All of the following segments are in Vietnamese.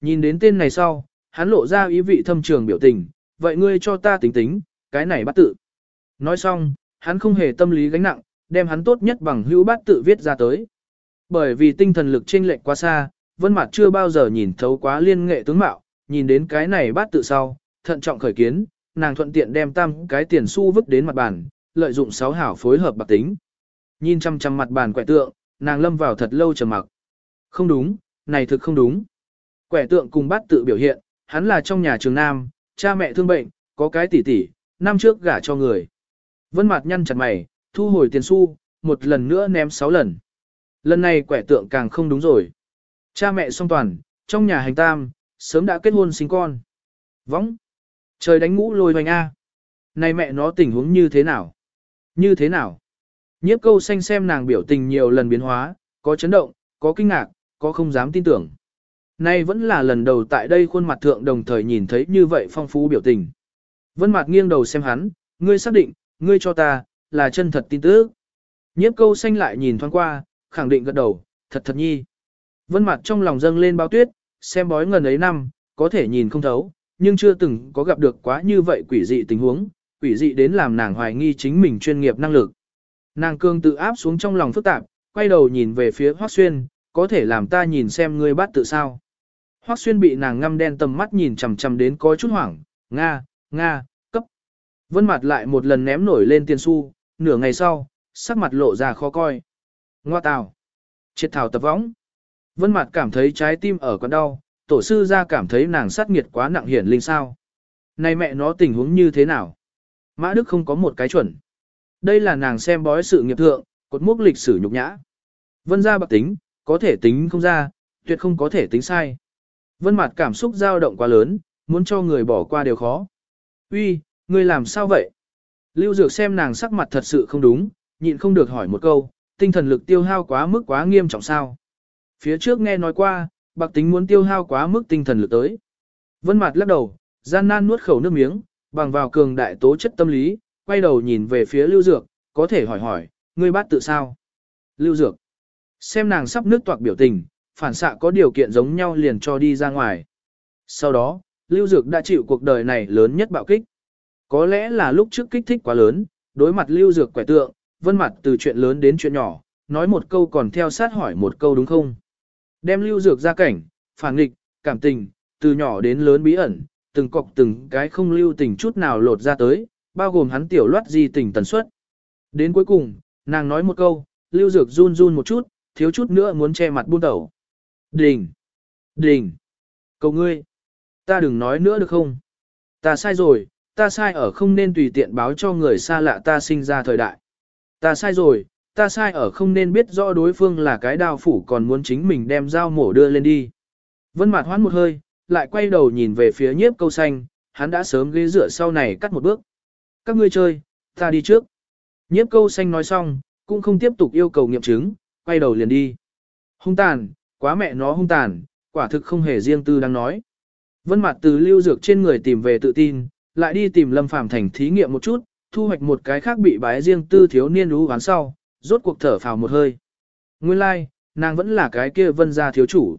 Nhìn đến tên này sau, hắn lộ ra ý vị thâm trường biểu tình, vậy ngươi cho ta tính tính, cái này bắt tự. Nói xong, hắn không hề tâm lý gánh nặng, đem hắn tốt nhất bằng hữu bát tự viết ra tới. Bởi vì tinh thần lực chênh lệch quá xa, Vân Mạt chưa bao giờ nhìn thấu quá liên nghệ tướng mạo, nhìn đến cái này bát tự sau, thận trọng khởi kiến, nàng thuận tiện đem tam cái tiền xu vứt đến mặt bàn, lợi dụng sáu hảo phối hợp bạc tính. Nhìn chăm chăm mặt bàn quẻ tượng, nàng lâm vào thật lâu trầm mặc. Không đúng, này thực không đúng. Quẻ tượng cùng bát tự biểu hiện, hắn là trong nhà trường nam, cha mẹ thương bệnh, có cái tỷ tỷ, năm trước gả cho người. Vân mặt nhăn chặt mày, thu hồi tiền xu, một lần nữa ném sáu lần. Lần này quẻ tượng càng không đúng rồi. Cha mẹ song toàn, trong nhà hành tam, sớm đã kết hôn sinh con. Võng. Trời đánh ngũ lôi hoành A. Này mẹ nó tình huống như thế nào? Như thế nào? Nhiếp câu xanh xem nàng biểu tình nhiều lần biến hóa, có chấn động, có kinh ngạc, có không dám tin tưởng. Nay vẫn là lần đầu tại đây khuôn mặt thượng đồng thời nhìn thấy như vậy phong phú biểu tình. Vân mặt nghiêng đầu xem hắn, ngươi xác định, ngươi cho ta, là chân thật tin tức. Nhiếp câu xanh lại nhìn thoáng qua, khẳng định gật đầu, thật thật nhi. Vân mặt trong lòng dâng lên bao tuyết, xem bói ngần ấy năm, có thể nhìn không thấu, nhưng chưa từng có gặp được quá như vậy quỷ dị tình huống, quỷ dị đến làm nàng hoài nghi chính mình chuyên nghiệp năng lực. Nàng cương tự áp xuống trong lòng phức tạp, quay đầu nhìn về phía Hoắc Xuyên, có thể làm ta nhìn xem ngươi bắt tự sao. Hoắc Xuyên bị nàng ngăm đen tầm mắt nhìn chằm chằm đến có chút hoảng, Nga, Nga, cấp. Vân mặt lại một lần ném nổi lên tiền xu, nửa ngày sau, sắc mặt lộ ra khó coi. Ngoa tào. Triệt thảo tập võng. Vân mặt cảm thấy trái tim ở con đau, tổ sư ra cảm thấy nàng sát nghiệt quá nặng hiển linh sao. Này mẹ nó tình huống như thế nào? Mã Đức không có một cái chuẩn. Đây là nàng xem bói sự nghiệp thượng, cột mốc lịch sử nhục nhã. Vân ra bạc tính, có thể tính không ra, tuyệt không có thể tính sai. Vân mặt cảm xúc dao động quá lớn, muốn cho người bỏ qua đều khó. Uy, ngươi làm sao vậy? Lưu Dược xem nàng sắc mặt thật sự không đúng, nhịn không được hỏi một câu, tinh thần lực tiêu hao quá mức quá nghiêm trọng sao? Phía trước nghe nói qua, bạc tính muốn tiêu hao quá mức tinh thần lực tới. Vân mặt lắc đầu, gian nan nuốt khẩu nước miếng, bằng vào cường đại tố chất tâm lý, quay đầu nhìn về phía Lưu Dược, có thể hỏi hỏi, ngươi bắt tự sao? Lưu Dược, xem nàng sắp nước toạc biểu tình, phản xạ có điều kiện giống nhau liền cho đi ra ngoài. Sau đó, Lưu Dược đã chịu cuộc đời này lớn nhất bạo kích. Có lẽ là lúc trước kích thích quá lớn, đối mặt Lưu Dược quẻ tượng, vân mặt từ chuyện lớn đến chuyện nhỏ, nói một câu còn theo sát hỏi một câu đúng không? Đem Lưu Dược ra cảnh, phản nghịch, cảm tình, từ nhỏ đến lớn bí ẩn, từng cọc từng cái không lưu tình chút nào lột ra tới, bao gồm hắn tiểu loát di tình tần suất. Đến cuối cùng, nàng nói một câu, Lưu Dược run run một chút, thiếu chút nữa muốn che mặt buôn tẩu. Đình! Đình! Cầu ngươi! Ta đừng nói nữa được không? Ta sai rồi, ta sai ở không nên tùy tiện báo cho người xa lạ ta sinh ra thời đại. Ta sai rồi, ta sai ở không nên biết rõ đối phương là cái đao phủ còn muốn chính mình đem dao mổ đưa lên đi. Vân Mạt hoán một hơi, lại quay đầu nhìn về phía nhiếp câu xanh, hắn đã sớm ghế rửa sau này cắt một bước. Các ngươi chơi, ta đi trước. Nhiếp câu xanh nói xong, cũng không tiếp tục yêu cầu nghiệm chứng, quay đầu liền đi. Hung tàn, quá mẹ nó hung tàn, quả thực không hề riêng tư đang nói. Vân Mạt từ lưu dược trên người tìm về tự tin, lại đi tìm Lâm Phàm thành thí nghiệm một chút, thu hoạch một cái khác bị bái riêng tư thiếu niên lũ ván sau, rốt cuộc thở phào một hơi. Nguyên lai, like, nàng vẫn là cái kia vân gia thiếu chủ.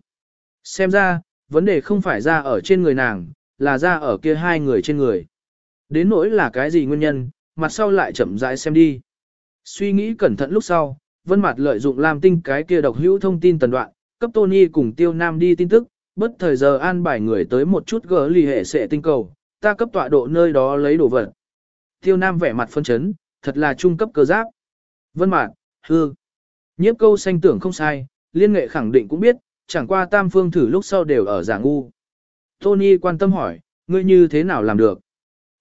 Xem ra, vấn đề không phải ra ở trên người nàng, là ra ở kia hai người trên người. Đến nỗi là cái gì nguyên nhân, mặt sau lại chậm rãi xem đi. Suy nghĩ cẩn thận lúc sau, Vân Mạt lợi dụng làm tinh cái kia độc hữu thông tin tần đoạn, cấp Tony cùng Tiêu Nam đi tin tức, bất thời giờ an bài người tới một chút gỡ lì hệ sẽ tinh cầu, ta cấp tọa độ nơi đó lấy đồ vật. Tiêu Nam vẻ mặt phân chấn, thật là trung cấp cơ giáp. Vân Mạc, hư. Nhiếp câu xanh tưởng không sai, liên nghệ khẳng định cũng biết, chẳng qua tam phương thử lúc sau đều ở giả ngu. Tony quan tâm hỏi, ngươi như thế nào làm được?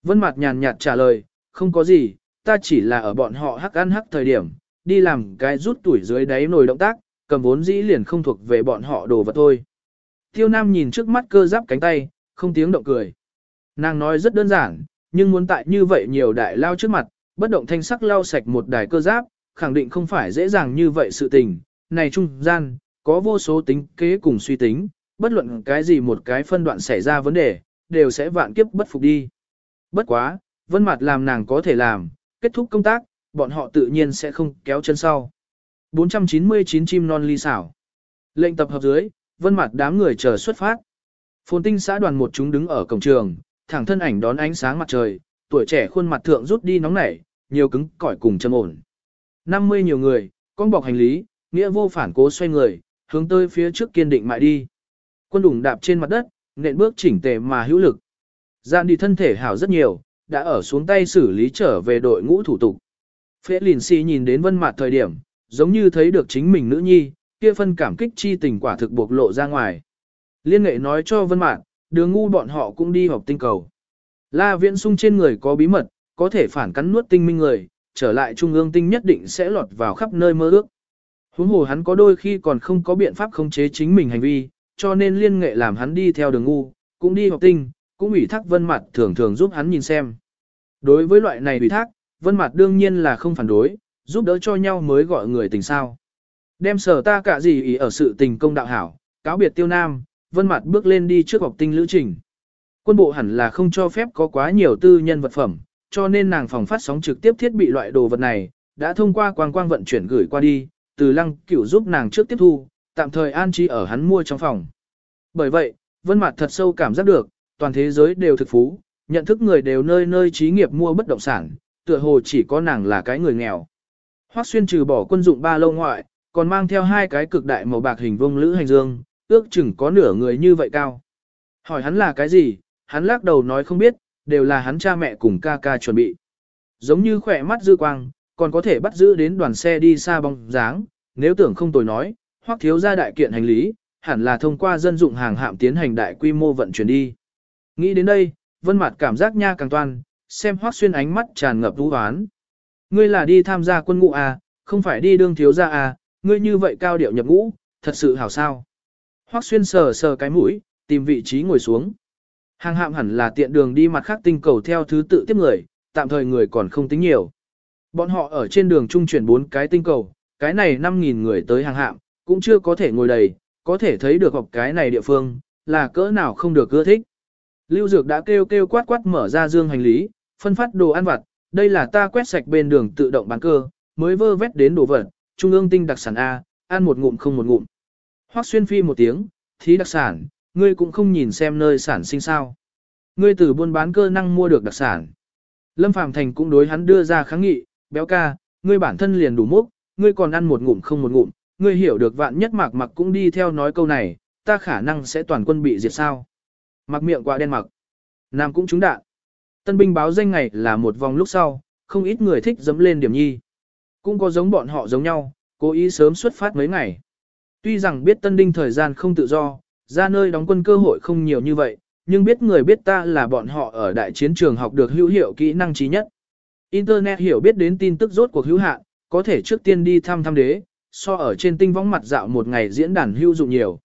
Vân Mạc nhàn nhạt trả lời, không có gì, ta chỉ là ở bọn họ hắc ăn hắc thời điểm, đi làm cái rút tuổi dưới đáy nồi động tác, cầm vốn dĩ liền không thuộc về bọn họ đồ vật thôi. Tiêu Nam nhìn trước mắt cơ giáp cánh tay, không tiếng động cười. Nàng nói rất đơn giản, nhưng muốn tại như vậy nhiều đại lao trước mặt, bất động thanh sắc lao sạch một đài cơ giáp, khẳng định không phải dễ dàng như vậy sự tình. Này trung gian, có vô số tính kế cùng suy tính, bất luận cái gì một cái phân đoạn xảy ra vấn đề, đều sẽ vạn kiếp bất phục đi. Bất quá, vân mặt làm nàng có thể làm, kết thúc công tác, bọn họ tự nhiên sẽ không kéo chân sau. 499 chim non ly xảo. Lệnh tập hợp dưới, vân mặt đám người chờ xuất phát. Phồn tinh xã đoàn một chúng đứng ở cổng trường, thẳng thân ảnh đón ánh sáng mặt trời, tuổi trẻ khuôn mặt thượng rút đi nóng nảy, nhiều cứng cỏi cùng châm ổn. 50 nhiều người, con bọc hành lý, nghĩa vô phản cố xoay người, hướng tới phía trước kiên định mại đi. Quân đủng đạp trên mặt đất, nện bước chỉnh tề mà hữu lực. Dạn đi thân thể hảo rất nhiều, đã ở xuống tay xử lý trở về đội ngũ thủ tục. Phế lìn si nhìn đến vân mặt thời điểm, giống như thấy được chính mình nữ nhi, kia phân cảm kích chi tình quả thực bộc lộ ra ngoài. Liên nghệ nói cho vân mạn, đường ngu bọn họ cũng đi học tinh cầu. La viễn sung trên người có bí mật, có thể phản cắn nuốt tinh minh người, trở lại trung ương tinh nhất định sẽ lọt vào khắp nơi mơ ước. Huống hồ hắn có đôi khi còn không có biện pháp khống chế chính mình hành vi, cho nên liên nghệ làm hắn đi theo đường ngu, cũng đi học tinh, cũng ủy thác vân mạn thường thường giúp hắn nhìn xem. Đối với loại này ủy thác, vân mạn đương nhiên là không phản đối, giúp đỡ cho nhau mới gọi người tình sao. Đem sở ta cả gì ý ở sự tình công đạo hảo, cáo biệt tiêu nam, vân mặt bước lên đi trước học tinh lữ trình. Quân bộ hẳn là không cho phép có quá nhiều tư nhân vật phẩm, cho nên nàng phòng phát sóng trực tiếp thiết bị loại đồ vật này, đã thông qua quang quang vận chuyển gửi qua đi, từ lăng cửu giúp nàng trước tiếp thu, tạm thời an trí ở hắn mua trong phòng. Bởi vậy, vân mặt thật sâu cảm giác được, toàn thế giới đều thực phú, nhận thức người đều nơi nơi trí nghiệp mua bất động sản, tựa hồ chỉ có nàng là cái người nghèo. Hoắc xuyên trừ bỏ quân dụng ba lâu ngoại, còn mang theo hai cái cực đại màu bạc hình vuông lữ hành dương, ước chừng có nửa người như vậy cao. Hỏi hắn là cái gì, hắn lắc đầu nói không biết, đều là hắn cha mẹ cùng ca ca chuẩn bị. Giống như khỏe mắt dư quang, còn có thể bắt giữ đến đoàn xe đi xa bóng dáng, nếu tưởng không tồi nói, hoặc thiếu gia đại kiện hành lý, hẳn là thông qua dân dụng hàng hạm tiến hành đại quy mô vận chuyển đi. Nghĩ đến đây, vân Mạt cảm giác nha càng toan, xem Hoắc xuyên ánh mắt tràn ngập u hoán. Ngươi là đi tham gia quân ngũ à, không phải đi đương thiếu gia à, ngươi như vậy cao điệu nhập ngũ, thật sự hảo sao. Hoắc xuyên sờ sờ cái mũi, tìm vị trí ngồi xuống. Hàng hạm hẳn là tiện đường đi mặt khác tinh cầu theo thứ tự tiếp người, tạm thời người còn không tính nhiều. Bọn họ ở trên đường trung chuyển bốn cái tinh cầu, cái này 5.000 người tới hàng hạm, cũng chưa có thể ngồi đầy, có thể thấy được học cái này địa phương, là cỡ nào không được ưa thích. Lưu Dược đã kêu kêu quát quát mở ra dương hành lý, phân phát đồ ăn vặt, đây là ta quét sạch bên đường tự động bán cơ, mới vơ vét đến đồ vật, trung ương tinh đặc sản A, ăn một ngụm không một ngụm. Hoắc xuyên phi một tiếng, thí đặc sản, ngươi cũng không nhìn xem nơi sản sinh sao. Ngươi từ buôn bán cơ năng mua được đặc sản. Lâm Phàm Thành cũng đối hắn đưa ra kháng nghị, béo ca, ngươi bản thân liền đủ mốc, ngươi còn ăn một ngụm không một ngụm, ngươi hiểu được vạn nhất mạc mặc cũng đi theo nói câu này, ta khả năng sẽ toàn quân bị diệt sao. Mặc miệng quá đen mặc. Nam cũng trúng đạn. Tân binh báo danh ngày là một vòng lúc sau, không ít người thích dấm lên điểm nhi. Cũng có giống bọn họ giống nhau, cố ý sớm xuất phát mấy ngày. Tuy rằng biết tân đinh thời gian không tự do, ra nơi đóng quân cơ hội không nhiều như vậy, nhưng biết người biết ta là bọn họ ở đại chiến trường học được hữu hiệu kỹ năng trí nhất. Internet hiểu biết đến tin tức rốt cuộc hữu hạn, có thể trước tiên đi thăm thăm đế, so ở trên tinh võng mặt dạo một ngày diễn đàn hữu dụng nhiều.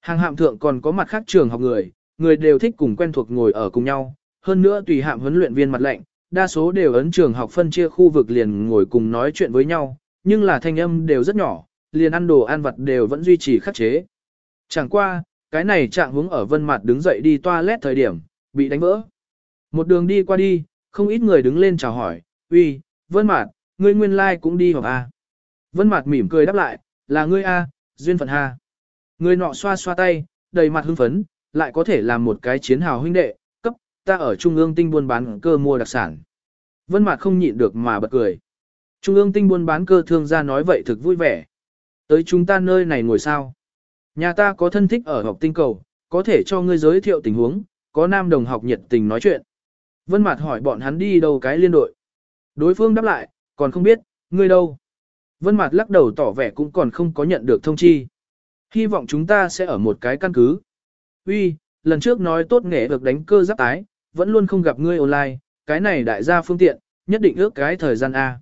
Hàng hạm thượng còn có mặt khác trường học người, người đều thích cùng quen thuộc ngồi ở cùng nhau, hơn nữa tùy hạm huấn luyện viên mặt lệnh, đa số đều ấn trường học phân chia khu vực liền ngồi cùng nói chuyện với nhau, nhưng là thanh âm đều rất nhỏ, liền ăn đồ ăn vặt đều vẫn duy trì khắc chế. Chẳng qua, cái này trạng hướng ở vân mặt đứng dậy đi toilet thời điểm, bị đánh vỡ. Một đường đi qua đi, không ít người đứng lên chào hỏi, uy, vân mặt, ngươi nguyên lai like cũng đi học A. Vân mặt mỉm cười đáp lại, là ngươi A, duyên phận ha. Người nọ xoa xoa tay, đầy mặt hưng phấn, lại có thể làm một cái chiến hào huynh đệ, ta ở trung ương tinh buôn bán cơ mua đặc sản. Vân Mạt không nhịn được mà bật cười. Trung ương tinh buôn bán cơ thương gia nói vậy thực vui vẻ. Tới chúng ta nơi này ngồi sao? Nhà ta có thân thích ở học tinh cầu, có thể cho ngươi giới thiệu tình huống, có nam đồng học nhiệt tình nói chuyện. Vân Mạt hỏi bọn hắn đi đâu cái liên đội. Đối phương đáp lại, còn không biết, ngươi đâu. Vân Mạt lắc đầu tỏ vẻ cũng còn không có nhận được thông chi. Hy vọng chúng ta sẽ ở một cái căn cứ. Uy, lần trước nói tốt nghệ được đánh cơ giáp tái, vẫn luôn không gặp ngươi online, cái này đại gia phương tiện, nhất định ước cái thời gian A.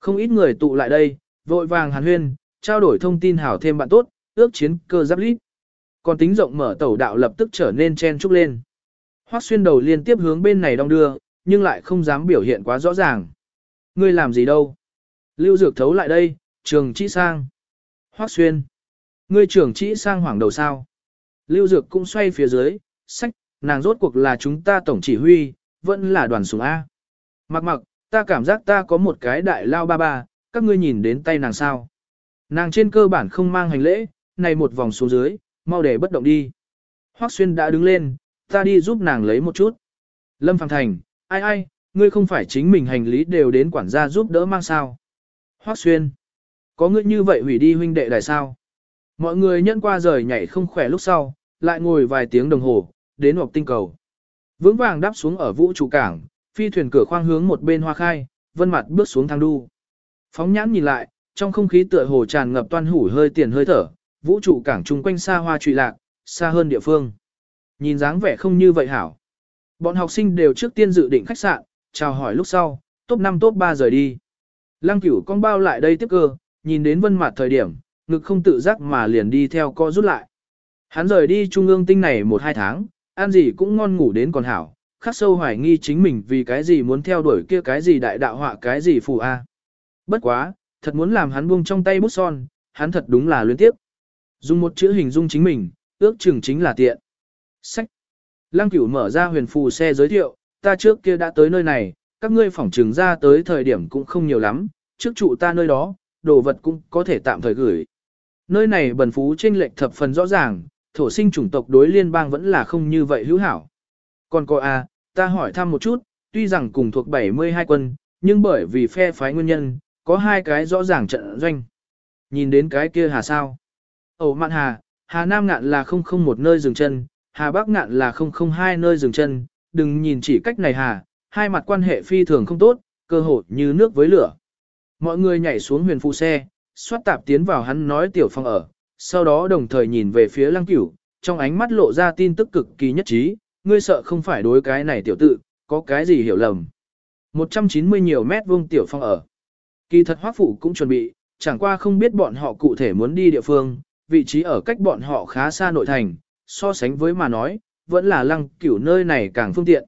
Không ít người tụ lại đây, vội vàng hàn huyên, trao đổi thông tin hảo thêm bạn tốt, ước chiến cơ giáp lít. Còn tính rộng mở tẩu đạo lập tức trở nên chen trúc lên. Hoắc xuyên đầu liên tiếp hướng bên này đong đưa, nhưng lại không dám biểu hiện quá rõ ràng. Ngươi làm gì đâu? Lưu Dược thấu lại đây, trường chỉ sang. Hoắc xuyên. Ngươi trưởng chỉ sang hoảng đầu sao? Lưu Dược cũng xoay phía dưới, sách, nàng rốt cuộc là chúng ta tổng chỉ huy, vẫn là đoàn súng A. Mặc mặc, ta cảm giác ta có một cái đại lao ba ba, các ngươi nhìn đến tay nàng sao? Nàng trên cơ bản không mang hành lễ, này một vòng xuống dưới, mau để bất động đi. Hoắc Xuyên đã đứng lên, ta đi giúp nàng lấy một chút. Lâm Phàng Thành, ai ai, ngươi không phải chính mình hành lý đều đến quản gia giúp đỡ mang sao. Hoắc Xuyên, có ngươi như vậy hủy đi huynh đệ đại sao? Mọi người nhân qua rời nhảy không khỏe lúc sau, lại ngồi vài tiếng đồng hồ, đến hộp tinh cầu. Vững vàng đáp xuống ở vũ trụ cảng, phi thuyền cửa khoang hướng một bên hoa khai, vân mặt bước xuống thang đu. Phóng nhãn nhìn lại, trong không khí tựa hồ tràn ngập toan hủ hơi tiền hơi thở, vũ trụ cảng chung quanh xa hoa trụy lạc, xa hơn địa phương. Nhìn dáng vẻ không như vậy hảo. Bọn học sinh đều trước tiên dự định khách sạn, chào hỏi lúc sau, top 5 top 3 rời đi. Lăng cửu con bao lại đây tiếp cơ, nhìn đến vân mặt thời điểm, ngực không tự giác mà liền đi theo co rút lại. Hắn rời đi trung ương tinh này một hai tháng, ăn gì cũng ngon ngủ đến còn hảo, khắc sâu hoài nghi chính mình vì cái gì muốn theo đuổi kia cái gì đại đạo họa cái gì phù a. Bất quá, thật muốn làm hắn buông trong tay bút son, hắn thật đúng là luyến tiếp. Dùng một chữ hình dung chính mình, ước chừng chính là tiện. Sách. Lăng cửu mở ra huyền phù xe giới thiệu, ta trước kia đã tới nơi này, các ngươi phỏng trừng ra tới thời điểm cũng không nhiều lắm, trước trụ ta nơi đó, đồ vật cũng có thể tạm thời gửi. Nơi này bần phú trên lệch thập phần rõ ràng, thổ sinh chủng tộc đối liên bang vẫn là không như vậy hữu hảo. Còn cô A, à, ta hỏi thăm một chút, tuy rằng cùng thuộc 72 quân, nhưng bởi vì phe phái nguyên nhân, có hai cái rõ ràng trận doanh. Nhìn đến cái kia hà sao? Ồ mạn hà, hà nam ngạn là không không một nơi dừng chân, hà bắc ngạn là không không hai nơi dừng chân, đừng nhìn chỉ cách này hà, hai mặt quan hệ phi thường không tốt, cơ hội như nước với lửa. Mọi người nhảy xuống huyền phụ xe, xoát tạp tiến vào hắn nói tiểu phong ở, sau đó đồng thời nhìn về phía lăng cửu, trong ánh mắt lộ ra tin tức cực kỳ nhất trí, ngươi sợ không phải đối cái này tiểu tự, có cái gì hiểu lầm. 190 nhiều mét vuông tiểu phong ở. Kỳ thật hoác phụ cũng chuẩn bị, chẳng qua không biết bọn họ cụ thể muốn đi địa phương, vị trí ở cách bọn họ khá xa nội thành, so sánh với mà nói, vẫn là lăng cửu nơi này càng phương tiện.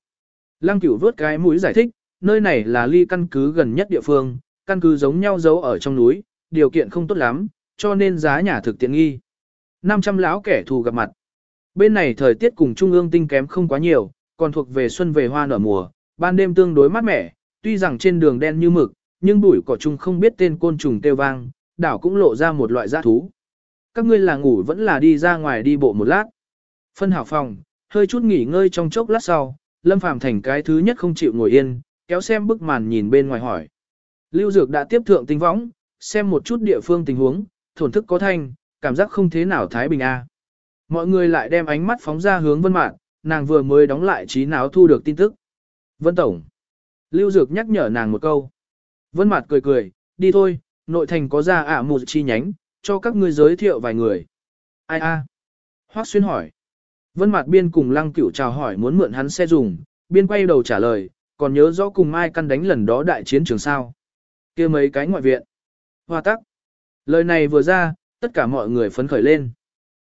Lăng cửu vớt cái mũi giải thích, nơi này là ly căn cứ gần nhất địa phương, căn cứ giống nhau giấu ở trong núi, điều kiện không tốt lắm, cho nên giá nhà thực tiện nghi. 500 lão kẻ thù gặp mặt. Bên này thời tiết cùng trung ương tinh kém không quá nhiều, còn thuộc về xuân về hoa nở mùa, ban đêm tương đối mát mẻ, tuy rằng trên đường đen như mực, nhưng bụi cỏ chung không biết tên côn trùng tiêu vang, đảo cũng lộ ra một loại giã thú. Các ngươi là ngủ vẫn là đi ra ngoài đi bộ một lát. Phân hảo phòng, hơi chút nghỉ ngơi trong chốc lát sau, Lâm Phàm thành cái thứ nhất không chịu ngồi yên, kéo xem bức màn nhìn bên ngoài hỏi. Lưu Dược đã tiếp thượng tinh võng, xem một chút địa phương tình huống, thổn thức có thanh, cảm giác không thế nào thái bình a. Mọi người lại đem ánh mắt phóng ra hướng Vân Mạn, nàng vừa mới đóng lại trí não thu được tin tức. Vân Tổng. Lưu Dược nhắc nhở nàng một câu. Vân Mạn cười cười, đi thôi, nội thành có ra ạ một chi nhánh, cho các ngươi giới thiệu vài người. Ai a? À? Hoắc Xuyên hỏi. Vân Mạt Biên cùng Lăng Cửu chào hỏi muốn mượn hắn xe dùng, Biên quay đầu trả lời, còn nhớ rõ cùng Mai căn đánh lần đó đại chiến trường sao? Kia mấy cái ngoại viện. Hoa tắc. Lời này vừa ra, tất cả mọi người phấn khởi lên.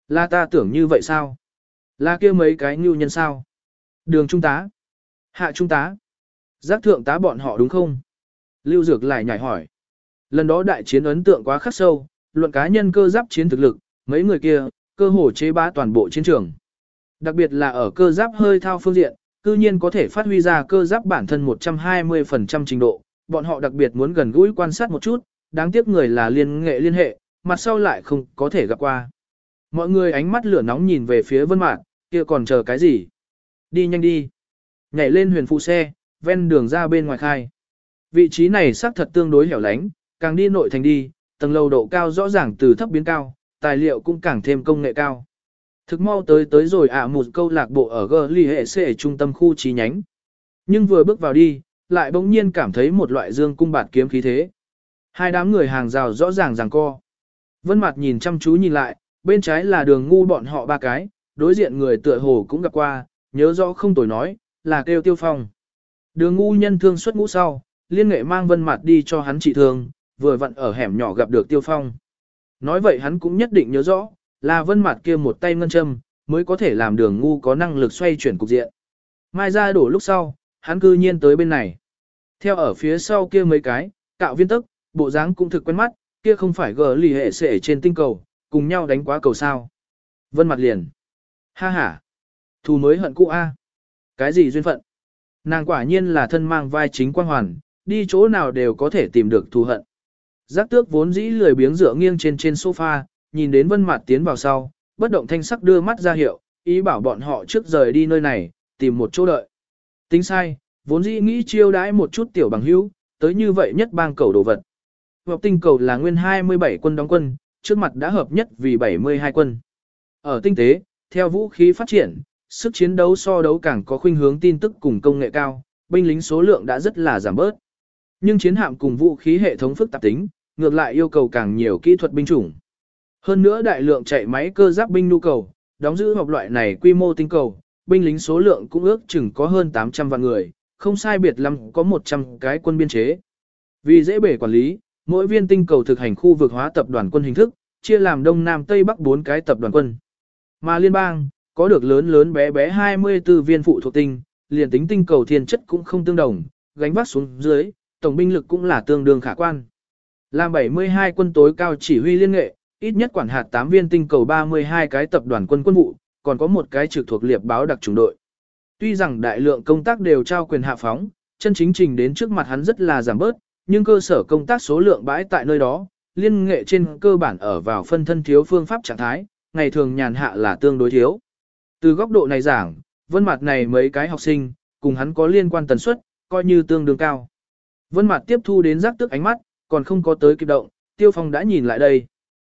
Là ta tưởng như vậy sao? Là kia mấy cái ngưu nhân sao? Đường trung tá. Hạ trung tá. Giác thượng tá bọn họ đúng không? Lưu Dược lại nhảy hỏi. Lần đó đại chiến ấn tượng quá khắc sâu, luận cá nhân cơ giáp chiến thực lực, mấy người kia, cơ hồ chế bá toàn bộ chiến trường. Đặc biệt là ở cơ giáp hơi thao phương diện, cư nhiên có thể phát huy ra cơ giáp bản thân 120% trình độ, bọn họ đặc biệt muốn gần gũi quan sát một chút, đáng tiếc người là liên nghệ liên hệ, mặt sau lại không có thể gặp qua. Mọi người ánh mắt lửa nóng nhìn về phía vân mạc, kia còn chờ cái gì? Đi nhanh đi. Nhảy lên huyền phụ xe, ven đường ra bên ngoài khai. Vị trí này xác thật tương đối hẻo lánh, càng đi nội thành đi, tầng lầu độ cao rõ ràng từ thấp biến cao, tài liệu cũng càng thêm công nghệ cao. Thực mau tới tới rồi ạ một câu lạc bộ ở G ly hệ C trung tâm khu trí nhánh. Nhưng vừa bước vào đi, lại bỗng nhiên cảm thấy một loại dương cung bạt kiếm khí thế. Hai đám người hàng rào rõ ràng ràng co. Vân mặt nhìn chăm chú nhìn lại, bên trái là đường ngu bọn họ ba cái, đối diện người tựa hồ cũng gặp qua, nhớ rõ không tồi nói, là kêu tiêu phong. Đường ngu nhân thương xuất ngũ sau, liên nghệ mang vân mặt đi cho hắn trị thương, vừa vặn ở hẻm nhỏ gặp được tiêu phong. Nói vậy hắn cũng nhất định nhớ rõ, là vân mặt kia một tay ngân châm, mới có thể làm đường ngu có năng lực xoay chuyển cục diện. Mai ra đổ lúc sau, hắn cư nhiên tới bên này. Theo ở phía sau kia mấy cái, cạo viên tức, bộ dáng cũng thực quen mắt, kia không phải gờ lì hệ sệ trên tinh cầu, cùng nhau đánh quá cầu sao. Vân mặt liền. Ha ha. Thù mới hận cũ a. Cái gì duyên phận? Nàng quả nhiên là thân mang vai chính quan hoàn, đi chỗ nào đều có thể tìm được thù hận. Giác tước vốn dĩ lười biếng dựa nghiêng trên trên sofa, nhìn đến vân mặt tiến vào sau, bất động thanh sắc đưa mắt ra hiệu, ý bảo bọn họ trước rời đi nơi này, tìm một chỗ đợi. Tính sai, vốn dĩ nghĩ chiêu đãi một chút tiểu bằng hữu, tới như vậy nhất bang cầu đồ vật. Hợp tinh cầu là nguyên 27 quân đóng quân, trước mặt đã hợp nhất vì 72 quân. Ở tinh tế, theo vũ khí phát triển, sức chiến đấu so đấu càng có khuynh hướng tin tức cùng công nghệ cao, binh lính số lượng đã rất là giảm bớt. Nhưng chiến hạm cùng vũ khí hệ thống phức tạp tính, ngược lại yêu cầu càng nhiều kỹ thuật binh chủng. Hơn nữa đại lượng chạy máy cơ giáp binh nhu cầu, đóng giữ học loại này quy mô tinh cầu, binh lính số lượng cũng ước chừng có hơn 800 vạn người, không sai biệt lắm có 100 cái quân biên chế. Vì dễ bể quản lý, mỗi viên tinh cầu thực hành khu vực hóa tập đoàn quân hình thức, chia làm Đông Nam Tây Bắc 4 cái tập đoàn quân. Mà liên bang, có được lớn lớn bé bé 24 viên phụ thuộc tinh, liền tính tinh cầu thiên chất cũng không tương đồng, gánh vác xuống dưới, tổng binh lực cũng là tương đương khả quan. Làm 72 quân tối cao chỉ huy liên nghệ, ít nhất quản hạt 8 viên tinh cầu 32 cái tập đoàn quân quân vụ, còn có một cái trực thuộc liệp báo đặc chủng đội. Tuy rằng đại lượng công tác đều trao quyền hạ phóng, chân chính trình đến trước mặt hắn rất là giảm bớt, nhưng cơ sở công tác số lượng bãi tại nơi đó, liên nghệ trên cơ bản ở vào phân thân thiếu phương pháp trạng thái, ngày thường nhàn hạ là tương đối thiếu. Từ góc độ này giảng, vân mặt này mấy cái học sinh, cùng hắn có liên quan tần suất, coi như tương đương cao. Vân mặt tiếp thu đến giác tức ánh mắt, còn không có tới kịp động, tiêu phong đã nhìn lại đây.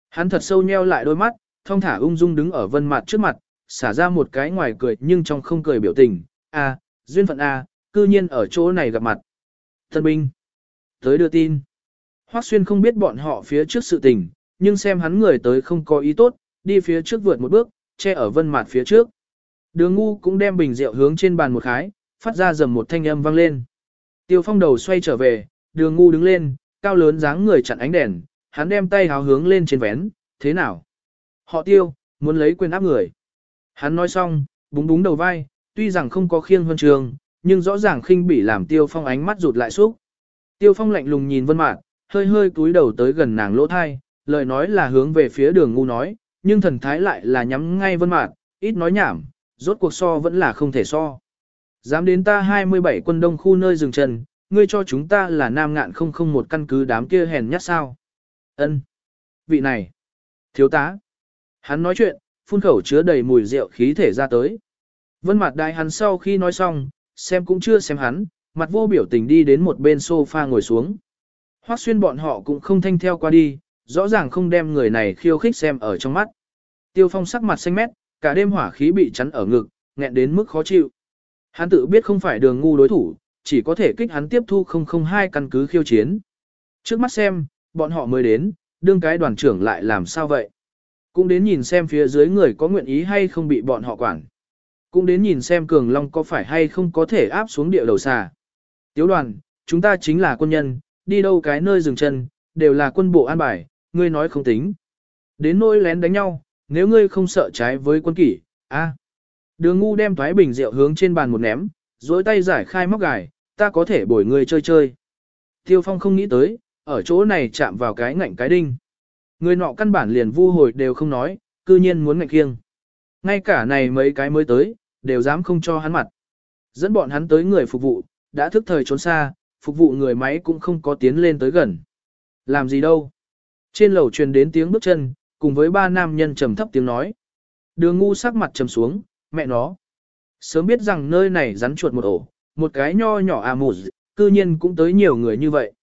Hắn thật sâu nheo lại đôi mắt, thong thả ung dung đứng ở vân mặt trước mặt, xả ra một cái ngoài cười nhưng trong không cười biểu tình. À, duyên phận A, à, cư nhiên ở chỗ này gặp mặt. Thân binh. Tới đưa tin. Hoắc xuyên không biết bọn họ phía trước sự tình, nhưng xem hắn người tới không có ý tốt, đi phía trước vượt một bước, che ở vân mạt phía trước. Đường ngu cũng đem bình rượu hướng trên bàn một khái, phát ra dầm một thanh âm vang lên. Tiêu phong đầu xoay trở về, đường ngu đứng lên, cao lớn dáng người chặn ánh đèn, hắn đem tay háo hướng lên trên vén, thế nào? Họ tiêu, muốn lấy quyền áp người. Hắn nói xong, búng búng đầu vai, tuy rằng không có khiêng huân trường, nhưng rõ ràng khinh bỉ làm tiêu phong ánh mắt rụt lại xúc. Tiêu phong lạnh lùng nhìn vân mạn, hơi hơi cúi đầu tới gần nàng lỗ thai, lời nói là hướng về phía đường ngu nói, nhưng thần thái lại là nhắm ngay vân mạn, ít nói nhảm, rốt cuộc so vẫn là không thể so. Dám đến ta 27 quân đông khu nơi dừng chân, ngươi cho chúng ta là nam ngạn không không một căn cứ đám kia hèn nhát sao. ân Vị này. Thiếu tá. Hắn nói chuyện, phun khẩu chứa đầy mùi rượu khí thể ra tới. Vân mặt đại hắn sau khi nói xong, xem cũng chưa xem hắn, mặt vô biểu tình đi đến một bên sofa ngồi xuống. Hoắc xuyên bọn họ cũng không thanh theo qua đi, rõ ràng không đem người này khiêu khích xem ở trong mắt. Tiêu phong sắc mặt xanh mét, cả đêm hỏa khí bị chắn ở ngực, nghẹn đến mức khó chịu. Hắn tự biết không phải đường ngu đối thủ, chỉ có thể kích hắn tiếp thu 002 căn cứ khiêu chiến. Trước mắt xem, bọn họ mới đến, đương cái đoàn trưởng lại làm sao vậy? Cũng đến nhìn xem phía dưới người có nguyện ý hay không bị bọn họ quản. Cũng đến nhìn xem Cường Long có phải hay không có thể áp xuống địa đầu xà. Tiếu đoàn, chúng ta chính là quân nhân, đi đâu cái nơi dừng chân, đều là quân bộ an bài, ngươi nói không tính. Đến nỗi lén đánh nhau, nếu ngươi không sợ trái với quân kỷ, a. Đường ngu đem thoái bình rượu hướng trên bàn một ném, dối tay giải khai móc gài, ta có thể bồi ngươi chơi chơi. Tiêu Phong không nghĩ tới, ở chỗ này chạm vào cái ngạnh cái đinh. Người nọ căn bản liền vu hồi đều không nói, cư nhiên muốn ngạnh kiêng. Ngay cả này mấy cái mới tới, đều dám không cho hắn mặt. Dẫn bọn hắn tới người phục vụ, đã thức thời trốn xa, phục vụ người máy cũng không có tiến lên tới gần. Làm gì đâu? Trên lầu truyền đến tiếng bước chân, cùng với ba nam nhân trầm thấp tiếng nói. Đường ngu sắc mặt trầm xuống, mẹ nó. Sớm biết rằng nơi này rắn chuột một ổ, một cái nho nhỏ à mù cư nhiên cũng tới nhiều người như vậy.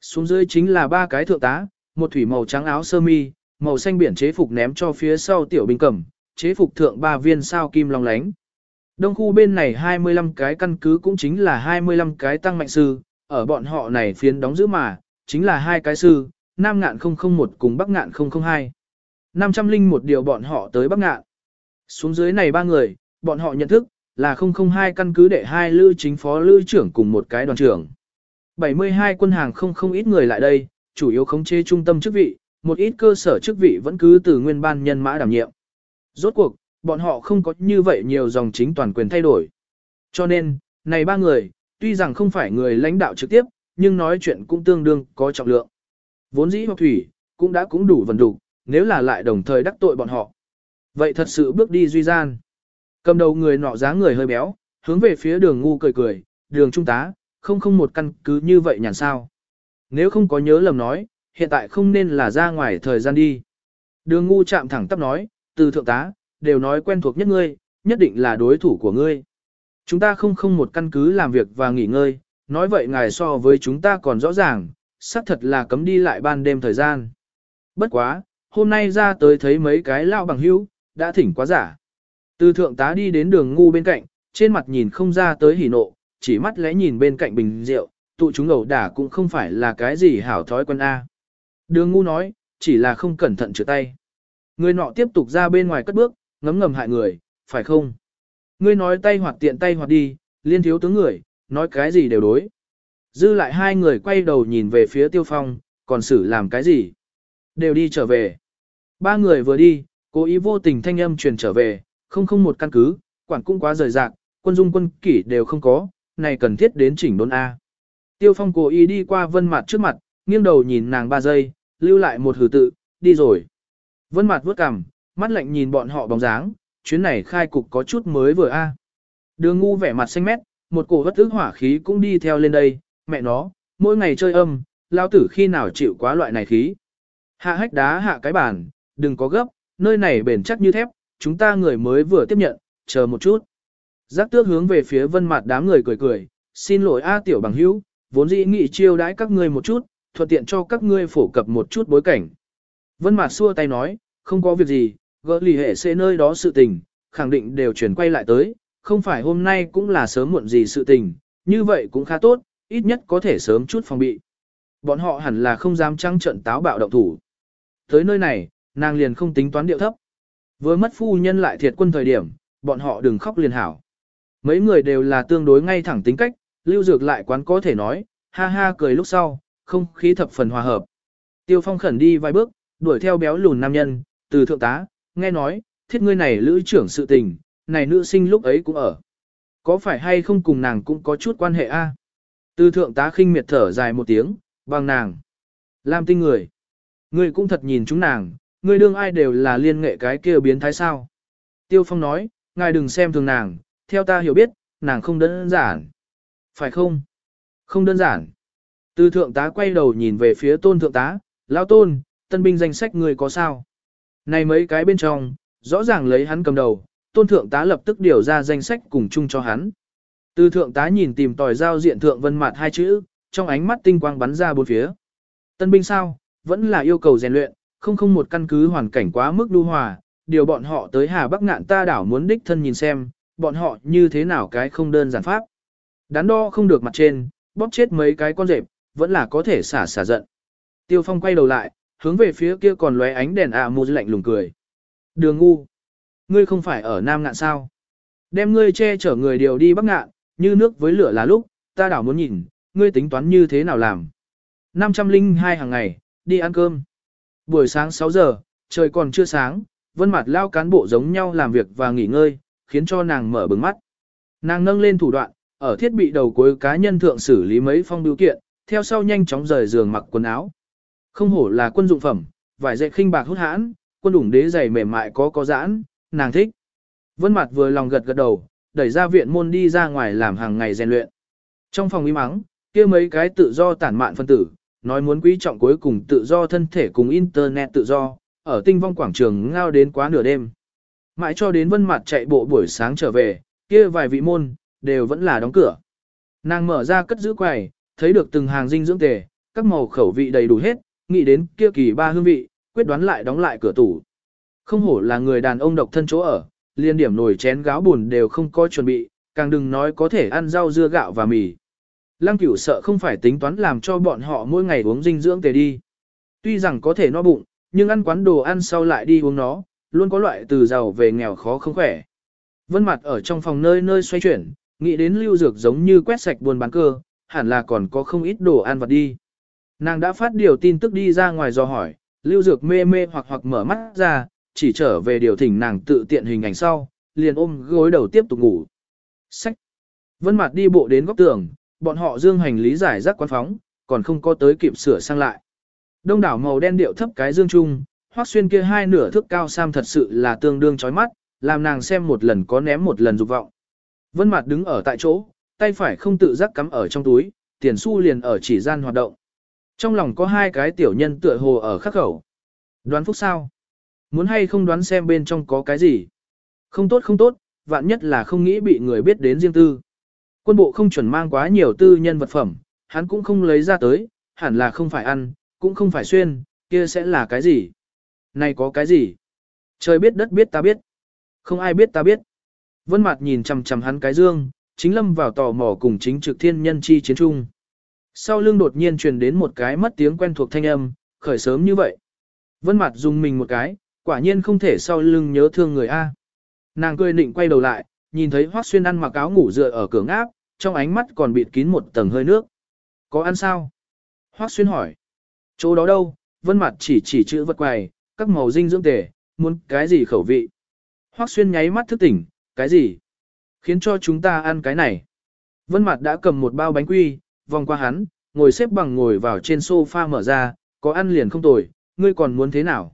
Xuống dưới chính là ba cái thượng tá, một thủy màu trắng áo sơ mi, màu xanh biển chế phục ném cho phía sau tiểu binh cẩm, chế phục thượng ba viên sao kim long lánh. Đông khu bên này 25 cái căn cứ cũng chính là 25 cái tăng mạnh sư, ở bọn họ này phiến đóng giữ mà, chính là hai cái sư, Nam ngạn 001 cùng Bắc ngạn 002. 500 linh một điều bọn họ tới Bắc ngạn. Xuống dưới này ba người, bọn họ nhận thức, là 002 căn cứ đệ hai lư chính phó lư trưởng cùng một cái đoàn trưởng. 72 quân hàng không không ít người lại đây, chủ yếu khống chế trung tâm chức vị, một ít cơ sở chức vị vẫn cứ từ nguyên ban nhân mã đảm nhiệm. Rốt cuộc, bọn họ không có như vậy nhiều dòng chính toàn quyền thay đổi. Cho nên, này ba người, tuy rằng không phải người lãnh đạo trực tiếp, nhưng nói chuyện cũng tương đương có trọng lượng. Vốn dĩ hoặc thủy, cũng đã cũng đủ vần đủ, nếu là lại đồng thời đắc tội bọn họ. Vậy thật sự bước đi duy gian. Cầm đầu người nọ dáng người hơi béo, hướng về phía đường ngu cười cười, đường trung tá, không không một căn cứ như vậy nhàn sao. Nếu không có nhớ lầm nói, hiện tại không nên là ra ngoài thời gian đi. Đường ngu chạm thẳng tắp nói, từ thượng tá, đều nói quen thuộc nhất ngươi, nhất định là đối thủ của ngươi. Chúng ta không không một căn cứ làm việc và nghỉ ngơi, nói vậy ngài so với chúng ta còn rõ ràng, xác thật là cấm đi lại ban đêm thời gian. Bất quá, hôm nay ra tới thấy mấy cái lao bằng hữu, đã thỉnh quá giả. Từ thượng tá đi đến đường ngu bên cạnh, trên mặt nhìn không ra tới hỉ nộ, chỉ mắt lẽ nhìn bên cạnh bình rượu, tụ chúng ẩu đả cũng không phải là cái gì hảo thói quân A. Đường ngu nói, chỉ là không cẩn thận trượt tay. Người nọ tiếp tục ra bên ngoài cất bước, ngấm ngầm hại người, phải không? Ngươi nói tay hoặc tiện tay hoặc đi, liên thiếu tướng người, nói cái gì đều đối. Dư lại hai người quay đầu nhìn về phía tiêu phong, còn xử làm cái gì? Đều đi trở về. Ba người vừa đi, cố ý vô tình thanh âm truyền trở về, không không một căn cứ, quản cũng quá rời rạc, quân dung quân kỷ đều không có, này cần thiết đến chỉnh đốn A. Tiêu phong cố ý đi qua vân mặt trước mặt, nghiêng đầu nhìn nàng ba giây, lưu lại một hử tự, đi rồi. Vân mặt vớt cằm, mắt lạnh nhìn bọn họ bóng dáng, chuyến này khai cục có chút mới vừa A. Đường ngu vẻ mặt xanh mét, một cổ bất ức hỏa khí cũng đi theo lên đây, mẹ nó, mỗi ngày chơi âm, lao tử khi nào chịu quá loại này khí. Hạ hách đá hạ cái bàn, đừng có gấp, nơi này bền chắc như thép, chúng ta người mới vừa tiếp nhận, chờ một chút. Giác tước hướng về phía vân mặt đám người cười cười, xin lỗi A tiểu bằng hữu, vốn dĩ nghị chiêu đãi các ngươi một chút, thuận tiện cho các ngươi phổ cập một chút bối cảnh. Vân mặt xua tay nói, không có việc gì, gỡ lì hệ sẽ nơi đó sự tình, khẳng định đều chuyển quay lại tới, không phải hôm nay cũng là sớm muộn gì sự tình, như vậy cũng khá tốt, ít nhất có thể sớm chút phòng bị. Bọn họ hẳn là không dám trăng trận táo bạo động thủ. Tới nơi này, nàng liền không tính toán điệu thấp. Vừa mất phu nhân lại thiệt quân thời điểm, bọn họ đừng khóc liền hảo. Mấy người đều là tương đối ngay thẳng tính cách, lưu dược lại quán có thể nói, ha ha cười lúc sau, không khí thập phần hòa hợp. Tiêu phong khẩn đi vài bước, đuổi theo béo lùn nam nhân, từ thượng tá, nghe nói, thiết ngươi này lữ trưởng sự tình, này nữ sinh lúc ấy cũng ở. Có phải hay không cùng nàng cũng có chút quan hệ a? Tư thượng tá khinh miệt thở dài một tiếng, bằng nàng. Lam tinh người. Ngươi cũng thật nhìn chúng nàng, ngươi đương ai đều là liên nghệ cái kia biến thái sao. Tiêu Phong nói, ngài đừng xem thường nàng, theo ta hiểu biết, nàng không đơn giản. Phải không? Không đơn giản. Tư thượng tá quay đầu nhìn về phía tôn thượng tá, lão tôn, tân binh danh sách người có sao? Này mấy cái bên trong, rõ ràng lấy hắn cầm đầu, tôn thượng tá lập tức điều ra danh sách cùng chung cho hắn. Từ thượng tá nhìn tìm tòi giao diện thượng vân mặt hai chữ, trong ánh mắt tinh quang bắn ra bốn phía. Tân binh sao, vẫn là yêu cầu rèn luyện, không không một căn cứ hoàn cảnh quá mức đu hòa, điều bọn họ tới Hà Bắc ngạn ta đảo muốn đích thân nhìn xem, bọn họ như thế nào cái không đơn giản pháp. Đắn đo không được mặt trên, bóp chết mấy cái con rệp, vẫn là có thể xả xả giận. Tiêu Phong quay đầu lại, hướng về phía kia còn lóe ánh đèn ạ à mù lạnh lùng cười. Đường ngu, ngươi không phải ở Nam ngạn sao? Đem ngươi che chở người điều đi Bắc ngạn, như nước với lửa là lúc, ta đảo muốn nhìn, ngươi tính toán như thế nào làm. 502 hàng ngày, đi ăn cơm. Buổi sáng 6 giờ, trời còn chưa sáng, vân mặt lao cán bộ giống nhau làm việc và nghỉ ngơi, khiến cho nàng mở bừng mắt. Nàng nâng lên thủ đoạn, ở thiết bị đầu cuối cá nhân thượng xử lý mấy phong biểu kiện, theo sau nhanh chóng rời giường mặc quần áo. Không hổ là quân dụng phẩm, vải dệt khinh bạc hút hãn, quân đủng đế dày mềm mại có có giãn, nàng thích. Vân mặt vừa lòng gật gật đầu, đẩy ra viện môn đi ra ngoài làm hàng ngày rèn luyện. Trong phòng im mắng, kia mấy cái tự do tản mạn phân tử, nói muốn quý trọng cuối cùng tự do thân thể cùng internet tự do, ở tinh vong quảng trường ngao đến quá nửa đêm. Mãi cho đến vân mặt chạy bộ buổi sáng trở về, kia vài vị môn, đều vẫn là đóng cửa. Nàng mở ra cất giữ quầy, thấy được từng hàng dinh dưỡng tề, các màu khẩu vị đầy đủ hết, nghĩ đến kia kỳ ba hương vị, quyết đoán lại đóng lại cửa tủ. Không hổ là người đàn ông độc thân chỗ ở, liên điểm nổi chén gáo buồn đều không có chuẩn bị, càng đừng nói có thể ăn rau dưa gạo và mì. Lăng cửu sợ không phải tính toán làm cho bọn họ mỗi ngày uống dinh dưỡng tề đi. Tuy rằng có thể no bụng, nhưng ăn quán đồ ăn sau lại đi uống nó, luôn có loại từ giàu về nghèo khó không khỏe. Vân mặt ở trong phòng nơi nơi xoay chuyển, nghĩ đến lưu dược giống như quét sạch buôn bán cơ, hẳn là còn có không ít đồ ăn vặt đi. Nàng đã phát điều tin tức đi ra ngoài do hỏi, lưu dược mê mê hoặc hoặc mở mắt ra, chỉ trở về điều thỉnh nàng tự tiện hình ảnh sau, liền ôm gối đầu tiếp tục ngủ. Sách. Vân mặt đi bộ đến góc tường, bọn họ dương hành lý giải rác quán phóng, còn không có tới kịp sửa sang lại. Đông đảo màu đen điệu thấp cái dương trung, hoác xuyên kia hai nửa thước cao sam thật sự là tương đương chói mắt, làm nàng xem một lần có ném một lần dục vọng. Vân mặt đứng ở tại chỗ, tay phải không tự giác cắm ở trong túi, tiền xu liền ở chỉ gian hoạt động. Trong lòng có hai cái tiểu nhân tựa hồ ở khắc khẩu. Đoán phúc sao? Muốn hay không đoán xem bên trong có cái gì? Không tốt không tốt, vạn nhất là không nghĩ bị người biết đến riêng tư. Quân bộ không chuẩn mang quá nhiều tư nhân vật phẩm, hắn cũng không lấy ra tới, hẳn là không phải ăn, cũng không phải xuyên, kia sẽ là cái gì? Này có cái gì? Trời biết đất biết ta biết. Không ai biết ta biết. Vân Mạt nhìn chằm chằm hắn cái dương, chính lâm vào tò mò cùng chính trực thiên nhân chi chiến trung. Sau lưng đột nhiên truyền đến một cái mất tiếng quen thuộc thanh âm, khởi sớm như vậy. Vân mặt dùng mình một cái, quả nhiên không thể sau lưng nhớ thương người a. Nàng cười nịnh quay đầu lại, nhìn thấy Hoắc Xuyên ăn mặc áo ngủ dựa ở cửa ngáp, trong ánh mắt còn bịt kín một tầng hơi nước. Có ăn sao? Hoắc Xuyên hỏi. Chỗ đó đâu? Vân mặt chỉ chỉ chữ vật quầy, các màu dinh dưỡng tề, muốn cái gì khẩu vị? Hoắc Xuyên nháy mắt thức tỉnh, cái gì? Khiến cho chúng ta ăn cái này. Vân mặt đã cầm một bao bánh quy, vòng qua hắn, ngồi xếp bằng ngồi vào trên sofa mở ra, có ăn liền không tồi, ngươi còn muốn thế nào?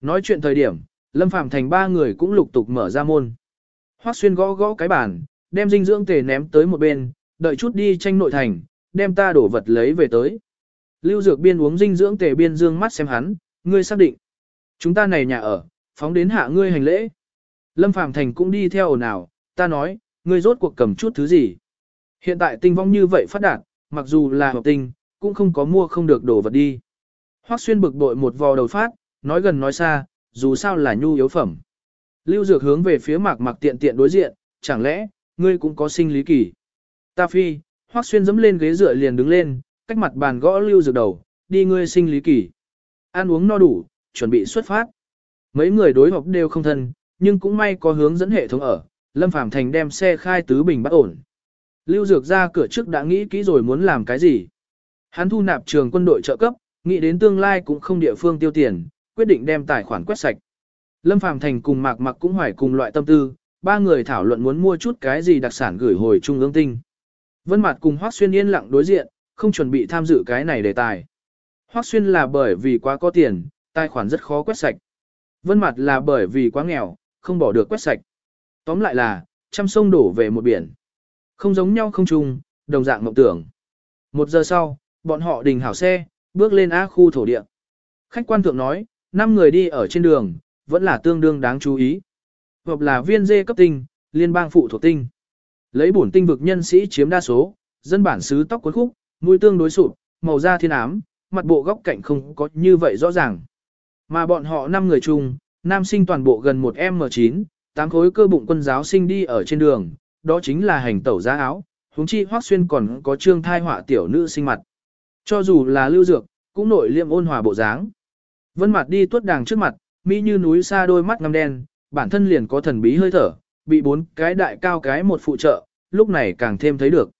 Nói chuyện thời điểm, Lâm Phàm thành ba người cũng lục tục mở ra môn. Hoắc Xuyên gõ gõ cái bàn, đem dinh dưỡng tề ném tới một bên, đợi chút đi tranh nội thành, đem ta đổ vật lấy về tới. Lưu Dược Biên uống dinh dưỡng tề biên dương mắt xem hắn, ngươi xác định. Chúng ta này nhà ở, phóng đến hạ ngươi hành lễ. Lâm Phàm Thành cũng đi theo ồn ào, ta nói, ngươi rốt cuộc cầm chút thứ gì. Hiện tại tinh vong như vậy phát đạt, mặc dù là hợp tinh, cũng không có mua không được đồ vật đi. Hoắc Xuyên bực bội một vò đầu phát, nói gần nói xa, dù sao là nhu yếu phẩm. Lưu Dược hướng về phía mạc mặc tiện tiện đối diện, chẳng lẽ, ngươi cũng có sinh lý kỳ. Ta phi, Hoắc Xuyên dẫm lên ghế dựa liền đứng lên, cách mặt bàn gõ Lưu Dược đầu, đi ngươi sinh lý kỳ. Ăn uống no đủ, chuẩn bị xuất phát. Mấy người đối hợp đều không thân, nhưng cũng may có hướng dẫn hệ thống ở, Lâm Phàm Thành đem xe khai tứ bình bắt ổn. Lưu Dược ra cửa trước đã nghĩ kỹ rồi muốn làm cái gì. Hắn thu nạp trường quân đội trợ cấp, nghĩ đến tương lai cũng không địa phương tiêu tiền, quyết định đem tài khoản quét sạch. Lâm Phàm Thành cùng Mạc Mặc cũng hoài cùng loại tâm tư, ba người thảo luận muốn mua chút cái gì đặc sản gửi hồi trung ương tinh. Vân Mạt cùng Hoắc Xuyên yên lặng đối diện, không chuẩn bị tham dự cái này đề tài. Hoắc Xuyên là bởi vì quá có tiền, tài khoản rất khó quét sạch. Vân Mạt là bởi vì quá nghèo, không bỏ được quét sạch. Tóm lại là, trăm sông đổ về một biển. Không giống nhau không trùng đồng dạng mộng tưởng. Một giờ sau, bọn họ đình hảo xe, bước lên A khu thổ địa. Khách quan thượng nói, năm người đi ở trên đường, vẫn là tương đương đáng chú ý. Hợp là viên dê cấp tinh, liên bang phụ thuộc tinh. Lấy bổn tinh vực nhân sĩ chiếm đa số, dân bản xứ tóc cuốn khúc, mũi tương đối sụp, màu da thiên ám, mặt bộ góc cạnh không có như vậy rõ ràng. Mà bọn họ năm người chung, nam sinh toàn bộ gần một M9, tám khối cơ bụng quân giáo sinh đi ở trên đường, đó chính là hành tẩu giá áo, huống chi hoác xuyên còn có trương thai họa tiểu nữ sinh mặt. Cho dù là lưu dược, cũng nội liêm ôn hòa bộ dáng. Vân mặt đi tuốt đàng trước mặt, mỹ như núi xa đôi mắt ngăm đen, bản thân liền có thần bí hơi thở, bị bốn cái đại cao cái một phụ trợ, lúc này càng thêm thấy được.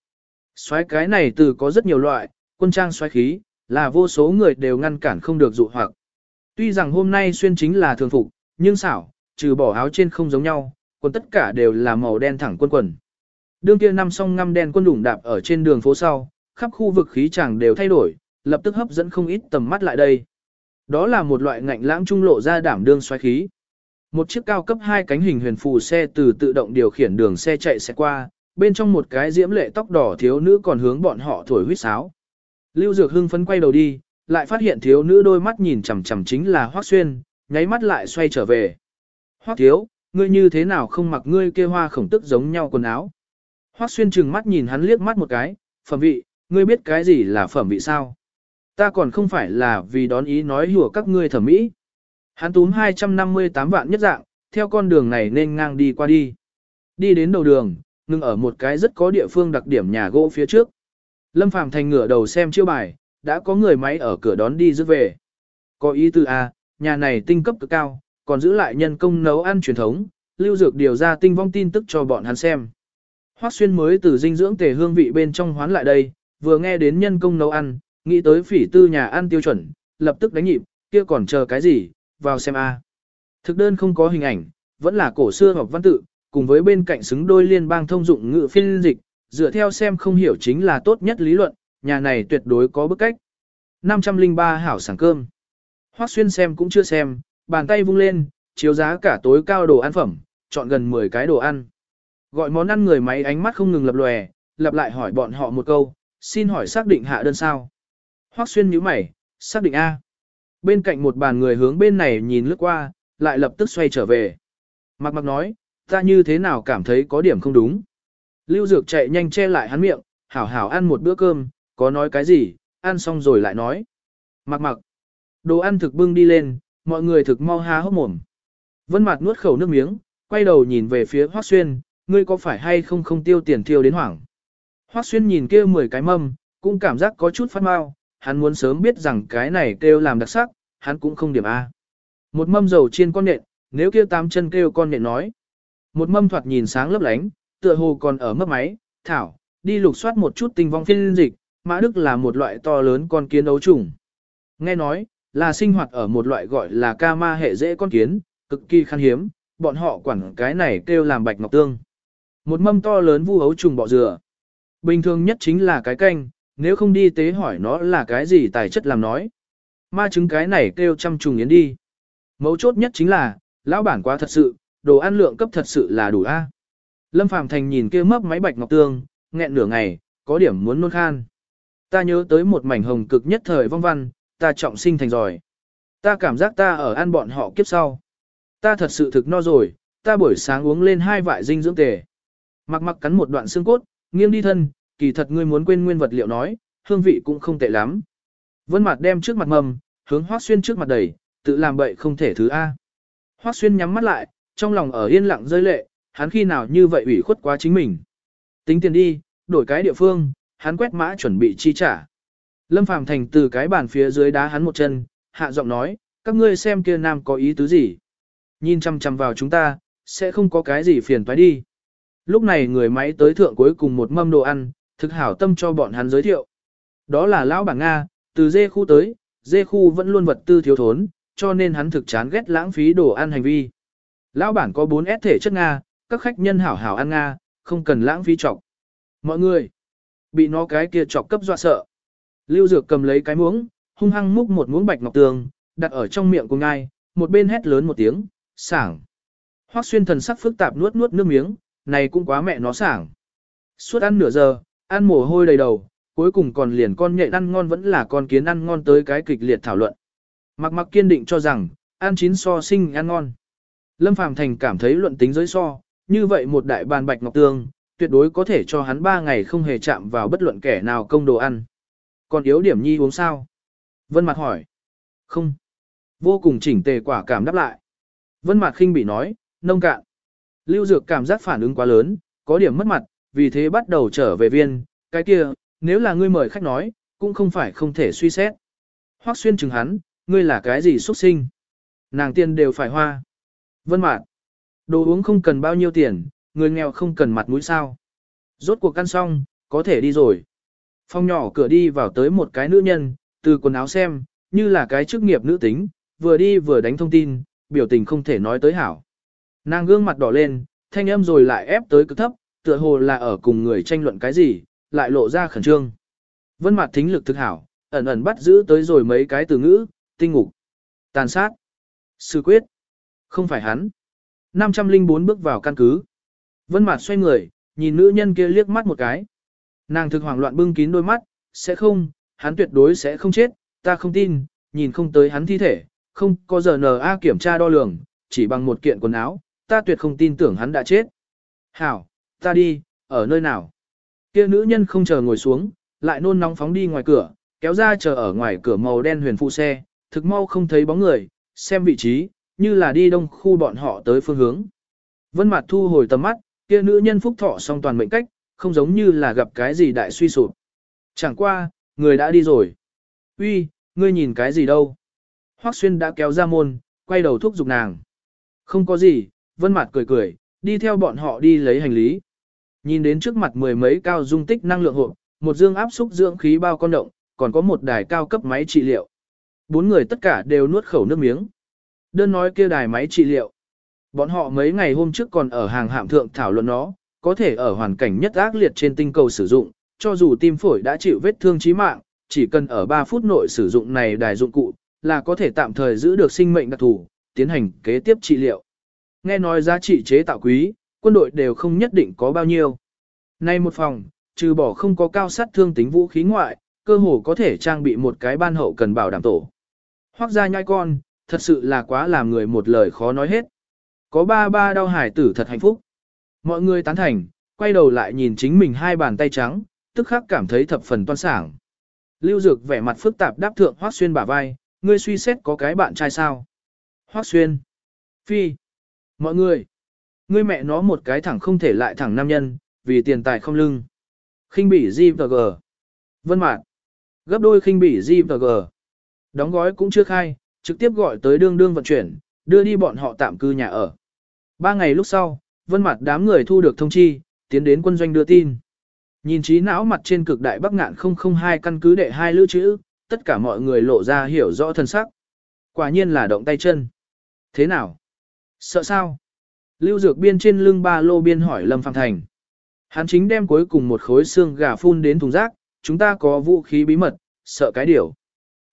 Xoái cái này từ có rất nhiều loại, quân trang xoái khí, là vô số người đều ngăn cản không được dụ hoặc. Tuy rằng hôm nay xuyên chính là thường phục, nhưng xảo, trừ bỏ áo trên không giống nhau, quần tất cả đều là màu đen thẳng quân quần. Đương kia năm song ngăm đen quân đủng đạp ở trên đường phố sau, khắp khu vực khí chẳng đều thay đổi, lập tức hấp dẫn không ít tầm mắt lại đây. Đó là một loại ngạnh lãng trung lộ ra đảm đương xoáy khí. Một chiếc cao cấp hai cánh hình huyền phù xe từ tự động điều khiển đường xe chạy xe qua, bên trong một cái diễm lệ tóc đỏ thiếu nữ còn hướng bọn họ thổi huýt sáo. Lưu Dược hưng phấn quay đầu đi, lại phát hiện thiếu nữ đôi mắt nhìn chằm chằm chính là Hoắc Xuyên, nháy mắt lại xoay trở về. Hoắc thiếu, ngươi như thế nào không mặc ngươi kia hoa khổng tức giống nhau quần áo? Hoắc Xuyên trừng mắt nhìn hắn liếc mắt một cái, phẩm vị, ngươi biết cái gì là phẩm vị sao? Ta còn không phải là vì đón ý nói hùa các ngươi thẩm mỹ. Hắn túm 258 vạn nhất dạng, theo con đường này nên ngang đi qua đi. Đi đến đầu đường, ngừng ở một cái rất có địa phương đặc điểm nhà gỗ phía trước. Lâm Phàm thành ngửa đầu xem chiêu bài, đã có người máy ở cửa đón đi rước về. Có ý tư A, nhà này tinh cấp cực cao, còn giữ lại nhân công nấu ăn truyền thống, lưu dược điều ra tinh vong tin tức cho bọn hắn xem. Hoắc xuyên mới từ dinh dưỡng tề hương vị bên trong hoán lại đây, vừa nghe đến nhân công nấu ăn, nghĩ tới phỉ tư nhà ăn tiêu chuẩn, lập tức đánh nhịp, kia còn chờ cái gì, vào xem a. Thực đơn không có hình ảnh, vẫn là cổ xưa hoặc văn tự, cùng với bên cạnh xứng đôi liên bang thông dụng ngữ phiên dịch, dựa theo xem không hiểu chính là tốt nhất lý luận, nhà này tuyệt đối có bức cách. 503 hảo sảng cơm. Hoắc xuyên xem cũng chưa xem, bàn tay vung lên, chiếu giá cả tối cao đồ ăn phẩm, chọn gần 10 cái đồ ăn. Gọi món ăn người máy ánh mắt không ngừng lập lòe, lặp lại hỏi bọn họ một câu, xin hỏi xác định hạ đơn sao. Hoắc xuyên nhíu mày, xác định A. Bên cạnh một bàn người hướng bên này nhìn lướt qua, lại lập tức xoay trở về. Mặc mặc nói, Ta như thế nào cảm thấy có điểm không đúng. Lưu Dược chạy nhanh che lại hắn miệng, hảo hảo ăn một bữa cơm, có nói cái gì, ăn xong rồi lại nói. Mặc mặc. Đồ ăn thực bưng đi lên, mọi người thực mau há hốc mồm. Vân Mạt nuốt khẩu nước miếng, quay đầu nhìn về phía Hoắc Xuyên, ngươi có phải hay không không tiêu tiền tiêu đến hoảng. Hoắc Xuyên nhìn kia 10 cái mâm, cũng cảm giác có chút phát mau, hắn muốn sớm biết rằng cái này kêu làm đặc sắc, hắn cũng không điểm A. Một mâm dầu chiên con nện, nếu kia tám chân kêu con nện nói. Một mâm thoạt nhìn sáng lấp lánh, tựa hồ còn ở mấp máy, thảo, đi lục soát một chút tinh vong phiên dịch, mã đức là một loại to lớn con kiến ấu trùng. Nghe nói, là sinh hoạt ở một loại gọi là ca ma hệ dễ con kiến, cực kỳ khan hiếm, bọn họ quản cái này kêu làm bạch ngọc tương. Một mâm to lớn vu ấu trùng bọ dừa. Bình thường nhất chính là cái canh, nếu không đi tế hỏi nó là cái gì tài chất làm nói. Ma trứng cái này kêu trăm trùng yến đi. Mấu chốt nhất chính là, lão bản quá thật sự, đồ ăn lượng cấp thật sự là đủ a. Lâm Phàm Thành nhìn kia mấp máy bạch ngọc tương, nghẹn nửa ngày, có điểm muốn nôn khan. Ta nhớ tới một mảnh hồng cực nhất thời vong văn, ta trọng sinh thành giỏi. Ta cảm giác ta ở ăn bọn họ kiếp sau. Ta thật sự thực no rồi, ta buổi sáng uống lên hai vại dinh dưỡng tề. Mặc mặc cắn một đoạn xương cốt, nghiêng đi thân, kỳ thật ngươi muốn quên nguyên vật liệu nói, hương vị cũng không tệ lắm. Vân mặt đem trước mặt mầm, hướng Hoắc Xuyên trước mặt đầy, tự làm bậy không thể thứ A. Hoắc Xuyên nhắm mắt lại, trong lòng ở yên lặng rơi lệ, hắn khi nào như vậy ủy khuất quá chính mình. Tính tiền đi, đổi cái địa phương, hắn quét mã chuẩn bị chi trả. Lâm Phàm Thành từ cái bàn phía dưới đá hắn một chân, hạ giọng nói, các ngươi xem kia nam có ý tứ gì. Nhìn chăm chăm vào chúng ta, sẽ không có cái gì phiền toái đi. Lúc này người máy tới thượng cuối cùng một mâm đồ ăn, thực hảo tâm cho bọn hắn giới thiệu. Đó là lão bảng Nga, từ dê khu tới, dê khu vẫn luôn vật tư thiếu thốn, cho nên hắn thực chán ghét lãng phí đồ ăn hành vi. Lão bản có 4S thể chất Nga, các khách nhân hảo hảo ăn Nga, không cần lãng phí trọc. Mọi người, bị nó cái kia trọc cấp dọa sợ. Lưu Dược cầm lấy cái muỗng, hung hăng múc một muỗng bạch ngọc tường, đặt ở trong miệng của ngài, một bên hét lớn một tiếng, sảng. Hoắc xuyên thần sắc phức tạp nuốt nuốt nước miếng, này cũng quá mẹ nó sảng. Suốt ăn nửa giờ, ăn mồ hôi đầy đầu, cuối cùng còn liền con nhện ăn ngon vẫn là con kiến ăn ngon tới cái kịch liệt thảo luận. Mặc mặc kiên định cho rằng, ăn chín so sinh ăn ngon. Lâm Phàm Thành cảm thấy luận tính giới so, như vậy một đại bàn bạch ngọc tương, tuyệt đối có thể cho hắn ba ngày không hề chạm vào bất luận kẻ nào công đồ ăn. Còn yếu điểm nhi uống sao? Vân Mạc hỏi. Không. Vô cùng chỉnh tề quả cảm đáp lại. Vân Mạc khinh bị nói, nông cạn. Lưu Dược cảm giác phản ứng quá lớn, có điểm mất mặt, vì thế bắt đầu trở về viên, cái kia, nếu là ngươi mời khách nói, cũng không phải không thể suy xét. Hoắc xuyên chừng hắn, ngươi là cái gì xuất sinh? Nàng tiền đều phải hoa. Vân Mạt, đồ uống không cần bao nhiêu tiền, người nghèo không cần mặt mũi sao? Rốt cuộc ăn xong, có thể đi rồi. Phòng nhỏ cửa đi vào tới một cái nữ nhân, từ quần áo xem, như là cái chức nghiệp nữ tính, vừa đi vừa đánh thông tin, biểu tình không thể nói tới hảo. Nàng gương mặt đỏ lên, thanh âm rồi lại ép tới cực thấp, tựa hồ là ở cùng người tranh luận cái gì, lại lộ ra khẩn trương. Vân mặt thính lực thực hảo, ẩn ẩn bắt giữ tới rồi mấy cái từ ngữ, tinh ngục, tàn sát, sư quyết. Không phải hắn. 504 bước vào căn cứ. Vân mặt xoay người, nhìn nữ nhân kia liếc mắt một cái. Nàng thực hoảng loạn bưng kín đôi mắt, sẽ không, hắn tuyệt đối sẽ không chết, ta không tin, nhìn không tới hắn thi thể, không có giờ NA kiểm tra đo lường, chỉ bằng một kiện quần áo, ta tuyệt không tin tưởng hắn đã chết. Hảo, ta đi, ở nơi nào? Kia nữ nhân không chờ ngồi xuống, lại nôn nóng phóng đi ngoài cửa, kéo ra chờ ở ngoài cửa màu đen huyền phụ xe, thực mau không thấy bóng người, xem vị trí, như là đi đông khu bọn họ tới phương hướng. Vân Mạt thu hồi tầm mắt, kia nữ nhân phúc thọ song toàn mệnh cách, không giống như là gặp cái gì đại suy sụp. Chẳng qua, người đã đi rồi. Uy, ngươi nhìn cái gì đâu? Hoắc Xuyên đã kéo ra môn, quay đầu thúc giục nàng. Không có gì, Vân Mạt cười cười, đi theo bọn họ đi lấy hành lý. Nhìn đến trước mặt mười mấy cao dung tích năng lượng hộ, một dương áp xúc dưỡng khí bao con động, còn có một đài cao cấp máy trị liệu. Bốn người tất cả đều nuốt khẩu nước miếng. Đơn nói kia đài máy trị liệu. Bọn họ mấy ngày hôm trước còn ở hàng hạm thượng thảo luận nó, có thể ở hoàn cảnh nhất ác liệt trên tinh cầu sử dụng, cho dù tim phổi đã chịu vết thương chí mạng, chỉ cần ở 3 phút nội sử dụng này đài dụng cụ, là có thể tạm thời giữ được sinh mệnh đặc thù, tiến hành kế tiếp trị liệu. Nghe nói giá trị chế tạo quý, quân đội đều không nhất định có bao nhiêu. Nay một phòng, trừ bỏ không có cao sát thương tính vũ khí ngoại, cơ hồ có thể trang bị một cái ban hậu cần bảo đảm tổ. Hoác ra nhai con, thật sự là quá làm người một lời khó nói hết. Có ba ba đau hải tử thật hạnh phúc. Mọi người tán thành, quay đầu lại nhìn chính mình hai bàn tay trắng, tức khắc cảm thấy thập phần toan sảng. Lưu Dược vẻ mặt phức tạp đáp thượng Hoắc Xuyên bả vai, ngươi suy xét có cái bạn trai sao? Hoắc Xuyên. Phi. Mọi người. Ngươi mẹ nó một cái thẳng không thể lại thẳng nam nhân, vì tiền tài không lưng. khinh bỉ JVG. Vân Mạn. Gấp đôi khinh bỉ JVG. Đóng gói cũng chưa khai, trực tiếp gọi tới đương đương vận chuyển, đưa đi bọn họ tạm cư nhà ở. Ba ngày lúc sau, Vân mặt đám người thu được thông chi, tiến đến quân doanh đưa tin. Nhìn trí não mặt trên cực đại bắc ngạn 002 căn cứ đệ hai lữ chữ, tất cả mọi người lộ ra hiểu rõ thân sắc. Quả nhiên là động tay chân. Thế nào? Sợ sao? Lưu Dược Biên trên lưng ba lô biên hỏi Lâm Phạm Thành. Hắn chính đem cuối cùng một khối xương gà phun đến thùng rác, chúng ta có vũ khí bí mật, sợ cái điều.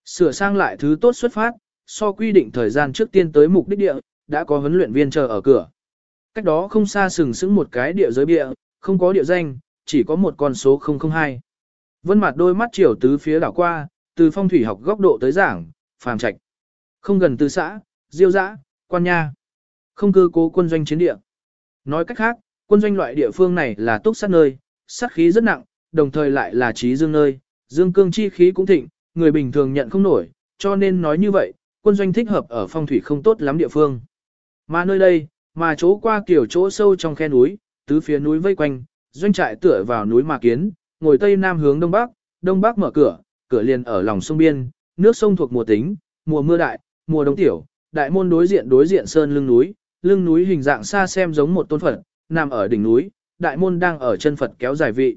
Sửa sang lại thứ tốt xuất phát, so quy định thời gian trước tiên tới mục đích địa, đã có huấn luyện viên chờ ở cửa. Cách đó không xa sừng sững một cái địa giới bịa, không có địa danh, chỉ có một con số 002. Vân mặt đôi mắt chiều tứ phía đảo qua, từ phong thủy học góc độ tới giảng, phàm trạch. Không gần từ xã, diêu dã, quan nha. Không cư cố quân doanh chiến địa. Nói cách khác, quân doanh loại địa phương này là túc sát nơi, sát khí rất nặng, đồng thời lại là trí dương nơi, dương cương chi khí cũng thịnh, người bình thường nhận không nổi, cho nên nói như vậy, quân doanh thích hợp ở phong thủy không tốt lắm địa phương. Mà nơi đây, mà chỗ qua kiểu chỗ sâu trong khe núi, tứ phía núi vây quanh, doanh trại tựa vào núi mà kiến, ngồi tây nam hướng đông bắc, đông bắc mở cửa, cửa liền ở lòng sông biên, nước sông thuộc mùa tính, mùa mưa đại, mùa đông tiểu, đại môn đối diện đối diện sơn lưng núi, lưng núi hình dạng xa xem giống một tôn Phật, nằm ở đỉnh núi, đại môn đang ở chân Phật kéo dài vị.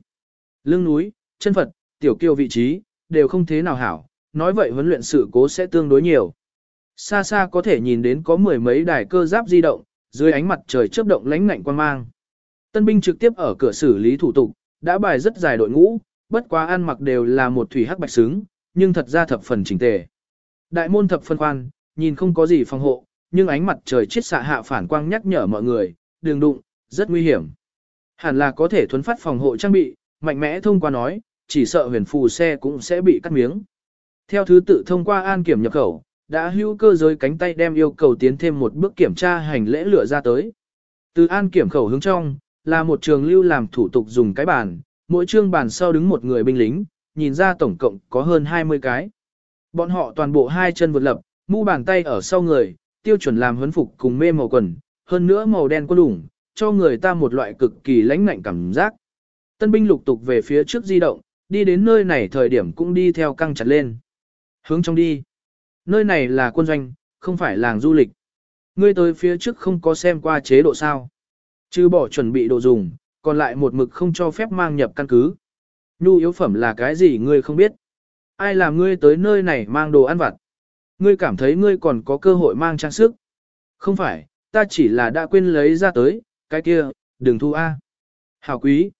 Lưng núi, chân Phật, tiểu kiêu vị trí, đều không thế nào hảo, nói vậy huấn luyện sự cố sẽ tương đối nhiều. Xa xa có thể nhìn đến có mười mấy đài cơ giáp di động, dưới ánh mặt trời chớp động lánh ngạnh quan mang. Tân binh trực tiếp ở cửa xử lý thủ tục, đã bài rất dài đội ngũ, bất quá ăn mặc đều là một thủy hắc bạch xứng, nhưng thật ra thập phần chỉnh tề. Đại môn thập phân khoan, nhìn không có gì phòng hộ, nhưng ánh mặt trời chiết xạ hạ phản quang nhắc nhở mọi người, đường đụng, rất nguy hiểm. Hẳn là có thể thuấn phát phòng hộ trang bị, mạnh mẽ thông qua nói, chỉ sợ huyền phù xe cũng sẽ bị cắt miếng. Theo thứ tự thông qua an kiểm nhập khẩu, đã hữu cơ giới cánh tay đem yêu cầu tiến thêm một bước kiểm tra hành lễ lựa ra tới. Từ an kiểm khẩu hướng trong, là một trường lưu làm thủ tục dùng cái bàn, mỗi trương bàn sau đứng một người binh lính, nhìn ra tổng cộng có hơn 20 cái. Bọn họ toàn bộ hai chân vượt lập, mu bàn tay ở sau người, tiêu chuẩn làm huấn phục cùng mê màu quần, hơn nữa màu đen có đủng, cho người ta một loại cực kỳ lãnh ngạnh cảm giác. Tân binh lục tục về phía trước di động, đi đến nơi này thời điểm cũng đi theo căng chặt lên. Hướng trong đi. Nơi này là quân doanh, không phải làng du lịch. Ngươi tới phía trước không có xem qua chế độ sao. Chứ bỏ chuẩn bị đồ dùng, còn lại một mực không cho phép mang nhập căn cứ. Nhu yếu phẩm là cái gì ngươi không biết. Ai làm ngươi tới nơi này mang đồ ăn vặt. Ngươi cảm thấy ngươi còn có cơ hội mang trang sức. Không phải, ta chỉ là đã quên lấy ra tới, cái kia, đừng thu A. Hảo quý.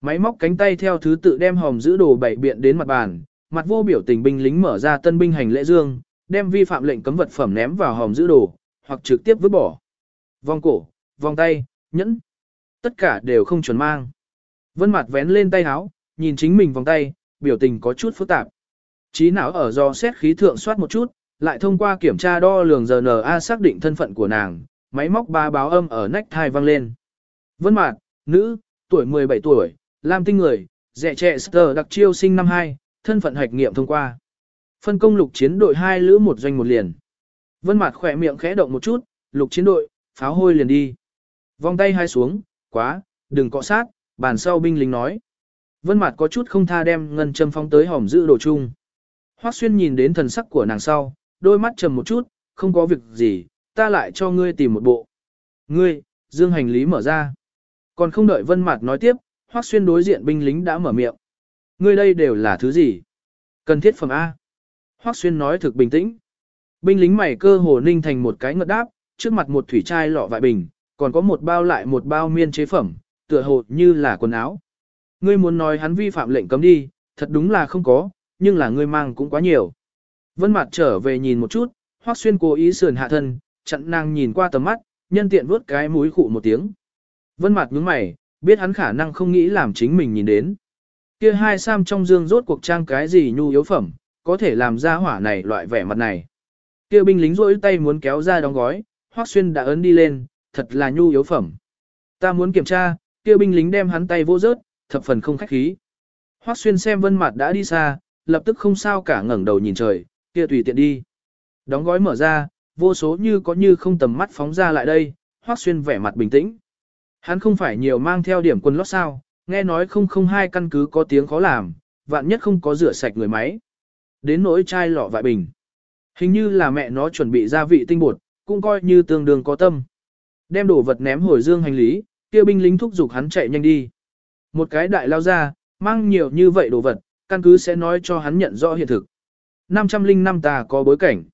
Máy móc cánh tay theo thứ tự đem hòm giữ đồ bảy biện đến mặt bàn, mặt vô biểu tình binh lính mở ra tân binh hành lễ dương, đem vi phạm lệnh cấm vật phẩm ném vào hòm giữ đồ, hoặc trực tiếp vứt bỏ. Vòng cổ, vòng tay, nhẫn, tất cả đều không chuẩn mang. Vân Mạt vén lên tay áo, nhìn chính mình vòng tay, biểu tình có chút phức tạp. Trí não ở do xét khí thượng soát một chút, lại thông qua kiểm tra đo lường RNA xác định thân phận của nàng, máy móc ba báo âm ở nách thai vang lên. Vân Mạt, nữ, tuổi 17 tuổi, lam tinh người, rẻ trẻ Sơ đặc chiêu sinh năm 2, thân phận hạch nghiệm thông qua. Phân công lục chiến đội hai lữ một doanh một liền. Vân Mạt khỏe miệng khẽ động một chút, lục chiến đội, pháo hôi liền đi. Vòng tay hai xuống, quá, đừng cọ sát, bàn sau binh lính nói. Vân Mạt có chút không tha đem ngân châm phóng tới hòm giữ đồ chung. Hoắc Xuyên nhìn đến thần sắc của nàng sau, đôi mắt trầm một chút, không có việc gì, ta lại cho ngươi tìm một bộ. Ngươi, dương hành lý mở ra. Còn không đợi Vân Mạt nói tiếp, Hoắc Xuyên đối diện binh lính đã mở miệng. Ngươi đây đều là thứ gì? Cần thiết phẩm A. Hoắc Xuyên nói thực bình tĩnh. Binh lính mày cơ hồ ninh thành một cái ngợt đáp, trước mặt một thủy chai lọ vại bình, còn có một bao lại một bao miên chế phẩm, tựa hồ như là quần áo. Ngươi muốn nói hắn vi phạm lệnh cấm đi, thật đúng là không có, nhưng là ngươi mang cũng quá nhiều. Vân Mạt trở về nhìn một chút, Hoắc Xuyên cố ý sườn hạ thân, chặn nàng nhìn qua tầm mắt, nhân tiện vuốt cái mũi khụ một tiếng. Vân Mạt nhướng mày, biết hắn khả năng không nghĩ làm chính mình nhìn đến. Kia hai sam trong dương rốt cuộc trang cái gì nhu yếu phẩm, có thể làm ra hỏa này loại vẻ mặt này. Kia binh lính rỗi tay muốn kéo ra đóng gói, Hoắc Xuyên đã ấn đi lên, thật là nhu yếu phẩm. Ta muốn kiểm tra, kia binh lính đem hắn tay vô rớt, thập phần không khách khí. Hoắc xuyên xem vân mặt đã đi xa, lập tức không sao cả ngẩng đầu nhìn trời, kia tùy tiện đi. Đóng gói mở ra, vô số như có như không tầm mắt phóng ra lại đây, Hoắc xuyên vẻ mặt bình tĩnh. Hắn không phải nhiều mang theo điểm quân lót sao, nghe nói không không hai căn cứ có tiếng khó làm, vạn nhất không có rửa sạch người máy. Đến nỗi chai lọ vại bình. Hình như là mẹ nó chuẩn bị gia vị tinh bột, cũng coi như tương đương có tâm. Đem đồ vật ném hồi dương hành lý, kia binh lính thúc giục hắn chạy nhanh đi. Một cái đại lao ra, mang nhiều như vậy đồ vật, căn cứ sẽ nói cho hắn nhận rõ hiện thực. 505 ta có bối cảnh.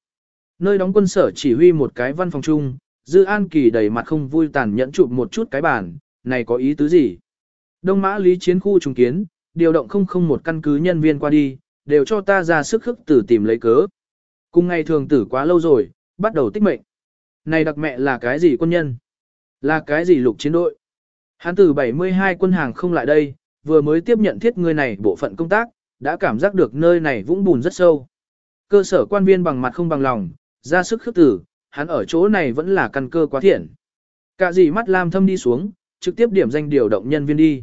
Nơi đóng quân sở chỉ huy một cái văn phòng chung, Dư An Kỳ đầy mặt không vui tàn nhẫn chụp một chút cái bàn, này có ý tứ gì? Đông Mã Lý Chiến khu trùng kiến, điều động không không một căn cứ nhân viên qua đi, đều cho ta ra sức khức tử tìm lấy cớ. Cùng ngày thường tử quá lâu rồi, bắt đầu tích mệnh. Này đặc mẹ là cái gì quân nhân? Là cái gì lục chiến đội? Hắn từ 72 quân hàng không lại đây, vừa mới tiếp nhận thiết người này bộ phận công tác, đã cảm giác được nơi này vũng bùn rất sâu. Cơ sở quan viên bằng mặt không bằng lòng, ra sức khước tử, hắn ở chỗ này vẫn là căn cơ quá thiện. Cả gì mắt lam thâm đi xuống, trực tiếp điểm danh điều động nhân viên đi.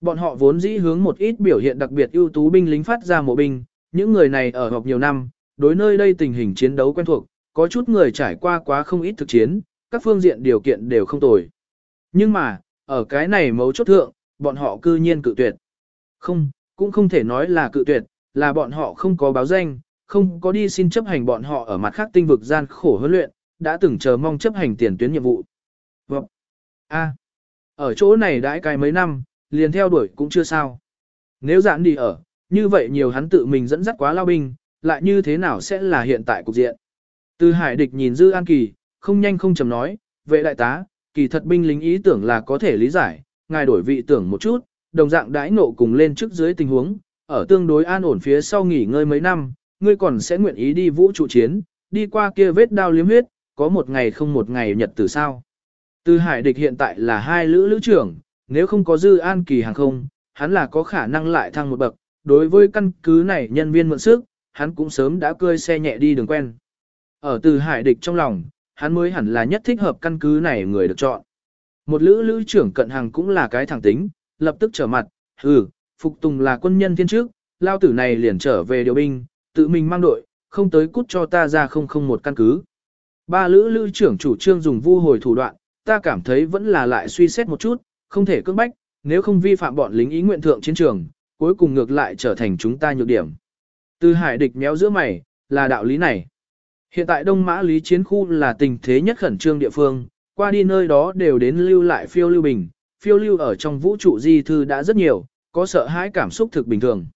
Bọn họ vốn dĩ hướng một ít biểu hiện đặc biệt ưu tú binh lính phát ra mộ binh, những người này ở học nhiều năm, đối nơi đây tình hình chiến đấu quen thuộc, có chút người trải qua quá không ít thực chiến, các phương diện điều kiện đều không tồi. Nhưng mà, ở cái này mấu chốt thượng, bọn họ cư nhiên cự tuyệt. Không, cũng không thể nói là cự tuyệt, là bọn họ không có báo danh, không có đi xin chấp hành bọn họ ở mặt khác tinh vực gian khổ huấn luyện, đã từng chờ mong chấp hành tiền tuyến nhiệm vụ. Vâng. A. ở chỗ này đãi cái mấy năm, liền theo đuổi cũng chưa sao. Nếu giãn đi ở, như vậy nhiều hắn tự mình dẫn dắt quá lao binh, lại như thế nào sẽ là hiện tại cục diện. Từ hải địch nhìn Dư An Kỳ, không nhanh không chầm nói, vệ đại tá, kỳ thật binh lính ý tưởng là có thể lý giải, ngài đổi vị tưởng một chút, đồng dạng đãi nộ cùng lên trước dưới tình huống, ở tương đối an ổn phía sau nghỉ ngơi mấy năm, ngươi còn sẽ nguyện ý đi vũ trụ chiến, đi qua kia vết đao liếm huyết, có một ngày không một ngày nhật từ sao. Từ hải địch hiện tại là hai lữ lữ trưởng, nếu không có dư an kỳ hàng không, hắn là có khả năng lại thăng một bậc, đối với căn cứ này nhân viên mượn sức, hắn cũng sớm đã cơi xe nhẹ đi đường quen. Ở từ hải địch trong lòng, hắn mới hẳn là nhất thích hợp căn cứ này người được chọn. Một lữ lữ trưởng cận hàng cũng là cái thẳng tính, lập tức trở mặt, ừ, Phục Tùng là quân nhân thiên trước, lao tử này liền trở về điều binh, tự mình mang đội, không tới cút cho ta ra không không một căn cứ. Ba lữ lữ trưởng chủ trương dùng vu hồi thủ đoạn, ta cảm thấy vẫn là lại suy xét một chút, không thể cưỡng bách, nếu không vi phạm bọn lính ý nguyện thượng chiến trường, cuối cùng ngược lại trở thành chúng ta nhược điểm. Từ hải địch méo giữa mày, là đạo lý này. Hiện tại Đông Mã Lý Chiến Khu là tình thế nhất khẩn trương địa phương, qua đi nơi đó đều đến lưu lại phiêu lưu bình, phiêu lưu ở trong vũ trụ di thư đã rất nhiều, có sợ hãi cảm xúc thực bình thường.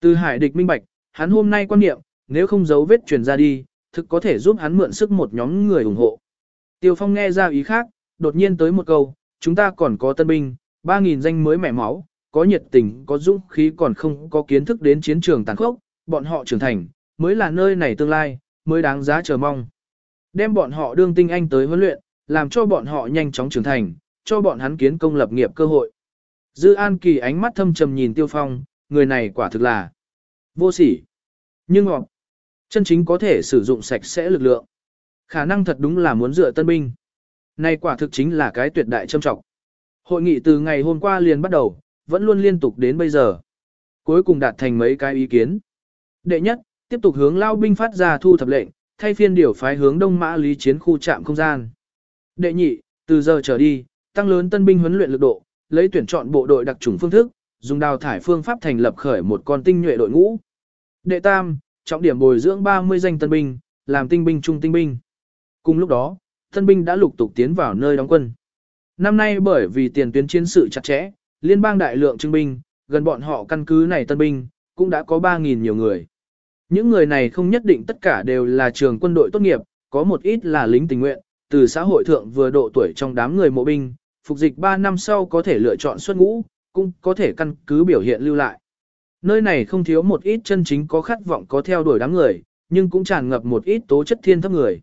Từ hải địch minh bạch, hắn hôm nay quan niệm, nếu không giấu vết truyền ra đi, thực có thể giúp hắn mượn sức một nhóm người ủng hộ. Tiêu Phong nghe ra ý khác, đột nhiên tới một câu, chúng ta còn có tân binh, 3.000 danh mới mẻ máu, có nhiệt tình, có dũng khí còn không có kiến thức đến chiến trường tàn khốc, bọn họ trưởng thành, mới là nơi này tương lai, mới đáng giá chờ mong. Đem bọn họ đương tinh anh tới huấn luyện, làm cho bọn họ nhanh chóng trưởng thành, cho bọn hắn kiến công lập nghiệp cơ hội. Dư An Kỳ ánh mắt thâm trầm nhìn Tiêu Phong, người này quả thực là vô sỉ. Nhưng họ chân chính có thể sử dụng sạch sẽ lực lượng. Khả năng thật đúng là muốn dựa tân binh. Này quả thực chính là cái tuyệt đại châm trọng. Hội nghị từ ngày hôm qua liền bắt đầu, vẫn luôn liên tục đến bây giờ. Cuối cùng đạt thành mấy cái ý kiến. Đệ nhất, tiếp tục hướng lao binh phát ra thu thập lệnh, thay phiên điều phái hướng đông mã lý chiến khu trạm không gian. Đệ nhị, từ giờ trở đi, tăng lớn tân binh huấn luyện lực độ, lấy tuyển chọn bộ đội đặc trùng phương thức, dùng đào thải phương pháp thành lập khởi một con tinh nhuệ đội ngũ. Đệ tam, trọng điểm bồi dưỡng 30 danh tân binh, làm tinh binh trung tinh binh. Cùng lúc đó, tân binh đã lục tục tiến vào nơi đóng quân. Năm nay bởi vì tiền tuyến chiến sự chặt chẽ, liên bang đại lượng trưng binh, gần bọn họ căn cứ này tân binh, cũng đã có 3.000 nhiều người. Những người này không nhất định tất cả đều là trường quân đội tốt nghiệp, có một ít là lính tình nguyện, từ xã hội thượng vừa độ tuổi trong đám người mộ binh, phục dịch 3 năm sau có thể lựa chọn xuất ngũ, cũng có thể căn cứ biểu hiện lưu lại. Nơi này không thiếu một ít chân chính có khát vọng có theo đuổi đám người, nhưng cũng tràn ngập một ít tố chất thiên thấp người.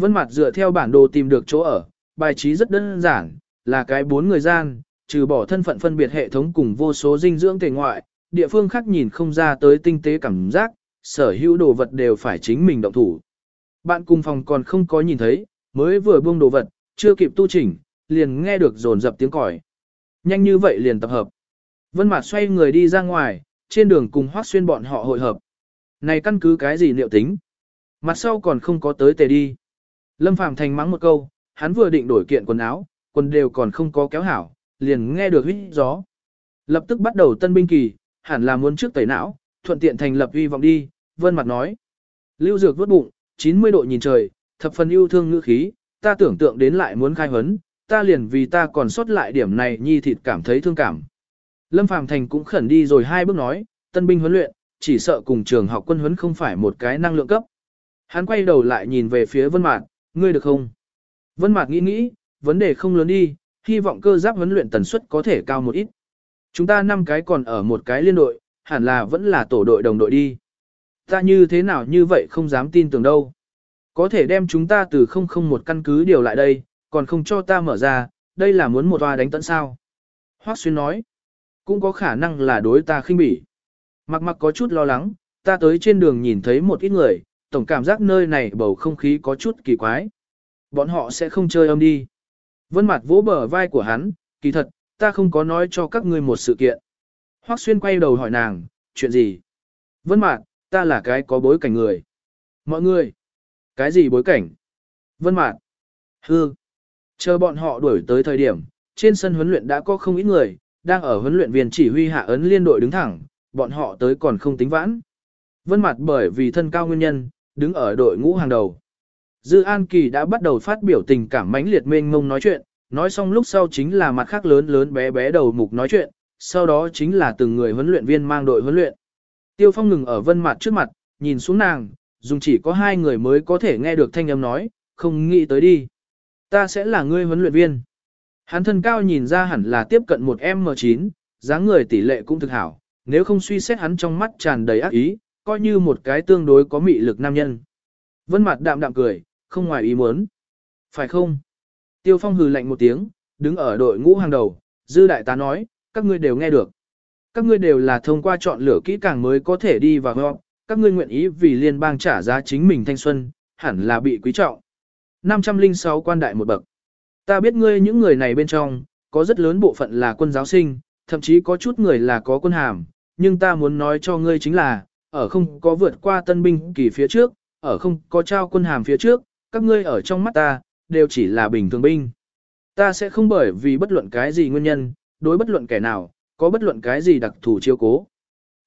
Vân Mạt dựa theo bản đồ tìm được chỗ ở, bài trí rất đơn giản, là cái bốn người gian, trừ bỏ thân phận phân biệt hệ thống cùng vô số dinh dưỡng thể ngoại, địa phương khác nhìn không ra tới tinh tế cảm giác, sở hữu đồ vật đều phải chính mình động thủ. Bạn cùng phòng còn không có nhìn thấy, mới vừa buông đồ vật, chưa kịp tu chỉnh, liền nghe được rồn dập tiếng còi. Nhanh như vậy liền tập hợp. Vân Mạt xoay người đi ra ngoài, trên đường cùng Hoắc Xuyên bọn họ hội hợp. Này căn cứ cái gì liệu tính? Mặt sau còn không có tới tề đi. Lâm Phàm thành mắng một câu, hắn vừa định đổi kiện quần áo, quần đều còn không có kéo hảo, liền nghe được hít gió. Lập tức bắt đầu tân binh kỳ, hẳn là muốn trước tẩy não, thuận tiện thành lập uy vọng đi, Vân Mặt nói. Lưu Dược vớt bụng, 90 độ nhìn trời, thập phần yêu thương ngữ khí, ta tưởng tượng đến lại muốn khai huấn, ta liền vì ta còn sót lại điểm này nhi thịt cảm thấy thương cảm. Lâm Phàm Thành cũng khẩn đi rồi hai bước nói, tân binh huấn luyện, chỉ sợ cùng trường học quân huấn không phải một cái năng lượng cấp. Hắn quay đầu lại nhìn về phía Vân Mạt, ngươi được không? Vân Mạc nghĩ nghĩ, vấn đề không lớn đi, hy vọng cơ giáp huấn luyện tần suất có thể cao một ít. Chúng ta năm cái còn ở một cái liên đội, hẳn là vẫn là tổ đội đồng đội đi. Ta như thế nào như vậy không dám tin tưởng đâu. Có thể đem chúng ta từ không không một căn cứ điều lại đây, còn không cho ta mở ra, đây là muốn một toa đánh tận sao. Hoác Xuyên nói, cũng có khả năng là đối ta khinh bỉ. Mặc mặc có chút lo lắng, ta tới trên đường nhìn thấy một ít người, tổng cảm giác nơi này bầu không khí có chút kỳ quái. Bọn họ sẽ không chơi âm đi. Vân mặt vỗ bờ vai của hắn, kỳ thật, ta không có nói cho các ngươi một sự kiện. Hoắc Xuyên quay đầu hỏi nàng, chuyện gì? Vân Mạt, ta là cái có bối cảnh người. Mọi người, cái gì bối cảnh? Vân Mạt, hư. Chờ bọn họ đuổi tới thời điểm, trên sân huấn luyện đã có không ít người, đang ở huấn luyện viên chỉ huy hạ ấn liên đội đứng thẳng, bọn họ tới còn không tính vãn. Vân Mạt bởi vì thân cao nguyên nhân, đứng ở đội ngũ hàng đầu. Dư An Kỳ đã bắt đầu phát biểu tình cảm mãnh liệt mênh mông nói chuyện, nói xong lúc sau chính là mặt khác lớn lớn bé bé đầu mục nói chuyện, sau đó chính là từng người huấn luyện viên mang đội huấn luyện. Tiêu Phong ngừng ở Vân mặt trước mặt, nhìn xuống nàng, dùng chỉ có hai người mới có thể nghe được thanh âm nói, không nghĩ tới đi. Ta sẽ là ngươi huấn luyện viên. Hắn thân cao nhìn ra hẳn là tiếp cận một M9, dáng người tỷ lệ cũng thực hảo, nếu không suy xét hắn trong mắt tràn đầy ác ý, coi như một cái tương đối có mị lực nam nhân. Vân mặt đạm đạm cười, không ngoài ý muốn. Phải không? Tiêu Phong hừ lạnh một tiếng, đứng ở đội ngũ hàng đầu, dư đại tá nói, các ngươi đều nghe được. Các ngươi đều là thông qua chọn lựa kỹ càng mới có thể đi vào họp, các ngươi nguyện ý vì liên bang trả giá chính mình thanh xuân, hẳn là bị quý trọng. 506 quan đại một bậc. Ta biết ngươi những người này bên trong, có rất lớn bộ phận là quân giáo sinh, thậm chí có chút người là có quân hàm, nhưng ta muốn nói cho ngươi chính là, ở không có vượt qua tân binh kỳ phía trước, ở không có trao quân hàm phía trước, các ngươi ở trong mắt ta, đều chỉ là bình thường binh. Ta sẽ không bởi vì bất luận cái gì nguyên nhân, đối bất luận kẻ nào, có bất luận cái gì đặc thù chiêu cố.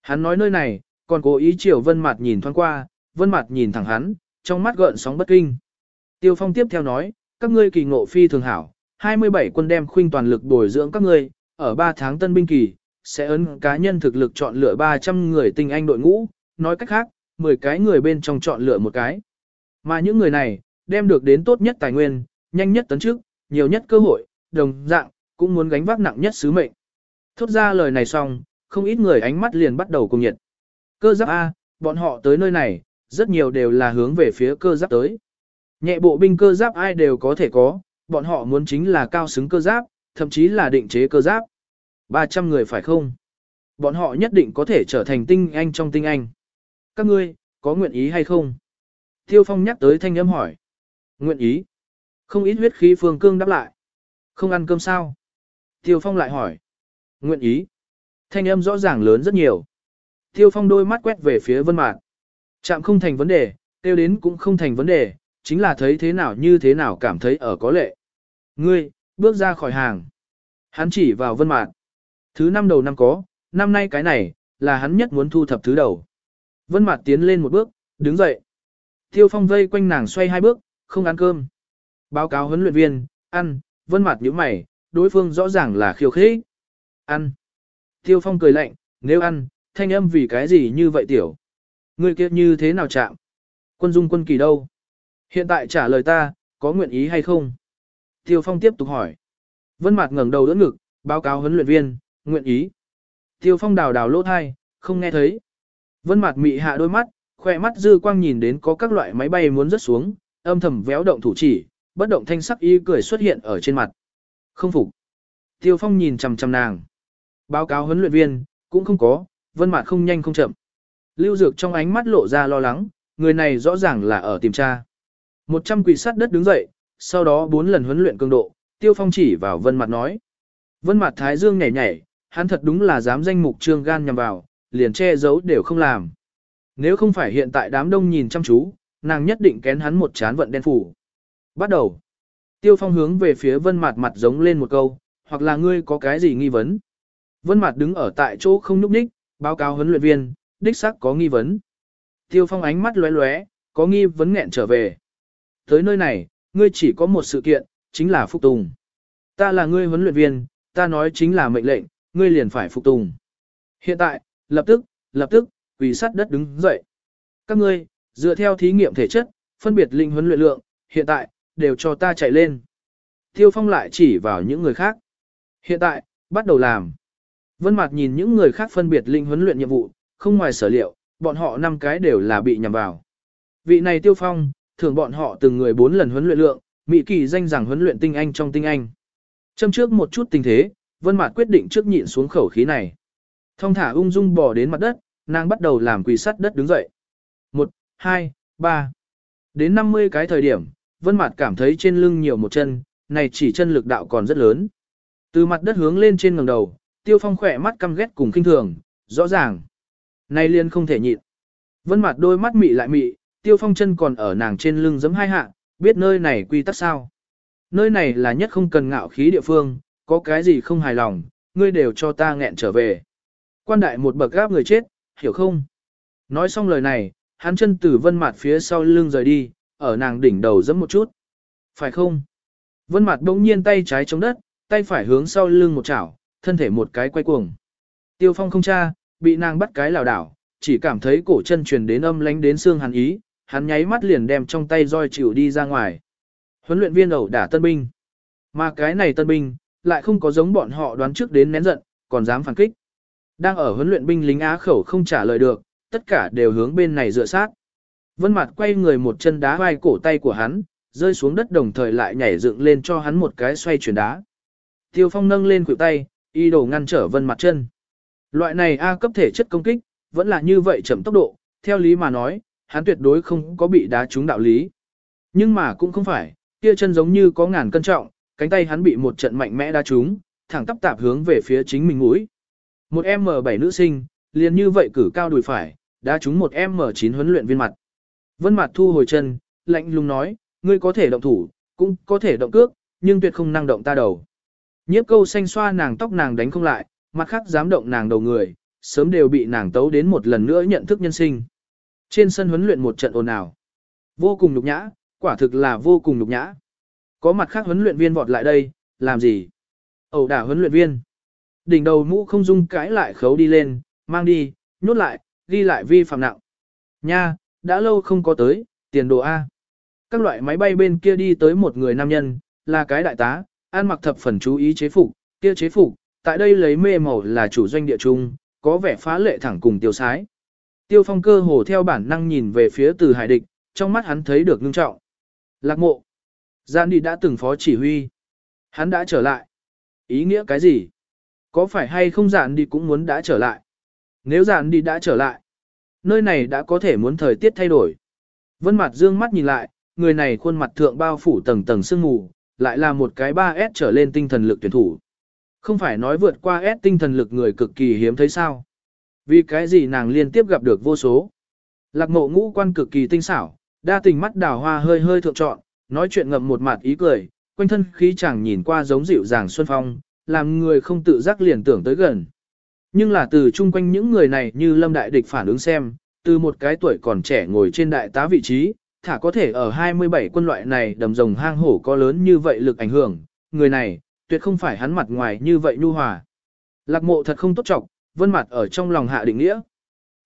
Hắn nói nơi này, còn cố ý chiều vân mặt nhìn thoáng qua, vân mặt nhìn thẳng hắn, trong mắt gợn sóng bất kinh. Tiêu Phong tiếp theo nói, các ngươi kỳ ngộ phi thường hảo, 27 quân đem khuynh toàn lực bồi dưỡng các ngươi, ở 3 tháng tân binh kỳ, sẽ ấn cá nhân thực lực chọn lựa 300 người tinh anh đội ngũ, nói cách khác, 10 cái người bên trong chọn lựa một cái. Mà những người này, đem được đến tốt nhất tài nguyên, nhanh nhất tấn trước, nhiều nhất cơ hội, đồng dạng, cũng muốn gánh vác nặng nhất sứ mệnh. Thốt ra lời này xong, không ít người ánh mắt liền bắt đầu cùng nhiệt. Cơ giáp A, bọn họ tới nơi này, rất nhiều đều là hướng về phía cơ giáp tới. Nhẹ bộ binh cơ giáp ai đều có thể có, bọn họ muốn chính là cao xứng cơ giáp, thậm chí là định chế cơ giáp. 300 người phải không? Bọn họ nhất định có thể trở thành tinh anh trong tinh anh. Các ngươi, có nguyện ý hay không? Tiêu Phong nhắc tới thanh âm hỏi. Nguyện ý. Không ít huyết khí phương cương đáp lại. Không ăn cơm sao? Tiêu Phong lại hỏi. Nguyện ý. Thanh âm rõ ràng lớn rất nhiều. Tiêu Phong đôi mắt quét về phía Vân Mạn. Chạm không thành vấn đề, tiêu đến cũng không thành vấn đề, chính là thấy thế nào như thế nào cảm thấy ở có lệ. Ngươi, bước ra khỏi hàng. Hắn chỉ vào Vân Mạn. Thứ năm đầu năm có, năm nay cái này, là hắn nhất muốn thu thập thứ đầu. Vân Mạt tiến lên một bước, đứng dậy. Tiêu Phong vây quanh nàng xoay hai bước, không ăn cơm. Báo cáo huấn luyện viên, ăn, Vân Mạt nhíu mày, đối phương rõ ràng là khiêu khích. Ăn. Tiêu Phong cười lạnh, nếu ăn, thanh âm vì cái gì như vậy tiểu? Ngươi kia như thế nào chạm? Quân dung quân kỳ đâu? Hiện tại trả lời ta, có nguyện ý hay không? Tiêu Phong tiếp tục hỏi. Vân Mạt ngẩng đầu đỡ ngực, báo cáo huấn luyện viên, nguyện ý. Tiêu Phong đào đào lỗ thai, không nghe thấy. Vân mặt mị hạ đôi mắt, khỏe mắt dư quang nhìn đến có các loại máy bay muốn rớt xuống, âm thầm véo động thủ chỉ, bất động thanh sắc y cười xuất hiện ở trên mặt. Không phục. Tiêu Phong nhìn chằm chằm nàng. Báo cáo huấn luyện viên, cũng không có, Vân mặt không nhanh không chậm. Lưu Dược trong ánh mắt lộ ra lo lắng, người này rõ ràng là ở tìm tra. Một trăm quỷ sát đất đứng dậy, sau đó bốn lần huấn luyện cường độ, Tiêu Phong chỉ vào Vân Mặt nói. Vân Mặt Thái Dương nhảy nhảy, hắn thật đúng là dám danh mục trương gan nhằm vào, liền che giấu đều không làm. Nếu không phải hiện tại đám đông nhìn chăm chú, nàng nhất định kén hắn một chán vận đen phủ. Bắt đầu. Tiêu Phong hướng về phía Vân mặt mặt giống lên một câu, hoặc là ngươi có cái gì nghi vấn. Vân mặt đứng ở tại chỗ không nhúc nhích, báo cáo huấn luyện viên, đích xác có nghi vấn. Tiêu Phong ánh mắt lóe lóe, có nghi vấn nghẹn trở về. Tới nơi này, ngươi chỉ có một sự kiện, chính là phục tùng. Ta là ngươi huấn luyện viên, ta nói chính là mệnh lệnh, ngươi liền phải phục tùng. Hiện tại, lập tức, lập tức, quỳ sát đất đứng dậy. Các ngươi, dựa theo thí nghiệm thể chất, phân biệt linh huấn luyện lượng, hiện tại, đều cho ta chạy lên. Tiêu Phong lại chỉ vào những người khác. Hiện tại, bắt đầu làm. Vân Mạt nhìn những người khác phân biệt linh huấn luyện nhiệm vụ, không ngoài sở liệu, bọn họ năm cái đều là bị nhằm vào. Vị này Tiêu Phong, thường bọn họ từng người 4 lần huấn luyện lượng, mỹ kỳ danh rằng huấn luyện tinh anh trong tinh anh. Châm trước một chút tình thế, Vân Mạt quyết định trước nhịn xuống khẩu khí này. Thông thả ung dung bò đến mặt đất, nàng bắt đầu làm quỳ sắt đất đứng dậy. 1, 2, 3. Đến 50 cái thời điểm, Vân Mạt cảm thấy trên lưng nhiều một chân, này chỉ chân lực đạo còn rất lớn. Từ mặt đất hướng lên trên ngẩng đầu, Tiêu Phong khỏe mắt căm ghét cùng kinh thường, rõ ràng. Này liên không thể nhịn. Vân Mạt đôi mắt mị lại mị, Tiêu Phong chân còn ở nàng trên lưng giẫm hai hạ, biết nơi này quy tắc sao? Nơi này là nhất không cần ngạo khí địa phương, có cái gì không hài lòng, ngươi đều cho ta nghẹn trở về. Quan đại một bậc gáp người chết, hiểu không? Nói xong lời này, hắn chân từ vân mặt phía sau lưng rời đi, ở nàng đỉnh đầu giẫm một chút. Phải không? Vân mặt bỗng nhiên tay trái chống đất, tay phải hướng sau lưng một chảo, thân thể một cái quay cuồng. Tiêu phong không cha, bị nàng bắt cái lảo đảo, chỉ cảm thấy cổ chân truyền đến âm lánh đến xương hắn ý, hắn nháy mắt liền đem trong tay roi chịu đi ra ngoài. Huấn luyện viên ẩu đả tân binh. Mà cái này tân binh, lại không có giống bọn họ đoán trước đến nén giận, còn dám phản kích. Đang ở huấn luyện binh lính Á khẩu không trả lời được, tất cả đều hướng bên này dựa sát. Vân Mạt quay người một chân đá vai cổ tay của hắn, rơi xuống đất đồng thời lại nhảy dựng lên cho hắn một cái xoay chuyển đá. Tiêu Phong nâng lên khuỷu tay, y đồ ngăn trở Vân Mạt chân. Loại này A cấp thể chất công kích, vẫn là như vậy chậm tốc độ, theo lý mà nói, hắn tuyệt đối không có bị đá trúng đạo lý. Nhưng mà cũng không phải, kia chân giống như có ngàn cân trọng, cánh tay hắn bị một trận mạnh mẽ đá trúng, thẳng tắp tạp hướng về phía chính mình mũi. Một M7 nữ sinh, liền như vậy cử cao đùi phải, đá trúng một M9 huấn luyện viên mặt. Vân mặt thu hồi chân, lạnh lùng nói, ngươi có thể động thủ, cũng có thể động cước, nhưng tuyệt không năng động ta đầu. Nhiếp câu xanh xoa nàng tóc nàng đánh không lại, mặt khác dám động nàng đầu người, sớm đều bị nàng tấu đến một lần nữa nhận thức nhân sinh. Trên sân huấn luyện một trận ồn ào. Vô cùng nhục nhã, quả thực là vô cùng nhục nhã. Có mặt khác huấn luyện viên vọt lại đây, làm gì? Ẩu đả huấn luyện viên. Đỉnh đầu mũ không dung cãi lại khấu đi lên, mang đi, nhốt lại, ghi lại vi phạm nặng. Nha, đã lâu không có tới, tiền đồ A. Các loại máy bay bên kia đi tới một người nam nhân, là cái đại tá, an mặc thập phần chú ý chế phục, kia chế phục, tại đây lấy mê màu là chủ doanh địa trung, có vẻ phá lệ thẳng cùng tiêu sái. Tiêu phong cơ hồ theo bản năng nhìn về phía từ hải địch, trong mắt hắn thấy được ngưng trọng. Lạc mộ. Giản đi đã từng phó chỉ huy. Hắn đã trở lại. Ý nghĩa cái gì? Có phải hay không giản đi cũng muốn đã trở lại? Nếu giản đi đã trở lại, nơi này đã có thể muốn thời tiết thay đổi. Vân mặt dương mắt nhìn lại, người này khuôn mặt thượng bao phủ tầng tầng sương mù, lại là một cái 3S trở lên tinh thần lực tuyển thủ. Không phải nói vượt qua S tinh thần lực người cực kỳ hiếm thấy sao. Vì cái gì nàng liên tiếp gặp được vô số. Lạc mộ ngũ quan cực kỳ tinh xảo, đa tình mắt đào hoa hơi hơi thượng trọn, nói chuyện ngậm một mặt ý cười, quanh thân khí chẳng nhìn qua giống dịu dàng xuân phong, làm người không tự giác liền tưởng tới gần. Nhưng là từ chung quanh những người này như lâm đại địch phản ứng xem, từ một cái tuổi còn trẻ ngồi trên đại tá vị trí, thả có thể ở 27 quân loại này đầm rồng hang hổ có lớn như vậy lực ảnh hưởng, người này, tuyệt không phải hắn mặt ngoài như vậy nhu hòa. Lạc mộ thật không tốt trọng, vân mặt ở trong lòng hạ định nghĩa.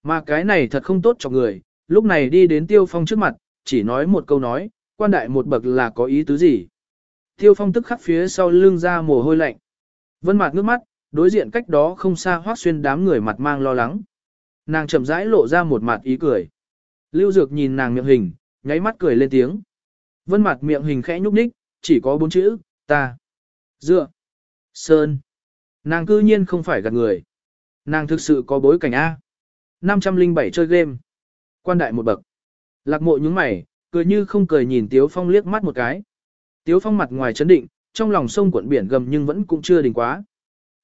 Mà cái này thật không tốt cho người, lúc này đi đến tiêu phong trước mặt, chỉ nói một câu nói, quan đại một bậc là có ý tứ gì. Tiêu phong tức khắc phía sau lưng ra mồ hôi lạnh. Vân mặt ngước mắt, đối diện cách đó không xa hoác xuyên đám người mặt mang lo lắng. Nàng chậm rãi lộ ra một mặt ý cười. Lưu Dược nhìn nàng miệng hình, nháy mắt cười lên tiếng. Vân mặt miệng hình khẽ nhúc nhích, chỉ có bốn chữ, ta. Dựa. Sơn. Nàng cư nhiên không phải gạt người. Nàng thực sự có bối cảnh A. 507 chơi game. Quan đại một bậc. Lạc mộ nhúng mày, cười như không cười nhìn Tiếu Phong liếc mắt một cái. Tiếu Phong mặt ngoài chấn định, trong lòng sông cuộn biển gầm nhưng vẫn cũng chưa đình quá.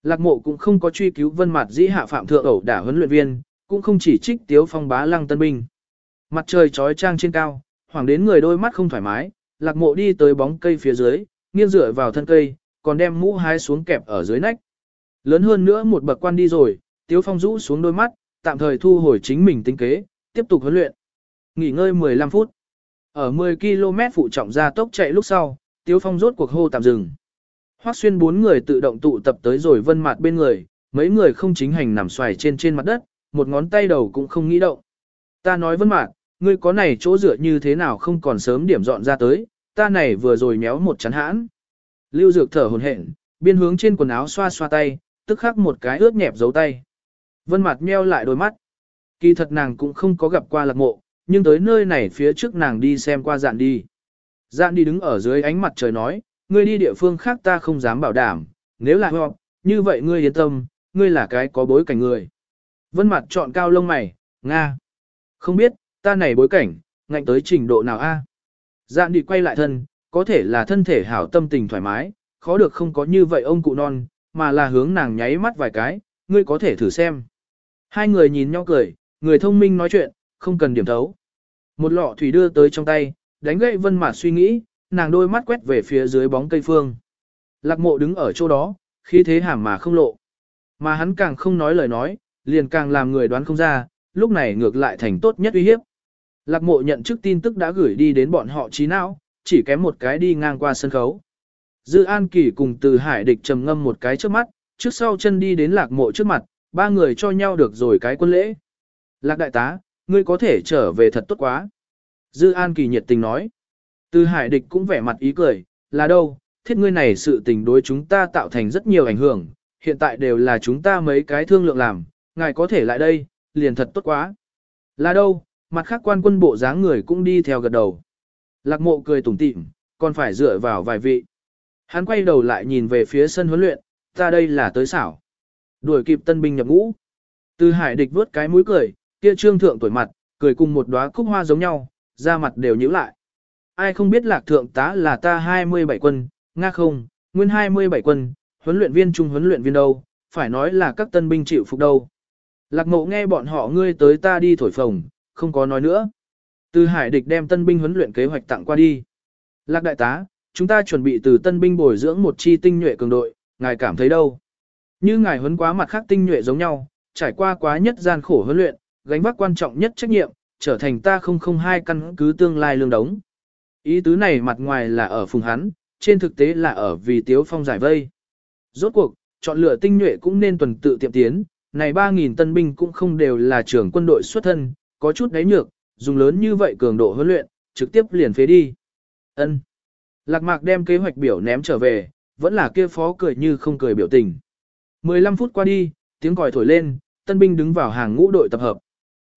Lạc mộ cũng không có truy cứu vân mặt dĩ hạ phạm thượng ẩu đả huấn luyện viên, cũng không chỉ trích Tiếu Phong bá lăng tân binh. Mặt trời trói trang trên cao, hoàng đến người đôi mắt không thoải mái, lạc mộ đi tới bóng cây phía dưới, nghiêng dựa vào thân cây, còn đem mũ hái xuống kẹp ở dưới nách. Lớn hơn nữa một bậc quan đi rồi, Tiếu Phong rũ xuống đôi mắt, tạm thời thu hồi chính mình tính kế, tiếp tục huấn luyện. Nghỉ ngơi 15 phút. Ở 10 km phụ trọng ra tốc chạy lúc sau, Tiếu Phong rốt cuộc hô tạm dừng. Hoắc xuyên bốn người tự động tụ tập tới rồi vân mặt bên người, mấy người không chính hành nằm xoài trên trên mặt đất, một ngón tay đầu cũng không nghĩ động. Ta nói vân mặt, ngươi có này chỗ dựa như thế nào không còn sớm điểm dọn ra tới, ta này vừa rồi méo một chắn hãn. Lưu Dược thở hồn hển, biên hướng trên quần áo xoa xoa tay, tức khắc một cái ướt nhẹp dấu tay. Vân mặt meo lại đôi mắt. Kỳ thật nàng cũng không có gặp qua lạc mộ, nhưng tới nơi này phía trước nàng đi xem qua dạn đi. Dạn đi đứng ở dưới ánh mặt trời nói, ngươi đi địa phương khác ta không dám bảo đảm, nếu là họ, như vậy ngươi yên tâm, ngươi là cái có bối cảnh người. Vân mặt chọn cao lông mày, Nga. Không biết, ta này bối cảnh, ngạnh tới trình độ nào a? Dạn đi quay lại thân, có thể là thân thể hảo tâm tình thoải mái, khó được không có như vậy ông cụ non, mà là hướng nàng nháy mắt vài cái, ngươi có thể thử xem. Hai người nhìn nhau cười, người thông minh nói chuyện, không cần điểm thấu. Một lọ thủy đưa tới trong tay, đánh gậy vân mạt suy nghĩ, nàng đôi mắt quét về phía dưới bóng cây phương. Lạc mộ đứng ở chỗ đó, khí thế hàm mà không lộ. Mà hắn càng không nói lời nói, liền càng làm người đoán không ra, lúc này ngược lại thành tốt nhất uy hiếp. Lạc mộ nhận trước tin tức đã gửi đi đến bọn họ trí não, chỉ kém một cái đi ngang qua sân khấu. Dư An Kỳ cùng từ hải địch trầm ngâm một cái trước mắt, trước sau chân đi đến lạc mộ trước mặt, ba người cho nhau được rồi cái quân lễ. Lạc đại tá, ngươi có thể trở về thật tốt quá. Dư An Kỳ nhiệt tình nói. Từ hải địch cũng vẻ mặt ý cười, là đâu, thiết ngươi này sự tình đối chúng ta tạo thành rất nhiều ảnh hưởng, hiện tại đều là chúng ta mấy cái thương lượng làm, ngài có thể lại đây, liền thật tốt quá. Là đâu, mặt khác quan quân bộ dáng người cũng đi theo gật đầu. Lạc mộ cười tủm tỉm, còn phải dựa vào vài vị. Hắn quay đầu lại nhìn về phía sân huấn luyện, ta đây là tới xảo. Đuổi kịp tân binh nhập ngũ. Từ hải địch vớt cái mũi cười, kia trương thượng tuổi mặt, cười cùng một đóa cúc hoa giống nhau, da mặt đều nhíu lại. Ai không biết lạc thượng tá là ta 27 quân, nga không, nguyên 27 quân, huấn luyện viên trung huấn luyện viên đâu, phải nói là các tân binh chịu phục đâu. Lạc ngộ nghe bọn họ ngươi tới ta đi thổi phồng, không có nói nữa. Từ hải địch đem tân binh huấn luyện kế hoạch tặng qua đi. Lạc đại tá, chúng ta chuẩn bị từ tân binh bồi dưỡng một chi tinh nhuệ cường đội, ngài cảm thấy đâu? Như ngài huấn quá mặt khác tinh nhuệ giống nhau, trải qua quá nhất gian khổ huấn luyện, gánh vác quan trọng nhất trách nhiệm, trở thành ta không không hai căn cứ tương lai lương đống. Ý tứ này mặt ngoài là ở phùng hắn, trên thực tế là ở vì tiếu phong giải vây. Rốt cuộc, chọn lựa tinh nhuệ cũng nên tuần tự tiệm tiến, này 3.000 tân binh cũng không đều là trưởng quân đội xuất thân, có chút đáy nhược, dùng lớn như vậy cường độ huấn luyện, trực tiếp liền phế đi. Ân. Lạc mạc đem kế hoạch biểu ném trở về, vẫn là kia phó cười như không cười biểu tình. 15 phút qua đi, tiếng còi thổi lên, tân binh đứng vào hàng ngũ đội tập hợp.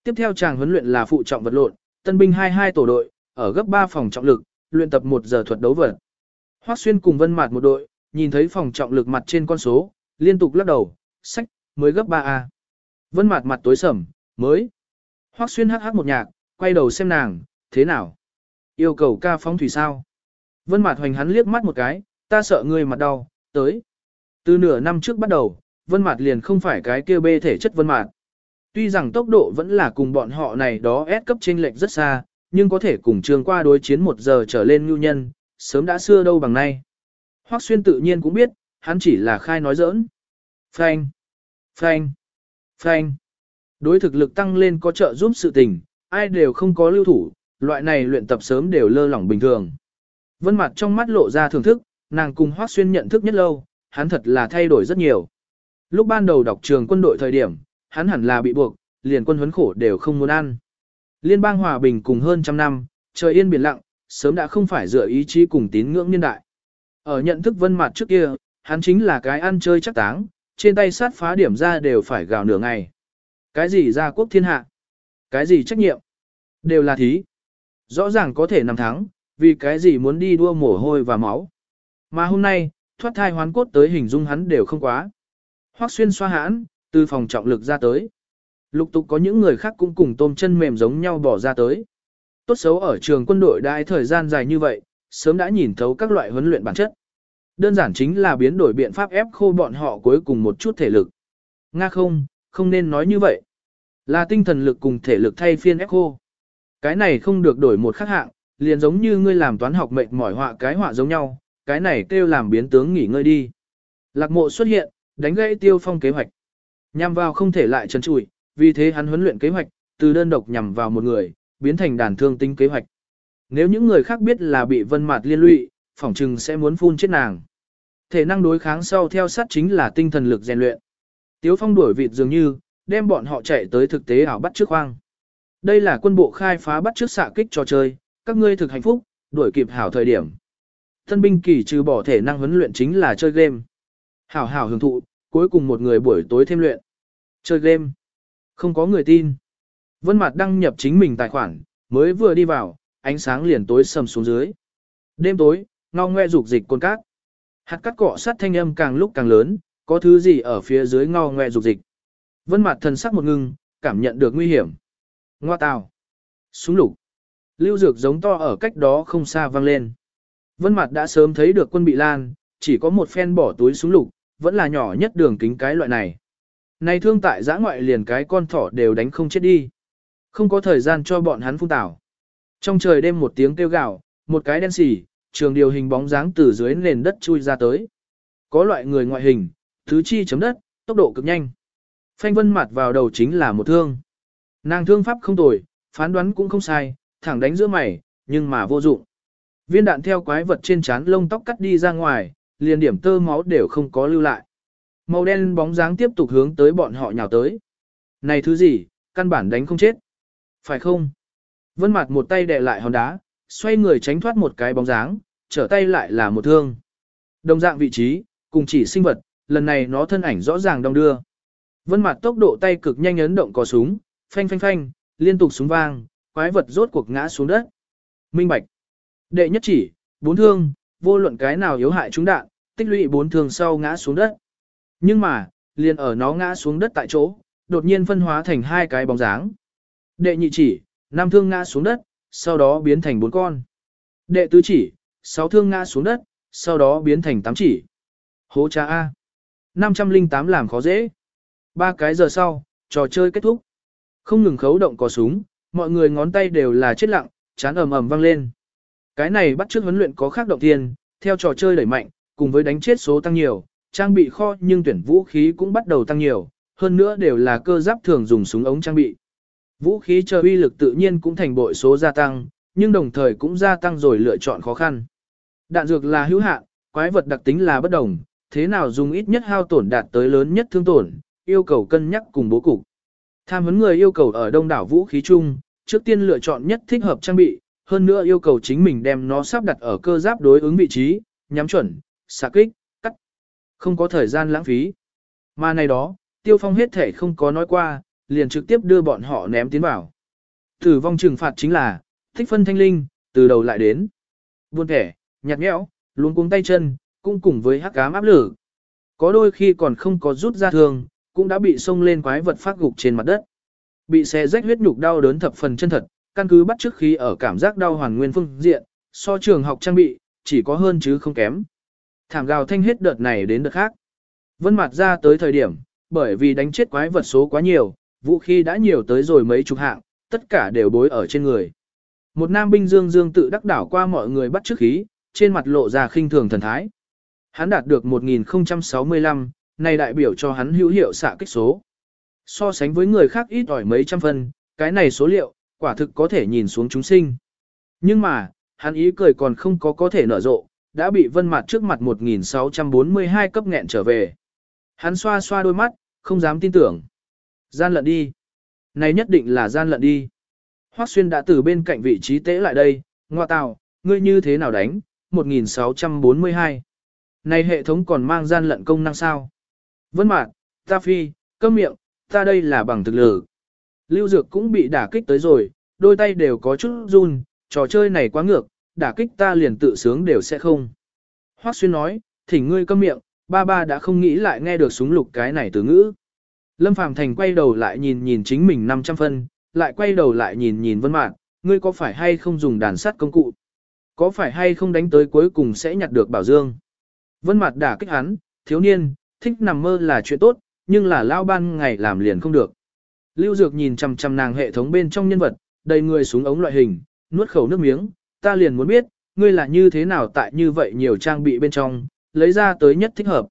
Tiếp theo chàng huấn luyện là phụ trọng vật lộn, tân binh 22 tổ đội, ở gấp 3 phòng trọng lực, luyện tập 1 giờ thuật đấu vật. Hoắc Xuyên cùng Vân Mạt một đội, nhìn thấy phòng trọng lực mặt trên con số, liên tục lắc đầu, sách, mới gấp 3A. Vân Mạt mặt tối sầm, mới. Hoắc Xuyên hắc hắc một nhạc, quay đầu xem nàng, thế nào? Yêu cầu ca phóng thủy sao? Vân Mạt hoành hắn liếc mắt một cái, ta sợ ngươi mặt đau, tới. Từ nửa năm trước bắt đầu, Vân Mạt liền không phải cái kia bê thể chất Vân Mạt. Tuy rằng tốc độ vẫn là cùng bọn họ này đó S cấp chênh lệch rất xa, nhưng có thể cùng trường qua đối chiến một giờ trở lên nhu nhân, sớm đã xưa đâu bằng nay. Hoắc Xuyên tự nhiên cũng biết, hắn chỉ là khai nói giỡn. Phanh, phanh, phanh. Đối thực lực tăng lên có trợ giúp sự tình, ai đều không có lưu thủ, loại này luyện tập sớm đều lơ lỏng bình thường. Vân mặt trong mắt lộ ra thưởng thức, nàng cùng Hoắc Xuyên nhận thức nhất lâu, hắn thật là thay đổi rất nhiều. Lúc ban đầu đọc trường quân đội thời điểm, hắn hẳn là bị buộc, liền quân huấn khổ đều không muốn ăn. Liên bang hòa bình cùng hơn trăm năm, trời yên biển lặng, sớm đã không phải dựa ý chí cùng tín ngưỡng niên đại. Ở nhận thức vân mặt trước kia, hắn chính là cái ăn chơi chắc táng, trên tay sát phá điểm ra đều phải gào nửa ngày. Cái gì ra quốc thiên hạ? Cái gì trách nhiệm? Đều là thí. Rõ ràng có thể nằm thắng, vì cái gì muốn đi đua mồ hôi và máu. Mà hôm nay, thoát thai hoán cốt tới hình dung hắn đều không quá. Hoắc xuyên xoa hãn, từ phòng trọng lực ra tới. Lục tục có những người khác cũng cùng tôm chân mềm giống nhau bỏ ra tới. Tốt xấu ở trường quân đội đại thời gian dài như vậy, sớm đã nhìn thấu các loại huấn luyện bản chất. Đơn giản chính là biến đổi biện pháp ép khô bọn họ cuối cùng một chút thể lực. Nga không, không nên nói như vậy. Là tinh thần lực cùng thể lực thay phiên ép khô. Cái này không được đổi một khác hạng, liền giống như ngươi làm toán học mệt mỏi họa cái họa giống nhau, cái này kêu làm biến tướng nghỉ ngơi đi. Lạc mộ xuất hiện, đánh gãy tiêu phong kế hoạch. Nhằm vào không thể lại trần trụi, vì thế hắn huấn luyện kế hoạch, từ đơn độc nhằm vào một người, biến thành đàn thương tinh kế hoạch. Nếu những người khác biết là bị vân mặt liên lụy, phỏng chừng sẽ muốn phun chết nàng. Thể năng đối kháng sau theo sát chính là tinh thần lực rèn luyện. Tiếu phong đuổi vịt dường như, đem bọn họ chạy tới thực tế ảo bắt trước khoang. Đây là quân bộ khai phá bắt trước xạ kích trò chơi, các ngươi thực hạnh phúc, đuổi kịp hảo thời điểm. Thân binh kỳ trừ bỏ thể năng huấn luyện chính là chơi game. Hảo hảo hưởng thụ, cuối cùng một người buổi tối thêm luyện. Chơi game. Không có người tin. Vân Mạt đăng nhập chính mình tài khoản, mới vừa đi vào, ánh sáng liền tối sầm xuống dưới. Đêm tối, ngao ngoe dục dịch côn cát. Hạt cát cọ sát thanh âm càng lúc càng lớn, có thứ gì ở phía dưới ngao ngoe dục dịch. Vân Mạt thần sắc một ngưng, cảm nhận được nguy hiểm. Ngoa tào. Súng lục. Lưu dược giống to ở cách đó không xa vang lên. Vân Mạt đã sớm thấy được quân bị lan, chỉ có một phen bỏ túi súng lục, vẫn là nhỏ nhất đường kính cái loại này. Này thương tại giã ngoại liền cái con thỏ đều đánh không chết đi. Không có thời gian cho bọn hắn phun tảo. Trong trời đêm một tiếng kêu gào, một cái đen xỉ, trường điều hình bóng dáng từ dưới nền đất chui ra tới. Có loại người ngoại hình, thứ chi chấm đất, tốc độ cực nhanh. Phanh vân mặt vào đầu chính là một thương. Nàng thương pháp không tồi, phán đoán cũng không sai, thẳng đánh giữa mày, nhưng mà vô dụng. Viên đạn theo quái vật trên trán lông tóc cắt đi ra ngoài, liền điểm tơ máu đều không có lưu lại. Màu đen bóng dáng tiếp tục hướng tới bọn họ nhào tới. Này thứ gì, căn bản đánh không chết. Phải không? Vân Mạt một tay đè lại hòn đá, xoay người tránh thoát một cái bóng dáng, trở tay lại là một thương. Đồng dạng vị trí, cùng chỉ sinh vật, lần này nó thân ảnh rõ ràng đông đưa. Vân Mạt tốc độ tay cực nhanh ấn động cò súng, phanh phanh phanh, liên tục súng vang, quái vật rốt cuộc ngã xuống đất. Minh bạch. Đệ nhất chỉ, bốn thương, vô luận cái nào yếu hại chúng đạn, tích lũy bốn thương sau ngã xuống đất. Nhưng mà, liền ở nó ngã xuống đất tại chỗ, đột nhiên phân hóa thành hai cái bóng dáng. Đệ nhị chỉ, năm thương ngã xuống đất, sau đó biến thành bốn con. Đệ tứ chỉ, sáu thương ngã xuống đất, sau đó biến thành tám chỉ. Hố cha A. 508 làm khó dễ. Ba cái giờ sau, trò chơi kết thúc. Không ngừng khấu động có súng, mọi người ngón tay đều là chết lặng, chán ầm ầm vang lên. Cái này bắt trước huấn luyện có khác động tiền, theo trò chơi đẩy mạnh, cùng với đánh chết số tăng nhiều, trang bị kho nhưng tuyển vũ khí cũng bắt đầu tăng nhiều, hơn nữa đều là cơ giáp thường dùng súng ống trang bị. Vũ khí chờ uy lực tự nhiên cũng thành bội số gia tăng, nhưng đồng thời cũng gia tăng rồi lựa chọn khó khăn. Đạn dược là hữu hạn, quái vật đặc tính là bất đồng, thế nào dùng ít nhất hao tổn đạt tới lớn nhất thương tổn, yêu cầu cân nhắc cùng bố cục. Tham vấn người yêu cầu ở đông đảo vũ khí chung, trước tiên lựa chọn nhất thích hợp trang bị, hơn nữa yêu cầu chính mình đem nó sắp đặt ở cơ giáp đối ứng vị trí, nhắm chuẩn, xạ kích. Không có thời gian lãng phí. Mà này đó, Tiêu Phong hết thể không có nói qua, liền trực tiếp đưa bọn họ ném tiến vào. Tử vong trừng phạt chính là, thích phân thanh linh, từ đầu lại đến. Buôn thẻ, nhạt nhẽo, luôn cuống tay chân, cũng cùng với hắc ám áp lực. Có đôi khi còn không có rút ra thương, cũng đã bị xông lên quái vật phát gục trên mặt đất. Bị xé rách huyết nhục đau đớn thập phần chân thật, căn cứ bắt trước khi ở cảm giác đau hoàn nguyên phương diện, so trường học trang bị, chỉ có hơn chứ không kém. Thảm gào thanh hết đợt này đến đợt khác. Vân mặt ra tới thời điểm, bởi vì đánh chết quái vật số quá nhiều, vũ khí đã nhiều tới rồi mấy chục hạng, tất cả đều bối ở trên người. Một nam binh dương dương tự đắc đảo qua mọi người bắt trước khí, trên mặt lộ ra khinh thường thần thái. Hắn đạt được 1065, này đại biểu cho hắn hữu hiệu xạ kích số. So sánh với người khác ít ỏi mấy trăm phân, cái này số liệu, quả thực có thể nhìn xuống chúng sinh. Nhưng mà, hắn ý cười còn không có có thể nở rộ, đã bị vân mặt trước mặt 1642 cấp nghẹn trở về. Hắn xoa xoa đôi mắt, không dám tin tưởng. Gian lận đi. Này nhất định là gian lận đi. Hoắc Xuyên đã từ bên cạnh vị trí tế lại đây, ngoa tào, ngươi như thế nào đánh, 1642. Này hệ thống còn mang gian lận công năng sao? Vân Mạn, ta phi, cơm miệng, ta đây là bằng thực lực. Lưu Dược cũng bị đả kích tới rồi, đôi tay đều có chút run, trò chơi này quá ngược, đả kích ta liền tự sướng đều sẽ không. Hoắc Xuyên nói, thỉnh ngươi câm miệng, ba ba đã không nghĩ lại nghe được súng lục cái này từ ngữ. Lâm Phàm Thành quay đầu lại nhìn nhìn chính mình 500 phân, lại quay đầu lại nhìn nhìn Vân Mạn, ngươi có phải hay không dùng đàn sắt công cụ? Có phải hay không đánh tới cuối cùng sẽ nhặt được bảo dương? Vân Mạn đả kích hắn, thiếu niên, thích nằm mơ là chuyện tốt, nhưng là lao ban ngày làm liền không được. Lưu Dược nhìn chằm chằm nàng hệ thống bên trong nhân vật, đầy người súng ống loại hình, nuốt khẩu nước miếng, ta liền muốn biết, ngươi là như thế nào tại như vậy nhiều trang bị bên trong, lấy ra tới nhất thích hợp.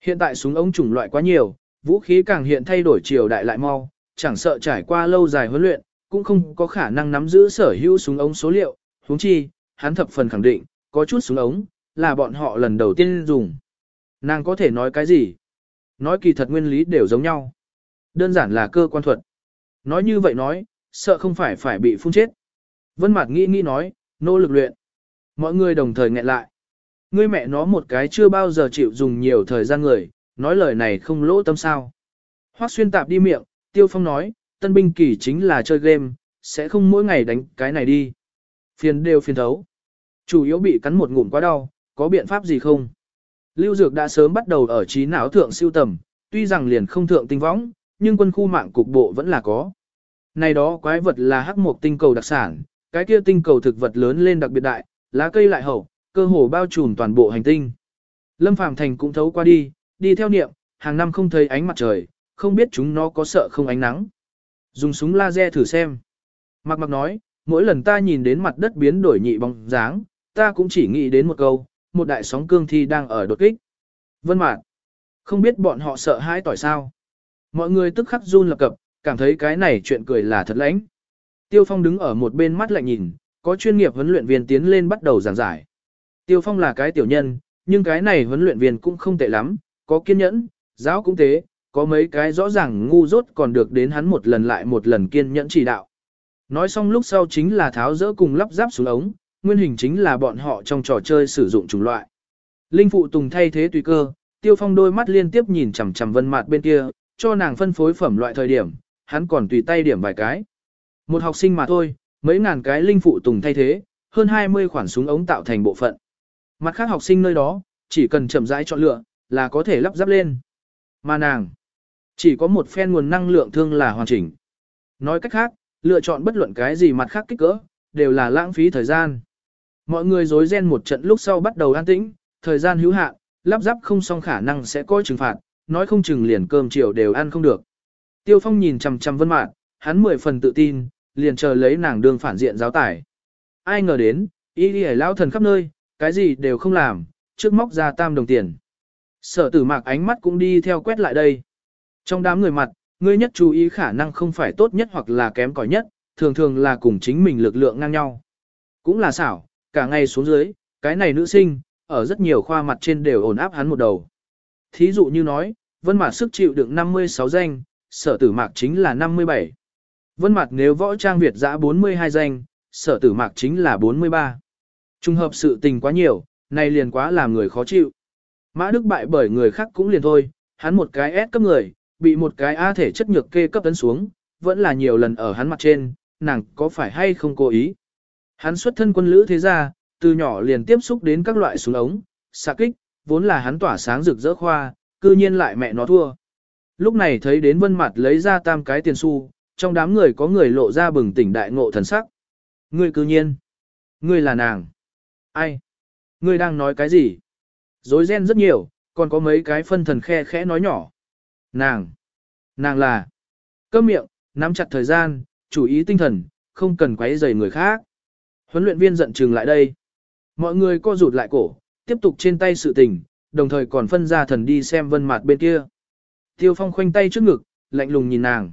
Hiện tại súng ống chủng loại quá nhiều, vũ khí càng hiện thay đổi chiều đại lại mau, chẳng sợ trải qua lâu dài huấn luyện, cũng không có khả năng nắm giữ sở hữu súng ống số liệu, huống chi, hắn thập phần khẳng định, có chút súng ống, là bọn họ lần đầu tiên dùng. Nàng có thể nói cái gì? Nói kỳ thật nguyên lý đều giống nhau. Đơn giản là cơ quan thuật. Nói như vậy nói, sợ không phải phải bị phun chết. Vân Mạt nghĩ nghĩ nói, nỗ lực luyện. Mọi người đồng thời nghẹn lại. Ngươi mẹ nó một cái chưa bao giờ chịu dùng nhiều thời gian người, nói lời này không lỗ tâm sao. Hoắc xuyên tạp đi miệng, Tiêu Phong nói, tân binh kỳ chính là chơi game, sẽ không mỗi ngày đánh cái này đi. Phiền đều phiền thấu. Chủ yếu bị cắn một ngụm quá đau, có biện pháp gì không? Lưu Dược đã sớm bắt đầu ở trí não thượng siêu tầm, tuy rằng liền không thượng tinh võng, nhưng quân khu mạng cục bộ vẫn là có. Này đó quái vật là hắc mục tinh cầu đặc sản, cái kia tinh cầu thực vật lớn lên đặc biệt đại, lá cây lại hậu, cơ hồ bao trùm toàn bộ hành tinh. Lâm Phàm Thành cũng thấu qua đi, đi theo niệm, hàng năm không thấy ánh mặt trời, không biết chúng nó có sợ không ánh nắng. Dùng súng laser thử xem. Mặc mặc nói, mỗi lần ta nhìn đến mặt đất biến đổi nhị bóng dáng, ta cũng chỉ nghĩ đến một câu, một đại sóng cương thi đang ở đột kích. Vân Mạn, không biết bọn họ sợ hãi tỏi sao. Mọi người tức khắc run lập cập, cảm thấy cái này chuyện cười là thật lãnh. Tiêu Phong đứng ở một bên mắt lạnh nhìn, có chuyên nghiệp huấn luyện viên tiến lên bắt đầu giảng giải. Tiêu Phong là cái tiểu nhân, nhưng cái này huấn luyện viên cũng không tệ lắm, có kiên nhẫn, giáo cũng thế, có mấy cái rõ ràng ngu dốt còn được đến hắn một lần lại một lần kiên nhẫn chỉ đạo. Nói xong lúc sau chính là tháo dỡ cùng lắp ráp xuống ống, nguyên hình chính là bọn họ trong trò chơi sử dụng chủng loại. Linh phụ tùng thay thế tùy cơ, Tiêu Phong đôi mắt liên tiếp nhìn chằm chằm Vân Mạt bên kia, cho nàng phân phối phẩm loại thời điểm, hắn còn tùy tay điểm vài cái. Một học sinh mà thôi, mấy ngàn cái linh phụ tùng thay thế, hơn 20 khoản súng ống tạo thành bộ phận. Mặt khác học sinh nơi đó, chỉ cần chậm rãi chọn lựa, là có thể lắp ráp lên. Mà nàng, chỉ có một phen nguồn năng lượng thương là hoàn chỉnh. Nói cách khác, lựa chọn bất luận cái gì mặt khác kích cỡ, đều là lãng phí thời gian. Mọi người rối ren một trận lúc sau bắt đầu an tĩnh, thời gian hữu hạn, lắp ráp không xong khả năng sẽ coi trừng phạt, nói không chừng liền cơm chiều đều ăn không được. Tiêu Phong nhìn chằm chằm Vân Mạn, hắn mười phần tự tin, liền chờ lấy nàng đường phản diện giáo tải. Ai ngờ đến, y đi lao thần khắp nơi, cái gì đều không làm, trước móc ra tam đồng tiền. Sở tử mạc ánh mắt cũng đi theo quét lại đây. Trong đám người mặt, ngươi nhất chú ý khả năng không phải tốt nhất hoặc là kém cỏi nhất, thường thường là cùng chính mình lực lượng ngang nhau. Cũng là xảo, cả ngày xuống dưới, cái này nữ sinh, ở rất nhiều khoa mặt trên đều ổn áp hắn một đầu. Thí dụ như nói, vân mạc sức chịu đựng 56 danh, sở tử mạc chính là 57. Vân mạc nếu võ trang Việt giã 42 danh, sở tử mạc chính là 43. Trung hợp sự tình quá nhiều, này liền quá làm người khó chịu. Mã Đức bại bởi người khác cũng liền thôi, hắn một cái S cấp người, bị một cái A thể chất nhược kê cấp tấn xuống, vẫn là nhiều lần ở hắn mặt trên, nàng có phải hay không cố ý. Hắn xuất thân quân lữ thế gia, từ nhỏ liền tiếp xúc đến các loại súng ống, xạ kích, vốn là hắn tỏa sáng rực rỡ khoa, cư nhiên lại mẹ nó thua. Lúc này thấy đến vân mặt lấy ra tam cái tiền xu, trong đám người có người lộ ra bừng tỉnh đại ngộ thần sắc. Ngươi cư nhiên. Ngươi là nàng. Ai? Ngươi đang nói cái gì? Dối ren rất nhiều, còn có mấy cái phân thần khe khẽ nói nhỏ. Nàng. Nàng là. Câm miệng, nắm chặt thời gian, chú ý tinh thần, không cần quấy rầy người khác. Huấn luyện viên giận trừng lại đây. Mọi người co rụt lại cổ, tiếp tục trên tay sự tình, đồng thời còn phân ra thần đi xem vân mặt bên kia. Tiêu Phong khoanh tay trước ngực, lạnh lùng nhìn nàng.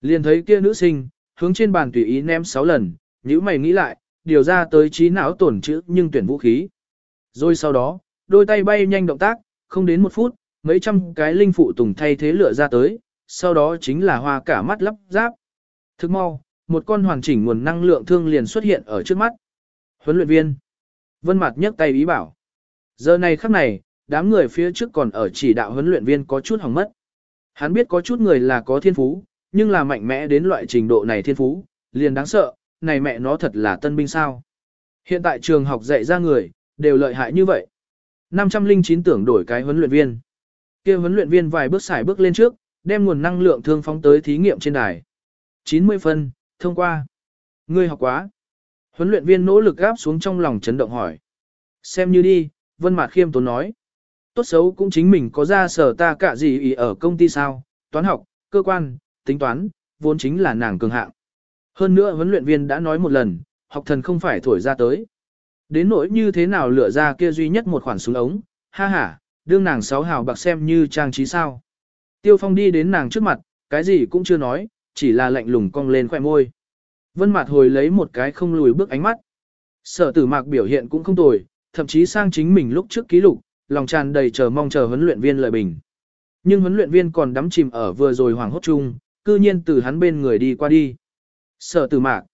Liền thấy kia nữ sinh, hướng trên bàn tùy ý ném 6 lần, nhíu mày nghĩ lại, điều ra tới trí não tổn chữ nhưng tuyển vũ khí. Rồi sau đó, đôi tay bay nhanh động tác, không đến một phút, mấy trăm cái linh phụ tùng thay thế lựa ra tới, sau đó chính là hoa cả mắt lắp ráp. Thức mau, một con hoàn chỉnh nguồn năng lượng thương liền xuất hiện ở trước mắt. Huấn luyện viên. Vân Mạt nhấc tay ý bảo. Giờ này khắc này, đám người phía trước còn ở chỉ đạo huấn luyện viên có chút hỏng mất. Hắn biết có chút người là có thiên phú, nhưng là mạnh mẽ đến loại trình độ này thiên phú, liền đáng sợ, này mẹ nó thật là tân binh sao. Hiện tại trường học dạy ra người, đều lợi hại như vậy. 509 tưởng đổi cái huấn luyện viên. kia huấn luyện viên vài bước xài bước lên trước, đem nguồn năng lượng thương phóng tới thí nghiệm trên đài. 90 phân, thông qua. Ngươi học quá. Huấn luyện viên nỗ lực gáp xuống trong lòng chấn động hỏi. Xem như đi, Vân mạc khiêm tốn nói. Tốt xấu cũng chính mình có ra sở ta cả gì ý ở công ty sao, toán học, cơ quan, tính toán, vốn chính là nàng cường hạng. Hơn nữa huấn luyện viên đã nói một lần, học thần không phải thổi ra tới. Đến nỗi như thế nào lựa ra kia duy nhất một khoản súng ống, ha ha, đương nàng sáu hào bạc xem như trang trí sao. Tiêu Phong đi đến nàng trước mặt, cái gì cũng chưa nói, chỉ là lạnh lùng cong lên khoẻ môi. Vân Mạt hồi lấy một cái không lùi bước ánh mắt. Sở Tử Mạc biểu hiện cũng không tồi, thậm chí sang chính mình lúc trước ký lục, lòng tràn đầy chờ mong chờ huấn luyện viên lời bình. Nhưng huấn luyện viên còn đắm chìm ở vừa rồi hoàng hốt chung, cư nhiên từ hắn bên người đi qua đi. Sở Tử Mạc.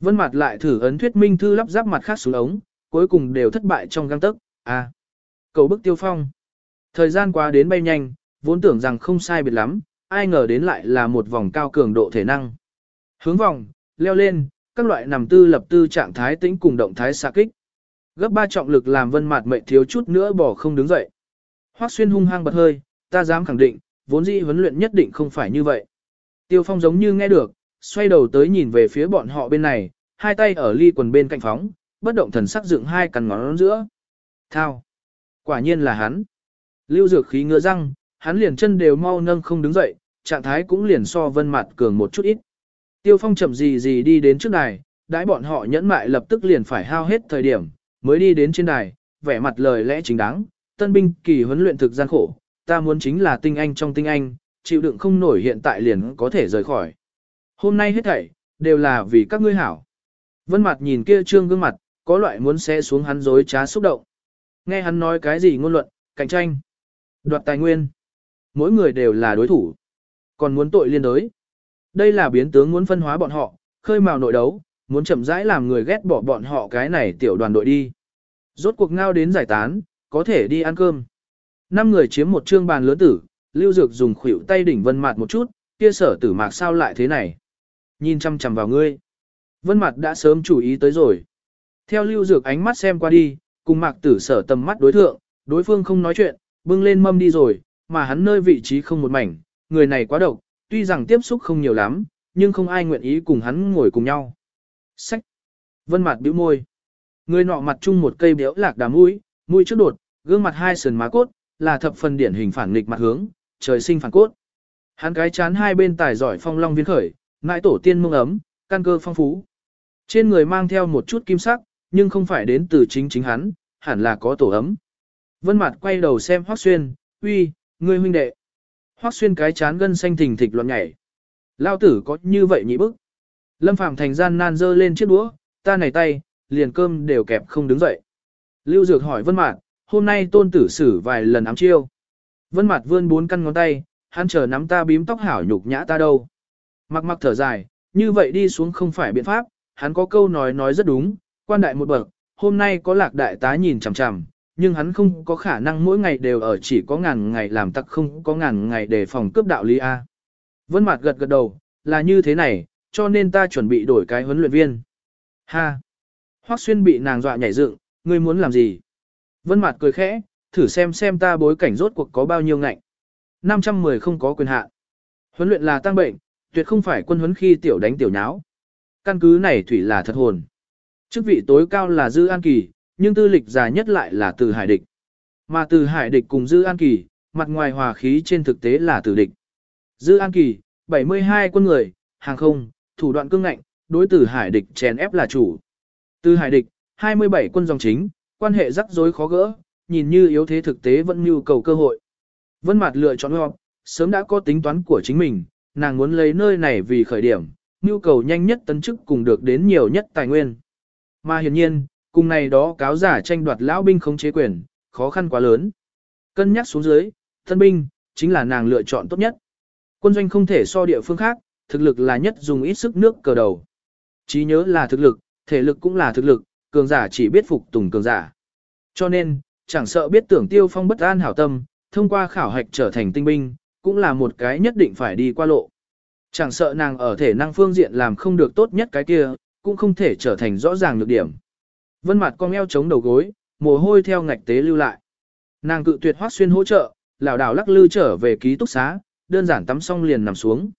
Vân Mạt lại thử ấn thuyết minh thư lắp ráp mặt khác xuống ống, cuối cùng đều thất bại trong găng tức. À. Cầu bức Tiêu Phong. Thời gian qua đến bay nhanh, vốn tưởng rằng không sai biệt lắm, ai ngờ đến lại là một vòng cao cường độ thể năng. Hướng vòng, leo lên, các loại nằm tư lập tư trạng thái tĩnh cùng động thái xạ kích. Gấp ba trọng lực làm vân mạt mệnh thiếu chút nữa bỏ không đứng dậy. Hoắc xuyên hung hăng bật hơi, ta dám khẳng định, vốn dĩ huấn luyện nhất định không phải như vậy. Tiêu phong giống như nghe được, xoay đầu tới nhìn về phía bọn họ bên này, hai tay ở ly quần bên cạnh phóng, bất động thần sắc dựng hai cằn ngón giữa. Thao! Quả nhiên là hắn. Lưu dược khí ngựa răng, hắn liền chân đều mau nâng không đứng dậy, trạng thái cũng liền so vân mặt cường một chút ít. Tiêu phong chậm gì gì đi đến trước đài, đãi bọn họ nhẫn mại lập tức liền phải hao hết thời điểm, mới đi đến trên đài, vẻ mặt lời lẽ chính đáng, tân binh kỳ huấn luyện thực gian khổ, ta muốn chính là tinh anh trong tinh anh, chịu đựng không nổi hiện tại liền có thể rời khỏi. Hôm nay hết thảy, đều là vì các ngươi hảo. Vân mặt nhìn kia trương gương mặt, có loại muốn xé xuống hắn dối trá xúc động. Nghe hắn nói cái gì ngôn luận, cạnh tranh, đoạt tài nguyên. Mỗi người đều là đối thủ. Còn muốn tội liên đối. Đây là biến tướng muốn phân hóa bọn họ, khơi mào nội đấu, muốn chậm rãi làm người ghét bỏ bọn họ cái này tiểu đoàn đội đi. Rốt cuộc ngao đến giải tán, có thể đi ăn cơm. Năm người chiếm một trương bàn lớn tử, Lưu Dược dùng khuỷu tay đỉnh Vân Mạt một chút, kia sở tử mạc sao lại thế này. Nhìn chăm chằm vào ngươi. Vân Mạt đã sớm chú ý tới rồi. Theo Lưu Dược ánh mắt xem qua đi, cùng Mạc Tử sở tầm mắt đối thượng, đối phương không nói chuyện, bưng lên mâm đi rồi, mà hắn nơi vị trí không một mảnh, người này quá độc, tuy rằng tiếp xúc không nhiều lắm, nhưng không ai nguyện ý cùng hắn ngồi cùng nhau. Sách. Vân mặt bĩu môi. Người nọ mặt chung một cây béo lạc đà mũi, mũi trước đột, gương mặt hai sườn má cốt, là thập phần điển hình phản nghịch mặt hướng, trời sinh phản cốt. Hắn cái chán hai bên tài giỏi phong long viên khởi, ngại tổ tiên mông ấm, căn cơ phong phú. Trên người mang theo một chút kim sắc, nhưng không phải đến từ chính chính hắn, hẳn là có tổ ấm. Vân mặt quay đầu xem Hoắc Xuyên, uy, ngươi huynh đệ. Hoắc Xuyên cái chán gân xanh thình thịch loạn nhảy. Lao tử có như vậy nhị bức. Lâm Phàm thành gian nan dơ lên chiếc đũa, ta này tay, liền cơm đều kẹp không đứng dậy. Lưu Dược hỏi Vân Mạt, hôm nay tôn tử xử vài lần ám chiêu. Vân Mạt vươn bốn căn ngón tay, hắn chờ nắm ta bím tóc hảo nhục nhã ta đâu. Mặc mặc thở dài, như vậy đi xuống không phải biện pháp, hắn có câu nói nói rất đúng, quan đại một bậc, hôm nay có lạc đại tá nhìn chằm chằm, nhưng hắn không có khả năng mỗi ngày đều ở chỉ có ngàn ngày làm tặc không có ngàn ngày để phòng cướp đạo lý A. Vân Mạt gật gật đầu, là như thế này, cho nên ta chuẩn bị đổi cái huấn luyện viên. Ha! Hoắc Xuyên bị nàng dọa nhảy dựng, ngươi muốn làm gì? Vân Mạt cười khẽ, thử xem xem ta bối cảnh rốt cuộc có bao nhiêu ngạnh. 510 không có quyền hạn. Huấn luyện là tăng bệnh, tuyệt không phải quân huấn khi tiểu đánh tiểu nháo. Căn cứ này thủy là thật hồn. Chức vị tối cao là Dư An Kỳ, nhưng tư lịch dài nhất lại là Từ Hải Địch. Mà Từ Hải Địch cùng Dư An Kỳ, mặt ngoài hòa khí trên thực tế là Từ Địch. Dư An Kỳ, 72 quân người, hàng không, thủ đoạn cương ngạnh, đối từ hải địch chèn ép là chủ. Từ hải địch, 27 quân dòng chính, quan hệ rắc rối khó gỡ, nhìn như yếu thế thực tế vẫn nhu cầu cơ hội. Vân Mạt lựa chọn họp, sớm đã có tính toán của chính mình, nàng muốn lấy nơi này vì khởi điểm, nhu cầu nhanh nhất tấn chức cùng được đến nhiều nhất tài nguyên. Mà hiển nhiên, cùng này đó cáo giả tranh đoạt lão binh không chế quyền, khó khăn quá lớn. Cân nhắc xuống dưới, thân binh, chính là nàng lựa chọn tốt nhất. Quân doanh không thể so địa phương khác, thực lực là nhất dùng ít sức nước cờ đầu. Trí nhớ là thực lực, thể lực cũng là thực lực, cường giả chỉ biết phục tùng cường giả. Cho nên, chẳng sợ biết tưởng tiêu phong bất an hảo tâm, thông qua khảo hạch trở thành tinh binh, cũng là một cái nhất định phải đi qua lộ. Chẳng sợ nàng ở thể năng phương diện làm không được tốt nhất cái kia, cũng không thể trở thành rõ ràng lược điểm. Vân mặt cong eo chống đầu gối, mồ hôi theo ngạch tế lưu lại. Nàng cự tuyệt hoác xuyên hỗ trợ, lảo đảo lắc lư trở về ký túc xá, đơn giản tắm xong liền nằm xuống.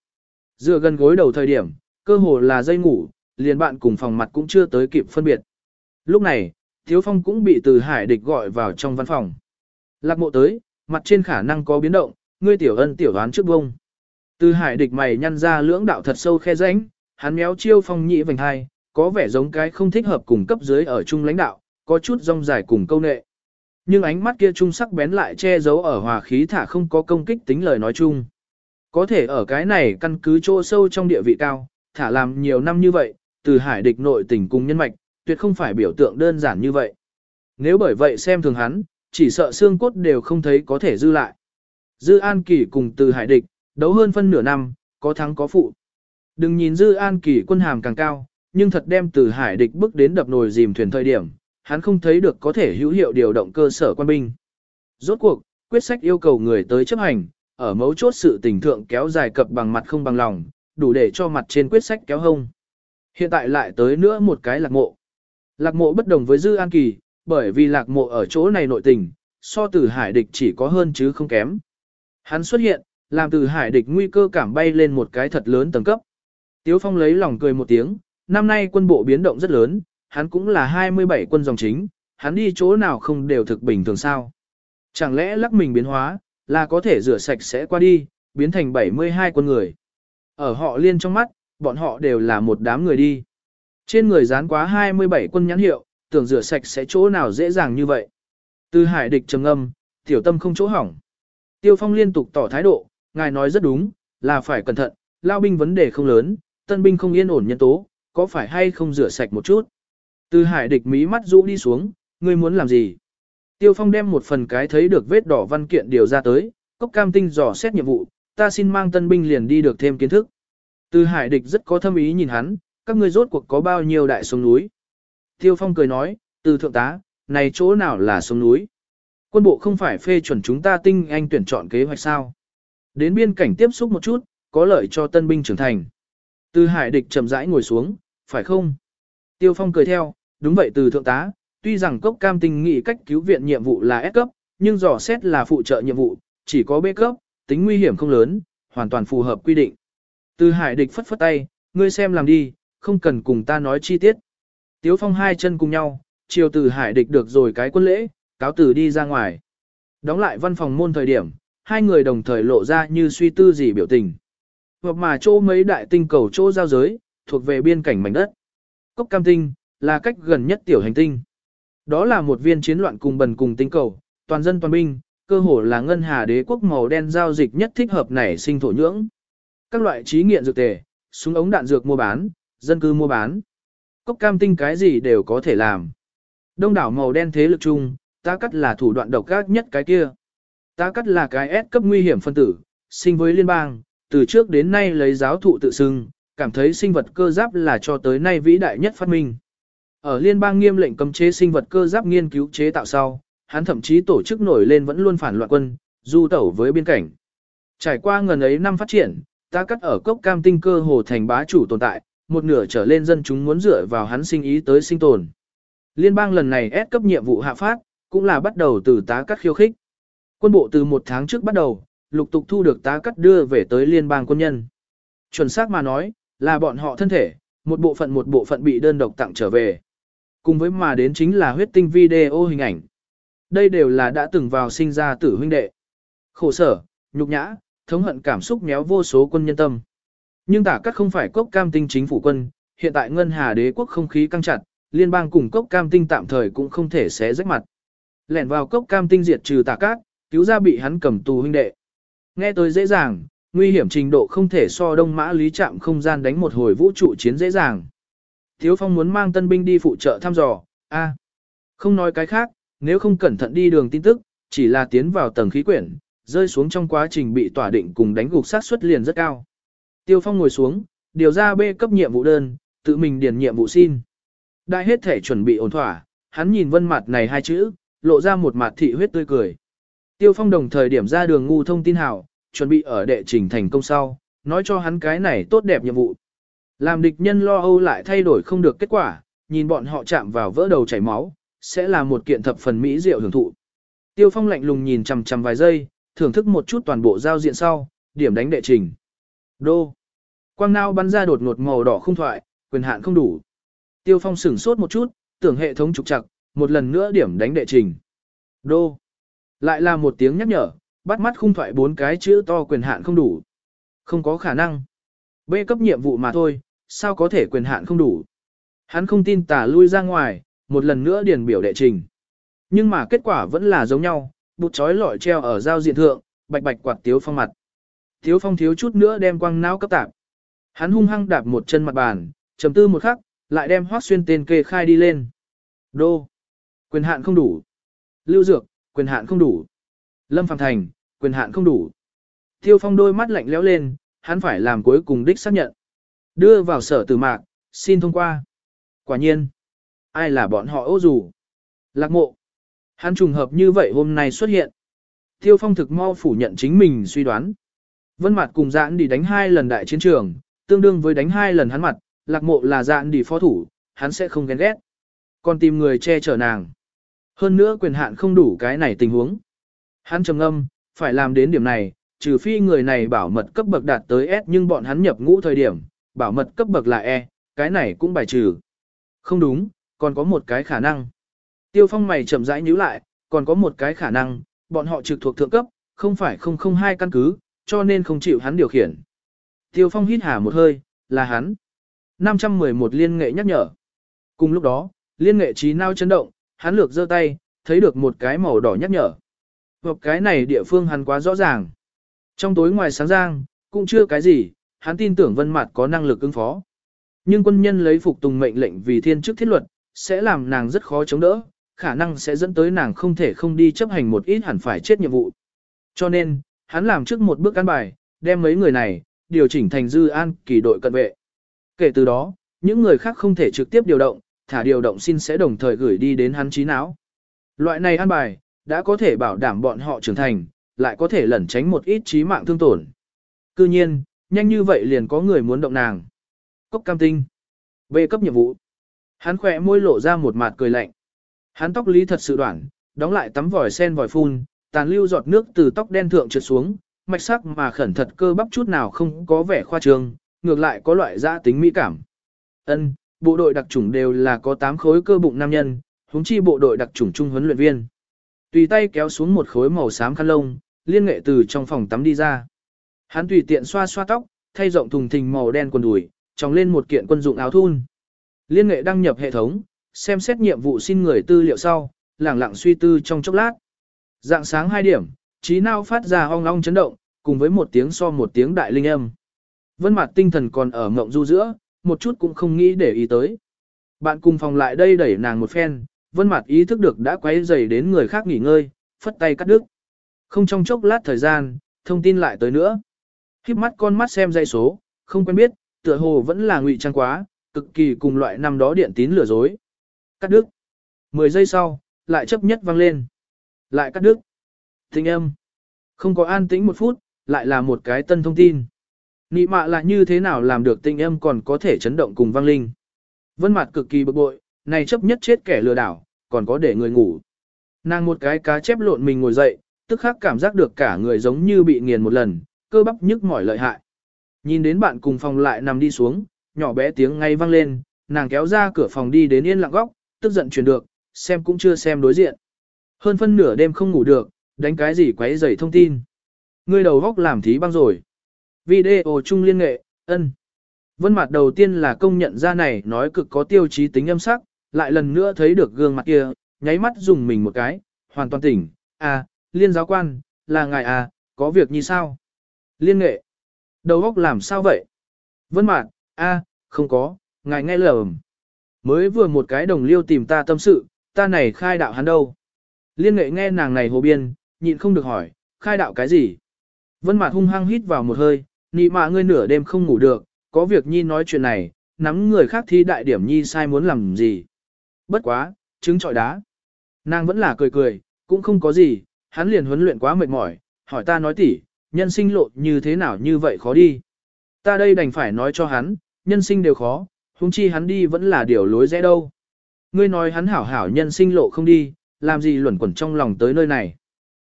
Dựa gần gối đầu thời điểm, cơ hồ là dây ngủ, liền bạn cùng phòng mặt cũng chưa tới kịp phân biệt. Lúc này, Tiếu Phong cũng bị từ hải địch gọi vào trong văn phòng. Lạc mộ tới, mặt trên khả năng có biến động, ngươi tiểu ân tiểu đoán trước bông. Từ hải địch mày nhăn ra lưỡng đạo thật sâu khe ránh, hắn méo chiêu phong nhị vành hai, có vẻ giống cái không thích hợp cùng cấp dưới ở chung lãnh đạo, có chút rong dài cùng câu nệ. Nhưng ánh mắt kia trung sắc bén lại che giấu ở hòa khí thả không có công kích tính lời nói chung. Có thể ở cái này căn cứ chỗ sâu trong địa vị cao, thả làm nhiều năm như vậy, từ hải địch nội tình cùng nhân mạch, tuyệt không phải biểu tượng đơn giản như vậy. Nếu bởi vậy xem thường hắn, chỉ sợ xương cốt đều không thấy có thể dư lại. Dư An Kỳ cùng từ hải địch, đấu hơn phân nửa năm, có thắng có phụ. Đừng nhìn Dư An Kỳ quân hàm càng cao, nhưng thật đem từ hải địch bước đến đập nồi dìm thuyền thời điểm, hắn không thấy được có thể hữu hiệu điều động cơ sở quan binh. Rốt cuộc, quyết sách yêu cầu người tới chấp hành, ở mấu chốt sự tình thượng kéo dài cập bằng mặt không bằng lòng, đủ để cho mặt trên quyết sách kéo hông. Hiện tại lại tới nữa một cái lạc mộ. Lạc mộ bất đồng với Dư An Kỳ, bởi vì lạc mộ ở chỗ này nội tình, so từ hải địch chỉ có hơn chứ không kém. Hắn xuất hiện, làm từ hải địch nguy cơ cảm bay lên một cái thật lớn tầng cấp. Tiếu Phong lấy lòng cười một tiếng, năm nay quân bộ biến động rất lớn, hắn cũng là 27 quân dòng chính, hắn đi chỗ nào không đều thực bình thường sao. Chẳng lẽ lắc mình biến hóa, là có thể rửa sạch sẽ qua đi, biến thành 72 quân người. Ở họ liên trong mắt, bọn họ đều là một đám người đi. Trên người dán quá 27 quân nhãn hiệu, tưởng rửa sạch sẽ chỗ nào dễ dàng như vậy. Từ hải địch trầm âm, tiểu tâm không chỗ hỏng. Tiêu phong liên tục tỏ thái độ, ngài nói rất đúng, là phải cẩn thận, lao binh vấn đề không lớn, tân binh không yên ổn nhân tố, có phải hay không rửa sạch một chút. Từ hải địch mí mắt rũ đi xuống, ngươi muốn làm gì? Tiêu Phong đem một phần cái thấy được vết đỏ văn kiện điều ra tới, cốc cam tinh dò xét nhiệm vụ, ta xin mang tân binh liền đi được thêm kiến thức. Từ hải địch rất có thâm ý nhìn hắn, các ngươi rốt cuộc có bao nhiêu đại sông núi. Tiêu Phong cười nói, từ thượng tá, này chỗ nào là sông núi? Quân bộ không phải phê chuẩn chúng ta tinh anh tuyển chọn kế hoạch sao? Đến biên cảnh tiếp xúc một chút, có lợi cho tân binh trưởng thành. Từ hải địch chậm rãi ngồi xuống, phải không? Tiêu Phong cười theo, đúng vậy từ thượng tá, tuy rằng cốc cam tinh nghị cách cứu viện nhiệm vụ là S cấp, nhưng dò xét là phụ trợ nhiệm vụ, chỉ có B cấp, tính nguy hiểm không lớn, hoàn toàn phù hợp quy định. Từ hải địch phất phất tay, ngươi xem làm đi, không cần cùng ta nói chi tiết. Tiếu phong hai chân cùng nhau, chiều từ hải địch được rồi cái quân lễ, cáo từ đi ra ngoài. Đóng lại văn phòng môn thời điểm, hai người đồng thời lộ ra như suy tư gì biểu tình. Hoặc mà chỗ mấy đại tinh cầu chỗ giao giới, thuộc về biên cảnh mảnh đất. Cốc cam tinh, là cách gần nhất tiểu hành tinh. Đó là một viên chiến loạn cùng bần cùng tinh cầu, toàn dân toàn binh, cơ hồ là ngân hà đế quốc màu đen giao dịch nhất thích hợp nảy sinh thổ nhưỡng. Các loại trí nghiện dược tề, súng ống đạn dược mua bán, dân cư mua bán. Cốc cam tinh cái gì đều có thể làm. Đông đảo màu đen thế lực chung, ta cắt là thủ đoạn độc ác nhất cái kia. Ta cắt là cái S cấp nguy hiểm phân tử, sinh với liên bang, từ trước đến nay lấy giáo thụ tự xưng, cảm thấy sinh vật cơ giáp là cho tới nay vĩ đại nhất phát minh. Ở liên bang nghiêm lệnh cấm chế sinh vật cơ giáp nghiên cứu chế tạo sau, hắn thậm chí tổ chức nổi lên vẫn luôn phản loạn quân, du tẩu với biên cảnh. Trải qua ngần ấy năm phát triển, ta cắt ở cốc cam tinh cơ hồ thành bá chủ tồn tại, một nửa trở lên dân chúng muốn dựa vào hắn sinh ý tới sinh tồn. Liên bang lần này ép cấp nhiệm vụ hạ phát, cũng là bắt đầu từ tá cắt khiêu khích. Quân bộ từ một tháng trước bắt đầu, lục tục thu được tá cắt đưa về tới liên bang quân nhân. Chuẩn xác mà nói, là bọn họ thân thể, một bộ phận một bộ phận bị đơn độc tặng trở về. Cùng với mà đến chính là huyết tinh video hình ảnh. Đây đều là đã từng vào sinh ra tử huynh đệ. Khổ sở, nhục nhã, thống hận cảm xúc méo vô số quân nhân tâm. Nhưng tả cắt không phải cốc cam tinh chính phủ quân, hiện tại ngân hà đế quốc không khí căng chặt, liên bang cùng cốc cam tinh tạm thời cũng không thể xé rách mặt. Lẻn vào cốc cam tinh diệt trừ Tả cát, cứu ra bị hắn cầm tù huynh đệ. Nghe tới dễ dàng, nguy hiểm trình độ không thể so đông mã lý chạm không gian đánh một hồi vũ trụ chiến dễ dàng. Thiếu Phong muốn mang tân binh đi phụ trợ thăm dò, a, không nói cái khác, nếu không cẩn thận đi đường tin tức, chỉ là tiến vào tầng khí quyển, rơi xuống trong quá trình bị tỏa định cùng đánh gục sát suất liền rất cao. Tiêu Phong ngồi xuống, điều ra B cấp nhiệm vụ đơn, tự mình điền nhiệm vụ xin. Đại hết thể chuẩn bị ổn thỏa, hắn nhìn vân mặt này hai chữ, lộ ra một mặt thị huyết tươi cười. Tiêu Phong đồng thời điểm ra đường ngu thông tin hảo, chuẩn bị ở đệ trình thành công sau, nói cho hắn cái này tốt đẹp nhiệm vụ. Làm địch nhân lo âu lại thay đổi không được kết quả, nhìn bọn họ chạm vào vỡ đầu chảy máu, sẽ là một kiện thập phần mỹ diệu hưởng thụ. Tiêu Phong lạnh lùng nhìn chằm chằm vài giây, thưởng thức một chút toàn bộ giao diện sau, điểm đánh đệ trình. Đô. Quang nao bắn ra đột ngột màu đỏ không thoại, quyền hạn không đủ. Tiêu Phong sửng sốt một chút, tưởng hệ thống trục trặc, một lần nữa điểm đánh đệ trình. Đô. Lại là một tiếng nhắc nhở, bắt mắt khung thoại bốn cái chữ to quyền hạn không đủ. Không có khả năng. B cấp nhiệm vụ mà thôi, sao có thể quyền hạn không đủ. Hắn không tin tả lui ra ngoài, một lần nữa điền biểu đệ trình. Nhưng mà kết quả vẫn là giống nhau, bụt chói lọi treo ở giao diện thượng, bạch bạch quạt tiếu phong mặt. Tiếu phong thiếu chút nữa đem quăng não cấp tạp. Hắn hung hăng đạp một chân mặt bàn, trầm tư một khắc, lại đem hoác xuyên tên kê khai đi lên. Đô. Quyền hạn không đủ. Lưu Dược, quyền hạn không đủ. Lâm Phàm Thành, quyền hạn không đủ. Tiêu Phong đôi mắt lạnh lẽo lên, hắn phải làm cuối cùng đích xác nhận. Đưa vào sở tử mạc, xin thông qua. Quả nhiên. Ai là bọn họ ô dù? Lạc mộ. Hắn trùng hợp như vậy hôm nay xuất hiện. Tiêu Phong thực mau phủ nhận chính mình suy đoán. Vân Mạt cùng Dạn đi đánh hai lần đại chiến trường, tương đương với đánh hai lần hắn mặt, Lạc Mộ là Dạn đi phó thủ, hắn sẽ không ghen ghét. Còn tìm người che chở nàng. Hơn nữa quyền hạn không đủ cái này tình huống. Hắn trầm ngâm, phải làm đến điểm này, trừ phi người này bảo mật cấp bậc đạt tới S nhưng bọn hắn nhập ngũ thời điểm, bảo mật cấp bậc là E, cái này cũng bài trừ. Không đúng, còn có một cái khả năng. Tiêu phong mày chậm rãi nhíu lại, còn có một cái khả năng, bọn họ trực thuộc thượng cấp, không phải 002 căn cứ, cho nên không chịu hắn điều khiển. Tiêu phong hít hà một hơi, là hắn. 511 liên nghệ nhắc nhở. Cùng lúc đó, liên nghệ trí nao chấn động, hắn lược giơ tay, thấy được một cái màu đỏ nhắc nhở. Hợp cái này địa phương hắn quá rõ ràng. Trong tối ngoài sáng giang, cũng chưa cái gì, hắn tin tưởng vân mặt có năng lực ứng phó. Nhưng quân nhân lấy phục tùng mệnh lệnh vì thiên chức thiết luật, sẽ làm nàng rất khó chống đỡ, khả năng sẽ dẫn tới nàng không thể không đi chấp hành một ít hẳn phải chết nhiệm vụ. Cho nên, hắn làm trước một bước căn bài, đem mấy người này, điều chỉnh thành dư an kỳ đội cận vệ. Kể từ đó, những người khác không thể trực tiếp điều động, thả điều động xin sẽ đồng thời gửi đi đến hắn trí não. Loại này an bài, đã có thể bảo đảm bọn họ trưởng thành, lại có thể lẩn tránh một ít trí mạng thương tổn. Cư nhiên, nhanh như vậy liền có người muốn động nàng. Cốc cam tinh. về cấp nhiệm vụ. Hắn khỏe môi lộ ra một mặt cười lạnh. Hắn tóc lý thật sự đoạn, đóng lại tắm vòi sen vòi phun, tàn lưu giọt nước từ tóc đen thượng trượt xuống, mạch sắc mà khẩn thật cơ bắp chút nào không có vẻ khoa trương, ngược lại có loại giã tính mỹ cảm. Ân, bộ đội đặc chủng đều là có 8 khối cơ bụng nam nhân, huống chi bộ đội đặc chủng trung huấn luyện viên. Tùy tay kéo xuống một khối màu xám khăn lông, liên nghệ từ trong phòng tắm đi ra. Hắn tùy tiện xoa xoa tóc, thay rộng thùng thình màu đen quần đùi, tròng lên một kiện quân dụng áo thun. Liên nghệ đăng nhập hệ thống, xem xét nhiệm vụ xin người tư liệu sau, lẳng lặng suy tư trong chốc lát. Dạng sáng 2 điểm, trí não phát ra ong ong chấn động, cùng với một tiếng so một tiếng đại linh âm. Vân mặt tinh thần còn ở ngộng du giữa, một chút cũng không nghĩ để ý tới. Bạn cùng phòng lại đây đẩy nàng một phen, vân mặt ý thức được đã quấy dày đến người khác nghỉ ngơi, phất tay cắt đứt. Không trong chốc lát thời gian, thông tin lại tới nữa. Khiếp mắt con mắt xem dây số, không quen biết, tựa hồ vẫn là ngụy trang quá, cực kỳ cùng loại năm đó điện tín lừa dối. Cắt đứt. 10 giây sau, lại chấp nhất vang lên. Lại cắt đứt. Tình âm. Không có an tĩnh một phút, lại là một cái tân thông tin. Nị mạ là như thế nào làm được tinh âm còn có thể chấn động cùng vang linh. Vân mặt cực kỳ bực bội, này chấp nhất chết kẻ lừa đảo, còn có để người ngủ. Nàng một cái cá chép lộn mình ngồi dậy, tức khắc cảm giác được cả người giống như bị nghiền một lần, cơ bắp nhức mỏi lợi hại. Nhìn đến bạn cùng phòng lại nằm đi xuống, nhỏ bé tiếng ngay vang lên, nàng kéo ra cửa phòng đi đến yên lặng góc, tức giận chuyển được, xem cũng chưa xem đối diện. Hơn phân nửa đêm không ngủ được, đánh cái gì quấy rầy thông tin. Ngươi đầu góc làm thí băng rồi. Video chung liên nghệ, ân. Vân mặt đầu tiên là công nhận ra này nói cực có tiêu chí tính âm sắc, lại lần nữa thấy được gương mặt kia, nháy mắt dùng mình một cái, hoàn toàn tỉnh, à, liên giáo quan, là ngài à, có việc như sao? Liên nghệ, đầu góc làm sao vậy? Vân mặt, a, à, không có, ngài nghe lầm. Mới vừa một cái đồng liêu tìm ta tâm sự, ta này khai đạo hắn đâu? Liên nghệ nghe nàng này hồ biên, nhịn không được hỏi, khai đạo cái gì? Vân Mạt hung hăng hít vào một hơi, nị mạ ngươi nửa đêm không ngủ được, có việc nhi nói chuyện này, nắm người khác thi đại điểm nhi sai muốn làm gì. Bất quá, trứng trọi đá. Nàng vẫn là cười cười, cũng không có gì, hắn liền huấn luyện quá mệt mỏi, hỏi ta nói tỉ, nhân sinh lộ như thế nào như vậy khó đi. Ta đây đành phải nói cho hắn, nhân sinh đều khó, huống chi hắn đi vẫn là điều lối rẽ đâu. Ngươi nói hắn hảo hảo nhân sinh lộ không đi, làm gì luẩn quẩn trong lòng tới nơi này.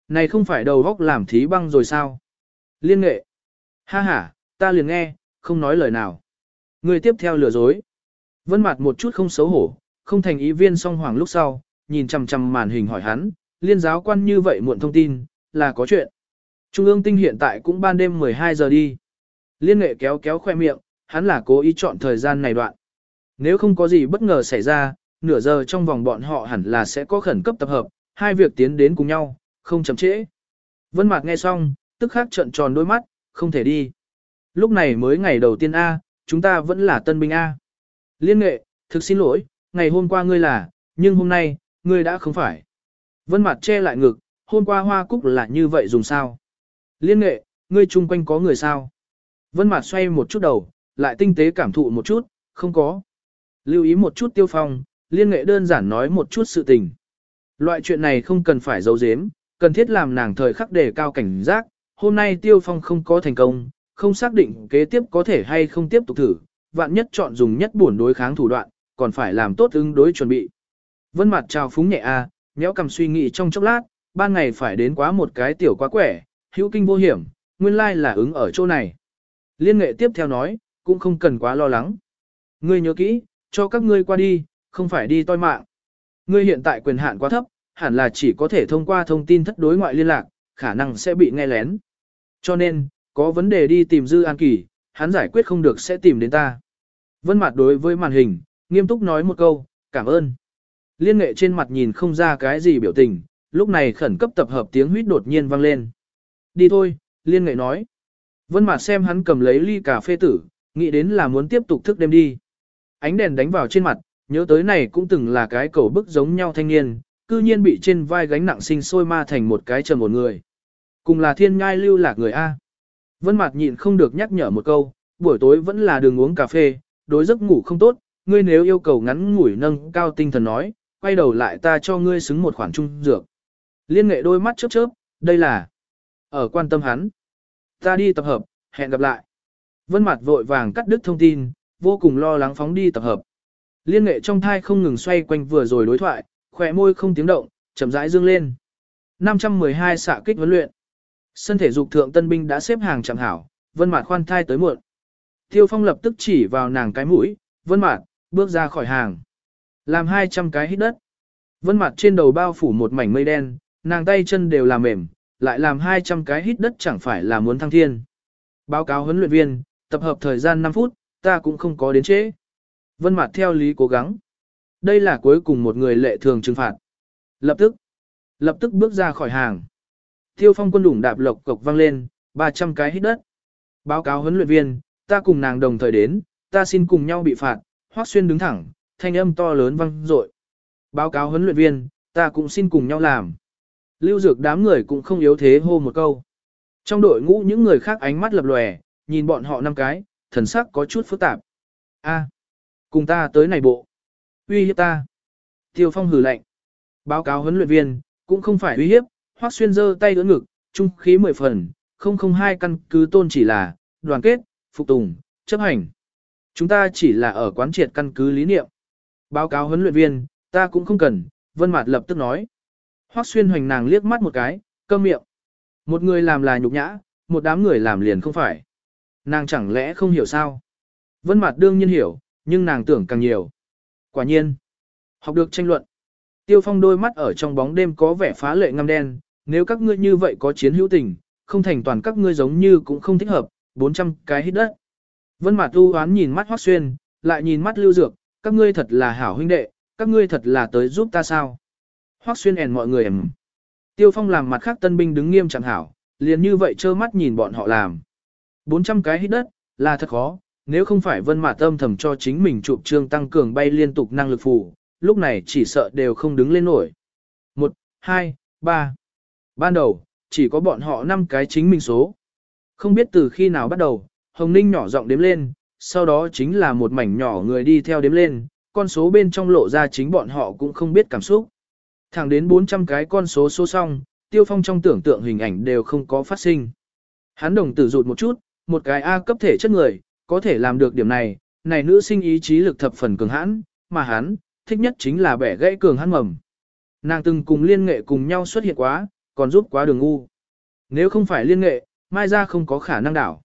Này không phải đầu góc làm thí băng rồi sao? Liên nghệ. Ha ha, ta liền nghe, không nói lời nào. Người tiếp theo lừa dối. Vân mặt một chút không xấu hổ, không thành ý viên song hoàng lúc sau, nhìn chằm chằm màn hình hỏi hắn, liên giáo quan như vậy muộn thông tin, là có chuyện. Trung ương tinh hiện tại cũng ban đêm 12 giờ đi. Liên nghệ kéo kéo khoe miệng, hắn là cố ý chọn thời gian này đoạn. Nếu không có gì bất ngờ xảy ra, nửa giờ trong vòng bọn họ hẳn là sẽ có khẩn cấp tập hợp, hai việc tiến đến cùng nhau, không chậm trễ. Vân Mạc nghe xong, tức khắc trợn tròn đôi mắt, không thể đi. Lúc này mới ngày đầu tiên A, chúng ta vẫn là tân binh A. Liên nghệ, thực xin lỗi, ngày hôm qua ngươi là, nhưng hôm nay, ngươi đã không phải. Vân mặt che lại ngực, hôm qua hoa cúc là như vậy dùng sao? Liên nghệ, ngươi chung quanh có người sao? Vân mặt xoay một chút đầu, lại tinh tế cảm thụ một chút, không có. Lưu ý một chút tiêu phong, liên nghệ đơn giản nói một chút sự tình. Loại chuyện này không cần phải giấu giếm, cần thiết làm nàng thời khắc đề cao cảnh giác. Hôm nay tiêu phong không có thành công, không xác định kế tiếp có thể hay không tiếp tục thử, vạn nhất chọn dùng nhất buồn đối kháng thủ đoạn, còn phải làm tốt ứng đối chuẩn bị. Vân mặt chào phúng nhẹ a, à, nhéo cầm suy nghĩ trong chốc lát, ban ngày phải đến quá một cái tiểu quá quẻ, hữu kinh vô hiểm, nguyên lai là ứng ở chỗ này. Liên nghệ tiếp theo nói, cũng không cần quá lo lắng. Ngươi nhớ kỹ, cho các ngươi qua đi, không phải đi toi mạng. Ngươi hiện tại quyền hạn quá thấp, hẳn là chỉ có thể thông qua thông tin thất đối ngoại liên lạc, khả năng sẽ bị nghe lén. Cho nên, có vấn đề đi tìm Dư An Kỳ, hắn giải quyết không được sẽ tìm đến ta. Vân mặt đối với màn hình, nghiêm túc nói một câu, cảm ơn. Liên nghệ trên mặt nhìn không ra cái gì biểu tình, lúc này khẩn cấp tập hợp tiếng huýt đột nhiên vang lên. Đi thôi, liên nghệ nói. Vân mặt xem hắn cầm lấy ly cà phê tử, nghĩ đến là muốn tiếp tục thức đêm đi. Ánh đèn đánh vào trên mặt, nhớ tới này cũng từng là cái cầu bức giống nhau thanh niên, cư nhiên bị trên vai gánh nặng sinh sôi ma thành một cái trầm một người. Cùng là thiên ngai lưu lạc người A. Vân Mạt nhịn không được nhắc nhở một câu, buổi tối vẫn là đường uống cà phê, đối giấc ngủ không tốt, ngươi nếu yêu cầu ngắn ngủi nâng cao tinh thần nói, quay đầu lại ta cho ngươi xứng một khoản trung dược. Liên nghệ đôi mắt chớp chớp, đây là ở quan tâm hắn. Ta đi tập hợp, hẹn gặp lại. Vân Mạt vội vàng cắt đứt thông tin, vô cùng lo lắng phóng đi tập hợp. Liên nghệ trong thai không ngừng xoay quanh vừa rồi đối thoại, khỏe môi không tiếng động, chậm rãi dương lên. 512 xạ kích huấn luyện. Sân thể dục thượng tân binh đã xếp hàng chẳng hảo, Vân Mạt khoan thai tới muộn. Tiêu Phong lập tức chỉ vào nàng cái mũi, Vân Mạt, bước ra khỏi hàng. Làm 200 cái hít đất. Vân Mạt trên đầu bao phủ một mảnh mây đen, nàng tay chân đều làm mềm, lại làm 200 cái hít đất chẳng phải là muốn thăng thiên. Báo cáo huấn luyện viên, tập hợp thời gian 5 phút, ta cũng không có đến trễ. Vân Mạt theo lý cố gắng. Đây là cuối cùng một người lệ thường trừng phạt. Lập tức, lập tức bước ra khỏi hàng. Tiêu phong quân đủng đạp lộc cộc vang lên, 300 cái hít đất. Báo cáo huấn luyện viên, ta cùng nàng đồng thời đến, ta xin cùng nhau bị phạt, Hoắc Xuyên đứng thẳng, thanh âm to lớn vang dội. Báo cáo huấn luyện viên, ta cũng xin cùng nhau làm. Lưu Dược đám người cũng không yếu thế hô một câu. Trong đội ngũ những người khác ánh mắt lập lòe, nhìn bọn họ năm cái, thần sắc có chút phức tạp. A, cùng ta tới này bộ. Uy hiếp ta. Tiêu Phong hừ lạnh. Báo cáo huấn luyện viên, cũng không phải uy hiếp, Hoắc Xuyên giơ tay đỡ ngực, trung khí mười phần, không không hai căn cứ tôn chỉ là, đoàn kết, phục tùng, chấp hành. Chúng ta chỉ là ở quán triệt căn cứ lý niệm. Báo cáo huấn luyện viên, ta cũng không cần, Vân Mạt lập tức nói. Hoắc Xuyên hoành nàng liếc mắt một cái, câm miệng. Một người làm là nhục nhã, một đám người làm liền không phải. Nàng chẳng lẽ không hiểu sao? Vân Mạt đương nhiên hiểu, nhưng nàng tưởng càng nhiều. Quả nhiên, học được tranh luận. Tiêu Phong đôi mắt ở trong bóng đêm có vẻ phá lệ ngăm đen, nếu các ngươi như vậy có chiến hữu tình, không thành toàn các ngươi giống như cũng không thích hợp, 400 cái hít đất. Vân Mạt Tu oán nhìn mắt Hoắc Xuyên, lại nhìn mắt Lưu Dược, các ngươi thật là hảo huynh đệ, các ngươi thật là tới giúp ta sao? Hoắc Xuyên ẻn mọi người ẻm. Tiêu Phong làm mặt khác tân binh đứng nghiêm chẳng hảo, liền như vậy trơ mắt nhìn bọn họ làm. 400 cái hít đất, là thật khó, nếu không phải Vân Mạt Tâm thầm cho chính mình chụp trương tăng cường bay liên tục năng lực phù, lúc này chỉ sợ đều không đứng lên nổi. 1, 2, 3. Ban đầu, chỉ có bọn họ 5 cái chính mình số. Không biết từ khi nào bắt đầu, Hồng Ninh nhỏ giọng đếm lên, sau đó chính là một mảnh nhỏ người đi theo đếm lên, con số bên trong lộ ra chính bọn họ cũng không biết cảm xúc. Thẳng đến 400 cái con số số xong, Tiêu Phong trong tưởng tượng hình ảnh đều không có phát sinh. Hắn đồng tử rụt một chút, một cái A cấp thể chất người, có thể làm được điểm này, này nữ sinh ý chí lực thập phần cường hãn, mà hắn, thích nhất chính là bẻ gãy cường hãn mầm. Nàng từng cùng liên nghệ cùng nhau xuất hiện quá, còn giúp quá đường ngu. Nếu không phải liên nghệ, Mai gia không có khả năng đảo.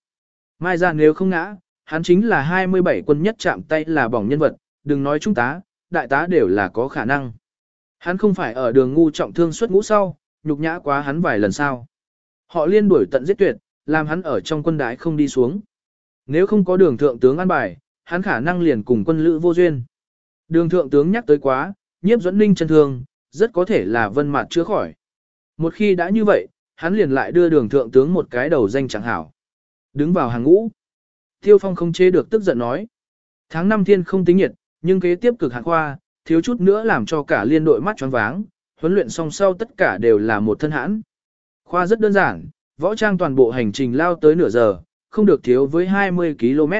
Mai Gia nếu không ngã, hắn chính là 27 quân nhất chạm tay là bỏng nhân vật, đừng nói trung tá, đại tá đều là có khả năng. Hắn không phải ở đường ngu trọng thương suốt ngũ sau, nhục nhã quá hắn vài lần sau. Họ liên đuổi tận giết tuyệt, làm hắn ở trong quân đái không đi xuống. Nếu không có đường thượng tướng an bài, hắn khả năng liền cùng quân lữ vô duyên. Đường thượng tướng nhắc tới quá, nhiếp dẫn ninh chân thương, rất có thể là vân mặt chữa khỏi. Một khi đã như vậy, hắn liền lại đưa đường thượng tướng một cái đầu danh chẳng hảo. Đứng vào hàng ngũ. Tiêu phong không chế được tức giận nói. Tháng năm thiên không tính nhiệt, nhưng kế tiếp cực hạng khoa, thiếu chút nữa làm cho cả liên đội mắt choáng váng, huấn luyện song sau tất cả đều là một thân hãn. Khoa rất đơn giản, võ trang toàn bộ hành trình lao tới nửa giờ, không được thiếu với 20 km.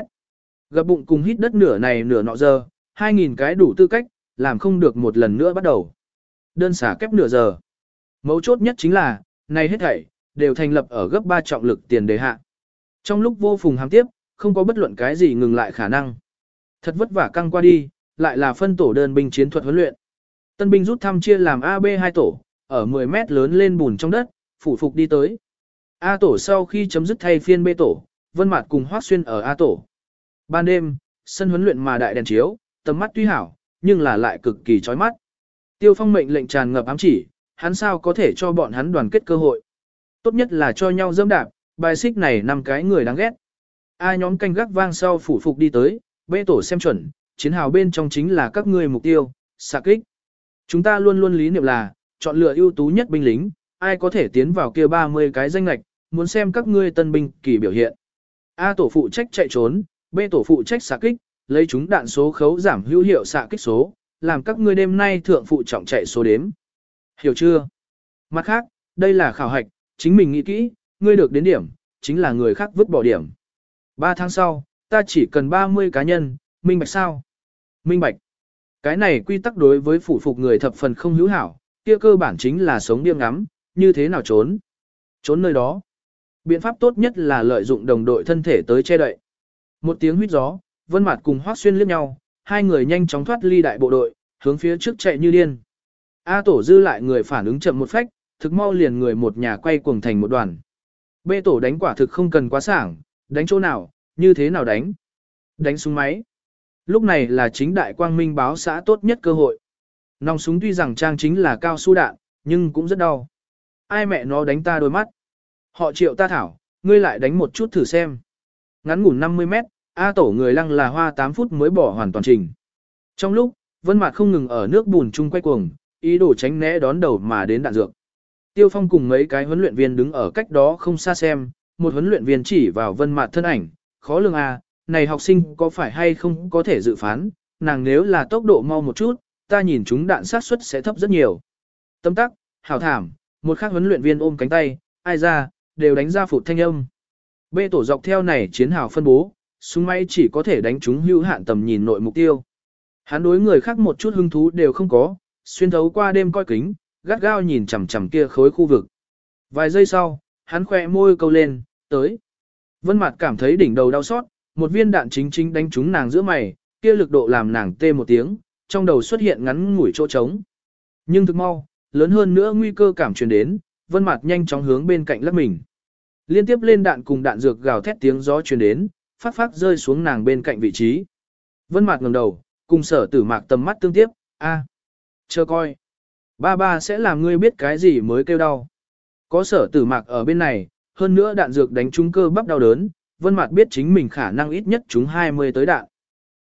Gặp bụng cùng hít đất nửa này nửa nọ giờ, 2.000 cái đủ tư cách, làm không được một lần nữa bắt đầu. Đơn xả kép nửa giờ. Mấu chốt nhất chính là, này hết thảy, đều thành lập ở gấp 3 trọng lực tiền đề hạ. Trong lúc vô phùng hàm tiếp, không có bất luận cái gì ngừng lại khả năng. Thật vất vả căng qua đi, lại là phân tổ đơn binh chiến thuật huấn luyện. Tân binh rút thăm chia làm AB hai tổ, ở 10 mét lớn lên bùn trong đất, phủ phục đi tới. A tổ sau khi chấm dứt thay phiên B tổ, Vân Mạt cùng Hoắc Xuyên ở A tổ. Ban đêm, sân huấn luyện mà đại đèn chiếu, tầm mắt tuy hảo, nhưng là lại cực kỳ chói mắt. Tiêu Phong mệnh lệnh tràn ngập ám chỉ, hắn sao có thể cho bọn hắn đoàn kết cơ hội. Tốt nhất là cho nhau dâm đạp, bài xích này năm cái người đáng ghét. A nhóm canh gác vang sau phủ phục đi tới, bê tổ xem chuẩn, chiến hào bên trong chính là các ngươi mục tiêu, xạ kích. Chúng ta luôn luôn lý niệm là, chọn lựa ưu tú nhất binh lính, ai có thể tiến vào kia 30 cái danh lạch, muốn xem các ngươi tân binh kỳ biểu hiện. A tổ phụ trách chạy trốn, B tổ phụ trách xạ kích, lấy chúng đạn số khấu giảm hữu hiệu xạ kích số, làm các ngươi đêm nay thượng phụ trọng chạy số đếm. Hiểu chưa? Mặt khác, đây là khảo hạch, chính mình nghĩ kỹ, ngươi được đến điểm, chính là người khác vứt bỏ điểm. 3 tháng sau, ta chỉ cần 30 cá nhân, minh bạch sao? Minh bạch. Cái này quy tắc đối với phủ phục người thập phần không hữu hảo, kia cơ bản chính là sống điêm ngắm, như thế nào trốn? Trốn nơi đó. Biện pháp tốt nhất là lợi dụng đồng đội thân thể tới che đậy. Một tiếng huyết gió, Vân Mạt cùng Hoắc Xuyên liếc nhau, hai người nhanh chóng thoát ly đại bộ đội, hướng phía trước chạy như điên. A tổ dư lại người phản ứng chậm một phách, thực mau liền người một nhà quay cuồng thành một đoàn. B tổ đánh quả thực không cần quá sảng, đánh chỗ nào, như thế nào đánh? Đánh súng máy. Lúc này là chính đại quang minh báo xã tốt nhất cơ hội. Nòng súng tuy rằng trang chính là cao su đạn, nhưng cũng rất đau. Ai mẹ nó đánh ta đôi mắt. Họ triệu ta thảo, ngươi lại đánh một chút thử xem. Ngắn ngủn 50 mét, A tổ người lăng là hoa 8 phút mới bỏ hoàn toàn trình. Trong lúc, Vân Mạt không ngừng ở nước bùn chung quay cuồng, ý đồ tránh né đón đầu mà đến đạn dược. Tiêu Phong cùng mấy cái huấn luyện viên đứng ở cách đó không xa xem, một huấn luyện viên chỉ vào Vân Mạt thân ảnh, khó lường a, à, này học sinh có phải hay không có thể dự phán, nàng nếu là tốc độ mau một chút, ta nhìn chúng đạn sát suất sẽ thấp rất nhiều. Tâm tắc, hảo thảm, một khác huấn luyện viên ôm cánh tay, ai ra, đều đánh ra phụt thanh âm. Bê tổ dọc theo này chiến hào phân bố, súng máy chỉ có thể đánh chúng hữu hạn tầm nhìn nội mục tiêu. Hắn đối người khác một chút hứng thú đều không có, xuyên thấu qua đêm coi kính, gắt gao nhìn chằm chằm kia khối khu vực. Vài giây sau, hắn khỏe môi câu lên, tới. Vân Mạt cảm thấy đỉnh đầu đau xót, một viên đạn chính chính đánh trúng nàng giữa mày, kia lực độ làm nàng tê một tiếng, trong đầu xuất hiện ngắn ngủi chỗ trống. Nhưng thực mau, lớn hơn nữa nguy cơ cảm truyền đến, Vân Mạt nhanh chóng hướng bên cạnh lắc mình. Liên tiếp lên đạn cùng đạn dược gào thét tiếng gió truyền đến, phát phát rơi xuống nàng bên cạnh vị trí. Vân Mạt ngẩng đầu, cùng Sở Tử Mạc tầm mắt tương tiếp, "A, chờ coi, ba ba sẽ làm ngươi biết cái gì mới kêu đau." Có Sở Tử Mạc ở bên này, hơn nữa đạn dược đánh trúng cơ bắp đau đớn, Vân mặt biết chính mình khả năng ít nhất trúng 20 tới đạn.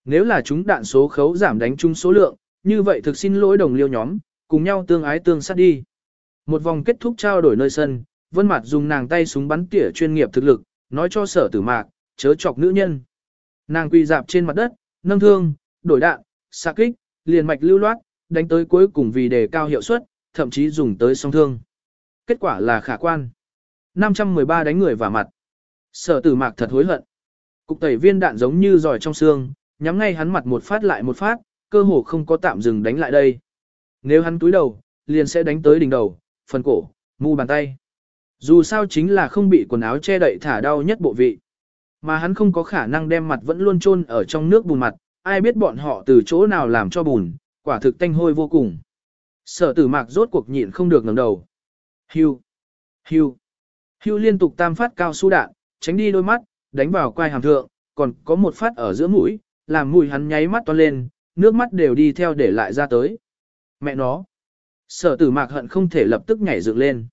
Nếu là chúng đạn số khấu giảm đánh trúng số lượng, như vậy thực xin lỗi đồng liêu nhóm, cùng nhau tương ái tương sát đi. Một vòng kết thúc trao đổi nơi sân, Vân mặt dùng nàng tay súng bắn tỉa chuyên nghiệp thực lực, nói cho Sở Tử Mạc, chớ chọc nữ nhân. Nàng quỳ dạp trên mặt đất, nâng thương, đổi đạn, xạ kích, liền mạch lưu loát, đánh tới cuối cùng vì đề cao hiệu suất, thậm chí dùng tới song thương. Kết quả là khả quan. 513 đánh người vào mặt. Sở tử mạc thật hối hận. Cục tẩy viên đạn giống như giỏi trong xương, nhắm ngay hắn mặt một phát lại một phát, cơ hồ không có tạm dừng đánh lại đây. Nếu hắn túi đầu, liền sẽ đánh tới đỉnh đầu, phần cổ, mu bàn tay. Dù sao chính là không bị quần áo che đậy thả đau nhất bộ vị. Mà hắn không có khả năng đem mặt vẫn luôn chôn ở trong nước bùn mặt, ai biết bọn họ từ chỗ nào làm cho bùn, quả thực tanh hôi vô cùng. Sở tử mạc rốt cuộc nhịn không được ngẩng đầu. Hưu, hưu, hưu liên tục tam phát cao su đạn, tránh đi đôi mắt, đánh vào quai hàm thượng, còn có một phát ở giữa mũi, làm mũi hắn nháy mắt to lên, nước mắt đều đi theo để lại ra tới. Mẹ nó. Sở tử mạc hận không thể lập tức nhảy dựng lên.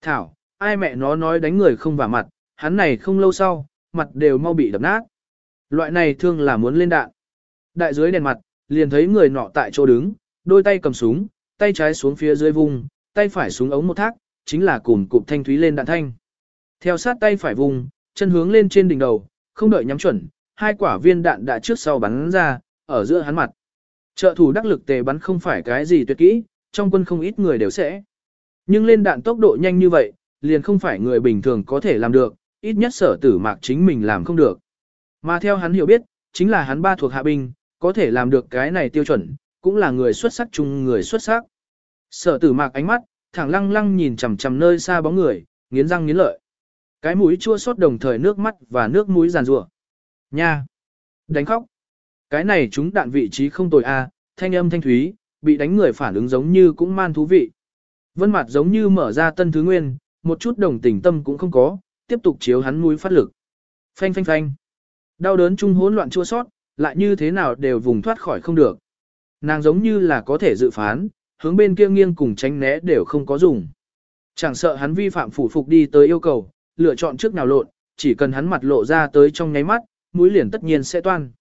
Thảo, ai mẹ nó nói đánh người không vào mặt, hắn này không lâu sau, mặt đều mau bị đập nát. Loại này thương là muốn lên đạn. Đại dưới đèn mặt, liền thấy người nọ tại chỗ đứng, đôi tay cầm súng, tay trái xuống phía dưới vùng, tay phải xuống ống một thác, chính là cùng cụm thanh thúy lên đạn thanh. Theo sát tay phải vùng, chân hướng lên trên đỉnh đầu, không đợi nhắm chuẩn, hai quả viên đạn đã trước sau bắn ra, ở giữa hắn mặt. Trợ thủ đắc lực tề bắn không phải cái gì tuyệt kỹ, trong quân không ít người đều sẽ. Nhưng lên đạn tốc độ nhanh như vậy, liền không phải người bình thường có thể làm được, ít nhất sở tử mạc chính mình làm không được. Mà theo hắn hiểu biết, chính là hắn ba thuộc hạ binh, có thể làm được cái này tiêu chuẩn, cũng là người xuất sắc chung người xuất sắc. Sở tử mạc ánh mắt, thẳng lăng lăng nhìn chằm chằm nơi xa bóng người, nghiến răng nghiến lợi. Cái mũi chua xót đồng thời nước mắt và nước mũi giàn rủa. Nha! Đánh khóc! Cái này chúng đạn vị trí không tồi a, thanh âm thanh thúy, bị đánh người phản ứng giống như cũng man thú vị. Vân mặt giống như mở ra tân thứ nguyên, một chút đồng tình tâm cũng không có, tiếp tục chiếu hắn mũi phát lực. Phanh phanh phanh. Đau đớn chung hỗn loạn chua sót, lại như thế nào đều vùng thoát khỏi không được. Nàng giống như là có thể dự phán, hướng bên kia nghiêng cùng tránh né đều không có dùng. Chẳng sợ hắn vi phạm phủ phục đi tới yêu cầu, lựa chọn trước nào lộn, chỉ cần hắn mặt lộ ra tới trong nháy mắt, mũi liền tất nhiên sẽ toan.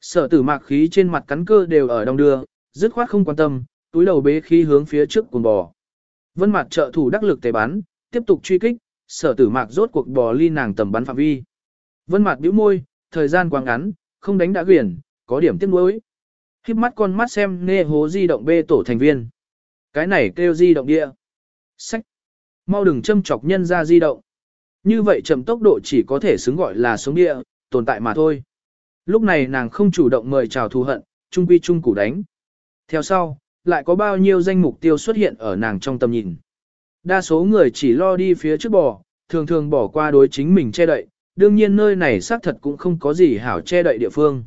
Sở tử mạc khí trên mặt cắn cơ đều ở đông đưa, dứt khoát không quan tâm, túi đầu bế khí hướng phía trước cuồng bò. Vân mặt trợ thủ đắc lực tế bắn, tiếp tục truy kích, sở tử mạc rốt cuộc bò ly nàng tầm bắn phạm vi. Vân mặt bĩu môi, thời gian quá ngắn, không đánh đã quyển, có điểm tiếc nuối. Khiếp mắt con mắt xem nê hố di động bê tổ thành viên. Cái này kêu di động địa. Sách. Mau đừng châm chọc nhân ra di động. Như vậy chậm tốc độ chỉ có thể xứng gọi là sống địa, tồn tại mà thôi. Lúc này nàng không chủ động mời chào thù hận, trung quy trung củ đánh. Theo sau, lại có bao nhiêu danh mục tiêu xuất hiện ở nàng trong tầm nhìn. Đa số người chỉ lo đi phía trước bò, thường thường bỏ qua đối chính mình che đậy, đương nhiên nơi này xác thật cũng không có gì hảo che đậy địa phương.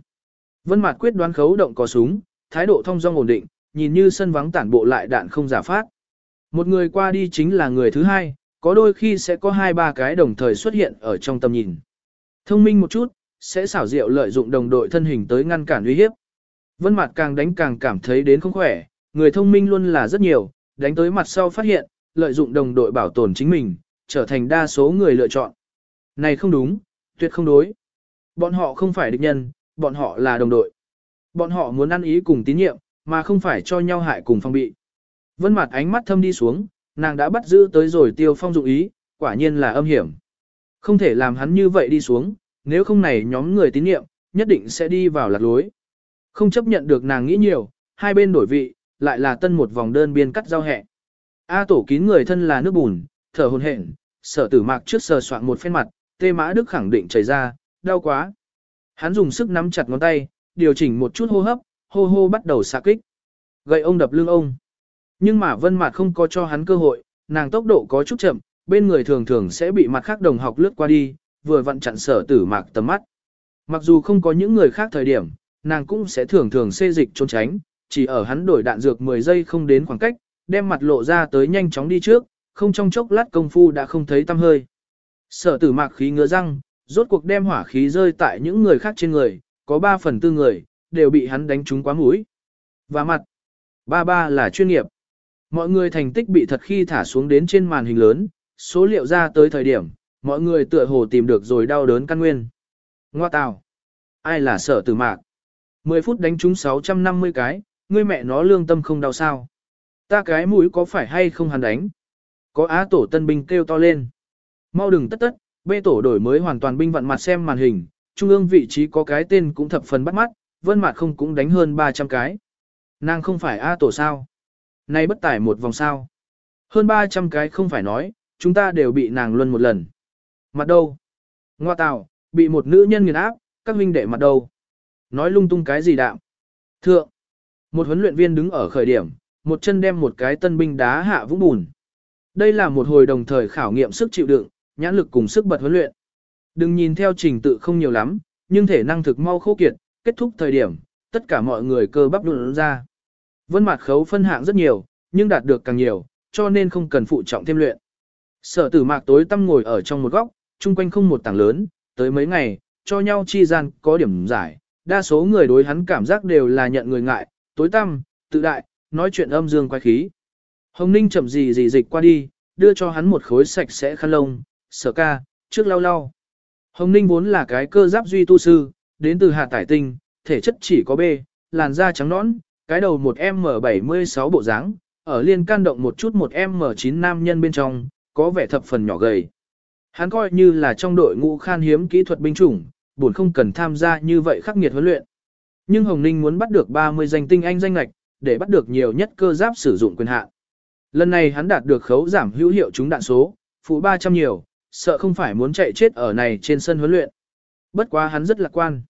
Vân Mạt quyết đoán khấu động có súng, thái độ thông dong ổn định, nhìn như sân vắng tản bộ lại đạn không giả phát. Một người qua đi chính là người thứ hai, có đôi khi sẽ có hai ba cái đồng thời xuất hiện ở trong tầm nhìn. Thông minh một chút, sẽ xảo diệu lợi dụng đồng đội thân hình tới ngăn cản uy hiếp. Vân Mạt càng đánh càng cảm thấy đến không khỏe, người thông minh luôn là rất nhiều, đánh tới mặt sau phát hiện, lợi dụng đồng đội bảo tồn chính mình, trở thành đa số người lựa chọn. Này không đúng, tuyệt không đối. Bọn họ không phải địch nhân, bọn họ là đồng đội. Bọn họ muốn ăn ý cùng tín nhiệm, mà không phải cho nhau hại cùng phong bị. Vân mặt ánh mắt thâm đi xuống, nàng đã bắt giữ tới rồi tiêu phong dụng ý, quả nhiên là âm hiểm. Không thể làm hắn như vậy đi xuống, nếu không này nhóm người tín nhiệm, nhất định sẽ đi vào lạc lối. Không chấp nhận được nàng nghĩ nhiều, hai bên đổi vị, lại là tân một vòng đơn biên cắt giao hẹ. A tổ kín người thân là nước bùn, thở hồn hển, sở tử mạc trước sờ soạn một phen mặt, tê mã đức khẳng định chảy ra, đau quá. Hắn dùng sức nắm chặt ngón tay, điều chỉnh một chút hô hấp, hô hô bắt đầu xạ kích. Gậy ông đập lưng ông. Nhưng mà vân mặt không có cho hắn cơ hội, nàng tốc độ có chút chậm, bên người thường thường sẽ bị mặt khác đồng học lướt qua đi, vừa vặn chặn sở tử mạc tầm mắt. Mặc dù không có những người khác thời điểm, nàng cũng sẽ thường thường xê dịch trốn tránh, chỉ ở hắn đổi đạn dược 10 giây không đến khoảng cách, đem mặt lộ ra tới nhanh chóng đi trước, không trong chốc lát công phu đã không thấy tăm hơi. Sở tử mạc khí ngứa răng, rốt cuộc đem hỏa khí rơi tại những người khác trên người, có 3 phần tư người, đều bị hắn đánh trúng quá mũi. Và mặt, ba ba là chuyên nghiệp. Mọi người thành tích bị thật khi thả xuống đến trên màn hình lớn, số liệu ra tới thời điểm, mọi người tựa hồ tìm được rồi đau đớn căn nguyên. Ngoa tào, ai là sở tử mạc? 10 phút đánh trúng 650 cái, ngươi mẹ nó lương tâm không đau sao? Ta cái mũi có phải hay không hắn đánh? Có á tổ tân binh kêu to lên. Mau đừng tất tất, bê tổ đổi mới hoàn toàn binh vận mặt xem màn hình, trung ương vị trí có cái tên cũng thập phần bắt mắt, vân mặt không cũng đánh hơn 300 cái. Nàng không phải A tổ sao? Nay bất tải một vòng sao? Hơn 300 cái không phải nói, chúng ta đều bị nàng luân một lần. Mặt đâu? Ngoa tào, bị một nữ nhân nghiền áp, các huynh đệ mặt đâu? Nói lung tung cái gì đạm? Thượng, một huấn luyện viên đứng ở khởi điểm, một chân đem một cái tân binh đá hạ vũng bùn. Đây là một hồi đồng thời khảo nghiệm sức chịu đựng, nhãn lực cùng sức bật huấn luyện. Đừng nhìn theo trình tự không nhiều lắm, nhưng thể năng thực mau khô kiệt, kết thúc thời điểm, tất cả mọi người cơ bắp đụng ra. Vân mặt khấu phân hạng rất nhiều, nhưng đạt được càng nhiều, cho nên không cần phụ trọng thêm luyện. Sở tử mạc tối tăm ngồi ở trong một góc, chung quanh không một tảng lớn, tới mấy ngày, cho nhau chi gian có điểm giải, đa số người đối hắn cảm giác đều là nhận người ngại, tối tăm, tự đại, nói chuyện âm dương quái khí. Hồng Ninh chậm gì gì dịch qua đi, đưa cho hắn một khối sạch sẽ khăn lông, sở ca, trước lau lau. Hồng Ninh vốn là cái cơ giáp duy tu sư, đến từ hạt tải tinh, thể chất chỉ có B, làn da trắng nõn, cái đầu một M76 bộ dáng, ở liên can động một chút một M9 nam nhân bên trong, có vẻ thập phần nhỏ gầy. Hắn coi như là trong đội ngũ khan hiếm kỹ thuật binh chủng, buồn không cần tham gia như vậy khắc nghiệt huấn luyện. Nhưng Hồng Ninh muốn bắt được 30 danh tinh anh danh lạch, để bắt được nhiều nhất cơ giáp sử dụng quyền hạn. Lần này hắn đạt được khấu giảm hữu hiệu chúng đạn số, phụ 300 nhiều, sợ không phải muốn chạy chết ở này trên sân huấn luyện. Bất quá hắn rất lạc quan.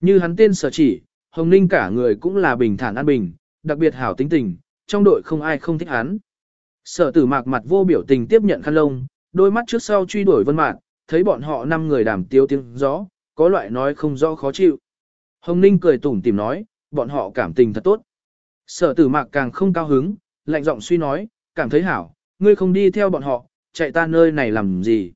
Như hắn tên sở chỉ, Hồng Ninh cả người cũng là bình thản an bình, đặc biệt hảo tính tình, trong đội không ai không thích hắn. Sở tử mạc mặt vô biểu tình tiếp nhận khăn lông, đôi mắt trước sau truy đuổi vân mạc, thấy bọn họ năm người đàm tiêu tiếng gió, có loại nói không rõ khó chịu. Hồng Ninh cười tủm tìm nói, bọn họ cảm tình thật tốt. Sở tử mạc càng không cao hứng, lạnh giọng suy nói, cảm thấy hảo, ngươi không đi theo bọn họ, chạy ta nơi này làm gì.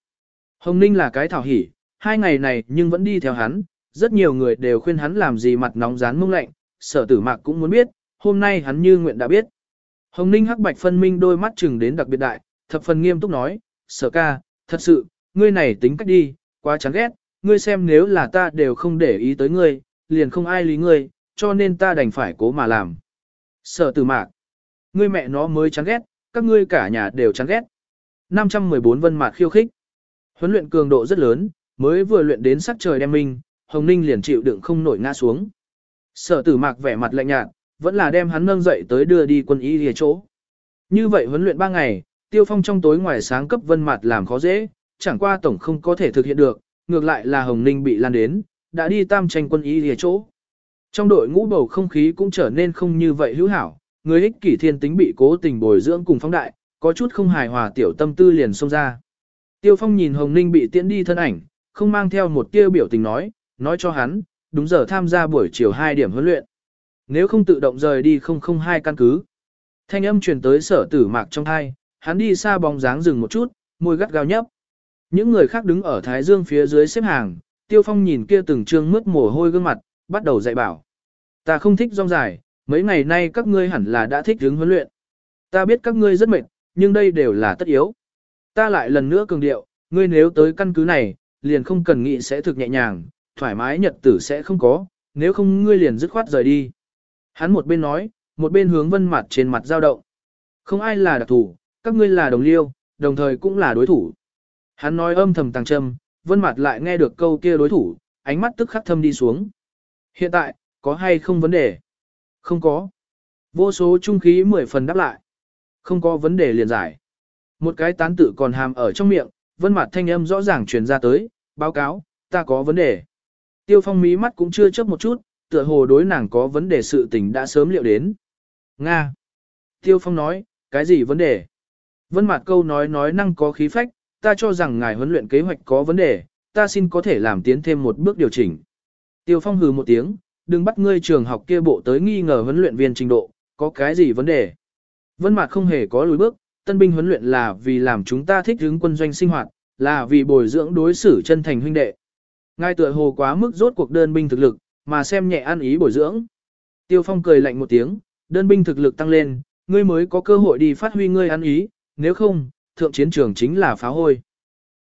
Hồng Ninh là cái thảo hỉ, hai ngày này nhưng vẫn đi theo hắn, rất nhiều người đều khuyên hắn làm gì mặt nóng rán mông lạnh, sở tử mạc cũng muốn biết, hôm nay hắn như nguyện đã biết. Hồng Ninh hắc bạch phân minh đôi mắt chừng đến đặc biệt đại, thập phần nghiêm túc nói, sở ca, thật sự, ngươi này tính cách đi, quá chán ghét, ngươi xem nếu là ta đều không để ý tới ngươi, liền không ai lý ngươi, cho nên ta đành phải cố mà làm. Sở tử mạc, ngươi mẹ nó mới chán ghét, các ngươi cả nhà đều chán ghét. 514 vân mạc khiêu khích. Huấn luyện cường độ rất lớn, mới vừa luyện đến sắc trời đem minh, Hồng Ninh liền chịu đựng không nổi ngã xuống. Sở tử mạc vẻ mặt lạnh nhạt, vẫn là đem hắn nâng dậy tới đưa đi quân y lìa chỗ. Như vậy huấn luyện 3 ngày, tiêu phong trong tối ngoài sáng cấp vân mặt làm khó dễ, chẳng qua tổng không có thể thực hiện được, ngược lại là Hồng Ninh bị lan đến, đã đi tam tranh quân y lìa chỗ. Trong đội ngũ bầu không khí cũng trở nên không như vậy hữu hảo, người ích kỷ thiên tính bị cố tình bồi dưỡng cùng phóng đại, có chút không hài hòa tiểu tâm tư liền xông ra. Tiêu Phong nhìn Hồng Ninh bị tiễn đi thân ảnh, không mang theo một tia biểu tình nói, nói cho hắn, đúng giờ tham gia buổi chiều 2 điểm huấn luyện. Nếu không tự động rời đi 002 căn cứ. Thanh âm truyền tới sở tử mạc trong thai, hắn đi xa bóng dáng dừng một chút, môi gắt gao nhấp. Những người khác đứng ở Thái Dương phía dưới xếp hàng, Tiêu Phong nhìn kia từng trương mướt mồ hôi gương mặt, bắt đầu dạy bảo. Ta không thích rong dài, mấy ngày nay các ngươi hẳn là đã thích hướng huấn luyện. Ta biết các ngươi rất mệt, nhưng đây đều là tất yếu. Ta lại lần nữa cường điệu, ngươi nếu tới căn cứ này, liền không cần nghĩ sẽ thực nhẹ nhàng, thoải mái nhật tử sẽ không có, nếu không ngươi liền dứt khoát rời đi. Hắn một bên nói, một bên hướng vân mặt trên mặt giao động. Không ai là đặc thủ, các ngươi là đồng liêu, đồng thời cũng là đối thủ. Hắn nói âm thầm tăng châm, vân mặt lại nghe được câu kia đối thủ, ánh mắt tức khắc thâm đi xuống. Hiện tại, có hay không vấn đề? Không có. Vô số trung khí mười phần đáp lại. Không có vấn đề liền giải. Một cái tán tự còn hàm ở trong miệng, vân mặt thanh âm rõ ràng truyền ra tới, báo cáo, ta có vấn đề. Tiêu phong mí mắt cũng chưa chớp một chút, tựa hồ đối nàng có vấn đề sự tình đã sớm liệu đến. Nga. Tiêu phong nói, cái gì vấn đề? Vân mặt câu nói nói năng có khí phách, ta cho rằng ngài huấn luyện kế hoạch có vấn đề, ta xin có thể làm tiến thêm một bước điều chỉnh. Tiêu phong hừ một tiếng, đừng bắt ngươi trường học kia bộ tới nghi ngờ huấn luyện viên trình độ, có cái gì vấn đề. Vân Mạt không hề có lùi bước, tân binh huấn luyện là vì làm chúng ta thích ứng quân doanh sinh hoạt, là vì bồi dưỡng đối xử chân thành huynh đệ. Ngài tựa hồ quá mức rốt cuộc đơn binh thực lực, mà xem nhẹ ăn ý bồi dưỡng. Tiêu Phong cười lạnh một tiếng, đơn binh thực lực tăng lên, ngươi mới có cơ hội đi phát huy ngươi ăn ý, nếu không, thượng chiến trường chính là phá hôi.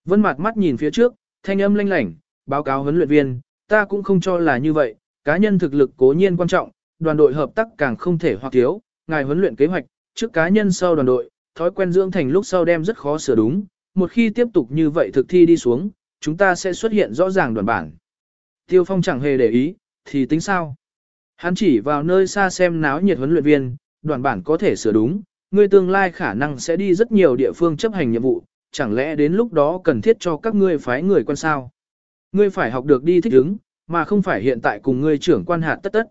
Vân Mạt mắt nhìn phía trước, thanh âm lanh lảnh, báo cáo huấn luyện viên, ta cũng không cho là như vậy, cá nhân thực lực cố nhiên quan trọng, đoàn đội hợp tác càng không thể hoặc thiếu, ngài huấn luyện kế hoạch, trước cá nhân sau đoàn đội, thói quen dưỡng thành lúc sau đem rất khó sửa đúng, một khi tiếp tục như vậy thực thi đi xuống, chúng ta sẽ xuất hiện rõ ràng đoàn bản. Tiêu Phong chẳng hề để ý, thì tính sao? Hắn chỉ vào nơi xa xem náo nhiệt huấn luyện viên, đoàn bản có thể sửa đúng, ngươi tương lai khả năng sẽ đi rất nhiều địa phương chấp hành nhiệm vụ, chẳng lẽ đến lúc đó cần thiết cho các ngươi phái người quan sao? Ngươi phải học được đi thích ứng, mà không phải hiện tại cùng ngươi trưởng quan hạt tất tất.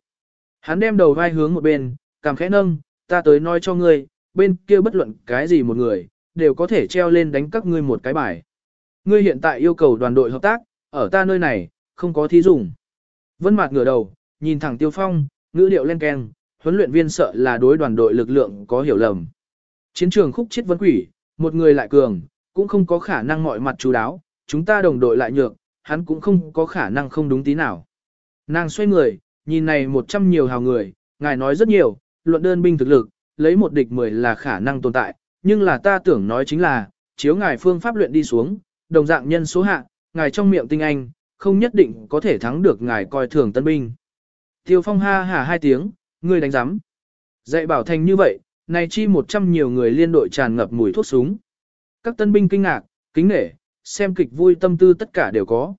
Hắn đem đầu vai hướng một bên, cảm khẽ nâng, ta tới nói cho ngươi, bên kia bất luận cái gì một người, đều có thể treo lên đánh các ngươi một cái bài. Ngươi hiện tại yêu cầu đoàn đội hợp tác, ở ta nơi này, không có thí dùng. Vân Mạt ngửa đầu, nhìn thẳng Tiêu Phong, ngữ điệu len keng, huấn luyện viên sợ là đối đoàn đội lực lượng có hiểu lầm. Chiến trường khúc chết vấn quỷ, một người lại cường, cũng không có khả năng mọi mặt chú đáo, chúng ta đồng đội lại nhược, hắn cũng không có khả năng không đúng tí nào. Nàng xoay người, nhìn này một trăm nhiều hào người, ngài nói rất nhiều, luận đơn binh thực lực, lấy một địch mười là khả năng tồn tại, nhưng là ta tưởng nói chính là, chiếu ngài phương pháp luyện đi xuống, đồng dạng nhân số hạ, ngài trong miệng tinh anh, không nhất định có thể thắng được ngài coi thường tân binh. Tiêu phong ha hả hai tiếng, ngươi đánh giám. Dạy bảo thành như vậy, này chi một trăm nhiều người liên đội tràn ngập mùi thuốc súng. Các tân binh kinh ngạc, kính nể, xem kịch vui tâm tư tất cả đều có.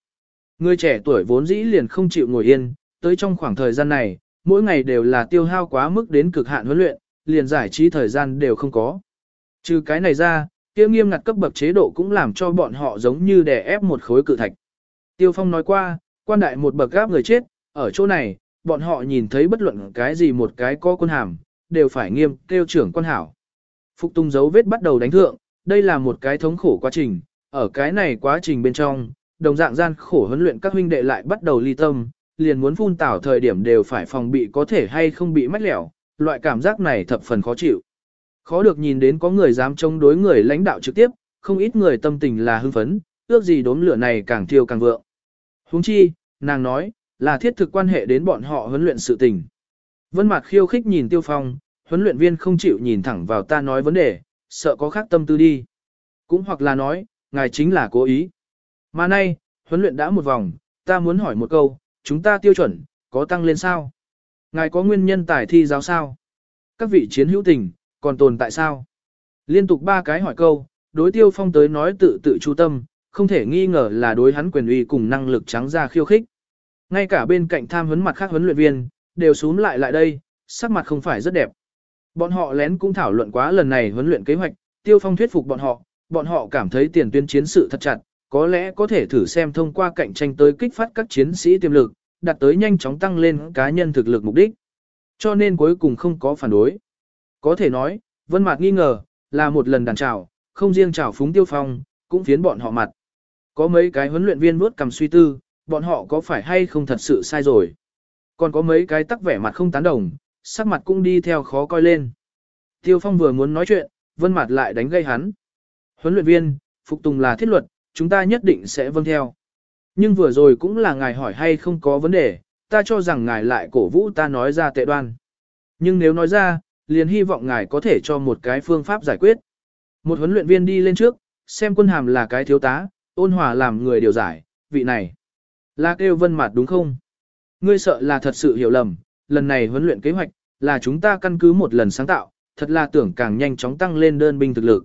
Người trẻ tuổi vốn dĩ liền không chịu ngồi yên, tới trong khoảng thời gian này, mỗi ngày đều là tiêu hao quá mức đến cực hạn huấn luyện, liền giải trí thời gian đều không có. Trừ cái này ra, kia nghiêm ngặt cấp bậc chế độ cũng làm cho bọn họ giống như đè ép một khối cự thạch. Tiêu Phong nói qua, quan đại một bậc gáp người chết, ở chỗ này, bọn họ nhìn thấy bất luận cái gì một cái có quân hàm, đều phải nghiêm kêu trưởng quan hảo. Phục tung dấu vết bắt đầu đánh thượng, đây là một cái thống khổ quá trình, ở cái này quá trình bên trong, đồng dạng gian khổ huấn luyện các huynh đệ lại bắt đầu ly tâm, liền muốn phun tảo thời điểm đều phải phòng bị có thể hay không bị mách lẻo, loại cảm giác này thập phần khó chịu. Khó được nhìn đến có người dám chống đối người lãnh đạo trực tiếp, không ít người tâm tình là hưng phấn, ước gì đốm lửa này càng thiêu càng vượng. Huống chi, nàng nói, là thiết thực quan hệ đến bọn họ huấn luyện sự tình. Vân Mạc khiêu khích nhìn Tiêu Phong, huấn luyện viên không chịu nhìn thẳng vào ta nói vấn đề, sợ có khác tâm tư đi. Cũng hoặc là nói, ngài chính là cố ý. Mà nay, huấn luyện đã một vòng, ta muốn hỏi một câu, chúng ta tiêu chuẩn, có tăng lên sao? Ngài có nguyên nhân tài thi giáo sao? Các vị chiến hữu tình, còn tồn tại sao? Liên tục ba cái hỏi câu, đối tiêu phong tới nói tự tự chú tâm, không thể nghi ngờ là đối hắn quyền uy cùng năng lực trắng ra khiêu khích. Ngay cả bên cạnh tham huấn mặt khác huấn luyện viên, đều xuống lại lại đây, sắc mặt không phải rất đẹp. Bọn họ lén cũng thảo luận quá lần này huấn luyện kế hoạch, tiêu phong thuyết phục bọn họ, bọn họ cảm thấy tiền tuyến chiến sự thật chặt, có lẽ có thể thử xem thông qua cạnh tranh tới kích phát các chiến sĩ tiềm lực, đặt tới nhanh chóng tăng lên cá nhân thực lực mục đích. Cho nên cuối cùng không có phản đối. Có thể nói, Vân Mạc nghi ngờ, là một lần đàn trào, không riêng trào phúng tiêu phong, cũng phiến bọn họ mặt. Có mấy cái huấn luyện viên bước cầm suy tư, bọn họ có phải hay không thật sự sai rồi. Còn có mấy cái tắc vẻ mặt không tán đồng, sắc mặt cũng đi theo khó coi lên. Tiêu phong vừa muốn nói chuyện, Vân Mạc lại đánh gây hắn. Huấn luyện viên, phục tùng là thiết luật, chúng ta nhất định sẽ vâng theo. Nhưng vừa rồi cũng là ngài hỏi hay không có vấn đề, ta cho rằng ngài lại cổ vũ ta nói ra tệ đoan. Nhưng nếu nói ra, liền hy vọng ngài có thể cho một cái phương pháp giải quyết. Một huấn luyện viên đi lên trước, xem quân hàm là cái thiếu tá, ôn hòa làm người điều giải, vị này. Là kêu vân mặt đúng không? Ngươi sợ là thật sự hiểu lầm, lần này huấn luyện kế hoạch, là chúng ta căn cứ một lần sáng tạo, thật là tưởng càng nhanh chóng tăng lên đơn binh thực lực.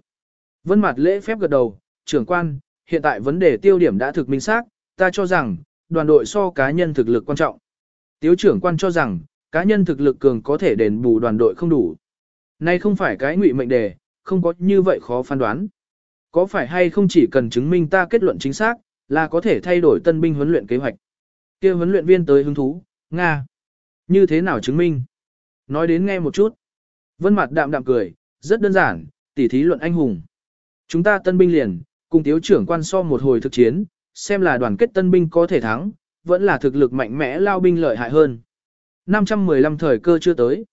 Vân mặt lễ phép gật đầu, trưởng quan, hiện tại vấn đề tiêu điểm đã thực minh xác, ta cho rằng, đoàn đội so cá nhân thực lực quan trọng. Tiếu trưởng quan cho rằng, cá nhân thực lực cường có thể đền bù đoàn đội không đủ. Nay không phải cái ngụy mệnh đề, không có như vậy khó phán đoán. Có phải hay không chỉ cần chứng minh ta kết luận chính xác, là có thể thay đổi tân binh huấn luyện kế hoạch. kia huấn luyện viên tới hứng thú, Nga. Như thế nào chứng minh? Nói đến nghe một chút. Vân mặt đạm đạm cười, rất đơn giản, tỉ thí luận anh hùng. Chúng ta tân binh liền, cùng tiếu trưởng quan so một hồi thực chiến, xem là đoàn kết tân binh có thể thắng, vẫn là thực lực mạnh mẽ lao binh lợi hại hơn. 515 thời cơ chưa tới.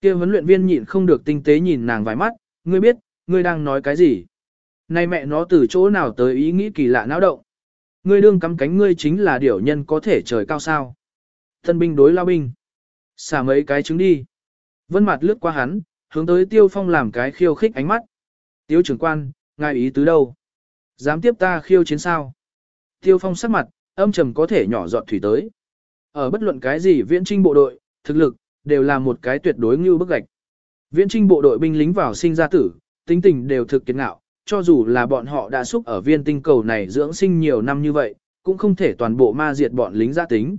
kia huấn luyện viên nhịn không được tinh tế nhìn nàng vài mắt, ngươi biết, ngươi đang nói cái gì. Này mẹ nó từ chỗ nào tới ý nghĩ kỳ lạ náo động. Ngươi đương cắm cánh ngươi chính là điểu nhân có thể trời cao sao. Tân binh đối lao binh. Xả mấy cái trứng đi. Vân mặt lướt qua hắn, hướng tới tiêu phong làm cái khiêu khích ánh mắt. Tiêu trưởng quan, ngài ý tứ đâu? Dám tiếp ta khiêu chiến sao? Tiêu phong sắc mặt, âm trầm có thể nhỏ giọt thủy tới. Ở bất luận cái gì viễn trinh bộ đội, thực lực, đều là một cái tuyệt đối như bức gạch. Viễn trinh bộ đội binh lính vào sinh ra tử, tính tình đều thực kiệt ngạo, cho dù là bọn họ đã xúc ở viên tinh cầu này dưỡng sinh nhiều năm như vậy, cũng không thể toàn bộ ma diệt bọn lính gia tính.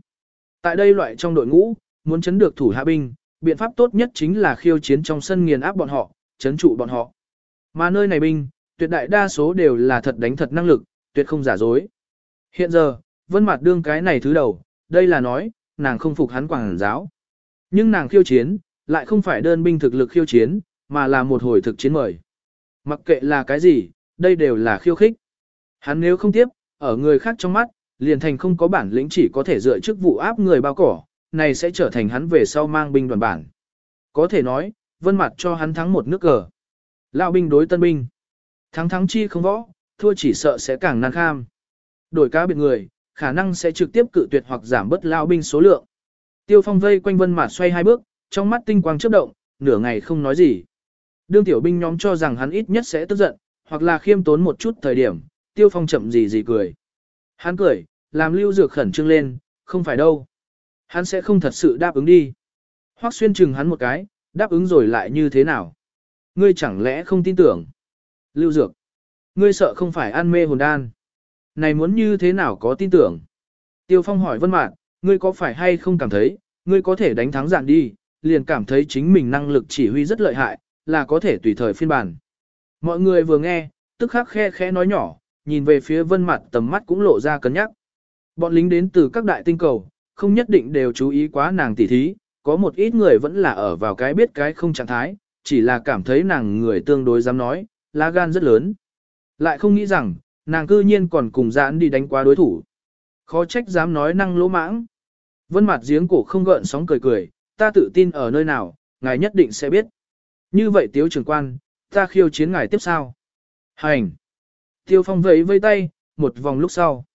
Tại đây loại trong đội ngũ, muốn chấn được thủ hạ binh, biện pháp tốt nhất chính là khiêu chiến trong sân nghiền áp bọn họ, chấn trụ bọn họ. Mà nơi này binh, tuyệt đại đa số đều là thật đánh thật năng lực, tuyệt không giả dối. Hiện giờ, Vân Mạt đương cái này thứ đầu, đây là nói, nàng không phục hắn quảng giáo. Nhưng nàng khiêu chiến, lại không phải đơn binh thực lực khiêu chiến, mà là một hồi thực chiến mời. Mặc kệ là cái gì, đây đều là khiêu khích. Hắn nếu không tiếp, ở người khác trong mắt, liền thành không có bản lĩnh chỉ có thể dựa chức vụ áp người bao cỏ, này sẽ trở thành hắn về sau mang binh đoàn bản. Có thể nói, vân mặt cho hắn thắng một nước cờ. Lão binh đối tân binh. Thắng thắng chi không võ, thua chỉ sợ sẽ càng nan kham. Đổi cá biệt người, khả năng sẽ trực tiếp cự tuyệt hoặc giảm bớt lao binh số lượng. Tiêu phong vây quanh vân mạt xoay hai bước, trong mắt tinh quang chớp động, nửa ngày không nói gì. Đương tiểu binh nhóm cho rằng hắn ít nhất sẽ tức giận, hoặc là khiêm tốn một chút thời điểm, tiêu phong chậm gì gì cười. Hắn cười, làm lưu dược khẩn trương lên, không phải đâu. Hắn sẽ không thật sự đáp ứng đi. Hoắc xuyên chừng hắn một cái, đáp ứng rồi lại như thế nào? Ngươi chẳng lẽ không tin tưởng? Lưu dược, ngươi sợ không phải ăn mê hồn đan. Này muốn như thế nào có tin tưởng? Tiêu phong hỏi vân mạn, ngươi có phải hay không cảm thấy, ngươi có thể đánh thắng dạn đi, liền cảm thấy chính mình năng lực chỉ huy rất lợi hại, là có thể tùy thời phiên bản. Mọi người vừa nghe, tức khắc khe khẽ nói nhỏ, nhìn về phía vân Mạn, tầm mắt cũng lộ ra cân nhắc. Bọn lính đến từ các đại tinh cầu, không nhất định đều chú ý quá nàng tỉ thí, có một ít người vẫn là ở vào cái biết cái không trạng thái, chỉ là cảm thấy nàng người tương đối dám nói, lá gan rất lớn. Lại không nghĩ rằng, nàng cư nhiên còn cùng giãn đi đánh qua đối thủ. Khó trách dám nói năng lỗ mãng. Vân mặt giếng cổ không gợn sóng cười cười, ta tự tin ở nơi nào, ngài nhất định sẽ biết. Như vậy tiếu trưởng quan, ta khiêu chiến ngài tiếp sao? Hành! Tiêu phong vẫy vây tay, một vòng lúc sau.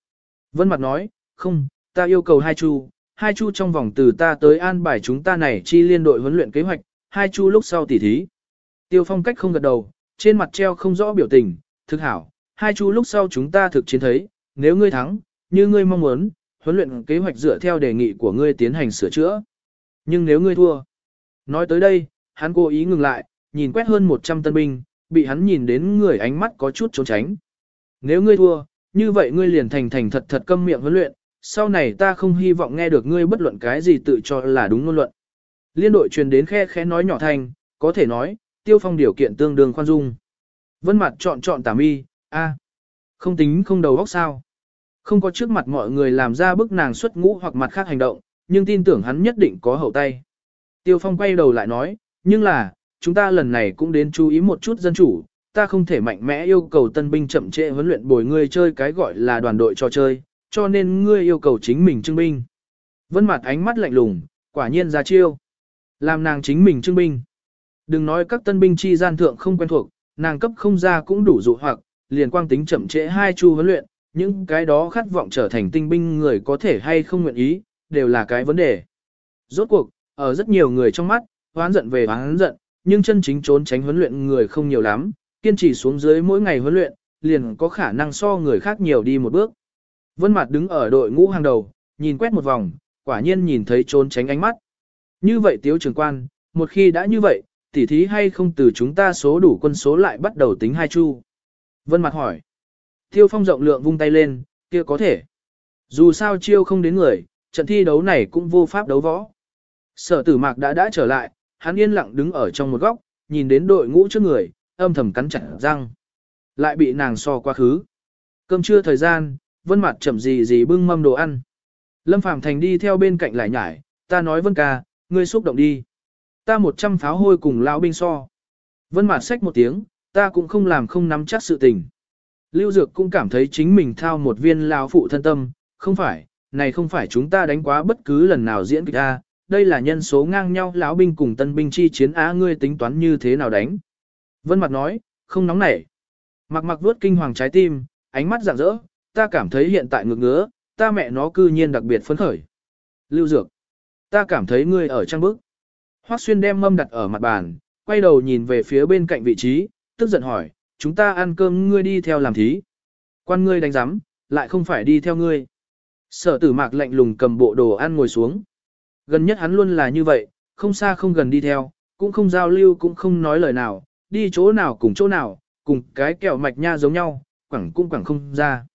Vân mặt nói, không, ta yêu cầu hai chu, hai chu trong vòng từ ta tới an bài chúng ta này chi liên đội huấn luyện kế hoạch, hai chu lúc sau tỉ thí. Tiêu phong cách không gật đầu, trên mặt treo không rõ biểu tình, thực hảo, hai chú lúc sau chúng ta thực chiến thấy, nếu ngươi thắng, như ngươi mong muốn, huấn luyện kế hoạch dựa theo đề nghị của ngươi tiến hành sửa chữa. Nhưng nếu ngươi thua, nói tới đây, hắn cố ý ngừng lại, nhìn quét hơn 100 tân binh, bị hắn nhìn đến người ánh mắt có chút trốn tránh. Nếu ngươi thua, như vậy ngươi liền thành thành thật thật câm miệng huấn luyện, sau này ta không hy vọng nghe được ngươi bất luận cái gì tự cho là đúng ngôn luận. Liên đội truyền đến khe khẽ nói nhỏ thành có thể nói, tiêu phong điều kiện tương đương khoan dung. Vân mặt chọn chọn tà mi, a, không tính không đầu óc sao. Không có trước mặt mọi người làm ra bức nàng xuất ngũ hoặc mặt khác hành động, nhưng tin tưởng hắn nhất định có hậu tay. Tiêu Phong quay đầu lại nói, nhưng là, chúng ta lần này cũng đến chú ý một chút dân chủ, ta không thể mạnh mẽ yêu cầu tân binh chậm trễ huấn luyện bồi ngươi chơi cái gọi là đoàn đội trò chơi, cho nên ngươi yêu cầu chính mình trưng binh. Vân mặt ánh mắt lạnh lùng, quả nhiên ra chiêu. Làm nàng chính mình trưng binh. Đừng nói các tân binh chi gian thượng không quen thuộc, nàng cấp không ra cũng đủ dụ hoặc, liền quang tính chậm trễ hai chu huấn luyện, những cái đó khát vọng trở thành tinh binh người có thể hay không nguyện ý, đều là cái vấn đề. Rốt cuộc, ở rất nhiều người trong mắt, hoán giận về hoán giận, nhưng chân chính trốn tránh huấn luyện người không nhiều lắm, kiên trì xuống dưới mỗi ngày huấn luyện, liền có khả năng so người khác nhiều đi một bước. Vân Mạt đứng ở đội ngũ hàng đầu, nhìn quét một vòng, quả nhiên nhìn thấy trốn tránh ánh mắt. Như vậy Tiếu trưởng quan, một khi đã như vậy, tỉ thí hay không từ chúng ta số đủ quân số lại bắt đầu tính hai chu. Vân Mạt hỏi. Tiêu Phong rộng lượng vung tay lên, kia có thể. Dù sao chiêu không đến người, trận thi đấu này cũng vô pháp đấu võ. Sở tử mạc đã đã trở lại, hắn yên lặng đứng ở trong một góc, nhìn đến đội ngũ trước người, âm thầm cắn chặt răng. Lại bị nàng so quá khứ. Cơm trưa thời gian, vân mặt chậm gì gì bưng mâm đồ ăn. Lâm Phàm Thành đi theo bên cạnh lại nhải, ta nói vân ca, ngươi xúc động đi. Ta một trăm pháo hôi cùng lão binh so. Vân mặt xách một tiếng, ta cũng không làm không nắm chắc sự tình. Lưu Dược cũng cảm thấy chính mình thao một viên lao phụ thân tâm, không phải, này không phải chúng ta đánh quá bất cứ lần nào diễn kịch A, đây là nhân số ngang nhau lão binh cùng tân binh chi chiến á ngươi tính toán như thế nào đánh. Vân Mặt nói, không nóng nảy. Mặc mặc vuốt kinh hoàng trái tim, ánh mắt rạng rỡ, ta cảm thấy hiện tại ngược ngứa, ta mẹ nó cư nhiên đặc biệt phấn khởi. Lưu Dược, ta cảm thấy ngươi ở trang bức. Hoắc Xuyên đem mâm đặt ở mặt bàn, quay đầu nhìn về phía bên cạnh vị trí, tức giận hỏi, chúng ta ăn cơm ngươi đi theo làm thí. Quan ngươi đánh giám, lại không phải đi theo ngươi. Sở tử mạc lạnh lùng cầm bộ đồ ăn ngồi xuống. Gần nhất hắn luôn là như vậy, không xa không gần đi theo, cũng không giao lưu cũng không nói lời nào, đi chỗ nào cùng chỗ nào, cùng cái kẹo mạch nha giống nhau, quẳng cũng quẳng không ra.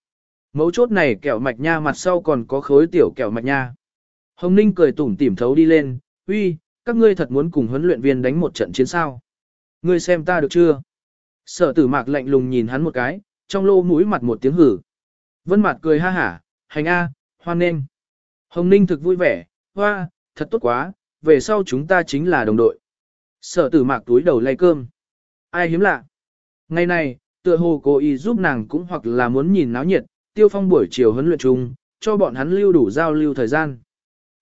Mấu chốt này kẹo mạch nha mặt sau còn có khối tiểu kẹo mạch nha. Hồng Ninh cười tủm tỉm thấu đi lên, uy, các ngươi thật muốn cùng huấn luyện viên đánh một trận chiến sao. Ngươi xem ta được chưa? Sở tử mạc lạnh lùng nhìn hắn một cái, trong lô mũi mặt một tiếng hử. Vân mặt cười ha hả, hành a, hoan nên. Hồng Ninh thực vui vẻ, hoa, thật tốt quá, về sau chúng ta chính là đồng đội. Sở tử mạc túi đầu lay cơm. Ai hiếm lạ. Ngày này, tựa hồ cô y giúp nàng cũng hoặc là muốn nhìn náo nhiệt, tiêu phong buổi chiều huấn luyện chung, cho bọn hắn lưu đủ giao lưu thời gian.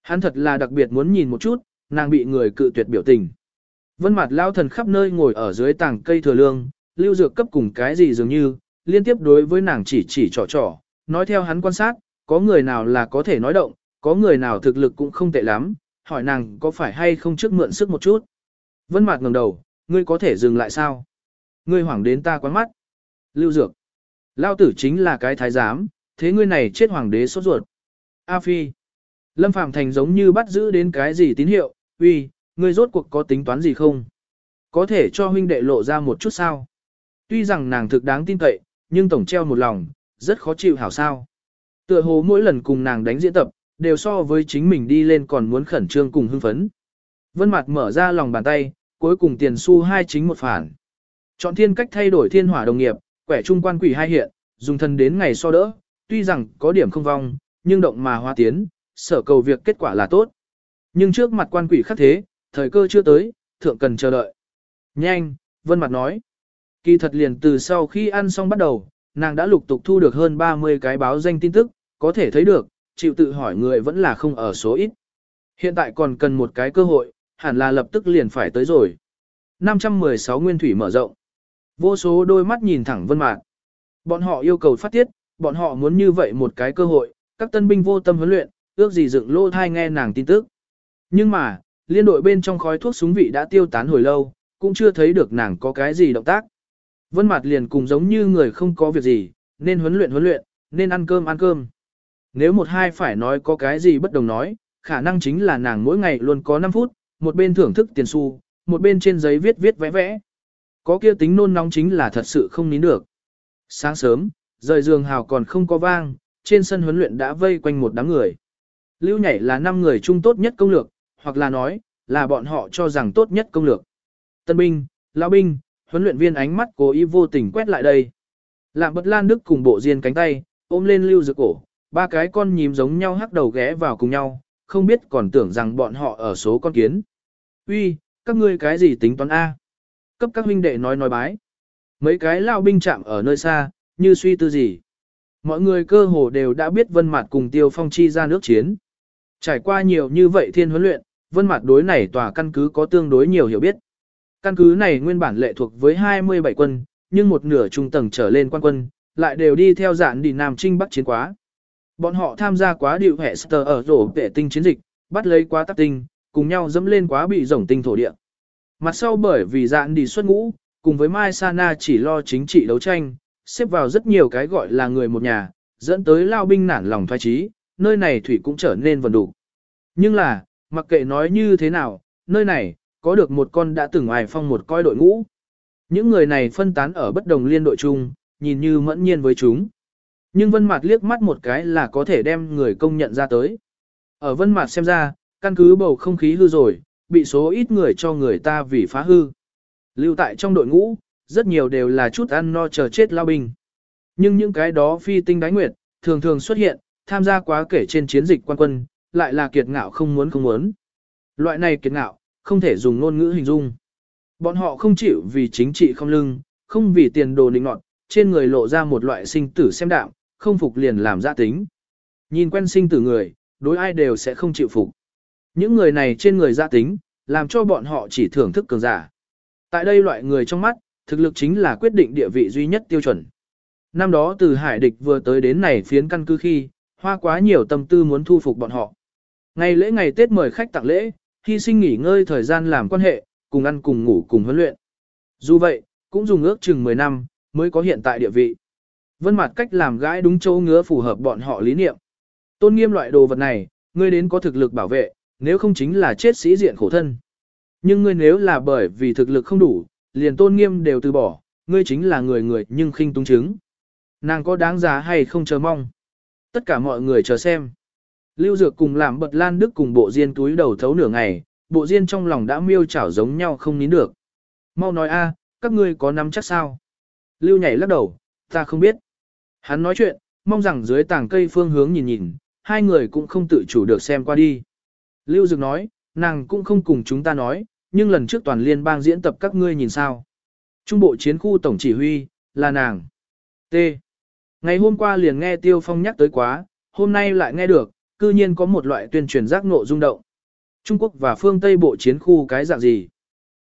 Hắn thật là đặc biệt muốn nhìn một chút, nàng bị người cự tuyệt biểu tình. Vân mặt lao thần khắp nơi ngồi ở dưới tảng cây thừa lương, lưu dược cấp cùng cái gì dường như, liên tiếp đối với nàng chỉ chỉ trò trò, nói theo hắn quan sát, có người nào là có thể nói động, có người nào thực lực cũng không tệ lắm, hỏi nàng có phải hay không trước mượn sức một chút. Vân Mạt ngẩng đầu, ngươi có thể dừng lại sao? Ngươi hoảng đến ta quán mắt. Lưu Dược. Lão tử chính là cái thái giám, thế ngươi này chết hoàng đế sốt ruột. A Phi. Lâm Phàm Thành giống như bắt giữ đến cái gì tín hiệu, uy, ngươi rốt cuộc có tính toán gì không? Có thể cho huynh đệ lộ ra một chút sao? Tuy rằng nàng thực đáng tin cậy, nhưng tổng treo một lòng, rất khó chịu hảo sao. Tựa hồ mỗi lần cùng nàng đánh diễn tập, đều so với chính mình đi lên còn muốn khẩn trương cùng hưng phấn. Vân Mạt mở ra lòng bàn tay, cuối cùng tiền xu hai chính một phản. Chọn thiên cách thay đổi thiên hỏa đồng nghiệp, quẻ trung quan quỷ hai hiện, dùng thân đến ngày so đỡ, tuy rằng có điểm không vong, nhưng động mà hoa tiến, sở cầu việc kết quả là tốt. Nhưng trước mặt quan quỷ khắc thế, thời cơ chưa tới, thượng cần chờ đợi. Nhanh, Vân Mặt nói. Kỳ thật liền từ sau khi ăn xong bắt đầu, nàng đã lục tục thu được hơn 30 cái báo danh tin tức, có thể thấy được, chịu tự hỏi người vẫn là không ở số ít. Hiện tại còn cần một cái cơ hội, hẳn là lập tức liền phải tới rồi. 516 nguyên thủy mở rộng. Vô số đôi mắt nhìn thẳng Vân Mạc. Bọn họ yêu cầu phát tiết, bọn họ muốn như vậy một cái cơ hội, các tân binh vô tâm huấn luyện, ước gì dựng lô thai nghe nàng tin tức. Nhưng mà, liên đội bên trong khói thuốc súng vị đã tiêu tán hồi lâu, cũng chưa thấy được nàng có cái gì động tác. Vân Mạt liền cùng giống như người không có việc gì, nên huấn luyện huấn luyện, nên ăn cơm ăn cơm. Nếu một hai phải nói có cái gì bất đồng nói, khả năng chính là nàng mỗi ngày luôn có 5 phút, một bên thưởng thức tiền xu, một bên trên giấy viết viết vẽ vẽ. Có kia tính nôn nóng chính là thật sự không nín được. Sáng sớm, rời giường hào còn không có vang, trên sân huấn luyện đã vây quanh một đám người. Lưu nhảy là 5 người trung tốt nhất công lược, hoặc là nói, là bọn họ cho rằng tốt nhất công lược. Tân binh, lão binh, huấn luyện viên ánh mắt cố ý vô tình quét lại đây. Lạm bật lan đức cùng bộ diên cánh tay, ôm lên lưu dược cổ, ba cái con nhím giống nhau hắc đầu ghé vào cùng nhau, không biết còn tưởng rằng bọn họ ở số con kiến. Uy, các ngươi cái gì tính toán A? Cấp các huynh đệ nói nói bái. Mấy cái lao binh chạm ở nơi xa, như suy tư gì. Mọi người cơ hồ đều đã biết Vân Mạt cùng Tiêu Phong chi ra nước chiến. Trải qua nhiều như vậy thiên huấn luyện, Vân Mạt đối này tòa căn cứ có tương đối nhiều hiểu biết. Căn cứ này nguyên bản lệ thuộc với 27 quân, nhưng một nửa trung tầng trở lên quan quân, lại đều đi theo dạng đi Nam Trinh Bắc chiến quá. Bọn họ tham gia quá điệu hệ sờ ở rổ vệ tinh chiến dịch, bắt lấy quá tắc tinh, cùng nhau dẫm lên quá bị rổng tinh thổ địa. Mặt sau bởi vì dạng đi xuất ngũ, cùng với Mai Sana chỉ lo chính trị đấu tranh, xếp vào rất nhiều cái gọi là người một nhà, dẫn tới lao binh nản lòng thoái trí, nơi này thủy cũng trở nên vần đủ. Nhưng là, mặc kệ nói như thế nào, nơi này, có được một con đã từng ngoài phong một coi đội ngũ. Những người này phân tán ở bất đồng liên đội chung, nhìn như mẫn nhiên với chúng. Nhưng Vân Mạt liếc mắt một cái là có thể đem người công nhận ra tới. Ở Vân Mạt xem ra, căn cứ bầu không khí hư rồi, bị số ít người cho người ta vì phá hư. Lưu tại trong đội ngũ, rất nhiều đều là chút ăn no chờ chết lao binh. Nhưng những cái đó phi tinh đái nguyệt, thường thường xuất hiện, tham gia quá kể trên chiến dịch quan quân, lại là kiệt ngạo không muốn không muốn. Loại này kiệt ngạo, không thể dùng ngôn ngữ hình dung. Bọn họ không chịu vì chính trị không lưng, không vì tiền đồ nịnh nọt, trên người lộ ra một loại sinh tử xem đạo, không phục liền làm ra tính. Nhìn quen sinh tử người, đối ai đều sẽ không chịu phục. Những người này trên người gia tính, làm cho bọn họ chỉ thưởng thức cường giả. Tại đây loại người trong mắt, thực lực chính là quyết định địa vị duy nhất tiêu chuẩn. Năm đó từ hải địch vừa tới đến này phiến căn cứ khi, hoa quá nhiều tâm tư muốn thu phục bọn họ. Ngày lễ ngày Tết mời khách tặng lễ, hy sinh nghỉ ngơi thời gian làm quan hệ, cùng ăn cùng ngủ cùng huấn luyện. Dù vậy, cũng dùng ước chừng 10 năm, mới có hiện tại địa vị. Vân mặt cách làm gái đúng chỗ ngứa phù hợp bọn họ lý niệm. Tôn nghiêm loại đồ vật này, ngươi đến có thực lực bảo vệ, nếu không chính là chết sĩ diện khổ thân. Nhưng ngươi nếu là bởi vì thực lực không đủ, liền tôn nghiêm đều từ bỏ, ngươi chính là người người nhưng khinh tung chứng. Nàng có đáng giá hay không chờ mong. Tất cả mọi người chờ xem. Lưu Dược cùng làm bật lan đức cùng bộ diên túi đầu thấu nửa ngày, bộ diên trong lòng đã miêu chảo giống nhau không nín được. Mau nói a, các ngươi có nắm chắc sao? Lưu nhảy lắc đầu, ta không biết. Hắn nói chuyện, mong rằng dưới tảng cây phương hướng nhìn nhìn, hai người cũng không tự chủ được xem qua đi. Lưu Dược nói, nàng cũng không cùng chúng ta nói, nhưng lần trước toàn liên bang diễn tập các ngươi nhìn sao. Trung bộ chiến khu tổng chỉ huy, là nàng. T. Ngày hôm qua liền nghe Tiêu Phong nhắc tới quá, hôm nay lại nghe được, cư nhiên có một loại tuyên truyền giác ngộ rung động. Trung Quốc và phương Tây bộ chiến khu cái dạng gì?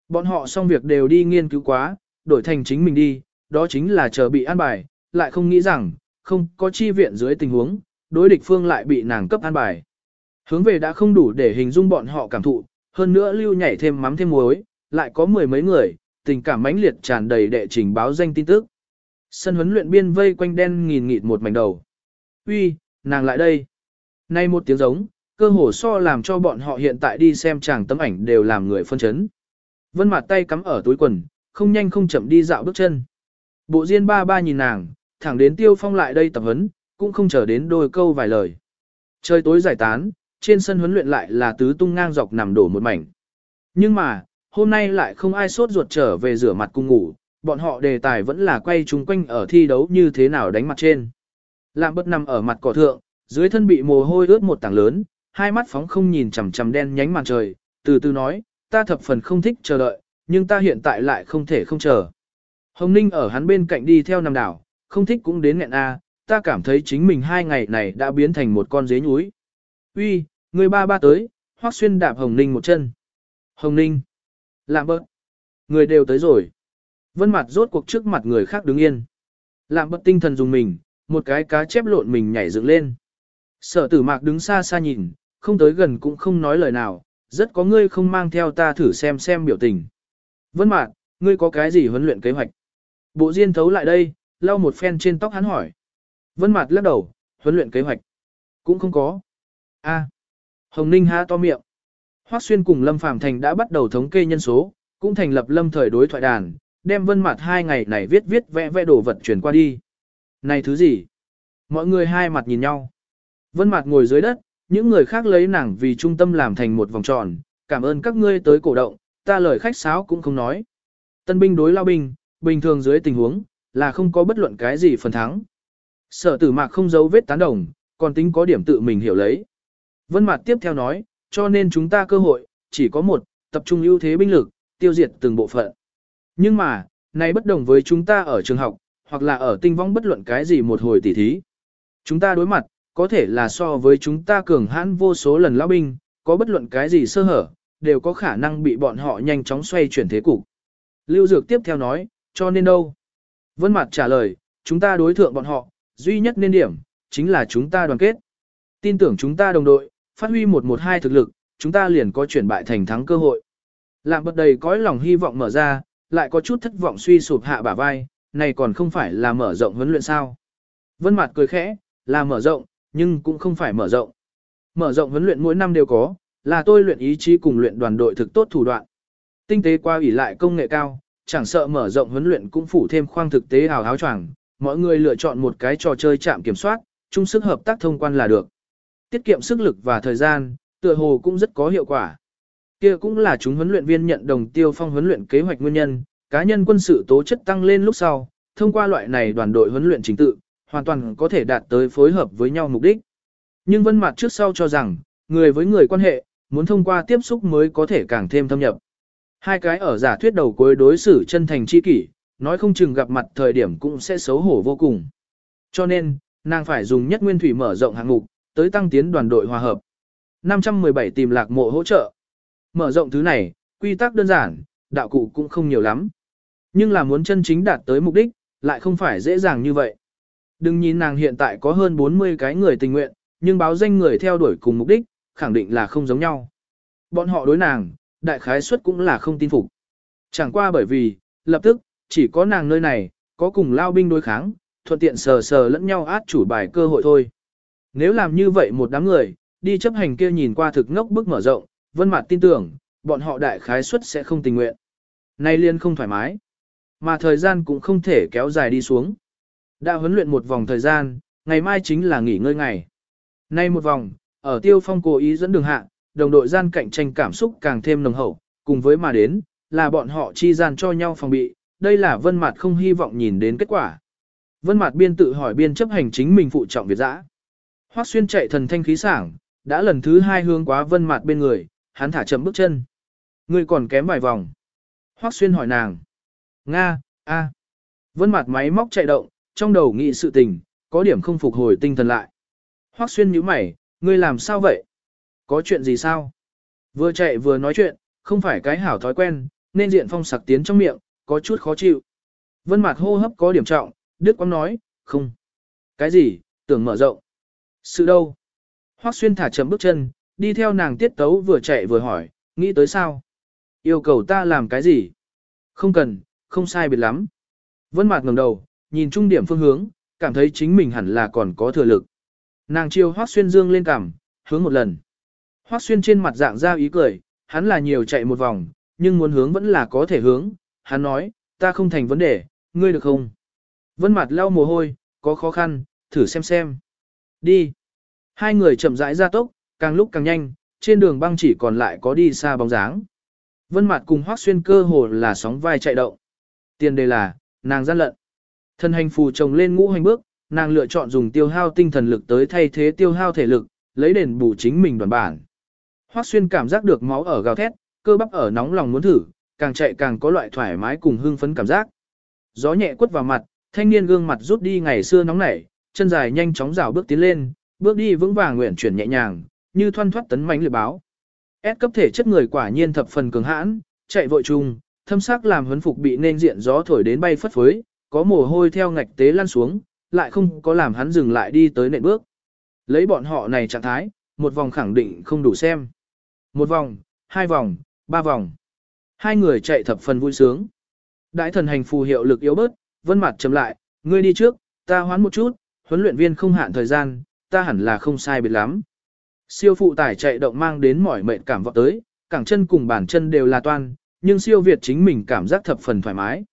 Bọn họ xong việc đều đi nghiên cứu quá, đổi thành chính mình đi, đó chính là chờ bị an bài, lại không nghĩ rằng, không có chi viện dưới tình huống, đối địch phương lại bị nàng cấp an bài. Hướng về đã không đủ để hình dung bọn họ cảm thụ, hơn nữa lưu nhảy thêm mắm thêm muối, lại có mười mấy người, tình cảm mãnh liệt tràn đầy đệ trình báo danh tin tức. Sân huấn luyện biên vây quanh đen nghìn nghịt một mảnh đầu. Uy, nàng lại đây. Nay một tiếng giống, cơ hồ so làm cho bọn họ hiện tại đi xem chàng tấm ảnh đều làm người phân chấn. Vân mặt tay cắm ở túi quần, không nhanh không chậm đi dạo bước chân. Bộ Diên ba ba nhìn nàng, thẳng đến Tiêu Phong lại đây tập huấn, cũng không chờ đến đôi câu vài lời. Trời tối giải tán, trên sân huấn luyện lại là tứ tung ngang dọc nằm đổ một mảnh. Nhưng mà, hôm nay lại không ai sốt ruột trở về rửa mặt cùng ngủ, bọn họ đề tài vẫn là quay chung quanh ở thi đấu như thế nào đánh mặt trên. Lạm bất nằm ở mặt cỏ thượng, dưới thân bị mồ hôi ướt một tảng lớn, hai mắt phóng không nhìn chằm chằm đen nhánh màn trời, từ từ nói, ta thập phần không thích chờ đợi, nhưng ta hiện tại lại không thể không chờ. Hồng Ninh ở hắn bên cạnh đi theo nằm đảo, không thích cũng đến nghẹn a, ta cảm thấy chính mình hai ngày này đã biến thành một con dế nhúi. Uy, người ba ba tới, Hoắc Xuyên đạp Hồng Ninh một chân. Hồng Ninh, làm bớt, người đều tới rồi. Vân mặt rốt cuộc trước mặt người khác đứng yên. Làm bớt tinh thần dùng mình, một cái cá chép lộn mình nhảy dựng lên. Sở tử mạc đứng xa xa nhìn, không tới gần cũng không nói lời nào, rất có ngươi không mang theo ta thử xem xem biểu tình. Vân mạc, ngươi có cái gì huấn luyện kế hoạch? Bộ Diên thấu lại đây, lau một phen trên tóc hắn hỏi. Vân Mạt lắc đầu, huấn luyện kế hoạch cũng không có. A. Hồng Ninh há to miệng. Hoắc Xuyên cùng Lâm Phàm Thành đã bắt đầu thống kê nhân số, cũng thành lập lâm thời đối thoại đàn, đem Vân Mạt hai ngày này viết viết vẽ vẽ đồ vật truyền qua đi. Này thứ gì? Mọi người hai mặt nhìn nhau. Vân Mạt ngồi dưới đất, những người khác lấy nàng vì trung tâm làm thành một vòng tròn, cảm ơn các ngươi tới cổ động, ta lời khách sáo cũng không nói. Tân binh đối lao binh, bình thường dưới tình huống, là không có bất luận cái gì phần thắng. Sở tử mạc không giấu vết tán đồng, còn tính có điểm tự mình hiểu lấy. Vân Mạt tiếp theo nói, cho nên chúng ta cơ hội, chỉ có một, tập trung ưu thế binh lực, tiêu diệt từng bộ phận. Nhưng mà, này bất đồng với chúng ta ở trường học, hoặc là ở tinh vong bất luận cái gì một hồi tỉ thí. Chúng ta đối mặt, có thể là so với chúng ta cường hãn vô số lần lão binh, có bất luận cái gì sơ hở, đều có khả năng bị bọn họ nhanh chóng xoay chuyển thế cục. Lưu Dược tiếp theo nói, cho nên đâu? Vân Mạt trả lời, chúng ta đối thượng bọn họ, duy nhất nên điểm, chính là chúng ta đoàn kết. Tin tưởng chúng ta đồng đội, phát huy một một hai thực lực, chúng ta liền có chuyển bại thành thắng cơ hội. Lạm bật đầy cõi lòng hy vọng mở ra, lại có chút thất vọng suy sụp hạ bả vai, này còn không phải là mở rộng huấn luyện sao. Vân Mạt cười khẽ, là mở rộng, nhưng cũng không phải mở rộng. Mở rộng huấn luyện mỗi năm đều có, là tôi luyện ý chí cùng luyện đoàn đội thực tốt thủ đoạn. Tinh tế qua ủy lại công nghệ cao, chẳng sợ mở rộng huấn luyện cũng phủ thêm khoang thực tế hào háo choàng, mọi người lựa chọn một cái trò chơi chạm kiểm soát, chung sức hợp tác thông quan là được. Tiết kiệm sức lực và thời gian, tựa hồ cũng rất có hiệu quả. Kia cũng là chúng huấn luyện viên nhận đồng tiêu phong huấn luyện kế hoạch nguyên nhân, cá nhân quân sự tố chất tăng lên lúc sau, thông qua loại này đoàn đội huấn luyện chính tự, hoàn toàn có thể đạt tới phối hợp với nhau mục đích. Nhưng Vân Mạt trước sau cho rằng, người với người quan hệ, muốn thông qua tiếp xúc mới có thể càng thêm thâm nhập. Hai cái ở giả thuyết đầu cuối đối xử chân thành chi kỷ, nói không chừng gặp mặt thời điểm cũng sẽ xấu hổ vô cùng. Cho nên, nàng phải dùng nhất nguyên thủy mở rộng hạng mục, tới tăng tiến đoàn đội hòa hợp. 517 tìm lạc mộ hỗ trợ. Mở rộng thứ này, quy tắc đơn giản, đạo cụ cũng không nhiều lắm. Nhưng là muốn chân chính đạt tới mục đích, lại không phải dễ dàng như vậy. Đừng nhìn nàng hiện tại có hơn 40 cái người tình nguyện, nhưng báo danh người theo đuổi cùng mục đích, khẳng định là không giống nhau. Bọn họ đối nàng, đại khái suất cũng là không tin phục. Chẳng qua bởi vì, lập tức, chỉ có nàng nơi này, có cùng lao binh đối kháng, thuận tiện sờ sờ lẫn nhau át chủ bài cơ hội thôi. Nếu làm như vậy một đám người, đi chấp hành kia nhìn qua thực ngốc bước mở rộng, vân mặt tin tưởng, bọn họ đại khái suất sẽ không tình nguyện. Nay liên không thoải mái, mà thời gian cũng không thể kéo dài đi xuống. Đã huấn luyện một vòng thời gian, ngày mai chính là nghỉ ngơi ngày. Nay một vòng, ở tiêu phong cố ý dẫn đường hạ, đồng đội gian cạnh tranh cảm xúc càng thêm nồng hậu, cùng với mà đến, là bọn họ chi gian cho nhau phòng bị, đây là Vân Mạt không hy vọng nhìn đến kết quả. Vân Mạt biên tự hỏi biên chấp hành chính mình phụ trọng Việt dã. Hoắc Xuyên chạy thần thanh khí sảng, đã lần thứ hai hướng quá Vân Mạt bên người, hắn thả chậm bước chân. Ngươi còn kém vài vòng. Hoắc Xuyên hỏi nàng. Nga, a. Vân Mạt máy móc chạy động, trong đầu nghĩ sự tình, có điểm không phục hồi tinh thần lại. Hoắc Xuyên nhíu mày, ngươi làm sao vậy? Có chuyện gì sao? Vừa chạy vừa nói chuyện, không phải cái hảo thói quen, nên diện phong sặc tiến trong miệng, có chút khó chịu. Vân mặt hô hấp có điểm trọng, Đức Quang nói, không. Cái gì, tưởng mở rộng. Sự đâu? Hoắc xuyên thả chậm bước chân, đi theo nàng tiết tấu vừa chạy vừa hỏi, nghĩ tới sao? Yêu cầu ta làm cái gì? Không cần, không sai biệt lắm. Vân Mạt ngẩng đầu, nhìn trung điểm phương hướng, cảm thấy chính mình hẳn là còn có thừa lực. Nàng chiêu Hoắc Xuyên dương lên cằm, hướng một lần. Hoắc Xuyên trên mặt dạng ra ý cười, hắn là nhiều chạy một vòng, nhưng muốn hướng vẫn là có thể hướng. Hắn nói, ta không thành vấn đề, ngươi được không? Vân Mạt lau mồ hôi, có khó khăn, thử xem xem. Đi. Hai người chậm rãi ra tốc, càng lúc càng nhanh, trên đường băng chỉ còn lại có đi xa bóng dáng. Vân Mạt cùng Hoắc Xuyên cơ hồ là sóng vai chạy động. Tiền đề là, nàng gian lận. Thân hành phù chồng lên ngũ hành bước, nàng lựa chọn dùng tiêu hao tinh thần lực tới thay thế tiêu hao thể lực, lấy đền bù chính mình đoàn bản. Hoắc Xuyên cảm giác được máu ở gào thét, cơ bắp ở nóng lòng muốn thử, càng chạy càng có loại thoải mái cùng hưng phấn cảm giác. Gió nhẹ quất vào mặt, thanh niên gương mặt rút đi ngày xưa nóng nảy, chân dài nhanh chóng rảo bước tiến lên, bước đi vững vàng nguyện chuyển nhẹ nhàng, như thoăn thoát tấn mãnh liệt báo. S cấp thể chất người quả nhiên thập phần cường hãn, chạy vội chung, thâm sắc làm huấn phục bị nên diện gió thổi đến bay phất phới, có mồ hôi theo ngạch tế lăn xuống, lại không có làm hắn dừng lại đi tới nệm bước. Lấy bọn họ này trạng thái, một vòng khẳng định không đủ xem. Một vòng, hai vòng, ba vòng. Hai người chạy thập phần vui sướng. Đại thần hành phù hiệu lực yếu bớt, vân mặt chấm lại, ngươi đi trước, ta hoán một chút, huấn luyện viên không hạn thời gian, ta hẳn là không sai biệt lắm. Siêu phụ tải chạy động mang đến mỏi mệt cảm vọt tới, cẳng chân cùng bàn chân đều là toan, nhưng siêu việt chính mình cảm giác thập phần thoải mái.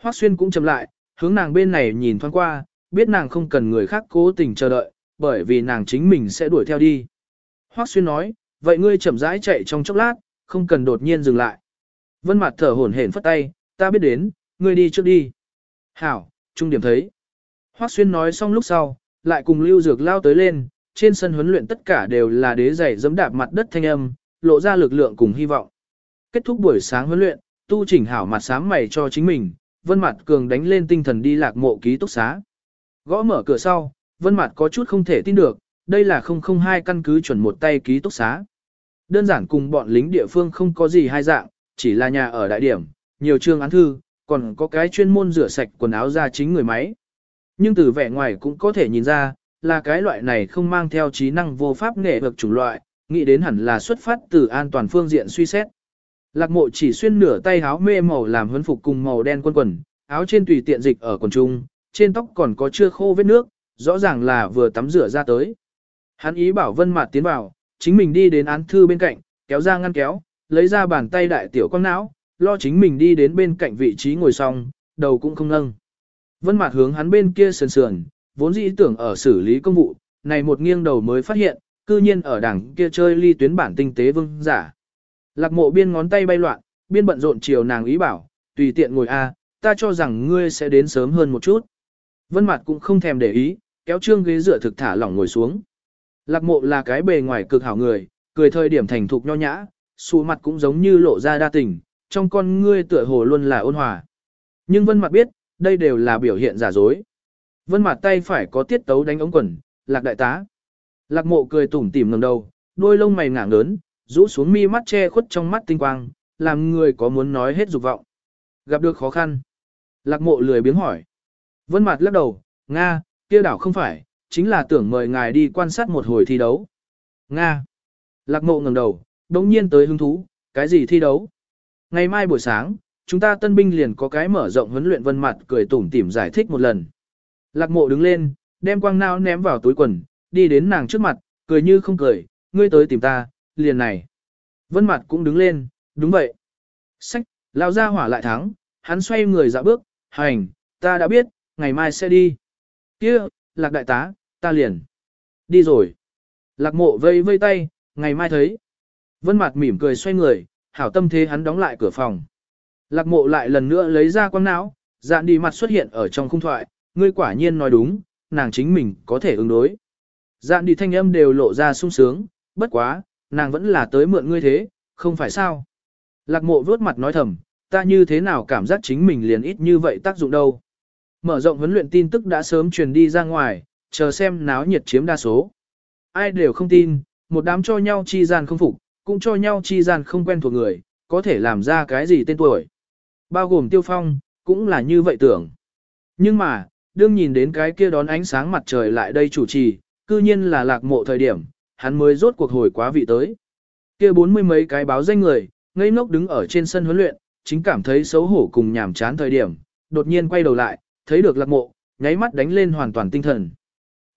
Hoắc Xuyên cũng chậm lại, hướng nàng bên này nhìn thoáng qua, biết nàng không cần người khác cố tình chờ đợi, bởi vì nàng chính mình sẽ đuổi theo đi. Hoắc Xuyên nói, vậy ngươi chậm rãi chạy trong chốc lát, không cần đột nhiên dừng lại. Vân Mặt thở hổn hển phất tay, ta biết đến, ngươi đi trước đi. Hảo, trung điểm thấy. Hoắc Xuyên nói xong lúc sau, lại cùng Lưu Dược lao tới lên, trên sân huấn luyện tất cả đều là đế giày giẫm đạp mặt đất thanh âm, lộ ra lực lượng cùng hy vọng. Kết thúc buổi sáng huấn luyện, tu chỉnh hảo mặt sáng mày cho chính mình, Vân Mạt cường đánh lên tinh thần đi lạc mộ ký túc xá. Gõ mở cửa sau, Vân Mạt có chút không thể tin được, đây là 002 căn cứ chuẩn một tay ký túc xá. Đơn giản cùng bọn lính địa phương không có gì hai dạng, chỉ là nhà ở đại điểm, nhiều trường án thư, còn có cái chuyên môn rửa sạch quần áo ra chính người máy. Nhưng từ vẻ ngoài cũng có thể nhìn ra, là cái loại này không mang theo trí năng vô pháp nghệ vực chủng loại, nghĩ đến hẳn là xuất phát từ an toàn phương diện suy xét. Lạc mộ chỉ xuyên nửa tay áo mê màu làm huấn phục cùng màu đen quân quần, áo trên tùy tiện dịch ở quần trung, trên tóc còn có chưa khô vết nước, rõ ràng là vừa tắm rửa ra tới. Hắn ý bảo vân mặt tiến vào, chính mình đi đến án thư bên cạnh, kéo ra ngăn kéo, lấy ra bàn tay đại tiểu quang não, lo chính mình đi đến bên cạnh vị trí ngồi xong, đầu cũng không nâng. Vân mặt hướng hắn bên kia sườn sườn, vốn dĩ tưởng ở xử lý công vụ, này một nghiêng đầu mới phát hiện, cư nhiên ở đằng kia chơi ly tuyến bản tinh tế vương giả. Lạc mộ biên ngón tay bay loạn, biên bận rộn chiều nàng ý bảo, tùy tiện ngồi a, ta cho rằng ngươi sẽ đến sớm hơn một chút. Vân mặt cũng không thèm để ý, kéo trương ghế dựa thực thả lỏng ngồi xuống. Lạc mộ là cái bề ngoài cực hảo người, cười thời điểm thành thục nho nhã, xù mặt cũng giống như lộ ra đa tình, trong con ngươi tựa hồ luôn là ôn hòa. Nhưng vân mặt biết, đây đều là biểu hiện giả dối. Vân mặt tay phải có tiết tấu đánh ống quần, lạc đại tá. Lạc mộ cười tủm tỉm ngẩng đầu, đôi lông mày ngả lớn, rũ xuống mi mắt che khuất trong mắt tinh quang, làm người có muốn nói hết dục vọng. Gặp được khó khăn. Lạc mộ lười biếng hỏi. Vân mặt lắc đầu, Nga, kia đảo không phải, chính là tưởng mời ngài đi quan sát một hồi thi đấu. Nga. Lạc mộ ngẩng đầu, đống nhiên tới hứng thú, cái gì thi đấu? Ngày mai buổi sáng, chúng ta tân binh liền có cái mở rộng huấn luyện vân mặt cười tủm tỉm giải thích một lần. Lạc mộ đứng lên, đem quang nao ném vào túi quần, đi đến nàng trước mặt, cười như không cười, ngươi tới tìm ta, liền này. Vân mặt cũng đứng lên, đúng vậy. Sách, lao ra hỏa lại thắng, hắn xoay người dạ bước, hành, ta đã biết, ngày mai sẽ đi. kia lạc đại tá, ta liền. Đi rồi. Lạc mộ vây vây tay, ngày mai thấy. Vân mặt mỉm cười xoay người, hảo tâm thế hắn đóng lại cửa phòng. Lạc mộ lại lần nữa lấy ra quang não, dạn đi mặt xuất hiện ở trong khung thoại, ngươi quả nhiên nói đúng, nàng chính mình có thể ứng đối. Dạn đi thanh âm đều lộ ra sung sướng, bất quá, nàng vẫn là tới mượn ngươi thế, không phải sao. Lạc mộ vớt mặt nói thầm, ta như thế nào cảm giác chính mình liền ít như vậy tác dụng đâu. Mở rộng huấn luyện tin tức đã sớm truyền đi ra ngoài, chờ xem náo nhiệt chiếm đa số. Ai đều không tin, một đám cho nhau chi gian không phục, cũng cho nhau chi gian không quen thuộc người, có thể làm ra cái gì tên tuổi. Bao gồm tiêu phong, cũng là như vậy tưởng. Nhưng mà, đương nhìn đến cái kia đón ánh sáng mặt trời lại đây chủ trì, cư nhiên là lạc mộ thời điểm, hắn mới rốt cuộc hồi quá vị tới. Kia bốn mươi mấy cái báo danh người, ngây ngốc đứng ở trên sân huấn luyện, chính cảm thấy xấu hổ cùng nhàm chán thời điểm, đột nhiên quay đầu lại, thấy được lạc mộ, nháy mắt đánh lên hoàn toàn tinh thần.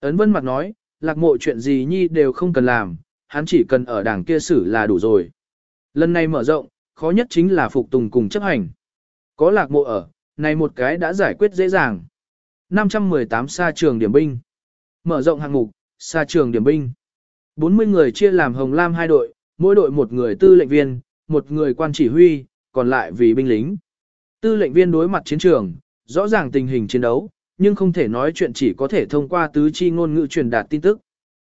Ấn vân mặt nói, lạc mộ chuyện gì nhi đều không cần làm, hắn chỉ cần ở đảng kia xử là đủ rồi. Lần này mở rộng, khó nhất chính là phục tùng cùng chấp hành. Có lạc mộ ở, này một cái đã giải quyết dễ dàng. 518 xa trường điểm binh. Mở rộng hạng mục, xa trường điểm binh. 40 người chia làm hồng lam hai đội, mỗi đội một người tư lệnh viên, một người quan chỉ huy, còn lại vì binh lính. Tư lệnh viên đối mặt chiến trường, rõ ràng tình hình chiến đấu, nhưng không thể nói chuyện chỉ có thể thông qua tứ chi ngôn ngữ truyền đạt tin tức.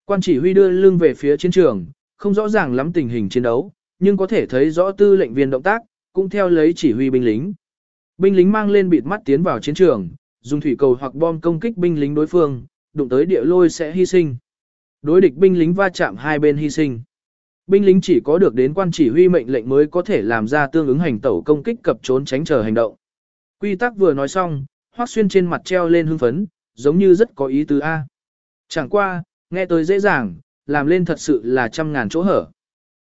Quan chỉ huy đưa lưng về phía chiến trường, không rõ ràng lắm tình hình chiến đấu, nhưng có thể thấy rõ tư lệnh viên động tác, cũng theo lấy chỉ huy binh lính. Binh lính mang lên bịt mắt tiến vào chiến trường, dùng thủy cầu hoặc bom công kích binh lính đối phương, đụng tới địa lôi sẽ hy sinh. Đối địch binh lính va chạm hai bên hy sinh. Binh lính chỉ có được đến quan chỉ huy mệnh lệnh mới có thể làm ra tương ứng hành tẩu công kích cập trốn tránh chờ hành động. Quy tắc vừa nói xong, Hoắc Xuyên trên mặt treo lên hưng phấn, giống như rất có ý tứ A. Chẳng qua, nghe tới dễ dàng, làm lên thật sự là trăm ngàn chỗ hở.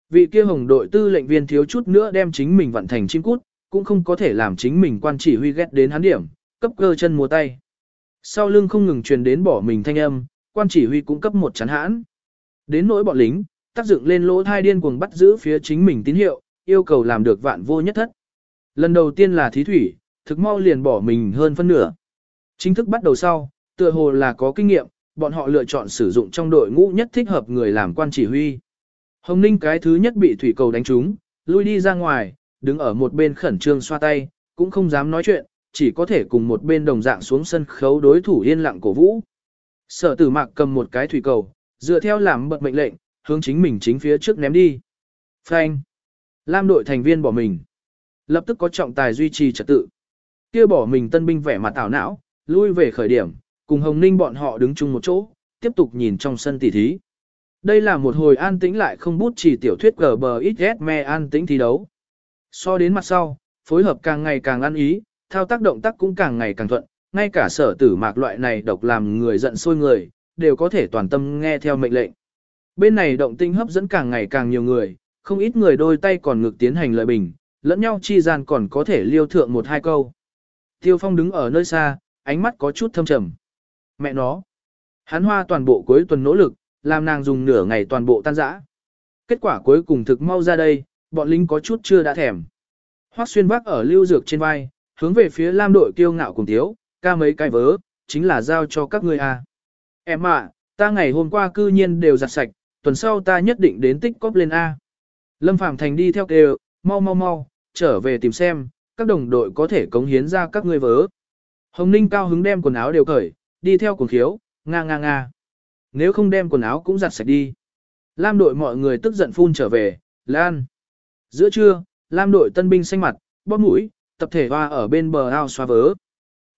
Vị kia hồng đội tư lệnh viên thiếu chút nữa đem chính mình vận thành chim cút, cũng không có thể làm chính mình quan chỉ huy ghét đến hắn điểm, cấp cơ chân múa tay. Sau lưng không ngừng truyền đến bỏ mình thanh âm, quan chỉ huy cũng cấp một chắn hãn. Đến nỗi bọn lính, tác dựng lên lỗ thai điên cuồng bắt giữ phía chính mình tín hiệu, yêu cầu làm được vạn vô nhất thất. Lần đầu tiên là thí thủy, thực mau liền bỏ mình hơn phân nửa. Chính thức bắt đầu sau, tựa hồ là có kinh nghiệm, bọn họ lựa chọn sử dụng trong đội ngũ nhất thích hợp người làm quan chỉ huy. Hồng Ninh cái thứ nhất bị thủy cầu đánh trúng, lui đi ra ngoài, đứng ở một bên khẩn trương xoa tay, cũng không dám nói chuyện, chỉ có thể cùng một bên đồng dạng xuống sân khấu đối thủ yên lặng cổ vũ. Sở tử mạc cầm một cái thủy cầu, dựa theo làm bật mệnh lệnh, hướng chính mình chính phía trước ném đi. Phanh. Lam đội thành viên bỏ mình. Lập tức có trọng tài duy trì trật tự. Kia bỏ mình tân binh vẻ mặt ảo não, lui về khởi điểm, cùng Hồng Ninh bọn họ đứng chung một chỗ, tiếp tục nhìn trong sân tỉ thí. Đây là một hồi an tĩnh lại không bút chỉ tiểu thuyết gờ bờ ít me an tĩnh thi đấu. So đến mặt sau, phối hợp càng ngày càng ăn ý, thao tác động tác cũng càng ngày càng thuận, ngay cả sở tử mạc loại này độc làm người giận sôi người, đều có thể toàn tâm nghe theo mệnh lệnh. Bên này động tinh hấp dẫn càng ngày càng nhiều người, không ít người đôi tay còn ngực tiến hành lợi bình, lẫn nhau chi gian còn có thể liêu thượng một hai câu. Tiêu Phong đứng ở nơi xa, ánh mắt có chút thâm trầm. Mẹ nó. Hắn hoa toàn bộ cuối tuần nỗ lực, làm nàng dùng nửa ngày toàn bộ tan rã. Kết quả cuối cùng thực mau ra đây, bọn lính có chút chưa đã thèm. Hoắc xuyên vác ở lưu dược trên vai, hướng về phía lam đội kiêu ngạo cùng thiếu, ca mấy cái vớ, chính là giao cho các ngươi à. Em ạ, ta ngày hôm qua cư nhiên đều giặt sạch, tuần sau ta nhất định đến tích cóp lên A. Lâm phạm Thành đi theo kêu, mau mau mau, trở về tìm xem, các đồng đội có thể cống hiến ra các ngươi vớ. Hồng Ninh cao hứng đem quần áo đều cởi, đi theo cuồng khiếu, nga nga nga. Nếu không đem quần áo cũng giặt sạch đi. Lam đội mọi người tức giận phun trở về, Lan. Giữa trưa, Lam đội tân binh xanh mặt, bóp mũi, tập thể hoa ở bên bờ ao xoa vớ.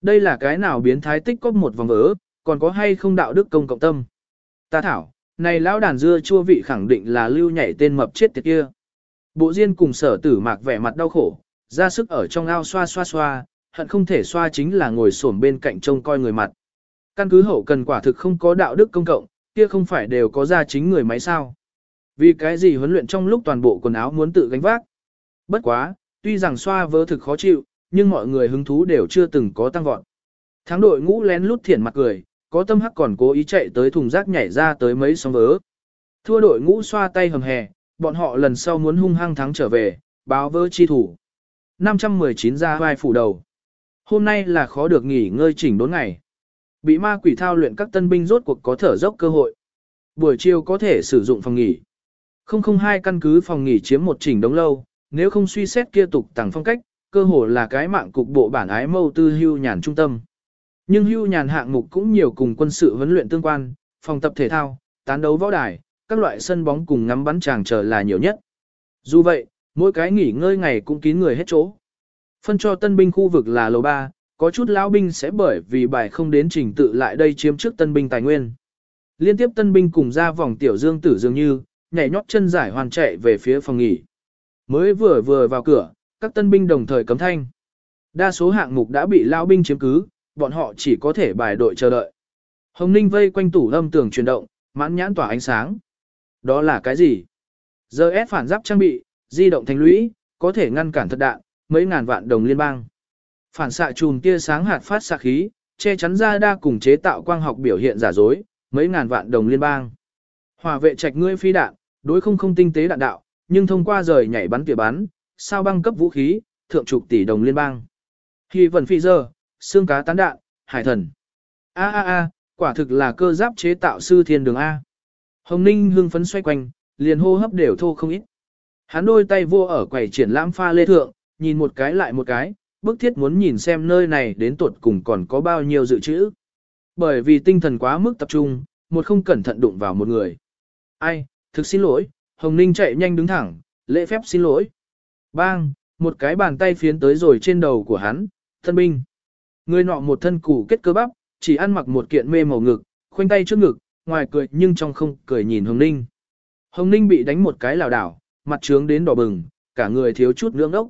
Đây là cái nào biến thái tích cóp một vòng vỡ còn có hay không đạo đức công cộng tâm. Ta thảo, này lão đàn dưa chua vị khẳng định là lưu nhảy tên mập chết tiệt kia. Bộ Diên cùng sở tử mạc vẻ mặt đau khổ, ra sức ở trong ao xoa xoa xoa, hận không thể xoa chính là ngồi xổm bên cạnh trông coi người mặt. Căn cứ hậu cần quả thực không có đạo đức công cộng, kia không phải đều có ra chính người máy sao. Vì cái gì huấn luyện trong lúc toàn bộ quần áo muốn tự gánh vác. Bất quá, tuy rằng xoa vớ thực khó chịu, nhưng mọi người hứng thú đều chưa từng có tăng vọt. Thắng đội ngũ lén lút thiển mặt cười, có tâm hắc còn cố ý chạy tới thùng rác nhảy ra tới mấy sóng vớ. Thua đội ngũ xoa tay hầm hè, bọn họ lần sau muốn hung hăng thắng trở về, báo vỡ chi thủ. 519 ra vai phủ đầu. Hôm nay là khó được nghỉ ngơi chỉnh đốn ngày. Bị ma quỷ thao luyện các tân binh rốt cuộc có thở dốc cơ hội. Buổi chiều có thể sử dụng phòng nghỉ. 002 căn cứ phòng nghỉ chiếm một chỉnh đống lâu, nếu không suy xét kia tục tàng phong cách, cơ hồ là cái mạng cục bộ bản ái mâu tư hưu nhàn trung tâm. Nhưng hưu nhàn hạng mục cũng nhiều cùng quân sự huấn luyện tương quan, phòng tập thể thao, tán đấu võ đài, các loại sân bóng cùng ngắm bắn chàng chờ là nhiều nhất. Dù vậy, mỗi cái nghỉ ngơi ngày cũng kín người hết chỗ. Phân cho tân binh khu vực là lầu 3, có chút lão binh sẽ bởi vì bài không đến trình tự lại đây chiếm trước tân binh tài nguyên. Liên tiếp tân binh cùng ra vòng tiểu dương tử dường như, nhảy nhót chân giải hoàn chạy về phía phòng nghỉ. Mới vừa vừa vào cửa, các tân binh đồng thời cấm thanh. Đa số hạng mục đã bị lão binh chiếm cứ, bọn họ chỉ có thể bài đội chờ đợi. Hồng Ninh vây quanh tủ lâm tường chuyển động, mãn nhãn tỏa ánh sáng. Đó là cái gì? Giờ ép phản giáp trang bị, di động thành lũy, có thể ngăn cản thật đạn, mấy ngàn vạn đồng liên bang. Phản xạ chùm tia sáng hạt phát xạ khí, che chắn ra đa cùng chế tạo quang học biểu hiện giả dối, mấy ngàn vạn đồng liên bang. Hòa vệ trạch ngươi phi đạn, đối không không tinh tế đạn đạo, nhưng thông qua rời nhảy bắn tỉa bắn, sao băng cấp vũ khí, thượng trục tỷ đồng liên bang. Khi vần phi giờ, xương cá tán đạn, hải thần. A a a, quả thực là cơ giáp chế tạo sư thiên đường A. Hồng Ninh hưng phấn xoay quanh, liền hô hấp đều thô không ít. Hắn đôi tay vô ở quầy triển lãm pha lê thượng, nhìn một cái lại một cái, bức thiết muốn nhìn xem nơi này đến tuột cùng còn có bao nhiêu dự trữ. Bởi vì tinh thần quá mức tập trung, một không cẩn thận đụng vào một người. Ai, thực xin lỗi, Hồng Ninh chạy nhanh đứng thẳng, lễ phép xin lỗi. Bang, một cái bàn tay phiến tới rồi trên đầu của hắn, thân binh. Người nọ một thân củ kết cơ bắp, chỉ ăn mặc một kiện mê màu ngực, khoanh tay trước ngực, ngoài cười nhưng trong không cười nhìn Hồng Ninh. Hồng Ninh bị đánh một cái lảo đảo, mặt trướng đến đỏ bừng, cả người thiếu chút lưỡng ốc.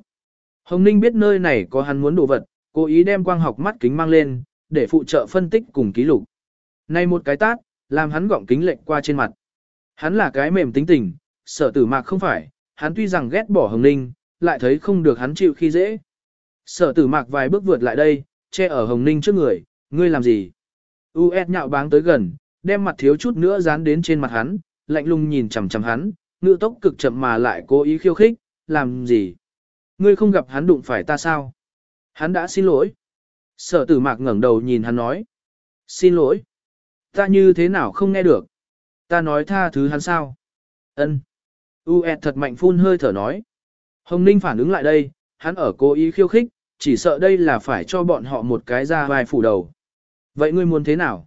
Hồng Ninh biết nơi này có hắn muốn đồ vật, cố ý đem quang học mắt kính mang lên, để phụ trợ phân tích cùng ký lục. Này một cái tát, làm hắn gọng kính lệnh qua trên mặt. Hắn là cái mềm tính tình, sở tử mạc không phải, hắn tuy rằng ghét bỏ Hồng Ninh, lại thấy không được hắn chịu khi dễ. Sở tử mạc vài bước vượt lại đây, che ở Hồng Ninh trước người, ngươi làm gì? U.S. nhạo báng tới gần, đem mặt thiếu chút nữa dán đến trên mặt hắn, lạnh lùng nhìn chằm chằm hắn, ngữ tốc cực chậm mà lại cố ý khiêu khích, làm gì? Ngươi không gặp hắn đụng phải ta sao? Hắn đã xin lỗi. Sở tử mạc ngẩng đầu nhìn hắn nói. Xin lỗi. Ta như thế nào không nghe được? Ta nói tha thứ hắn sao? Ân. U.S. thật mạnh phun hơi thở nói. Hồng Ninh phản ứng lại đây, hắn ở cố ý khiêu khích, chỉ sợ đây là phải cho bọn họ một cái ra vai phủ đầu. Vậy ngươi muốn thế nào?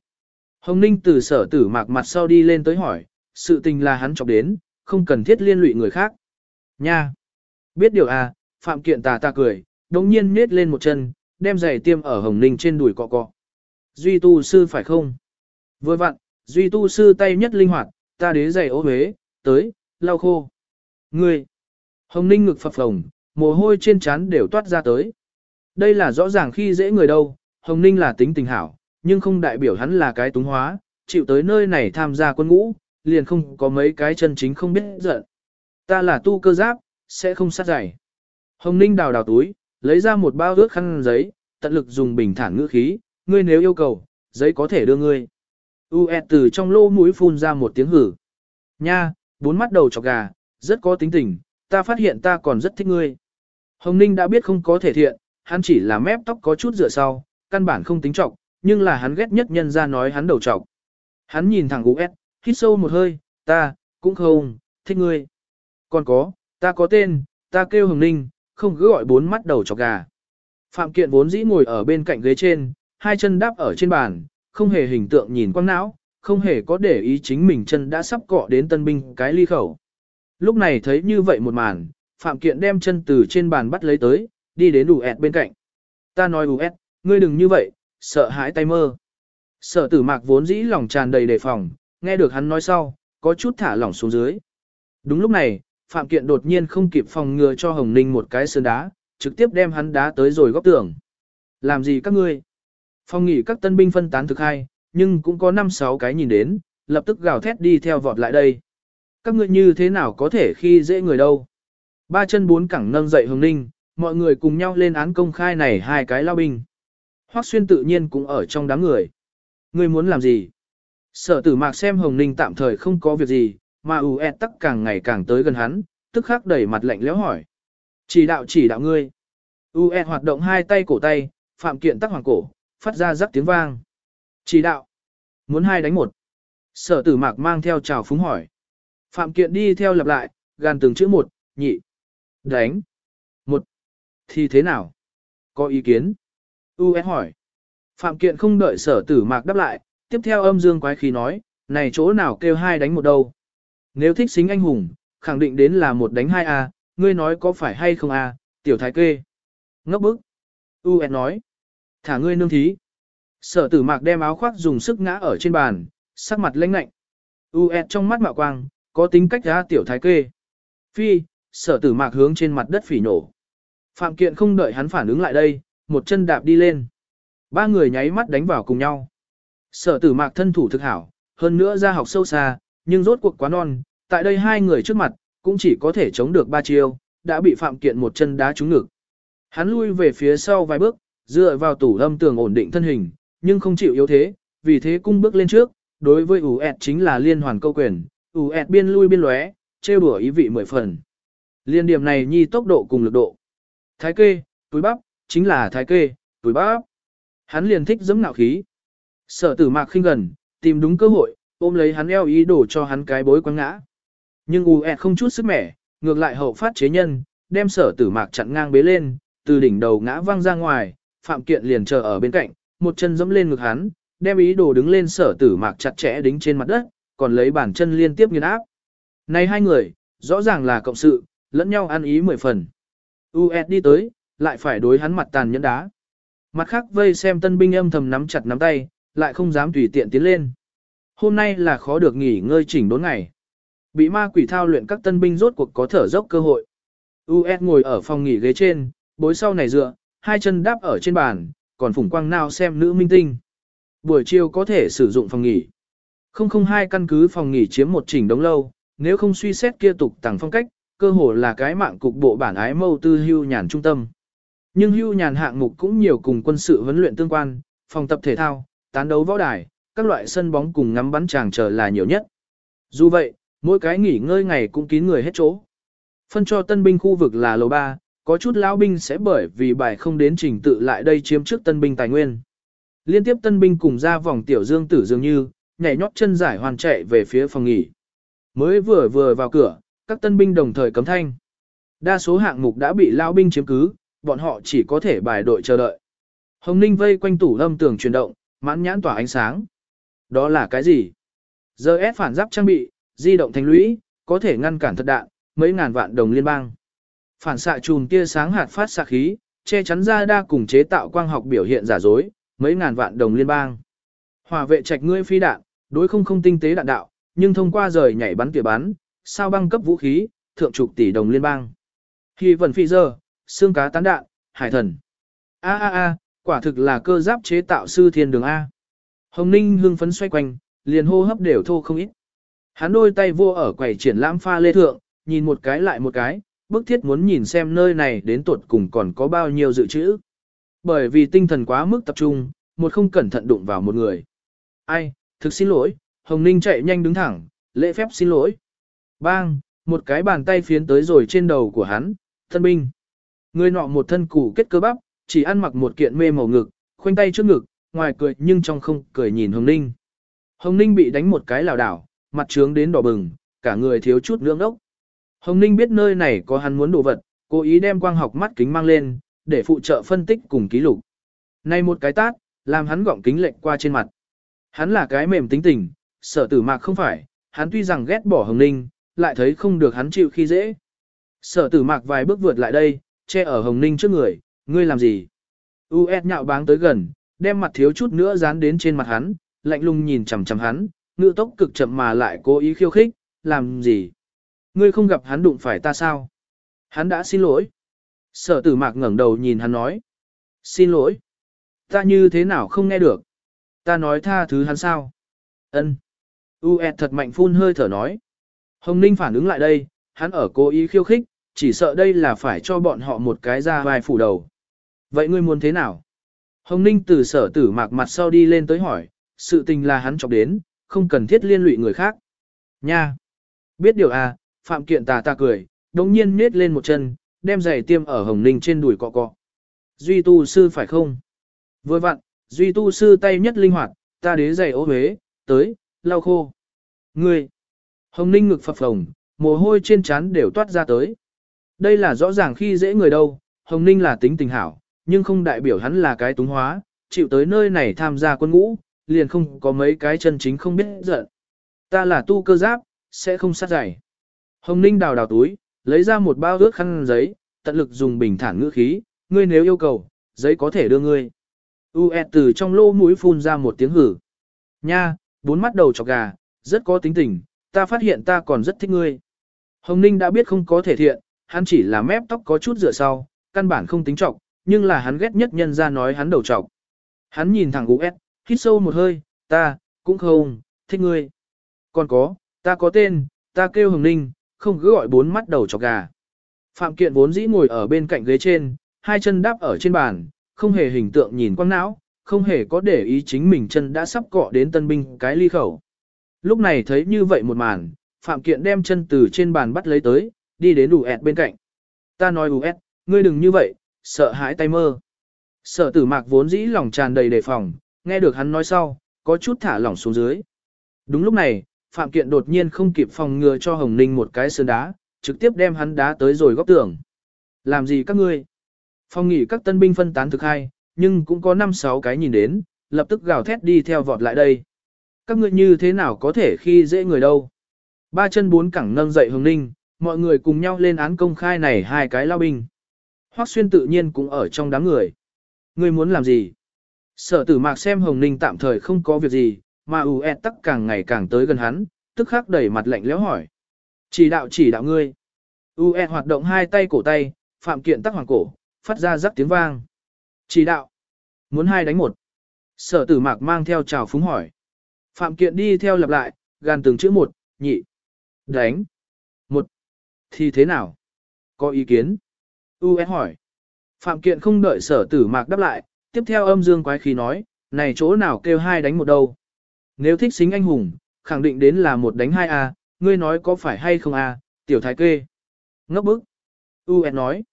Hồng Ninh từ sở tử mạc mặt sau đi lên tới hỏi, sự tình là hắn chọc đến, không cần thiết liên lụy người khác. Nha! Biết điều à, Phạm Kiện tà ta cười, đồng nhiên nết lên một chân, đem giày tiêm ở Hồng Ninh trên đùi cọ cọ. Duy tu sư phải không? Vừa vặn, Duy tu sư tay nhất linh hoạt, ta đế giày ô huế, tới, lau khô. Ngươi! Hồng Ninh ngực phập phồng, mồ hôi trên trán đều toát ra tới. Đây là rõ ràng khi dễ người đâu, Hồng Ninh là tính tình hảo, nhưng không đại biểu hắn là cái túng hóa, chịu tới nơi này tham gia quân ngũ, liền không có mấy cái chân chính không biết giận. Ta là tu cơ giáp, sẽ không sát giải. Hồng Ninh đào đào túi, lấy ra một bao ướt khăn giấy, tận lực dùng bình thản ngữ khí, ngươi nếu yêu cầu, giấy có thể đưa ngươi. U e từ trong lô mũi phun ra một tiếng hử. Nha, bốn mắt đầu chọc gà, rất có tính tình, ta phát hiện ta còn rất thích ngươi. Hồng Ninh đã biết không có thể thiện, hắn chỉ là mép tóc có chút rửa sau, căn bản không tính trọng, nhưng là hắn ghét nhất nhân ra nói hắn đầu trọng. Hắn nhìn thẳng US, hít sâu một hơi, ta, cũng không, thích ngươi. Còn có, ta có tên, ta kêu Hồng Ninh, không cứ gọi bốn mắt đầu chọc gà. Phạm Kiện vốn dĩ ngồi ở bên cạnh ghế trên, hai chân đáp ở trên bàn, không hề hình tượng nhìn quăng não, không hề có để ý chính mình chân đã sắp cọ đến tân binh cái ly khẩu. Lúc này thấy như vậy một màn, Phạm Kiện đem chân từ trên bàn bắt lấy tới, đi đến US bên cạnh. Ta nói US, ngươi đừng như vậy, sợ hãi tay mơ. Sở tử mạc vốn dĩ lòng tràn đầy đề phòng, nghe được hắn nói sau, có chút thả lỏng xuống dưới. Đúng lúc này, Phạm Kiện đột nhiên không kịp phòng ngừa cho Hồng Ninh một cái sơn đá, trực tiếp đem hắn đá tới rồi góc tường. Làm gì các ngươi? Phòng nghỉ các tân binh phân tán thực hai, nhưng cũng có 5-6 cái nhìn đến, lập tức gào thét đi theo vọt lại đây. Các ngươi như thế nào có thể khi dễ người đâu? Ba chân bốn cẳng nâng dậy Hồng Ninh, mọi người cùng nhau lên án công khai này hai cái lao binh. Hoắc xuyên tự nhiên cũng ở trong đám người. Ngươi muốn làm gì? Sở tử mạc xem Hồng Ninh tạm thời không có việc gì, mà ù e tắc càng ngày càng tới gần hắn, tức khắc đẩy mặt lạnh lẽo hỏi. Chỉ đạo chỉ đạo ngươi. U e hoạt động hai tay cổ tay, phạm kiện tắc hoàng cổ, phát ra rắc tiếng vang. Chỉ đạo. Muốn hai đánh một. Sở tử mạc mang theo chào phúng hỏi. Phạm kiện đi theo lặp lại, gàn từng chữ một, nhị. Đánh. Một. Thì thế nào? Có ý kiến? U S hỏi. Phạm kiện không đợi sở tử mạc đáp lại, tiếp theo âm dương quái khí nói, này chỗ nào kêu hai đánh một đâu. Nếu thích xính anh hùng, khẳng định đến là một đánh hai A, ngươi nói có phải hay không A, tiểu thái kê. Ngốc bức. U S nói. Thả ngươi nương thí. Sở tử mạc đem áo khoác dùng sức ngã ở trên bàn, sắc mặt lãnh lạnh. U S trong mắt mạo quang, có tính cách ra tiểu thái kê. Phi, sở tử mạc hướng trên mặt đất phỉ nổ. Phạm kiện không đợi hắn phản ứng lại đây, một chân đạp đi lên. Ba người nháy mắt đánh vào cùng nhau. Sở tử mạc thân thủ thực hảo, hơn nữa ra học sâu xa, nhưng rốt cuộc quá non, tại đây hai người trước mặt, cũng chỉ có thể chống được ba chiêu, đã bị Phạm Kiện một chân đá trúng ngực. Hắn lui về phía sau vài bước, dựa vào tủ âm tường ổn định thân hình, nhưng không chịu yếu thế, vì thế cung bước lên trước, đối với ủ ẹt chính là liên hoàn câu quyền, ủ ẹt biên lui biên lóe, trêu đùa ý vị mười phần. Liên điểm này nhi tốc độ cùng lực độ. Thái kê, túi bắp, chính là thái kê, túi bắp. Hắn liền thích giẫm ngạo khí. Sở tử mạc khinh gần, tìm đúng cơ hội, ôm lấy hắn eo ý đổ cho hắn cái bối quăng ngã. Nhưng u ẹt không chút sức mẻ, ngược lại hậu phát chế nhân, đem sở tử mạc chặn ngang bế lên, từ đỉnh đầu ngã văng ra ngoài, phạm kiện liền chờ ở bên cạnh, một chân dẫm lên ngực hắn, đem ý đồ đứng lên sở tử mạc chặt chẽ đính trên mặt đất, còn lấy bàn chân liên tiếp nghiền áp. Này hai người, rõ ràng là cộng sự, lẫn nhau ăn ý mười phần. U.S. đi tới, lại phải đối hắn mặt tàn nhẫn đá. Mặt khác vây xem tân binh âm thầm nắm chặt nắm tay, lại không dám tùy tiện tiến lên. Hôm nay là khó được nghỉ ngơi chỉnh đốn ngày. Bị ma quỷ thao luyện các tân binh rốt cuộc có thở dốc cơ hội. U.S. ngồi ở phòng nghỉ ghế trên, bối sau này dựa, hai chân đáp ở trên bàn, còn phủng quang nào xem nữ minh tinh. Buổi chiều có thể sử dụng phòng nghỉ. 002 căn cứ phòng nghỉ chiếm một chỉnh đống lâu, nếu không suy xét kia tục tàng phong cách, cơ hồ là cái mạng cục bộ bản ái mâu tư hưu nhàn trung tâm. Nhưng hưu nhàn hạng mục cũng nhiều cùng quân sự huấn luyện tương quan, phòng tập thể thao, tán đấu võ đài, các loại sân bóng cùng ngắm bắn chàng chờ là nhiều nhất. Dù vậy, mỗi cái nghỉ ngơi ngày cũng kín người hết chỗ. Phân cho tân binh khu vực là lầu 3, có chút lão binh sẽ bởi vì bài không đến trình tự lại đây chiếm trước tân binh tài nguyên. Liên tiếp tân binh cùng ra vòng tiểu dương tử dường như, nhảy nhót chân giải hoàn chạy về phía phòng nghỉ. Mới vừa vừa vào cửa, các tân binh đồng thời cấm thanh. Đa số hạng mục đã bị lão binh chiếm cứ, bọn họ chỉ có thể bài đội chờ đợi. Hồng Ninh vây quanh tủ lâm tường chuyển động, mãn nhãn tỏa ánh sáng. Đó là cái gì? Giờ ép phản giáp trang bị, di động thành lũy, có thể ngăn cản thật đạn, mấy ngàn vạn đồng liên bang. Phản xạ chùm tia sáng hạt phát xạ khí, che chắn ra đa cùng chế tạo quang học biểu hiện giả dối, mấy ngàn vạn đồng liên bang. Hỏa vệ trạch ngươi phi đạn, đối không không tinh tế đạn đạo, nhưng thông qua rời nhảy bắn tỉa bắn, sao băng cấp vũ khí, thượng trục tỷ đồng liên bang. Khi vần phi giờ, xương cá tán đạn, hải thần. A a a, quả thực là cơ giáp chế tạo sư thiên đường A. Hồng Ninh hương phấn xoay quanh, liền hô hấp đều thô không ít. Hắn đôi tay vô ở quầy triển lãm pha lê thượng, nhìn một cái lại một cái, bức thiết muốn nhìn xem nơi này đến tuột cùng còn có bao nhiêu dự trữ. Bởi vì tinh thần quá mức tập trung, một không cẩn thận đụng vào một người. Ai, thực xin lỗi, Hồng Ninh chạy nhanh đứng thẳng, lễ phép xin lỗi. Bang, một cái bàn tay phiến tới rồi trên đầu của hắn, thân binh. Người nọ một thân củ kết cơ bắp, chỉ ăn mặc một kiện mê màu ngực, khoanh tay trước ngực, ngoài cười nhưng trong không cười nhìn Hồng Ninh. Hồng Ninh bị đánh một cái lảo đảo, mặt trướng đến đỏ bừng, cả người thiếu chút lưỡng ốc. Hồng Ninh biết nơi này có hắn muốn đồ vật, cố ý đem quang học mắt kính mang lên, để phụ trợ phân tích cùng ký lục. Này một cái tát, làm hắn gọng kính lệnh qua trên mặt. Hắn là cái mềm tính tình, sở tử mạc không phải, hắn tuy rằng ghét bỏ Hồng Ninh, lại thấy không được hắn chịu khi dễ. Sở tử mạc vài bước vượt lại đây, che ở Hồng Ninh trước người, ngươi làm gì? U.S. nhạo báng tới gần, đem mặt thiếu chút nữa dán đến trên mặt hắn, lạnh lùng nhìn chằm chằm hắn, ngự tốc cực chậm mà lại cố ý khiêu khích, làm gì? Ngươi không gặp hắn đụng phải ta sao? Hắn đã xin lỗi. Sở tử mạc ngẩng đầu nhìn hắn nói. Xin lỗi. Ta như thế nào không nghe được? Ta nói tha thứ hắn sao? Ân. U.S. thật mạnh phun hơi thở nói. Hồng Ninh phản ứng lại đây, hắn ở cố ý khiêu khích, chỉ sợ đây là phải cho bọn họ một cái ra vai phủ đầu. Vậy ngươi muốn thế nào? Hồng Ninh từ sở tử mạc mặt sau đi lên tới hỏi, sự tình là hắn chọc đến, không cần thiết liên lụy người khác. Nha! Biết điều à, Phạm Kiện tà ta cười, đồng nhiên nết lên một chân, đem giày tiêm ở Hồng Ninh trên đùi cọ cọ. Duy tu sư phải không? Vừa vặn, Duy tu sư tay nhất linh hoạt, ta đế giày ố huế, tới, lau khô. Ngươi! Hồng Ninh ngực phập phồng, mồ hôi trên trán đều toát ra tới. Đây là rõ ràng khi dễ người đâu, Hồng Ninh là tính tình hảo, nhưng không đại biểu hắn là cái túng hóa, chịu tới nơi này tham gia quân ngũ, liền không có mấy cái chân chính không biết giận. Ta là tu cơ giáp, sẽ không sát giải. Hồng Ninh đào đào túi, lấy ra một bao ướt khăn giấy, tận lực dùng bình thản ngữ khí, ngươi nếu yêu cầu, giấy có thể đưa ngươi. U e từ trong lô mũi phun ra một tiếng hử. Nha, bốn mắt đầu chọc gà, rất có tính tình, ta phát hiện ta còn rất thích ngươi. Hồng Ninh đã biết không có thể thiện, hắn chỉ là mép tóc có chút rửa sau, căn bản không tính trọng, nhưng là hắn ghét nhất nhân ra nói hắn đầu trọc. Hắn nhìn thẳng US, hít sâu một hơi, ta, cũng không, thích ngươi. Còn có, ta có tên, ta kêu Hồng Ninh, không cứ gọi bốn mắt đầu chọc gà. Phạm Kiện vốn dĩ ngồi ở bên cạnh ghế trên, hai chân đáp ở trên bàn, không hề hình tượng nhìn quang não, không hề có để ý chính mình chân đã sắp cọ đến tân binh cái ly khẩu. Lúc này thấy như vậy một màn, Phạm Kiện đem chân từ trên bàn bắt lấy tới, đi đến đủ ẹt bên cạnh. Ta nói đủ ẹt, ngươi đừng như vậy, sợ hãi tay mơ. Sở tử mạc vốn dĩ lòng tràn đầy đề phòng, nghe được hắn nói sau, có chút thả lỏng xuống dưới. Đúng lúc này, Phạm Kiện đột nhiên không kịp phòng ngừa cho Hồng Ninh một cái sơn đá, trực tiếp đem hắn đá tới rồi góc tường. Làm gì các ngươi? Phòng nghỉ các tân binh phân tán thực hai, nhưng cũng có 5-6 cái nhìn đến, lập tức gào thét đi theo vọt lại đây. Các ngươi như thế nào có thể khi dễ người đâu? Ba chân bốn cẳng nâng dậy Hồng Ninh, mọi người cùng nhau lên án công khai này hai cái lao binh. Hoắc Xuyên tự nhiên cũng ở trong đám người. Ngươi muốn làm gì? Sở tử mạc xem Hồng Ninh tạm thời không có việc gì, mà ù ẹt tắc càng ngày càng tới gần hắn, tức khắc đẩy mặt lạnh lẽo hỏi. Chỉ đạo chỉ đạo ngươi. U ẹt hoạt động hai tay cổ tay, phạm kiện tắc hoàng cổ, phát ra rắc tiếng vang. Chỉ đạo. Muốn hai đánh một. Sở tử mạc mang theo chào phúng hỏi. Phạm kiện đi theo lặp lại, gàn từng chữ một, nhị. Đánh. Một. Thì thế nào? Có ý kiến? U.S. hỏi. Phạm kiện không đợi sở tử mạc đáp lại, tiếp theo âm dương quái khí nói, này chỗ nào kêu hai đánh một đâu. Nếu thích xính anh hùng, khẳng định đến là một đánh hai a, ngươi nói có phải hay không a, tiểu thái kê. Ngốc bức. U nói.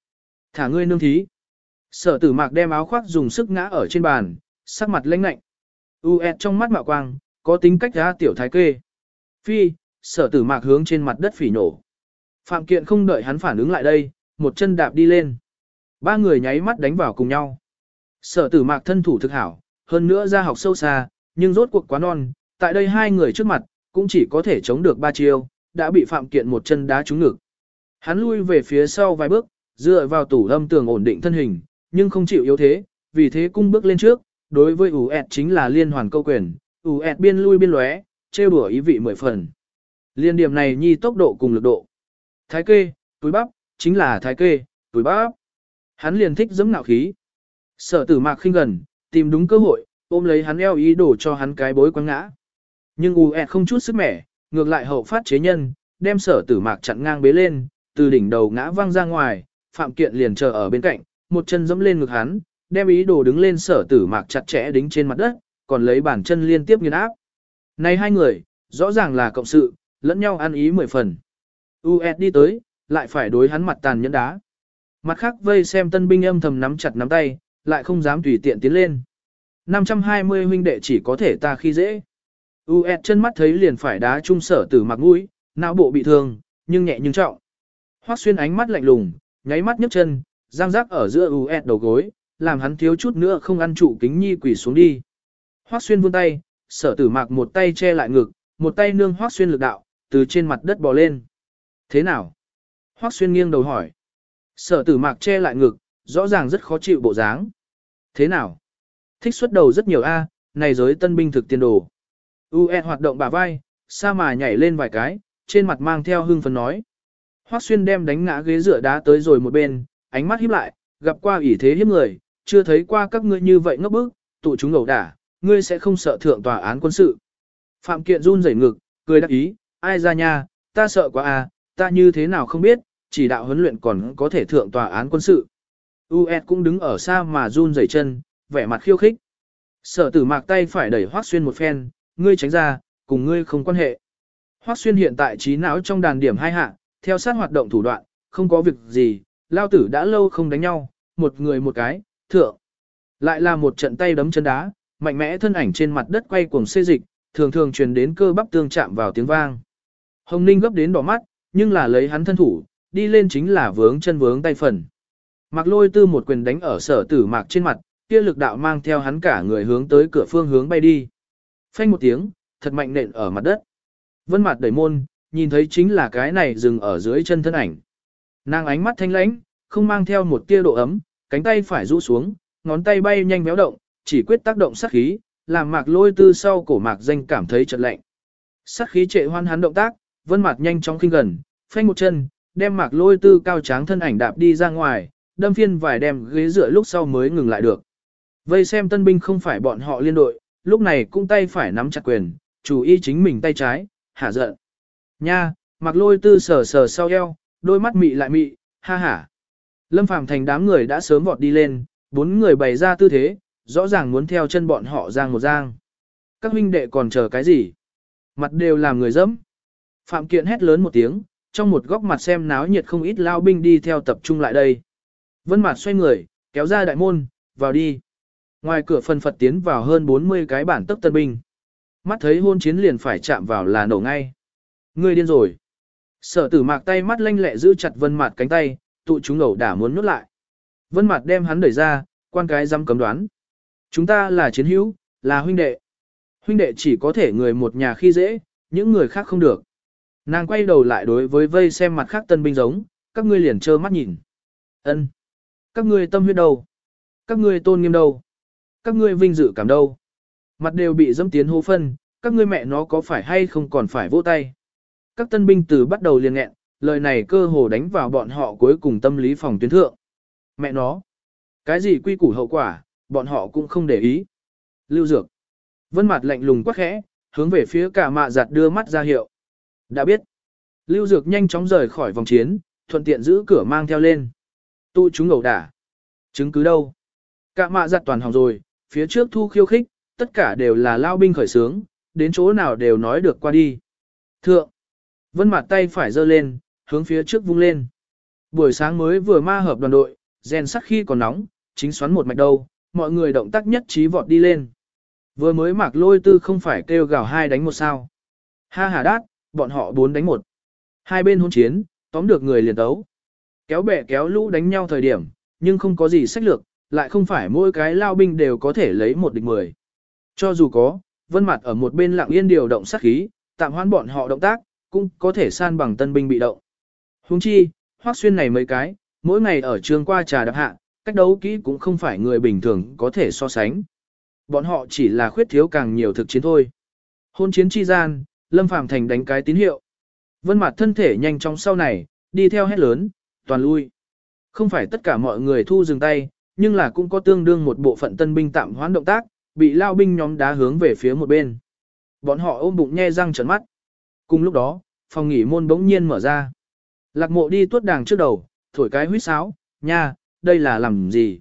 Thả ngươi nương thí. Sở tử mạc đem áo khoác dùng sức ngã ở trên bàn, sắc mặt lãnh lạnh. U trong mắt mạo quang, có tính cách ra tiểu thái kê. Phi, sở tử mạc hướng trên mặt đất phỉ nổ. Phạm kiện không đợi hắn phản ứng lại đây, một chân đạp đi lên. Ba người nháy mắt đánh vào cùng nhau. Sở tử mạc thân thủ thực hảo, hơn nữa ra học sâu xa, nhưng rốt cuộc quá non, tại đây hai người trước mặt, cũng chỉ có thể chống được ba chiêu, đã bị Phạm Kiện một chân đá trúng ngực. Hắn lui về phía sau vài bước, dựa vào tủ âm tường ổn định thân hình, nhưng không chịu yếu thế, vì thế cung bước lên trước, đối với ủ ẹt chính là liên hoàn câu quyền, ủ ẹt biên lui biên lóe, trêu đùa ý vị mười phần. Liên điểm này nhi tốc độ cùng lực độ. Thái kê, túi bắp, chính là thái kê, túi bắp. Hắn liền thích giẫm nạo khí. Sở tử mạc khinh gần, tìm đúng cơ hội, ôm lấy hắn eo ý đổ cho hắn cái bối quăng ngã. Nhưng U ẹt không chút sức mẻ, ngược lại hậu phát chế nhân, đem sở tử mạc chặn ngang bế lên, từ đỉnh đầu ngã văng ra ngoài, Phạm Kiện liền chờ ở bên cạnh, một chân dẫm lên ngực hắn, đem ý đồ đứng lên sở tử mạc chặt chẽ đính trên mặt đất, còn lấy bàn chân liên tiếp nghiền áp. Này hai người, rõ ràng là cộng sự, lẫn nhau ăn ý mười phần. U E đi tới, lại phải đối hắn mặt tàn nhẫn đá. Mặt khác vây xem tân binh âm thầm nắm chặt nắm tay, lại không dám tùy tiện tiến lên. 520 huynh đệ chỉ có thể ta khi dễ. U E chân mắt thấy liền phải đá trung sở tử mặc mũi, não bộ bị thương, nhưng nhẹ nhưng trọng. Hoắc xuyên ánh mắt lạnh lùng, nháy mắt nhấc chân, giang rác ở giữa US đầu gối, làm hắn thiếu chút nữa không ăn trụ kính nhi quỷ xuống đi. Hoắc xuyên vươn tay, sở tử mạc một tay che lại ngực, một tay nương Hoắc xuyên lực đạo, từ trên mặt đất bò lên. Thế nào? Hoắc xuyên nghiêng đầu hỏi. Sở tử mạc che lại ngực, rõ ràng rất khó chịu bộ dáng. Thế nào? Thích xuất đầu rất nhiều A, này giới tân binh thực tiền đồ. UE hoạt động bả vai, sa mà nhảy lên vài cái, trên mặt mang theo hưng phấn nói. Hoắc xuyên đem đánh ngã ghế dựa đá tới rồi một bên, ánh mắt híp lại, gặp qua ủy thế hiếp người, chưa thấy qua các ngươi như vậy ngốc bức, tụ chúng ẩu đả, ngươi sẽ không sợ thượng tòa án quân sự. Phạm Kiện run rẩy ngực, cười đắc ý, ai ra nha, ta sợ quá à, ta như thế nào không biết, chỉ đạo huấn luyện còn có thể thượng tòa án quân sự. US cũng đứng ở xa mà run rẩy chân, vẻ mặt khiêu khích. Sở tử mạc tay phải đẩy Hoắc Xuyên một phen, ngươi tránh ra, cùng ngươi không quan hệ. Hoắc Xuyên hiện tại trí não trong đàn điểm hai hạ, theo sát hoạt động thủ đoạn, không có việc gì, lao tử đã lâu không đánh nhau, một người một cái, thượng. Lại là một trận tay đấm chân đá, mạnh mẽ thân ảnh trên mặt đất quay cuồng xê dịch, thường thường truyền đến cơ bắp tương chạm vào tiếng vang. Hồng Ninh gấp đến đỏ mắt, nhưng là lấy hắn thân thủ, đi lên chính là vướng chân vướng tay phần. Mạc lôi tư một quyền đánh ở sở tử mạc trên mặt, kia lực đạo mang theo hắn cả người hướng tới cửa phương hướng bay đi. Phanh một tiếng, thật mạnh nện ở mặt đất. Vân mặt đẩy môn, nhìn thấy chính là cái này dừng ở dưới chân thân ảnh. Nàng ánh mắt thanh lãnh, không mang theo một tia độ ấm, cánh tay phải rũ xuống, ngón tay bay nhanh béo động, chỉ quyết tác động sát khí, làm mạc lôi tư sau cổ mạc danh cảm thấy chợt lạnh. Sát khí trệ hoan hắn động tác, vân mặt nhanh chóng kinh gần, phanh một chân, đem mạc lôi tư cao tráng thân ảnh đạp đi ra ngoài, đâm phiên vài đem ghế dựa lúc sau mới ngừng lại được. Vây xem tân binh không phải bọn họ liên đội, lúc này cũng tay phải nắm chặt quyền, chủ y chính mình tay trái, hạ giận. Nha, mặc lôi tư sờ sờ sau eo, đôi mắt mị lại mị, ha ha. Lâm Phàm thành đám người đã sớm vọt đi lên, bốn người bày ra tư thế, rõ ràng muốn theo chân bọn họ giang một giang. Các huynh đệ còn chờ cái gì? Mặt đều làm người dẫm. Phạm Kiện hét lớn một tiếng, trong một góc mặt xem náo nhiệt không ít lao binh đi theo tập trung lại đây. Vân Mạt xoay người, kéo ra đại môn, vào đi. Ngoài cửa phần phật tiến vào hơn 40 cái bản tốc tân binh. Mắt thấy hôn chiến liền phải chạm vào là nổ ngay. Ngươi điên rồi. Sở tử mạc tay mắt lanh lẹ giữ chặt Vân Mạt cánh tay, tụ chúng ẩu đả muốn nuốt lại. Vân Mạt đem hắn đẩy ra, quan cái dám cấm đoán. Chúng ta là chiến hữu, là huynh đệ. Huynh đệ chỉ có thể người một nhà khi dễ, những người khác không được. Nàng quay đầu lại đối với vây xem mặt khác tân binh giống, các ngươi liền trơ mắt nhìn. Ân, Các ngươi tâm huyết đâu? Các ngươi tôn nghiêm đâu? Các ngươi vinh dự cảm đâu? Mặt đều bị dâm tiến hô phân, các ngươi mẹ nó có phải hay không còn phải vỗ tay? Các tân binh từ bắt đầu liền nghẹn, lời này cơ hồ đánh vào bọn họ cuối cùng tâm lý phòng tuyến thượng. Mẹ nó, cái gì quy củ hậu quả, bọn họ cũng không để ý. Lưu Dược. Vân mặt lạnh lùng quắc khẽ, hướng về phía cả mạ giặt đưa mắt ra hiệu. Đã biết. Lưu Dược nhanh chóng rời khỏi vòng chiến, thuận tiện giữ cửa mang theo lên. tụ chúng ngầu đả. Chứng cứ đâu? Cả mạ giặt toàn hỏng rồi, phía trước thu khiêu khích, tất cả đều là lao binh khởi sướng, đến chỗ nào đều nói được qua đi. Thượng. Vân mặt tay phải giơ lên, hướng phía trước vung lên. Buổi sáng mới vừa ma hợp đoàn đội, rèn sắc khi còn nóng, chính xoắn một mạch đâu, mọi người động tác nhất trí vọt đi lên. Vừa mới mạc lôi tư không phải kêu gào hai đánh một sao. Ha hà đát, bọn họ bốn đánh một. Hai bên hôn chiến, tóm được người liền tấu. Kéo bè kéo lũ đánh nhau thời điểm, nhưng không có gì sách lược, lại không phải mỗi cái lao binh đều có thể lấy một địch mười. Cho dù có, vân mặt ở một bên lặng yên điều động sát khí, tạm hoãn bọn họ động tác, cũng có thể san bằng tân binh bị động. Huống chi, hoác xuyên này mấy cái, mỗi ngày ở trường qua trà đạp hạ, cách đấu kỹ cũng không phải người bình thường có thể so sánh. Bọn họ chỉ là khuyết thiếu càng nhiều thực chiến thôi. Hôn chiến chi gian, Lâm Phàm Thành đánh cái tín hiệu. Vân mặt thân thể nhanh chóng sau này, đi theo hét lớn, toàn lui. Không phải tất cả mọi người thu dừng tay, nhưng là cũng có tương đương một bộ phận tân binh tạm hoãn động tác, bị lao binh nhóm đá hướng về phía một bên. Bọn họ ôm bụng nhe răng trợn mắt. Cùng lúc đó, phòng nghỉ môn bỗng nhiên mở ra. Lạc mộ đi tuốt đàng trước đầu, thổi cái huýt sáo, nha, đây là làm gì?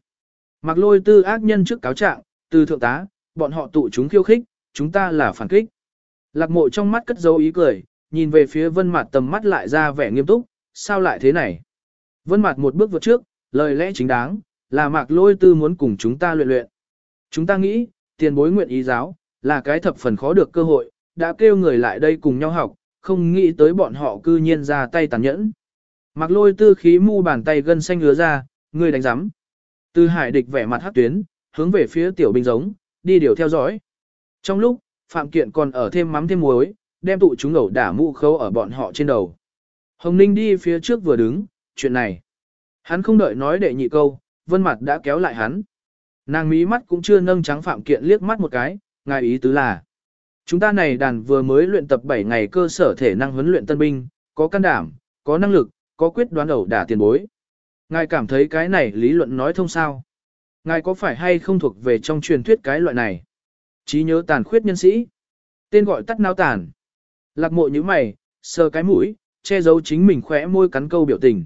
Mặc lôi tư ác nhân trước cáo trạng, từ thượng tá, bọn họ tụ chúng khiêu khích, chúng ta là phản kích. Lạc mộ trong mắt cất dấu ý cười, nhìn về phía vân mặt tầm mắt lại ra vẻ nghiêm túc, sao lại thế này? Vân mặt một bước vượt trước, lời lẽ chính đáng, là mạc lôi tư muốn cùng chúng ta luyện luyện. Chúng ta nghĩ, tiền bối nguyện ý giáo, là cái thập phần khó được cơ hội, đã kêu người lại đây cùng nhau học, không nghĩ tới bọn họ cư nhiên ra tay tàn nhẫn. Mặc lôi tư khí mu bàn tay gân xanh ngứa ra, người đánh giám. Từ hải địch vẻ mặt hát tuyến, hướng về phía tiểu binh giống, đi điều theo dõi. Trong lúc, Phạm Kiện còn ở thêm mắm thêm muối, đem tụ chúng ẩu đả mũ khâu ở bọn họ trên đầu. Hồng Ninh đi phía trước vừa đứng, chuyện này. Hắn không đợi nói đệ nhị câu, vân mặt đã kéo lại hắn. Nàng mí mắt cũng chưa nâng trắng Phạm Kiện liếc mắt một cái, ngài ý tứ là. Chúng ta này đàn vừa mới luyện tập 7 ngày cơ sở thể năng huấn luyện tân binh, có can đảm, có năng lực, có quyết đoán ẩu đả tiền bối. Ngài cảm thấy cái này lý luận nói thông sao? Ngài có phải hay không thuộc về trong truyền thuyết cái loại này? trí nhớ tàn khuyết nhân sĩ. Tên gọi tắt nao tàn. Lạc mộ như mày, sờ cái mũi, che giấu chính mình khỏe môi cắn câu biểu tình.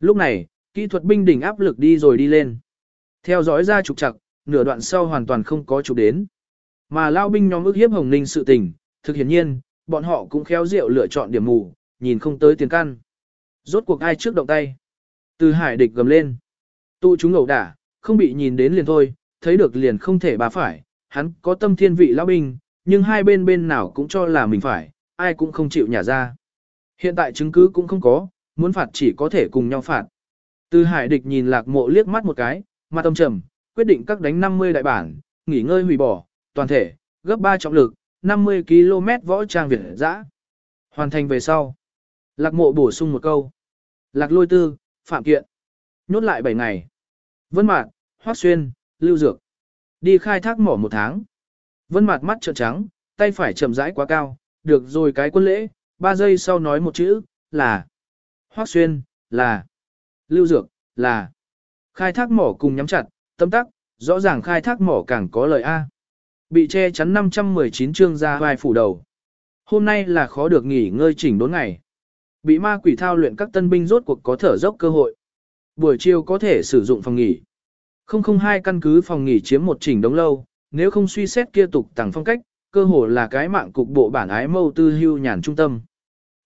Lúc này, kỹ thuật binh đỉnh áp lực đi rồi đi lên. Theo dõi ra trục chặt, nửa đoạn sau hoàn toàn không có chụp đến. Mà lao binh nhóm ước hiếp Hồng Ninh sự tình, thực hiển nhiên, bọn họ cũng khéo rượu lựa chọn điểm mù, nhìn không tới tiền căn. Rốt cuộc ai trước động tay. Từ hải địch gầm lên. Tụ chúng ẩu đả, không bị nhìn đến liền thôi, thấy được liền không thể bà phải, hắn có tâm thiên vị lao binh, nhưng hai bên bên nào cũng cho là mình phải, ai cũng không chịu nhả ra. Hiện tại chứng cứ cũng không có, muốn phạt chỉ có thể cùng nhau phạt. Từ hải địch nhìn lạc mộ liếc mắt một cái, mặt tâm trầm, quyết định các đánh 50 đại bản, nghỉ ngơi hủy bỏ, toàn thể, gấp 3 trọng lực, 50 km võ trang Việt dã. Hoàn thành về sau. Lạc mộ bổ sung một câu. Lạc lôi tư, phạm kiện. Nhốt lại 7 ngày. Vân mạc, hoác xuyên, lưu dược. Đi khai thác mỏ một tháng. Vân mạc mắt trợn trắng, tay phải chậm rãi quá cao, được rồi cái quân lễ, ba giây sau nói một chữ, là. Hoác xuyên, là. Lưu dược, là. Khai thác mỏ cùng nhắm chặt, tâm tắc, rõ ràng khai thác mỏ càng có lời A. Bị che chắn 519 chương ra vai phủ đầu. Hôm nay là khó được nghỉ ngơi chỉnh đốn ngày. Bị ma quỷ thao luyện các tân binh rốt cuộc có thở dốc cơ hội. Buổi chiều có thể sử dụng phòng nghỉ. 002 căn cứ phòng nghỉ chiếm một chỉnh đống lâu, nếu không suy xét kia tục tàng phong cách, cơ hồ là cái mạng cục bộ bản ái mâu tư hưu nhàn trung tâm.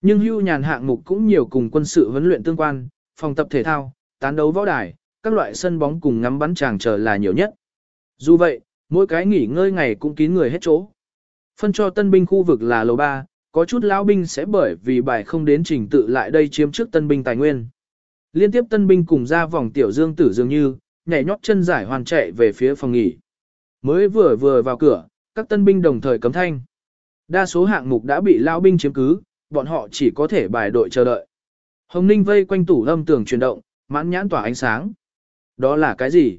Nhưng hưu nhàn hạng mục cũng nhiều cùng quân sự huấn luyện tương quan, phòng tập thể thao, tán đấu võ đài, các loại sân bóng cùng ngắm bắn chàng chờ là nhiều nhất. Dù vậy, mỗi cái nghỉ ngơi ngày cũng kín người hết chỗ. Phân cho tân binh khu vực là lầu 3, có chút lão binh sẽ bởi vì bài không đến trình tự lại đây chiếm trước tân binh tài nguyên. Liên tiếp tân binh cùng ra vòng tiểu dương tử dường như, nhảy nhót chân giải hoàn chạy về phía phòng nghỉ. Mới vừa vừa vào cửa, các tân binh đồng thời cấm thanh. Đa số hạng mục đã bị lão binh chiếm cứ, bọn họ chỉ có thể bài đội chờ đợi. Hồng Ninh vây quanh tủ lâm tường chuyển động, mãn nhãn tỏa ánh sáng. Đó là cái gì?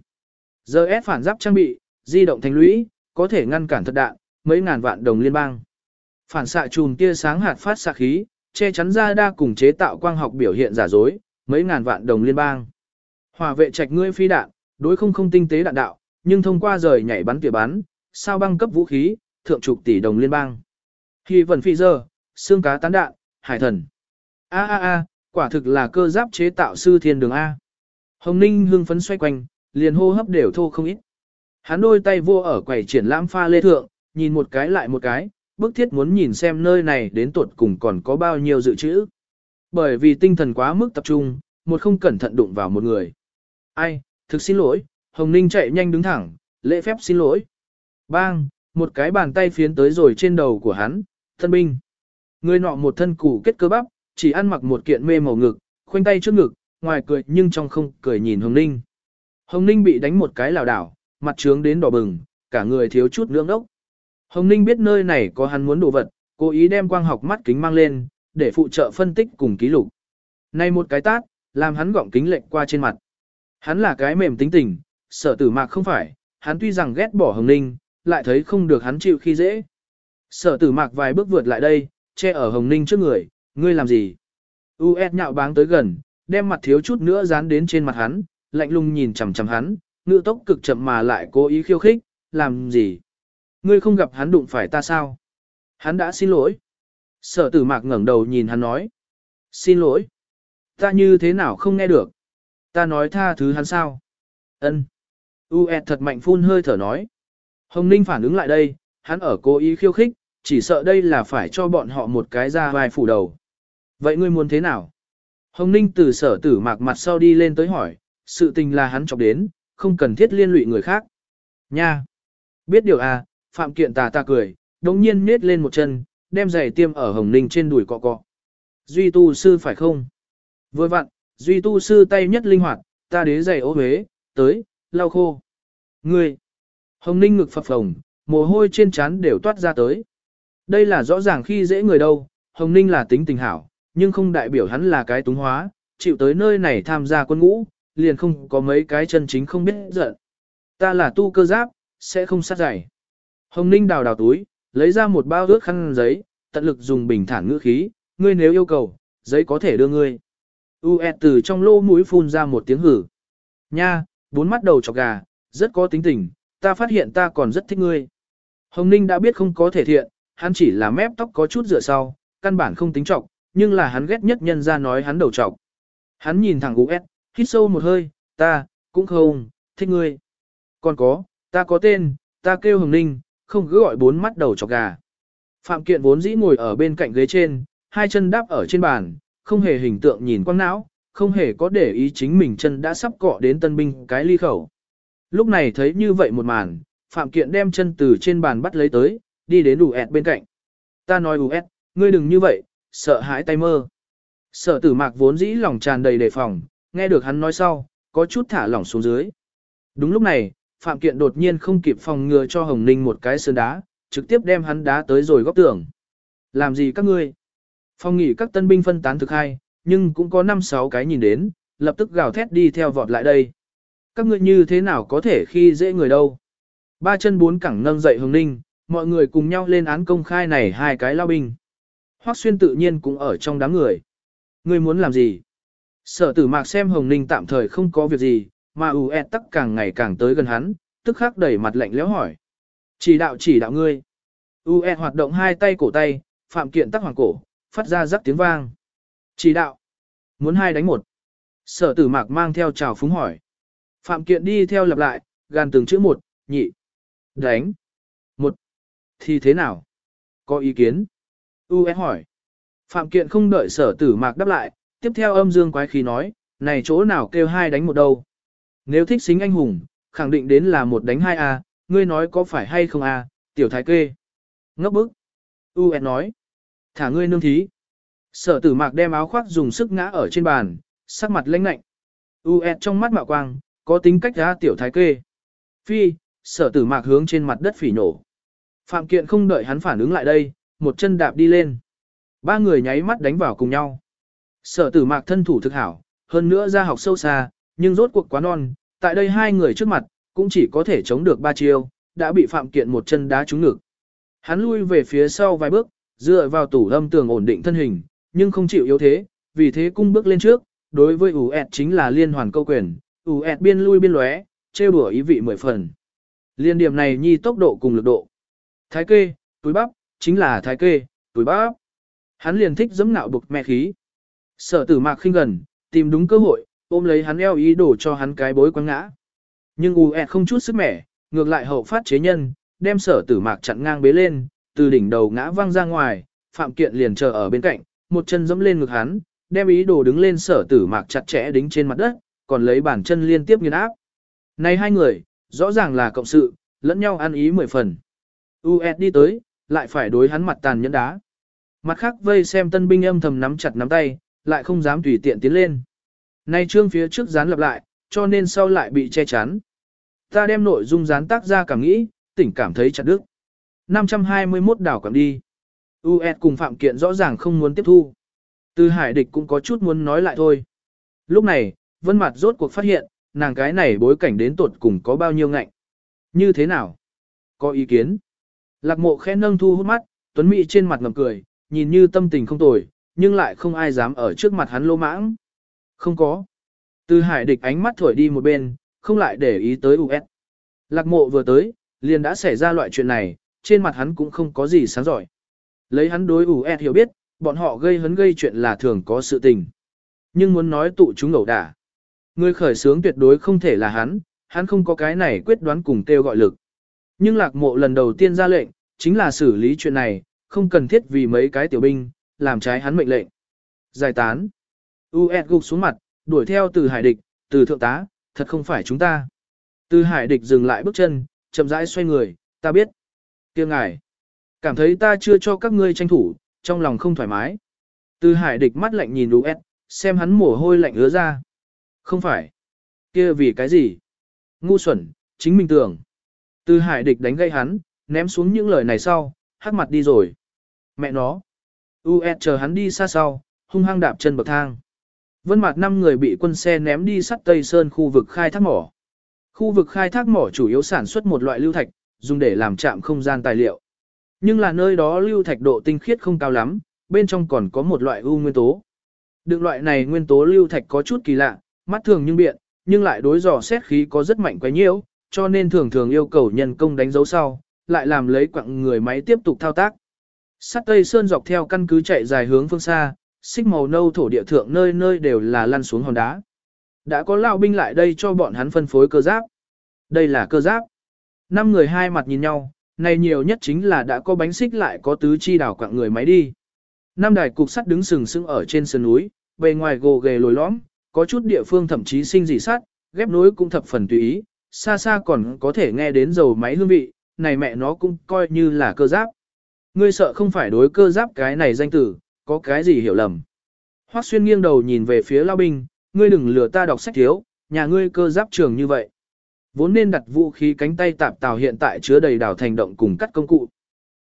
Giờ ép phản giáp trang bị, di động thành lũy, có thể ngăn cản thật đạn, mấy ngàn vạn đồng liên bang. Phản xạ chùm tia sáng hạt phát xạ khí, che chắn ra đa cùng chế tạo quang học biểu hiện giả dối, mấy ngàn vạn đồng liên bang. Hỏa vệ trạch ngươi phi đạn, đối không không tinh tế đạn đạo, nhưng thông qua rời nhảy bắn tỉa bắn, sao băng cấp vũ khí, thượng trục tỷ đồng liên bang. Khi vần phi giờ, xương cá tán đạn, hải thần. A a a, quả thực là cơ giáp chế tạo sư thiên đường A. Hồng Ninh hương phấn xoay quanh, liền hô hấp đều thô không ít. Hắn đôi tay vô ở quầy triển lãm pha lê thượng, nhìn một cái lại một cái, bức thiết muốn nhìn xem nơi này đến tuột cùng còn có bao nhiêu dự trữ. Bởi vì tinh thần quá mức tập trung, một không cẩn thận đụng vào một người. Ai, thực xin lỗi, Hồng Ninh chạy nhanh đứng thẳng, lễ phép xin lỗi. Bang, một cái bàn tay phiến tới rồi trên đầu của hắn, thân binh. Người nọ một thân củ kết cơ bắp, chỉ ăn mặc một kiện mê màu ngực, khoanh tay trước ngực, ngoài cười nhưng trong không cười nhìn Hồng Ninh. Hồng Ninh bị đánh một cái lảo đảo, mặt trướng đến đỏ bừng, cả người thiếu chút nương đốc. Hồng Ninh biết nơi này có hắn muốn đồ vật, cố ý đem quang học mắt kính mang lên, để phụ trợ phân tích cùng ký lục. Này một cái tát, làm hắn gọng kính lệnh qua trên mặt. Hắn là cái mềm tính tình, sở tử mạc không phải, hắn tuy rằng ghét bỏ Hồng Ninh, lại thấy không được hắn chịu khi dễ. Sở tử mạc vài bước vượt lại đây, che ở Hồng Ninh trước người, ngươi làm gì? U.S. nhạo báng tới gần, đem mặt thiếu chút nữa dán đến trên mặt hắn, lạnh lùng nhìn chằm chằm hắn, ngự tốc cực chậm mà lại cố ý khiêu khích, làm gì? Ngươi không gặp hắn đụng phải ta sao? Hắn đã xin lỗi. Sở tử mạc ngẩng đầu nhìn hắn nói. Xin lỗi. Ta như thế nào không nghe được? Ta nói tha thứ hắn sao? Ân. U.S. thật mạnh phun hơi thở nói. Hồng Ninh phản ứng lại đây, hắn ở cố ý khiêu khích, chỉ sợ đây là phải cho bọn họ một cái ra vai phủ đầu. Vậy ngươi muốn thế nào? Hồng Ninh từ sở tử mạc mặt sau đi lên tới hỏi, sự tình là hắn chọc đến, không cần thiết liên lụy người khác. Nha! Biết điều à, Phạm Kiện tà ta cười, đồng nhiên nết lên một chân, đem giày tiêm ở Hồng Ninh trên đùi cọ cọ. Duy tu sư phải không? Vừa vặn, Duy tu sư tay nhất linh hoạt, ta đế giày ố huế, tới, lau khô. Ngươi! Hồng Ninh ngực phập phồng, mồ hôi trên trán đều toát ra tới. Đây là rõ ràng khi dễ người đâu, Hồng Ninh là tính tình hảo, nhưng không đại biểu hắn là cái túng hóa, chịu tới nơi này tham gia quân ngũ, liền không có mấy cái chân chính không biết giận. Ta là tu cơ giáp, sẽ không sát giải. Hồng Ninh đào đào túi, lấy ra một bao ướt khăn giấy, tận lực dùng bình thản ngữ khí, ngươi nếu yêu cầu, giấy có thể đưa ngươi. U e từ trong lô mũi phun ra một tiếng hử. Nha, bốn mắt đầu chọc gà, rất có tính tình, ta phát hiện ta còn rất thích ngươi. Hồng Ninh đã biết không có thể thiện, hắn chỉ là mép tóc có chút rửa sau, căn bản không tính trọng, nhưng là hắn ghét nhất nhân ra nói hắn đầu trọc. Hắn nhìn thẳng US, hít sâu một hơi, ta, cũng không, thích ngươi. Còn có, ta có tên, ta kêu Hồng Ninh, không cứ gọi bốn mắt đầu chọc gà. Phạm Kiện vốn dĩ ngồi ở bên cạnh ghế trên, hai chân đáp ở trên bàn, không hề hình tượng nhìn quang não, không hề có để ý chính mình chân đã sắp cọ đến tân binh cái ly khẩu. Lúc này thấy như vậy một màn, Phạm Kiện đem chân từ trên bàn bắt lấy tới, đi đến US bên cạnh. Ta nói US, ngươi đừng như vậy, sợ hãi tay mơ. Sở tử mạc vốn dĩ lòng tràn đầy đề phòng, nghe được hắn nói sau, có chút thả lỏng xuống dưới. Đúng lúc này, Phạm Kiện đột nhiên không kịp phòng ngừa cho Hồng Ninh một cái sơn đá, trực tiếp đem hắn đá tới rồi góc tường. Làm gì các ngươi? Phòng nghỉ các tân binh phân tán thực hai, nhưng cũng có 5-6 cái nhìn đến, lập tức gào thét đi theo vọt lại đây. Các ngươi như thế nào có thể khi dễ người đâu? Ba chân bốn cẳng nâng dậy Hồng Ninh, mọi người cùng nhau lên án công khai này hai cái lao binh. Hoắc xuyên tự nhiên cũng ở trong đám người. Ngươi muốn làm gì? Sở tử mạc xem Hồng Ninh tạm thời không có việc gì, mà ù e tắc càng ngày càng tới gần hắn, tức khắc đẩy mặt lạnh lẽo hỏi. Chỉ đạo chỉ đạo ngươi. U e hoạt động hai tay cổ tay, phạm kiện tắc hoàng cổ, phát ra rắc tiếng vang. Chỉ đạo. Muốn hai đánh một. Sở tử mạc mang theo chào phúng hỏi. Phạm kiện đi theo lặp lại, gàn từng chữ một, nhị. Đánh. Một. Thì thế nào? Có ý kiến? U e hỏi. Phạm kiện không đợi sở tử mạc đáp lại, tiếp theo âm dương quái khí nói, này chỗ nào kêu hai đánh một đâu. Nếu thích xính anh hùng, khẳng định đến là một đánh hai a ngươi nói có phải hay không a tiểu thái kê. Ngốc bức. U e nói. Thả ngươi nương thí. Sở tử mạc đem áo khoác dùng sức ngã ở trên bàn, sắc mặt lãnh lạnh. U e trong mắt mạo quang, có tính cách ra tiểu thái kê. Phi, sở tử mạc hướng trên mặt đất phỉ nổ. Phạm kiện không đợi hắn phản ứng lại đây, một chân đạp đi lên. Ba người nháy mắt đánh vào cùng nhau. Sở tử mạc thân thủ thực hảo, hơn nữa ra học sâu xa, nhưng rốt cuộc quá non, tại đây hai người trước mặt, cũng chỉ có thể chống được ba chiêu, đã bị Phạm Kiện một chân đá trúng ngực. Hắn lui về phía sau vài bước, dựa vào tủ âm tường ổn định thân hình, nhưng không chịu yếu thế, vì thế cung bước lên trước, đối với ủ ẹt chính là liên hoàn câu quyền, ủ ẹt biên lui biên lóe, trêu đùa ý vị mười phần. Liên điểm này nhi tốc độ cùng lực độ. Thái kê, túi bắp, chính là thái kê, túi bắp. Hắn liền thích giẫm ngạo bực mẹ khí. Sở tử mạc khinh gần, tìm đúng cơ hội, ôm lấy hắn eo ý đổ cho hắn cái bối quăng ngã. Nhưng u e không chút sức mẻ, ngược lại hậu phát chế nhân, đem sở tử mạc chặn ngang bế lên, từ đỉnh đầu ngã văng ra ngoài, phạm kiện liền chờ ở bên cạnh, một chân dẫm lên ngực hắn, đem ý đồ đứng lên sở tử mạc chặt chẽ đính trên mặt đất, còn lấy bàn chân liên tiếp nghiền áp. Này hai người, rõ ràng là cộng sự, lẫn nhau ăn ý mười phần. U.S. đi tới, lại phải đối hắn mặt tàn nhẫn đá. Mặt khác vây xem tân binh âm thầm nắm chặt nắm tay, lại không dám tùy tiện tiến lên. Nay trương phía trước dán lặp lại, cho nên sau lại bị che chắn. Ta đem nội dung dán tác ra cảm nghĩ, tỉnh cảm thấy chặt đức. 521 đảo cảm đi. US cùng Phạm Kiện rõ ràng không muốn tiếp thu. Từ hải địch cũng có chút muốn nói lại thôi. Lúc này, Vân Mặt rốt cuộc phát hiện, nàng cái này bối cảnh đến tuột cùng có bao nhiêu ngạnh. Như thế nào? Có ý kiến? Lạc mộ khẽ nâng thu hút mắt, Tuấn Mỹ trên mặt ngầm cười, nhìn như tâm tình không tồi, nhưng lại không ai dám ở trước mặt hắn lô mãng. Không có. Từ hải địch ánh mắt thổi đi một bên, không lại để ý tới US. Lạc mộ vừa tới, liền đã xảy ra loại chuyện này, trên mặt hắn cũng không có gì sáng giỏi. Lấy hắn đối US hiểu biết, bọn họ gây hấn gây chuyện là thường có sự tình. Nhưng muốn nói tụ chúng ẩu đả. Người khởi sướng tuyệt đối không thể là hắn, hắn không có cái này quyết đoán cùng kêu gọi lực. Nhưng lạc mộ lần đầu tiên ra lệnh, chính là xử lý chuyện này, không cần thiết vì mấy cái tiểu binh, làm trái hắn mệnh lệnh. Giải tán. U.S. gục xuống mặt, đuổi theo từ hải địch, từ thượng tá, thật không phải chúng ta. Từ hải địch dừng lại bước chân, chậm rãi xoay người, ta biết. kia ngài, cảm thấy ta chưa cho các ngươi tranh thủ, trong lòng không thoải mái. Từ hải địch mắt lạnh nhìn U.S., xem hắn mồ hôi lạnh ứa ra. Không phải. kia vì cái gì? Ngu xuẩn, chính mình tưởng. Từ hải địch đánh gây hắn, ném xuống những lời này sau, hắc mặt đi rồi. Mẹ nó. U.S. chờ hắn đi xa sau, hung hăng đạp chân bậc thang. Vân mặt năm người bị quân xe ném đi sắt Tây Sơn khu vực khai thác mỏ. Khu vực khai thác mỏ chủ yếu sản xuất một loại lưu thạch, dùng để làm chạm không gian tài liệu. Nhưng là nơi đó lưu thạch độ tinh khiết không cao lắm, bên trong còn có một loại u nguyên tố. Được loại này nguyên tố lưu thạch có chút kỳ lạ, mắt thường nhưng biện, nhưng lại đối dò xét khí có rất mạnh quấy nhiễu, cho nên thường thường yêu cầu nhân công đánh dấu sau, lại làm lấy quặng người máy tiếp tục thao tác. Sắt Tây Sơn dọc theo căn cứ chạy dài hướng phương xa, xích màu nâu thổ địa thượng nơi nơi đều là lăn xuống hòn đá. Đã có lao binh lại đây cho bọn hắn phân phối cơ giáp. Đây là cơ giáp. Năm người hai mặt nhìn nhau, này nhiều nhất chính là đã có bánh xích lại có tứ chi đảo quạng người máy đi. Năm đài cục sắt đứng sừng sững ở trên sườn núi, bề ngoài gồ ghề lồi lõm, có chút địa phương thậm chí sinh dị sắt, ghép nối cũng thập phần tùy ý, xa xa còn có thể nghe đến dầu máy hương vị, này mẹ nó cũng coi như là cơ giáp. Ngươi sợ không phải đối cơ giáp cái này danh tử, có cái gì hiểu lầm. Hoắc xuyên nghiêng đầu nhìn về phía lao binh, ngươi đừng lừa ta đọc sách thiếu, nhà ngươi cơ giáp trường như vậy. Vốn nên đặt vũ khí cánh tay tạp tàu hiện tại chứa đầy đảo thành động cùng cắt công cụ.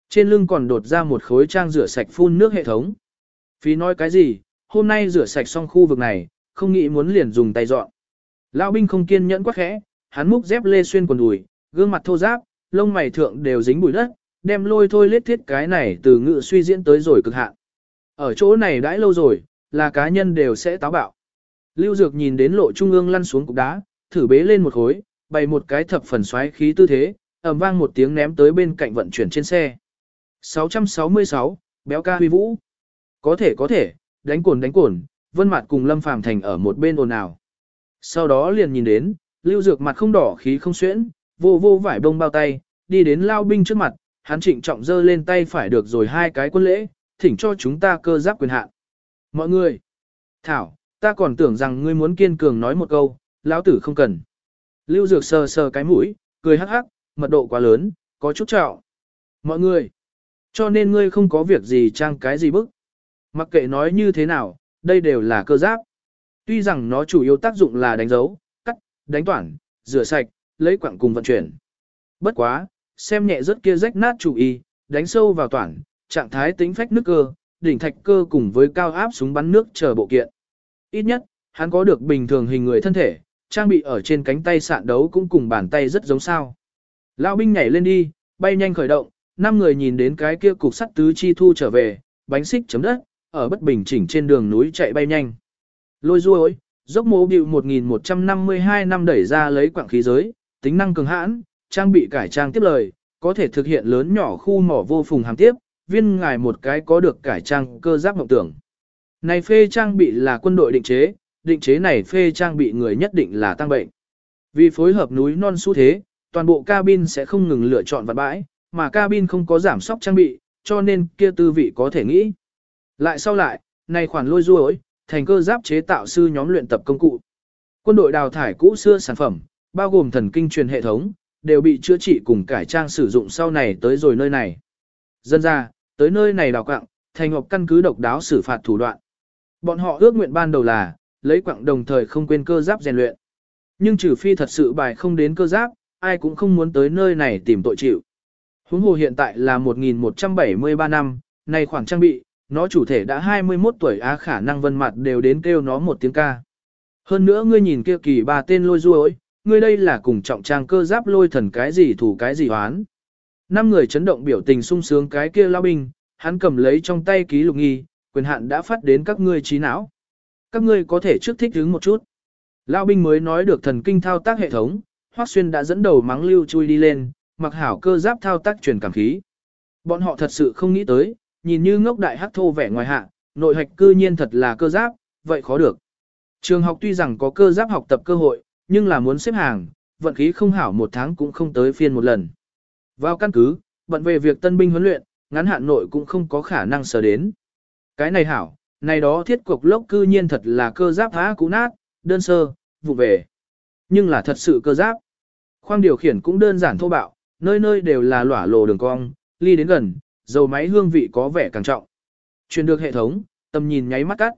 Trên lưng còn đột ra một khối trang rửa sạch phun nước hệ thống. Phí nói cái gì, hôm nay rửa sạch xong khu vực này, không nghĩ muốn liền dùng tay dọn. Lão binh không kiên nhẫn quá khẽ, hắn múc dép lê xuyên quần đùi, gương mặt thô ráp, lông mày thượng đều dính bụi đất, đem lôi thôi lết thiết cái này từ ngự suy diễn tới rồi cực hạn. Ở chỗ này đãi lâu rồi, là cá nhân đều sẽ táo bạo. Lưu Dược nhìn đến lộ trung ương lăn xuống cục đá, thử bế lên một khối, bày một cái thập phần xoáy khí tư thế, ầm vang một tiếng ném tới bên cạnh vận chuyển trên xe. 666, béo ca huy vũ. Có thể có thể, đánh cuồn đánh cuồn Vân Mạt cùng Lâm Phàm Thành ở một bên ồn ào. Sau đó liền nhìn đến, Lưu Dược mặt không đỏ khí không xuyễn, vô vô vải bông bao tay, đi đến lao binh trước mặt, hắn trịnh trọng giơ lên tay phải được rồi hai cái quân lễ, thỉnh cho chúng ta cơ giáp quyền hạn. Mọi người, Thảo, ta còn tưởng rằng ngươi muốn kiên cường nói một câu, lão tử không cần. Lưu Dược sờ sờ cái mũi, cười hắc hắc, mật độ quá lớn, có chút trạo. Mọi người, cho nên ngươi không có việc gì trang cái gì bức. Mặc kệ nói như thế nào, đây đều là cơ giáp. Tuy rằng nó chủ yếu tác dụng là đánh dấu, cắt, đánh toản, rửa sạch, lấy quặng cùng vận chuyển. Bất quá, xem nhẹ rất kia rách nát chủ y, đánh sâu vào toàn trạng thái tính phách nước cơ, đỉnh thạch cơ cùng với cao áp súng bắn nước chờ bộ kiện. Ít nhất, hắn có được bình thường hình người thân thể, trang bị ở trên cánh tay sạn đấu cũng cùng bàn tay rất giống sao. Lão binh nhảy lên đi, bay nhanh khởi động, năm người nhìn đến cái kia cục sắt tứ chi thu trở về, bánh xích chấm đất, ở bất bình chỉnh trên đường núi chạy bay nhanh. Lôi ruôi, dốc mố bịu 1152 năm đẩy ra lấy quảng khí giới, tính năng cường hãn, trang bị cải trang tiếp lời, có thể thực hiện lớn nhỏ khu mỏ vô phùng hàm tiếp, viên ngài một cái có được cải trang cơ giáp mộng tưởng. Này phê trang bị là quân đội định chế, định chế này phê trang bị người nhất định là tăng bệnh. Vì phối hợp núi non xu thế, toàn bộ cabin sẽ không ngừng lựa chọn vật bãi, mà cabin không có giảm sóc trang bị, cho nên kia tư vị có thể nghĩ. Lại sau lại, này khoản lôi ruối, thành cơ giáp chế tạo sư nhóm luyện tập công cụ. Quân đội đào thải cũ xưa sản phẩm, bao gồm thần kinh truyền hệ thống, đều bị chữa trị cùng cải trang sử dụng sau này tới rồi nơi này. Dân ra, tới nơi này đào quặng, thành hợp căn cứ độc đáo xử phạt thủ đoạn. Bọn họ ước nguyện ban đầu là, lấy quặng đồng thời không quên cơ giáp rèn luyện. Nhưng trừ phi thật sự bài không đến cơ giáp, ai cũng không muốn tới nơi này tìm tội chịu. Huống hồ hiện tại là 1173 năm, nay khoảng trang bị, nó chủ thể đã 21 tuổi á khả năng vân mặt đều đến kêu nó một tiếng ca. Hơn nữa ngươi nhìn kia kỳ ba tên lôi ruôi, ngươi đây là cùng trọng trang cơ giáp lôi thần cái gì thủ cái gì hoán. Năm người chấn động biểu tình sung sướng cái kia lao binh, hắn cầm lấy trong tay ký lục nghi, quyền hạn đã phát đến các ngươi trí não. Các ngươi có thể trước thích ứng một chút. Lao binh mới nói được thần kinh thao tác hệ thống, Hoắc Xuyên đã dẫn đầu mắng lưu chui đi lên, mặc hảo cơ giáp thao tác truyền cảm khí. Bọn họ thật sự không nghĩ tới, nhìn như ngốc đại hắc thô vẻ ngoài hạ, nội hạch cư nhiên thật là cơ giáp, vậy khó được. Trường học tuy rằng có cơ giáp học tập cơ hội, nhưng là muốn xếp hàng, vận khí không hảo một tháng cũng không tới phiên một lần. Vào căn cứ, bận về việc tân binh huấn luyện, ngắn hạn nội cũng không có khả năng sở đến. Cái này hảo, này đó thiết cục lốc cư nhiên thật là cơ giáp há cũ nát, đơn sơ, vụ về. Nhưng là thật sự cơ giáp. Khoang điều khiển cũng đơn giản thô bạo, nơi nơi đều là lỏa lồ đường cong, ly đến gần, dầu máy hương vị có vẻ càng trọng. Truyền được hệ thống, tầm nhìn nháy mắt cắt.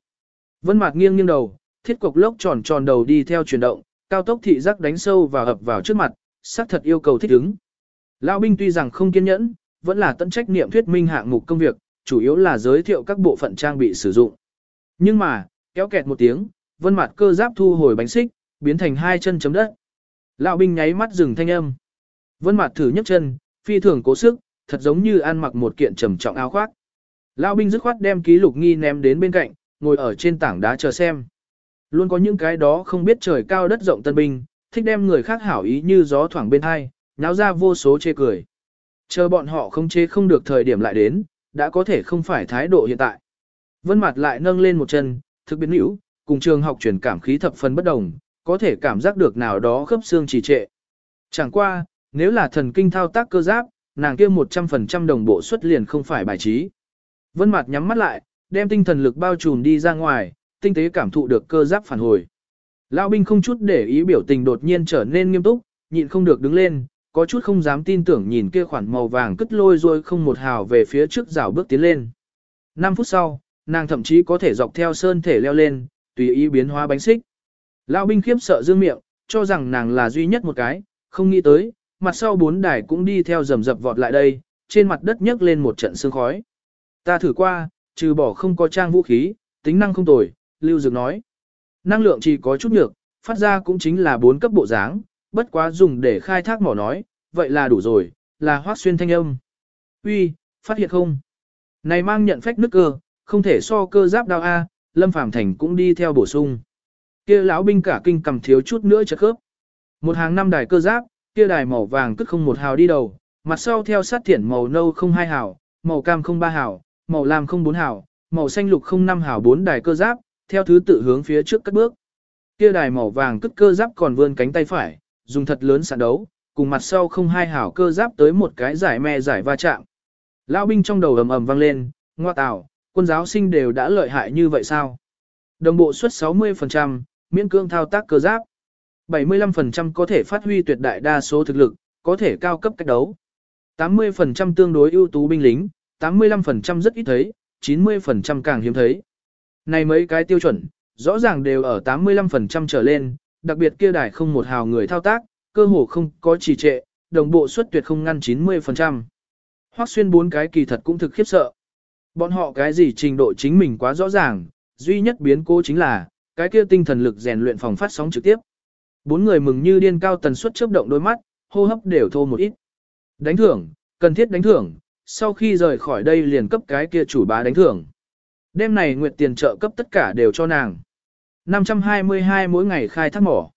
Vân Mạc nghiêng nghiêng đầu, thiết cục lốc tròn tròn đầu đi theo chuyển động, cao tốc thị giác đánh sâu và ập vào trước mặt, xác thật yêu cầu thích ứng. Lão binh tuy rằng không kiên nhẫn, vẫn là tận trách nhiệm thuyết minh hạng mục công việc, chủ yếu là giới thiệu các bộ phận trang bị sử dụng. Nhưng mà, kéo kẹt một tiếng, vân mặt cơ giáp thu hồi bánh xích, biến thành hai chân chấm đất. Lão binh nháy mắt dừng thanh âm. Vân mặt thử nhấc chân, phi thường cố sức, thật giống như ăn mặc một kiện trầm trọng áo khoác. Lão binh dứt khoát đem ký lục nghi ném đến bên cạnh, ngồi ở trên tảng đá chờ xem. Luôn có những cái đó không biết trời cao đất rộng tân binh, thích đem người khác hảo ý như gió thoảng bên hai, náo ra vô số chê cười. Chờ bọn họ không chế không được thời điểm lại đến, đã có thể không phải thái độ hiện tại. Vân mặt lại nâng lên một chân, thực biến hữu, cùng trường học truyền cảm khí thập phần bất đồng, có thể cảm giác được nào đó khớp xương trì trệ. Chẳng qua, nếu là thần kinh thao tác cơ giáp, nàng kia 100% đồng bộ xuất liền không phải bài trí. Vân mặt nhắm mắt lại, đem tinh thần lực bao trùm đi ra ngoài, tinh tế cảm thụ được cơ giáp phản hồi. Lão binh không chút để ý biểu tình đột nhiên trở nên nghiêm túc, nhịn không được đứng lên, có chút không dám tin tưởng nhìn kia khoản màu vàng cất lôi rồi không một hào về phía trước rào bước tiến lên. 5 phút sau, nàng thậm chí có thể dọc theo sơn thể leo lên, tùy ý biến hóa bánh xích. Lão binh khiếp sợ dương miệng, cho rằng nàng là duy nhất một cái, không nghĩ tới, mặt sau bốn đài cũng đi theo rầm rập vọt lại đây, trên mặt đất nhấc lên một trận sương khói. Ta thử qua, trừ bỏ không có trang vũ khí, tính năng không tồi, Lưu Dược nói. Năng lượng chỉ có chút nhược, phát ra cũng chính là bốn cấp bộ dáng, bất quá dùng để khai thác mỏ nói, vậy là đủ rồi, là hoác xuyên thanh âm. Uy, phát hiện không? Này mang nhận phách nước cơ, không thể so cơ giáp đao A, Lâm Phàm Thành cũng đi theo bổ sung. Kia lão binh cả kinh cầm thiếu chút nữa chật khớp. Một hàng năm đài cơ giáp, kia đài màu vàng cứ không một hào đi đầu, mặt sau theo sát thiển màu nâu không hai hào, màu cam không ba hào, màu lam không bốn hào, màu xanh lục không năm hào bốn đài cơ giáp, theo thứ tự hướng phía trước cất bước. Kia đài màu vàng cất cơ giáp còn vươn cánh tay phải, dùng thật lớn sạn đấu, cùng mặt sau không hai hảo cơ giáp tới một cái giải me giải va chạm. Lão binh trong đầu ầm ầm vang lên, ngoa tào, quân giáo sinh đều đã lợi hại như vậy sao? Đồng bộ suất 60%, miễn cương thao tác cơ giáp. 75% có thể phát huy tuyệt đại đa số thực lực, có thể cao cấp cách đấu. 80% tương đối ưu tú binh lính, 85% rất ít thấy, 90% càng hiếm thấy. Này mấy cái tiêu chuẩn, rõ ràng đều ở 85% trở lên, đặc biệt kia đài không một hào người thao tác, cơ hồ không có trì trệ, đồng bộ suất tuyệt không ngăn 90%. Hoắc xuyên bốn cái kỳ thật cũng thực khiếp sợ. Bọn họ cái gì trình độ chính mình quá rõ ràng, duy nhất biến cố chính là, cái kia tinh thần lực rèn luyện phòng phát sóng trực tiếp. Bốn người mừng như điên cao tần suất chớp động đôi mắt, hô hấp đều thô một ít. Đánh thưởng, cần thiết đánh thưởng, sau khi rời khỏi đây liền cấp cái kia chủ bá đánh thưởng. Đêm này nguyệt tiền trợ cấp tất cả đều cho nàng. 522 mỗi ngày khai thác mỏ.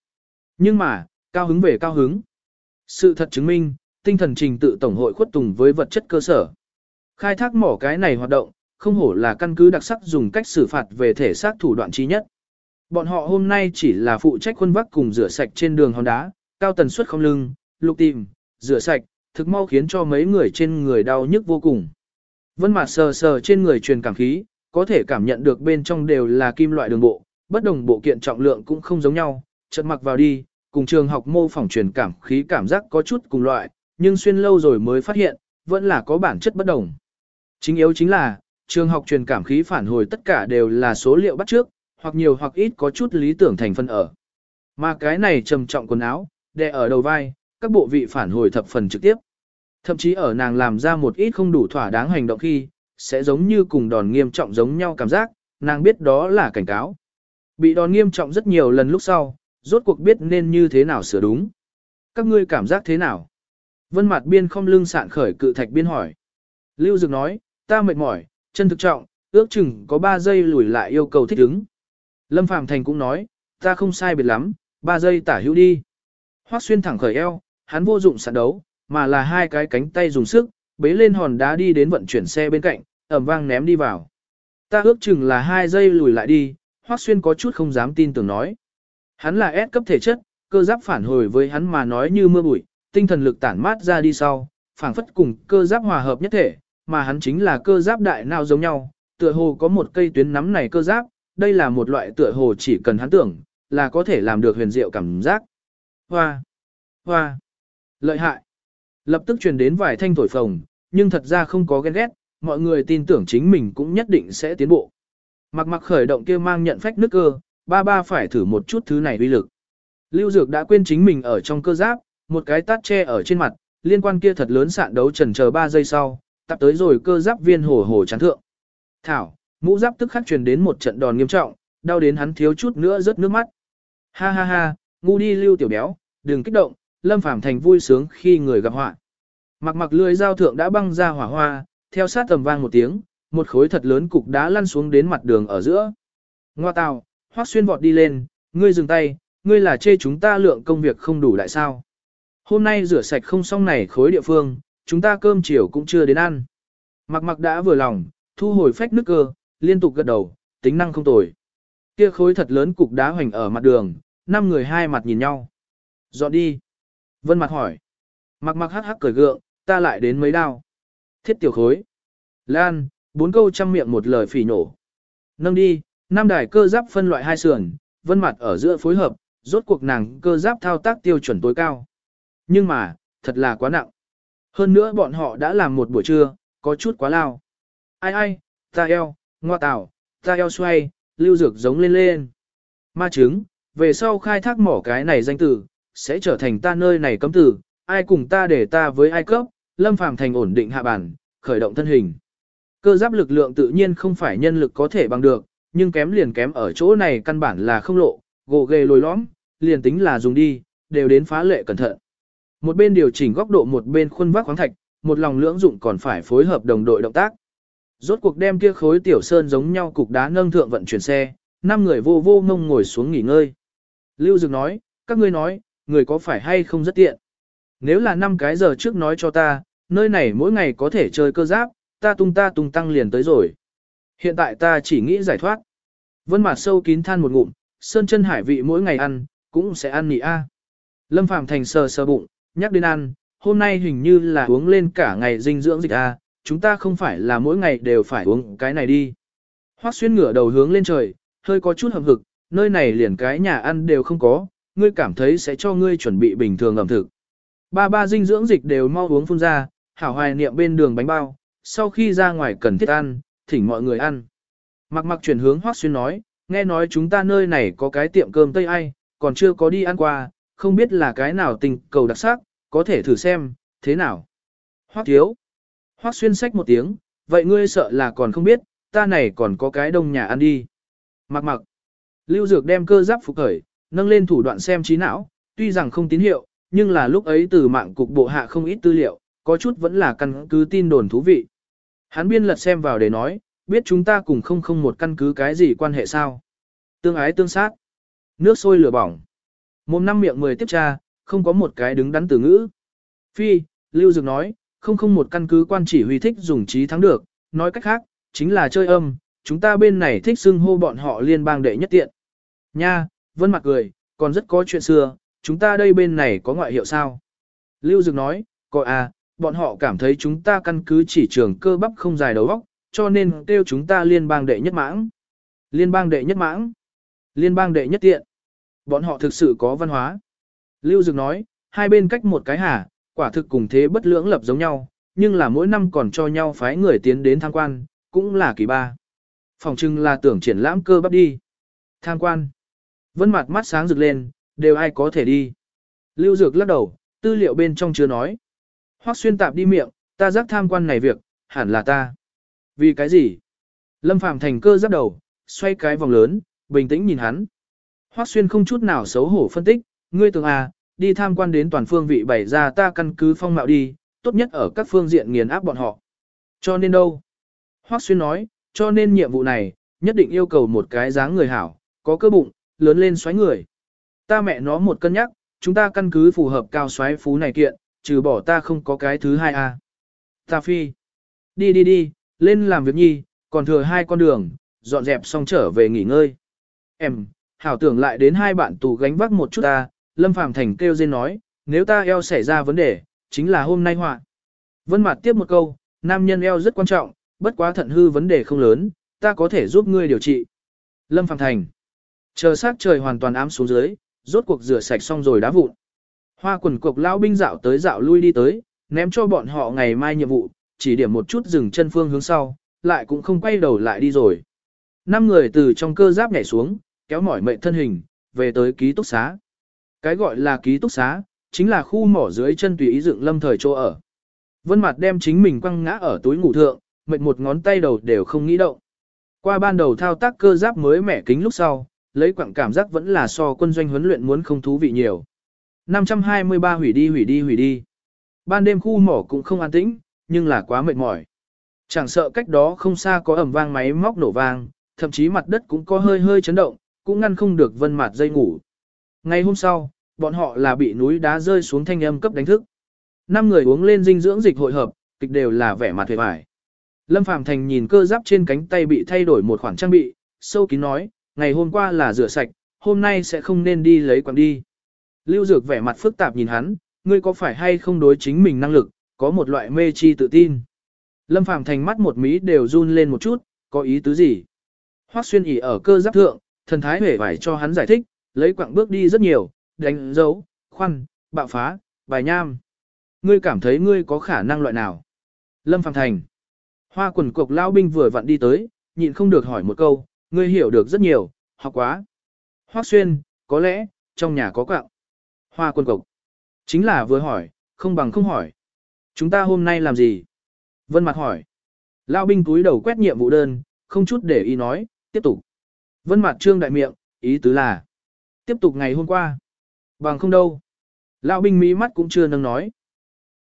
Nhưng mà, cao hứng về cao hứng. Sự thật chứng minh, tinh thần trình tự tổng hội khuất tùng với vật chất cơ sở. Khai thác mỏ cái này hoạt động, không hổ là căn cứ đặc sắc dùng cách xử phạt về thể xác thủ đoạn trí nhất. Bọn họ hôm nay chỉ là phụ trách quân vắc cùng rửa sạch trên đường hòn đá, cao tần suất không lưng, lục tìm, rửa sạch, thực mau khiến cho mấy người trên người đau nhức vô cùng. Vân mặt sờ sờ trên người truyền cảm khí, có thể cảm nhận được bên trong đều là kim loại đường bộ, bất đồng bộ kiện trọng lượng cũng không giống nhau, chợt mặc vào đi, cùng trường học mô phỏng truyền cảm khí cảm giác có chút cùng loại, nhưng xuyên lâu rồi mới phát hiện, vẫn là có bản chất bất đồng. Chính yếu chính là, trường học truyền cảm khí phản hồi tất cả đều là số liệu bắt trước, hoặc nhiều hoặc ít có chút lý tưởng thành phân ở. Mà cái này trầm trọng quần áo, đè ở đầu vai, các bộ vị phản hồi thập phần trực tiếp. Thậm chí ở nàng làm ra một ít không đủ thỏa đáng hành động khi, sẽ giống như cùng đòn nghiêm trọng giống nhau cảm giác, nàng biết đó là cảnh cáo. Bị đòn nghiêm trọng rất nhiều lần lúc sau, rốt cuộc biết nên như thế nào sửa đúng. Các ngươi cảm giác thế nào? Vân mặt biên không lưng sạn khởi cự thạch biên hỏi. Lưu Dực nói, ta mệt mỏi, chân thực trọng, ước chừng có 3 giây lùi lại yêu cầu thích ứng. Lâm Phàm Thành cũng nói, ta không sai biệt lắm, 3 giây tả hữu đi. Hoắc xuyên thẳng khởi eo, hắn vô dụng sạn đấu, mà là hai cái cánh tay dùng sức, bế lên hòn đá đi đến vận chuyển xe bên cạnh, ẩm vang ném đi vào. Ta ước chừng là hai giây lùi lại đi, Hoắc xuyên có chút không dám tin tưởng nói. Hắn là S cấp thể chất, cơ giáp phản hồi với hắn mà nói như mưa bụi, tinh thần lực tản mát ra đi sau, phảng phất cùng cơ giáp hòa hợp nhất thể, mà hắn chính là cơ giáp đại nào giống nhau, tựa hồ có một cây tuyến nắm này cơ giáp, đây là một loại tựa hồ chỉ cần hắn tưởng, là có thể làm được huyền diệu cảm giác. Hoa! Hoa! Lợi hại! Lập tức truyền đến vài thanh thổi phồng, nhưng thật ra không có ghen ghét, mọi người tin tưởng chính mình cũng nhất định sẽ tiến bộ. Mặc mặc khởi động kia mang nhận phách nước cơ, ba ba phải thử một chút thứ này uy lực. Lưu Dược đã quên chính mình ở trong cơ giáp, một cái tát che ở trên mặt, liên quan kia thật lớn sạn đấu trần chờ 3 giây sau, tập tới rồi cơ giáp viên hổ hổ chán thượng. Thảo, mũ giáp tức khắc truyền đến một trận đòn nghiêm trọng, đau đến hắn thiếu chút nữa rớt nước mắt. Ha ha ha, ngu đi lưu tiểu béo, đừng kích động, Lâm Phàm Thành vui sướng khi người gặp họa. Mặc mặc lưỡi dao thượng đã băng ra hỏa hoa, theo sát tầm vang một tiếng, một khối thật lớn cục đá lăn xuống đến mặt đường ở giữa. Ngoa tào, hoác xuyên vọt đi lên, ngươi dừng tay, ngươi là chê chúng ta lượng công việc không đủ lại sao. Hôm nay rửa sạch không xong này khối địa phương, chúng ta cơm chiều cũng chưa đến ăn. Mặc mặc đã vừa lòng, thu hồi phách nước cơ, liên tục gật đầu, tính năng không tồi. Kia khối thật lớn cục đá hoành ở mặt đường, năm người hai mặt nhìn nhau. Dọn đi. Vân mặt hỏi. Mặc mặc hắc hắc cười gượng, ta lại đến mấy đao. Thiết tiểu khối. Lan, bốn câu trăm miệng một lời phỉ nổ. Nâng đi, năm đài cơ giáp phân loại hai sườn, vân mặt ở giữa phối hợp, rốt cuộc nàng cơ giáp thao tác tiêu chuẩn tối cao. Nhưng mà, thật là quá nặng. Hơn nữa bọn họ đã làm một buổi trưa, có chút quá lao. Ai ai, ta eo, ngoa tảo, ta eo xoay, lưu dược giống lên lên. Ma chứng, về sau khai thác mỏ cái này danh tử, sẽ trở thành ta nơi này cấm tử, ai cùng ta để ta với ai cấp, lâm phàm thành ổn định hạ bản, khởi động thân hình. Cơ giáp lực lượng tự nhiên không phải nhân lực có thể bằng được, nhưng kém liền kém ở chỗ này căn bản là không lộ, gỗ ghề lồi lõm, liền tính là dùng đi, đều đến phá lệ cẩn thận. Một bên điều chỉnh góc độ một bên khuôn vác khoáng thạch, một lòng lưỡng dụng còn phải phối hợp đồng đội động tác. Rốt cuộc đem kia khối tiểu sơn giống nhau cục đá nâng thượng vận chuyển xe, năm người vô vô ngông ngồi xuống nghỉ ngơi. Lưu Dực nói, các ngươi nói, người có phải hay không rất tiện. Nếu là năm cái giờ trước nói cho ta, nơi này mỗi ngày có thể chơi cơ giáp, ta tung ta tung tăng liền tới rồi. Hiện tại ta chỉ nghĩ giải thoát. Vân Mạt sâu kín than một ngụm, sơn chân hải vị mỗi ngày ăn, cũng sẽ ăn nị a. Lâm Phàm Thành sờ sờ bụng, nhắc đến ăn, hôm nay hình như là uống lên cả ngày dinh dưỡng dịch a, chúng ta không phải là mỗi ngày đều phải uống cái này đi. Hoắc xuyên ngửa đầu hướng lên trời, hơi có chút hậm hực, nơi này liền cái nhà ăn đều không có, ngươi cảm thấy sẽ cho ngươi chuẩn bị bình thường ẩm thực. Ba ba dinh dưỡng dịch đều mau uống phun ra, hảo hoài niệm bên đường bánh bao, sau khi ra ngoài cần thiết ăn, thỉnh mọi người ăn. Mặc mặc chuyển hướng Hoắc Xuyên nói, nghe nói chúng ta nơi này có cái tiệm cơm Tây Ai, còn chưa có đi ăn qua, không biết là cái nào tình cầu đặc sắc, có thể thử xem, thế nào. Hoắc thiếu. Hoắc Xuyên sách một tiếng, vậy ngươi sợ là còn không biết, ta này còn có cái đông nhà ăn đi. Mặc mặc. Lưu Dược đem cơ giáp phục khởi, nâng lên thủ đoạn xem trí não, tuy rằng không tín hiệu, nhưng là lúc ấy từ mạng cục bộ hạ không ít tư liệu, có chút vẫn là căn cứ tin đồn thú vị. Hắn biên lật xem vào để nói, biết chúng ta cùng không không một căn cứ cái gì quan hệ sao. Tương ái tương sát. Nước sôi lửa bỏng. Mồm năm miệng mười tiếp tra, không có một cái đứng đắn từ ngữ. Phi, Lưu Dược nói, không không một căn cứ quan chỉ huy thích dùng trí thắng được, nói cách khác, chính là chơi âm, chúng ta bên này thích xưng hô bọn họ liên bang đệ nhất tiện. Nha, Vân mặt cười, còn rất có chuyện xưa, chúng ta đây bên này có ngoại hiệu sao? Lưu dược nói, có à, bọn họ cảm thấy chúng ta căn cứ chỉ trường cơ bắp không dài đầu óc, cho nên kêu chúng ta liên bang đệ nhất mãng. Liên bang đệ nhất mãng. Liên bang đệ nhất tiện. Bọn họ thực sự có văn hóa. Lưu Dực nói, hai bên cách một cái hả, quả thực cùng thế bất lưỡng lập giống nhau, nhưng là mỗi năm còn cho nhau phái người tiến đến tham quan, cũng là kỳ ba. Phòng trưng là tưởng triển lãm cơ bắp đi. Tham quan. Vân mặt mắt sáng rực lên, đều ai có thể đi. Lưu Dược lắc đầu, tư liệu bên trong chưa nói. Hoắc xuyên tạp đi miệng, ta giác tham quan này việc, hẳn là ta. Vì cái gì? Lâm Phàm thành cơ giáp đầu, xoay cái vòng lớn, bình tĩnh nhìn hắn. Hoắc xuyên không chút nào xấu hổ phân tích, ngươi tưởng à, đi tham quan đến toàn phương vị bày ra ta căn cứ phong mạo đi, tốt nhất ở các phương diện nghiền áp bọn họ. Cho nên đâu? Hoắc xuyên nói, cho nên nhiệm vụ này, nhất định yêu cầu một cái dáng người hảo, có cơ bụng, lớn lên xoáy người. Ta mẹ nó một cân nhắc, chúng ta căn cứ phù hợp cao xoáy phú này kiện, trừ bỏ ta không có cái thứ hai a. À. Ta phi. Đi đi đi, lên làm việc nhi, còn thừa hai con đường, dọn dẹp xong trở về nghỉ ngơi. Em, hảo tưởng lại đến hai bạn tù gánh vác một chút ta, Lâm Phàm Thành kêu dên nói, nếu ta eo xảy ra vấn đề, chính là hôm nay họa. Vân Mạt tiếp một câu, nam nhân eo rất quan trọng, bất quá thận hư vấn đề không lớn, ta có thể giúp ngươi điều trị. Lâm Phàm Thành. Chờ sát trời hoàn toàn ám xuống dưới, rốt cuộc rửa sạch xong rồi đá vụn. Hoa quần cục lão binh dạo tới dạo lui đi tới, ném cho bọn họ ngày mai nhiệm vụ, chỉ điểm một chút dừng chân phương hướng sau, lại cũng không quay đầu lại đi rồi. Năm người từ trong cơ giáp nhảy xuống, kéo mỏi mệnh thân hình, về tới ký túc xá. Cái gọi là ký túc xá, chính là khu mỏ dưới chân tùy ý dựng lâm thời chỗ ở. Vân Mặt đem chính mình quăng ngã ở túi ngủ thượng, mệnh một ngón tay đầu đều không nghĩ động. Qua ban đầu thao tác cơ giáp mới mẻ kính lúc sau, lấy quặng cảm giác vẫn là so quân doanh huấn luyện muốn không thú vị nhiều. 523 hủy đi hủy đi hủy đi. Ban đêm khu mỏ cũng không an tĩnh, nhưng là quá mệt mỏi. Chẳng sợ cách đó không xa có ẩm vang máy móc nổ vang, thậm chí mặt đất cũng có hơi hơi chấn động, cũng ngăn không được vân mặt dây ngủ. Ngày hôm sau, bọn họ là bị núi đá rơi xuống thanh âm cấp đánh thức. Năm người uống lên dinh dưỡng dịch hội hợp, kịch đều là vẻ mặt vẻ vải. Lâm Phàm Thành nhìn cơ giáp trên cánh tay bị thay đổi một khoản trang bị, sâu kín nói, ngày hôm qua là rửa sạch, hôm nay sẽ không nên đi lấy quặng đi. Lưu Dược vẻ mặt phức tạp nhìn hắn, ngươi có phải hay không đối chính mình năng lực, có một loại mê chi tự tin. Lâm Phàm thành mắt một mí đều run lên một chút, có ý tứ gì? Hoắc xuyên ỉ ở cơ giáp thượng, thần thái hề vải cho hắn giải thích, lấy quặng bước đi rất nhiều, đánh dấu, khoăn, bạo phá, bài nham. Ngươi cảm thấy ngươi có khả năng loại nào? Lâm Phàm thành. Hoa quần cục lao binh vừa vặn đi tới, nhịn không được hỏi một câu, ngươi hiểu được rất nhiều, học quá. Hoác xuyên, có lẽ, trong nhà có quạng. Hoa quân cộc. Chính là vừa hỏi, không bằng không hỏi. Chúng ta hôm nay làm gì? Vân mặt hỏi. Lao binh túi đầu quét nhiệm vụ đơn, không chút để ý nói, tiếp tục. Vân mặt trương đại miệng, ý tứ là. Tiếp tục ngày hôm qua. Bằng không đâu. Lao binh mí mắt cũng chưa nâng nói.